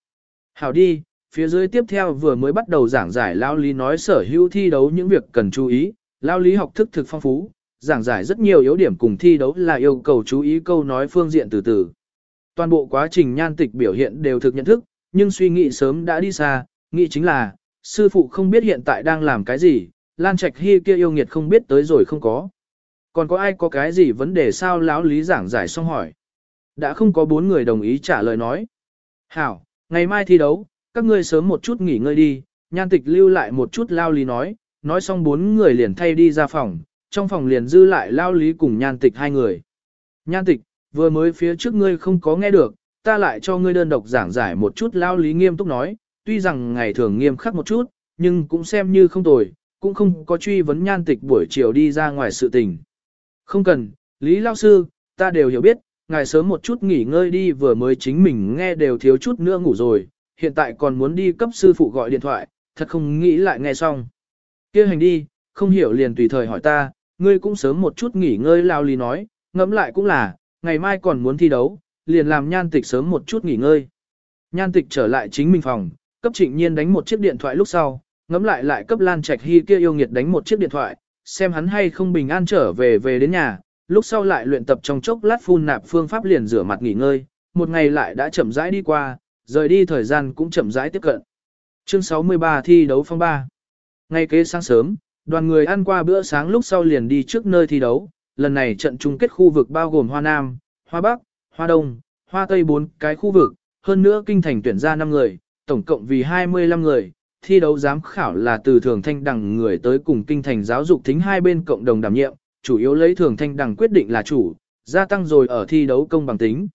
Hảo đi, phía dưới tiếp theo vừa mới bắt đầu giảng giải lão lý nói sở hữu thi đấu những việc cần chú ý, lão lý học thức thực phong phú, giảng giải rất nhiều yếu điểm cùng thi đấu là yêu cầu chú ý câu nói phương diện từ từ. Toàn bộ quá trình nhan tịch biểu hiện đều thực nhận thức, nhưng suy nghĩ sớm đã đi xa, nghĩ chính là, sư phụ không biết hiện tại đang làm cái gì, Lan Trạch Hy kia yêu nghiệt không biết tới rồi không có. Còn có ai có cái gì vấn đề sao lão lý giảng giải xong hỏi. Đã không có bốn người đồng ý trả lời nói. Hảo, ngày mai thi đấu, các ngươi sớm một chút nghỉ ngơi đi, nhan tịch lưu lại một chút lao lý nói, nói xong bốn người liền thay đi ra phòng, trong phòng liền dư lại lao lý cùng nhan tịch hai người. Nhan tịch, vừa mới phía trước ngươi không có nghe được, ta lại cho ngươi đơn độc giảng giải một chút lao lý nghiêm túc nói, tuy rằng ngày thường nghiêm khắc một chút, nhưng cũng xem như không tồi, cũng không có truy vấn nhan tịch buổi chiều đi ra ngoài sự tình. Không cần, Lý Lao Sư, ta đều hiểu biết, ngài sớm một chút nghỉ ngơi đi vừa mới chính mình nghe đều thiếu chút nữa ngủ rồi, hiện tại còn muốn đi cấp sư phụ gọi điện thoại, thật không nghĩ lại nghe xong. kia hành đi, không hiểu liền tùy thời hỏi ta, ngươi cũng sớm một chút nghỉ ngơi Lao Lý nói, ngẫm lại cũng là, ngày mai còn muốn thi đấu, liền làm nhan tịch sớm một chút nghỉ ngơi. Nhan tịch trở lại chính mình phòng, cấp trịnh nhiên đánh một chiếc điện thoại lúc sau, ngẫm lại lại cấp Lan Trạch Hy kia yêu nghiệt đánh một chiếc điện thoại, xem hắn hay không bình an trở về về đến nhà, lúc sau lại luyện tập trong chốc lát phun nạp phương pháp liền rửa mặt nghỉ ngơi, một ngày lại đã chậm rãi đi qua, rời đi thời gian cũng chậm rãi tiếp cận. Chương 63 thi đấu phong 3 Ngay kế sáng sớm, đoàn người ăn qua bữa sáng lúc sau liền đi trước nơi thi đấu, lần này trận chung kết khu vực bao gồm Hoa Nam, Hoa Bắc, Hoa Đông, Hoa Tây bốn cái khu vực, hơn nữa kinh thành tuyển ra 5 người, tổng cộng vì 25 người, thi đấu giám khảo là từ thường thanh đẳng người tới cùng kinh thành giáo dục thính hai bên cộng đồng đảm nhiệm, chủ yếu lấy thường thanh đẳng quyết định là chủ, gia tăng rồi ở thi đấu công bằng tính.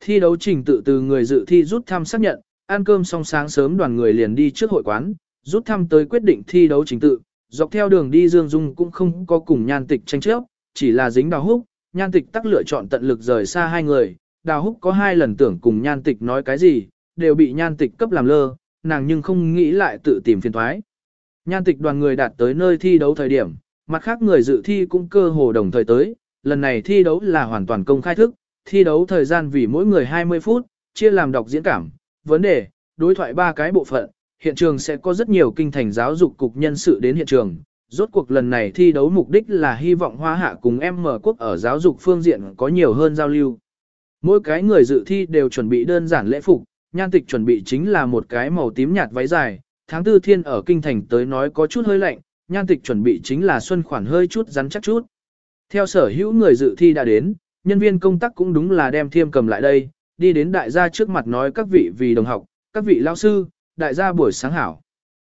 Thi đấu trình tự từ người dự thi rút thăm xác nhận, ăn cơm xong sáng sớm đoàn người liền đi trước hội quán, rút thăm tới quyết định thi đấu trình tự, dọc theo đường đi Dương Dung cũng không có cùng nhan tịch tranh chấp, chỉ là dính đào húc, nhan tịch tắc lựa chọn tận lực rời xa hai người, đào húc có hai lần tưởng cùng nhan tịch nói cái gì, đều bị nhan tịch cấp làm lơ, nàng nhưng không nghĩ lại tự tìm phiền thoái. Nhan tịch đoàn người đạt tới nơi thi đấu thời điểm, mặt khác người dự thi cũng cơ hồ đồng thời tới, lần này thi đấu là hoàn toàn công khai thức, thi đấu thời gian vì mỗi người 20 phút, chia làm đọc diễn cảm, vấn đề, đối thoại ba cái bộ phận, hiện trường sẽ có rất nhiều kinh thành giáo dục cục nhân sự đến hiện trường. Rốt cuộc lần này thi đấu mục đích là hy vọng Hoa Hạ cùng em mở quốc ở giáo dục phương diện có nhiều hơn giao lưu. Mỗi cái người dự thi đều chuẩn bị đơn giản lễ phục, nhan tịch chuẩn bị chính là một cái màu tím nhạt váy dài, tháng tư thiên ở kinh thành tới nói có chút hơi lạnh, nhan tịch chuẩn bị chính là xuân khoản hơi chút rắn chắc chút. Theo sở hữu người dự thi đã đến, nhân viên công tác cũng đúng là đem thiêm cầm lại đây, đi đến đại gia trước mặt nói các vị vì đồng học, các vị lao sư, đại gia buổi sáng hảo.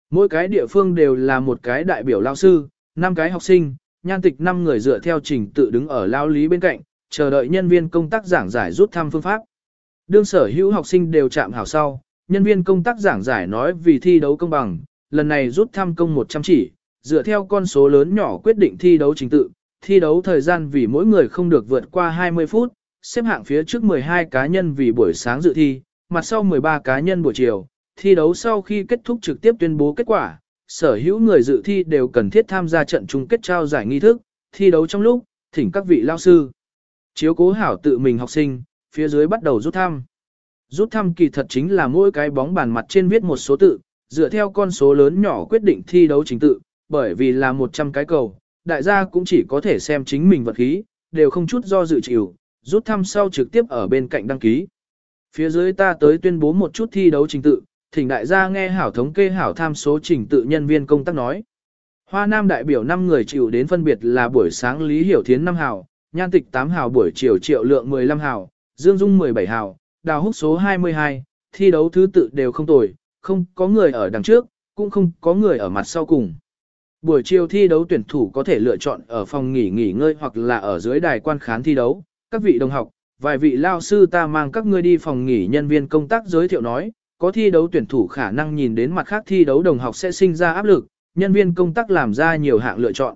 Mỗi cái địa phương đều là một cái đại biểu lao sư, năm cái học sinh, nhan tịch năm người dựa theo trình tự đứng ở lao lý bên cạnh, chờ đợi nhân viên công tác giảng giải rút thăm phương pháp. Đương sở hữu học sinh đều chạm hảo sau, nhân viên công tác giảng giải nói vì thi đấu công bằng, lần này rút thăm công 100 chỉ, dựa theo con số lớn nhỏ quyết định thi đấu trình tự, thi đấu thời gian vì mỗi người không được vượt qua 20 phút, xếp hạng phía trước 12 cá nhân vì buổi sáng dự thi, mặt sau 13 cá nhân buổi chiều, thi đấu sau khi kết thúc trực tiếp tuyên bố kết quả, sở hữu người dự thi đều cần thiết tham gia trận chung kết trao giải nghi thức, thi đấu trong lúc, thỉnh các vị lao sư. Chiếu cố hảo tự mình học sinh, phía dưới bắt đầu rút thăm. Rút thăm kỳ thật chính là mỗi cái bóng bàn mặt trên viết một số tự, dựa theo con số lớn nhỏ quyết định thi đấu chính tự, bởi vì là 100 cái cầu, đại gia cũng chỉ có thể xem chính mình vật khí, đều không chút do dự chịu, rút thăm sau trực tiếp ở bên cạnh đăng ký. Phía dưới ta tới tuyên bố một chút thi đấu trình tự, thỉnh đại gia nghe hảo thống kê hảo tham số trình tự nhân viên công tác nói. Hoa Nam đại biểu 5 người chịu đến phân biệt là buổi sáng Lý Hiểu Thiến 5 hào, Nhan Tịch 8 hào buổi chiều Triệu Lượng 15 hào, Dương Dung 17 hào, Đào Húc số 22, thi đấu thứ tự đều không tồi, không có người ở đằng trước, cũng không có người ở mặt sau cùng. Buổi chiều thi đấu tuyển thủ có thể lựa chọn ở phòng nghỉ nghỉ ngơi hoặc là ở dưới đài quan khán thi đấu. Các vị đồng học, vài vị lao sư ta mang các ngươi đi phòng nghỉ nhân viên công tác giới thiệu nói, có thi đấu tuyển thủ khả năng nhìn đến mặt khác thi đấu đồng học sẽ sinh ra áp lực, nhân viên công tác làm ra nhiều hạng lựa chọn.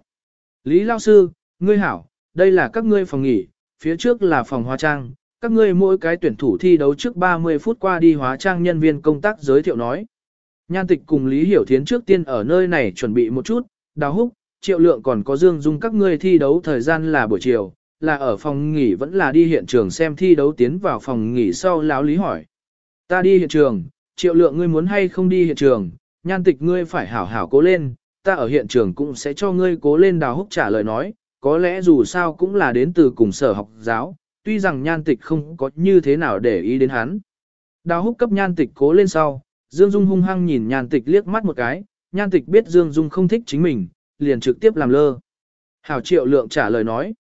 Lý lao sư, ngươi hảo, đây là các ngươi phòng nghỉ, phía trước là phòng hóa trang, các ngươi mỗi cái tuyển thủ thi đấu trước 30 phút qua đi hóa trang nhân viên công tác giới thiệu nói. Nhan tịch cùng Lý Hiểu Thiến trước tiên ở nơi này chuẩn bị một chút, đào húc, triệu lượng còn có dương dung các ngươi thi đấu thời gian là buổi chiều, là ở phòng nghỉ vẫn là đi hiện trường xem thi đấu tiến vào phòng nghỉ sau lão Lý hỏi. Ta đi hiện trường, triệu lượng ngươi muốn hay không đi hiện trường, nhan tịch ngươi phải hảo hảo cố lên, ta ở hiện trường cũng sẽ cho ngươi cố lên đào húc trả lời nói, có lẽ dù sao cũng là đến từ cùng sở học giáo, tuy rằng nhan tịch không có như thế nào để ý đến hắn. Đào húc cấp nhan tịch cố lên sau, Dương Dung hung hăng nhìn nhan tịch liếc mắt một cái, nhan tịch biết Dương Dung không thích chính mình, liền trực tiếp làm lơ. Hảo triệu lượng trả lời nói.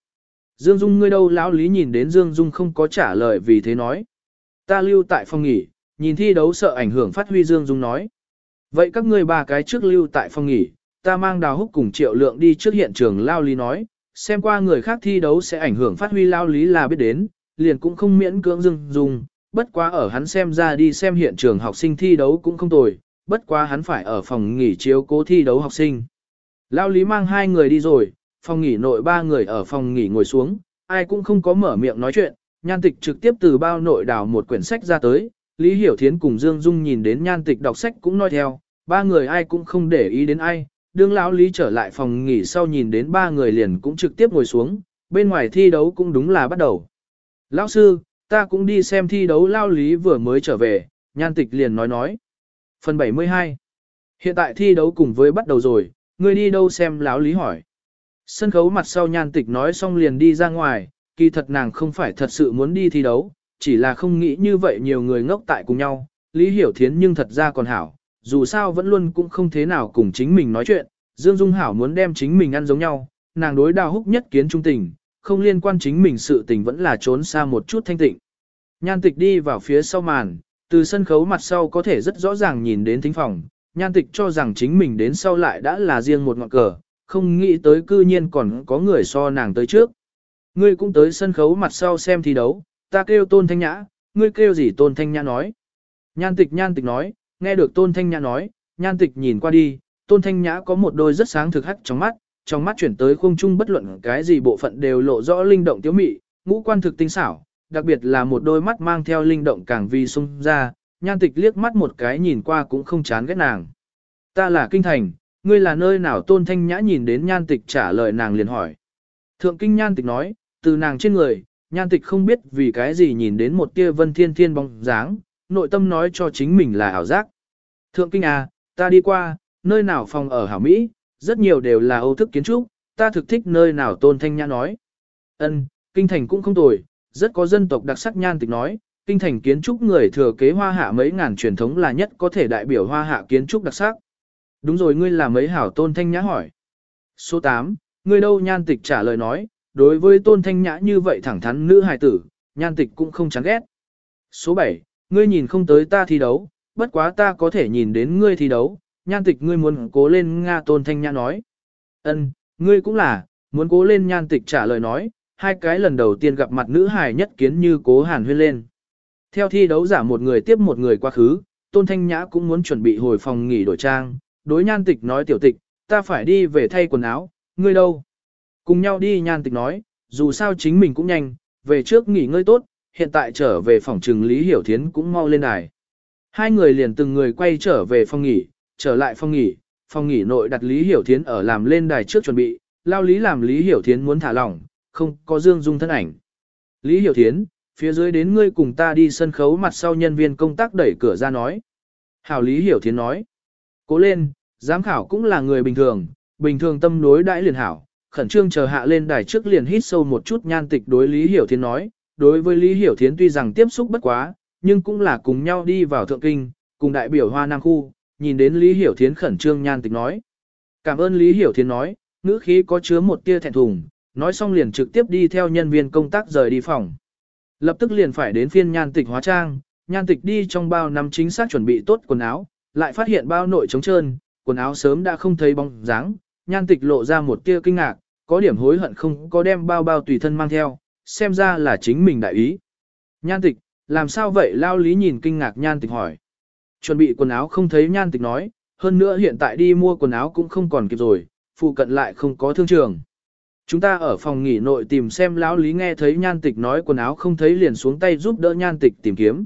Dương Dung ngươi đâu lão lý nhìn đến Dương Dung không có trả lời vì thế nói. Ta lưu tại phòng nghỉ, nhìn thi đấu sợ ảnh hưởng phát huy Dương Dung nói. Vậy các ngươi ba cái trước lưu tại phòng nghỉ, ta mang đào húc cùng triệu lượng đi trước hiện trường lao lý nói, xem qua người khác thi đấu sẽ ảnh hưởng phát huy lao lý là biết đến, liền cũng không miễn cưỡng dưng dùng, bất quá ở hắn xem ra đi xem hiện trường học sinh thi đấu cũng không tồi, bất quá hắn phải ở phòng nghỉ chiếu cố thi đấu học sinh. Lao lý mang hai người đi rồi, phòng nghỉ nội ba người ở phòng nghỉ ngồi xuống, ai cũng không có mở miệng nói chuyện, nhan tịch trực tiếp từ bao nội đào một quyển sách ra tới, Lý Hiểu Thiến cùng Dương Dung nhìn đến nhan tịch đọc sách cũng nói theo, ba người ai cũng không để ý đến ai, đương lão Lý trở lại phòng nghỉ sau nhìn đến ba người liền cũng trực tiếp ngồi xuống, bên ngoài thi đấu cũng đúng là bắt đầu. Lão sư, ta cũng đi xem thi đấu lao Lý vừa mới trở về, nhan tịch liền nói nói. Phần 72 Hiện tại thi đấu cùng với bắt đầu rồi, ngươi đi đâu xem lão Lý hỏi. Sân khấu mặt sau nhan tịch nói xong liền đi ra ngoài, kỳ thật nàng không phải thật sự muốn đi thi đấu, chỉ là không nghĩ như vậy nhiều người ngốc tại cùng nhau, Lý Hiểu Thiến nhưng thật ra còn hảo, dù sao vẫn luôn cũng không thế nào cùng chính mình nói chuyện, Dương Dung Hảo muốn đem chính mình ăn giống nhau, nàng đối đào húc nhất kiến trung tình, không liên quan chính mình sự tình vẫn là trốn xa một chút thanh tịnh. Nhan tịch đi vào phía sau màn, từ sân khấu mặt sau có thể rất rõ ràng nhìn đến thính phòng, nhan tịch cho rằng chính mình đến sau lại đã là riêng một ngọn cờ, không nghĩ tới cư nhiên còn có người so nàng tới trước. Ngươi cũng tới sân khấu mặt sau xem thi đấu, ta kêu tôn thanh nhã, ngươi kêu gì tôn thanh nhã nói. Nhan tịch nhan tịch nói, nghe được tôn thanh nhã nói, nhan tịch nhìn qua đi, tôn thanh nhã có một đôi rất sáng thực hắc trong mắt, trong mắt chuyển tới khung trung bất luận cái gì bộ phận đều lộ rõ linh động tiếu mị, ngũ quan thực tinh xảo, đặc biệt là một đôi mắt mang theo linh động càng vi sung ra, nhan tịch liếc mắt một cái nhìn qua cũng không chán ghét nàng. Ta là kinh thành, ngươi là nơi nào tôn thanh nhã nhìn đến nhan tịch trả lời nàng liền hỏi. Thượng kinh nhan tịch nói, từ nàng trên người, nhan tịch không biết vì cái gì nhìn đến một tia vân thiên thiên bóng dáng, nội tâm nói cho chính mình là ảo giác. Thượng kinh à, ta đi qua, nơi nào phòng ở Hảo Mỹ, rất nhiều đều là Âu thức kiến trúc, ta thực thích nơi nào Tôn Thanh Nhã nói. Ân, kinh thành cũng không tồi, rất có dân tộc đặc sắc nhan tịch nói, kinh thành kiến trúc người thừa kế hoa hạ mấy ngàn truyền thống là nhất có thể đại biểu hoa hạ kiến trúc đặc sắc. Đúng rồi ngươi là mấy hảo Tôn Thanh Nhã hỏi. Số 8, ngươi đâu nhan tịch trả lời nói, đối với Tôn Thanh Nhã như vậy thẳng thắn nữ hài tử, nhan tịch cũng không chán ghét. Số 7, ngươi nhìn không tới ta thi đấu, bất quá ta có thể nhìn đến ngươi thi đấu, nhan tịch ngươi muốn cố lên Nga Tôn Thanh Nhã nói. Ân, ngươi cũng là, muốn cố lên nhan tịch trả lời nói, hai cái lần đầu tiên gặp mặt nữ hài nhất kiến như cố hàn huyên lên. Theo thi đấu giả một người tiếp một người quá khứ, Tôn Thanh Nhã cũng muốn chuẩn bị hồi phòng nghỉ đổi trang, đối nhan tịch nói tiểu tịch, ta phải đi về thay quần áo, ngươi đâu? Cùng nhau đi nhan tịch nói, dù sao chính mình cũng nhanh, về trước nghỉ ngơi tốt, hiện tại trở về phòng trừng Lý Hiểu Thiến cũng mau lên đài. Hai người liền từng người quay trở về phòng nghỉ, trở lại phòng nghỉ, phòng nghỉ nội đặt Lý Hiểu Thiến ở làm lên đài trước chuẩn bị, lao Lý làm Lý Hiểu Thiến muốn thả lỏng, không có Dương Dung thân ảnh. Lý Hiểu Thiến, phía dưới đến ngươi cùng ta đi sân khấu mặt sau nhân viên công tác đẩy cửa ra nói. Hảo Lý Hiểu Thiến nói, cố lên, giám khảo cũng là người bình thường, bình thường tâm đối đãi liền hảo, khẩn trương chờ hạ lên đài trước liền hít sâu một chút nhan tịch đối Lý Hiểu Thiến nói, đối với Lý Hiểu Thiến tuy rằng tiếp xúc bất quá, nhưng cũng là cùng nhau đi vào thượng kinh, cùng đại biểu Hoa Nam khu, nhìn đến Lý Hiểu Thiến khẩn trương nhan tịch nói. Cảm ơn Lý Hiểu Thiến nói, ngữ khí có chứa một tia thẹn thùng, nói xong liền trực tiếp đi theo nhân viên công tác rời đi phòng. Lập tức liền phải đến phiên nhan tịch hóa trang, nhan tịch đi trong bao năm chính xác chuẩn bị tốt quần áo, lại phát hiện bao nội trống trơn, quần áo sớm đã không thấy bóng dáng, nhan tịch lộ ra một tia kinh ngạc, có điểm hối hận không có đem bao bao tùy thân mang theo, xem ra là chính mình đại ý. Nhan tịch, làm sao vậy lao lý nhìn kinh ngạc nhan tịch hỏi. Chuẩn bị quần áo không thấy nhan tịch nói, hơn nữa hiện tại đi mua quần áo cũng không còn kịp rồi, phụ cận lại không có thương trường. Chúng ta ở phòng nghỉ nội tìm xem lão lý nghe thấy nhan tịch nói quần áo không thấy liền xuống tay giúp đỡ nhan tịch tìm kiếm.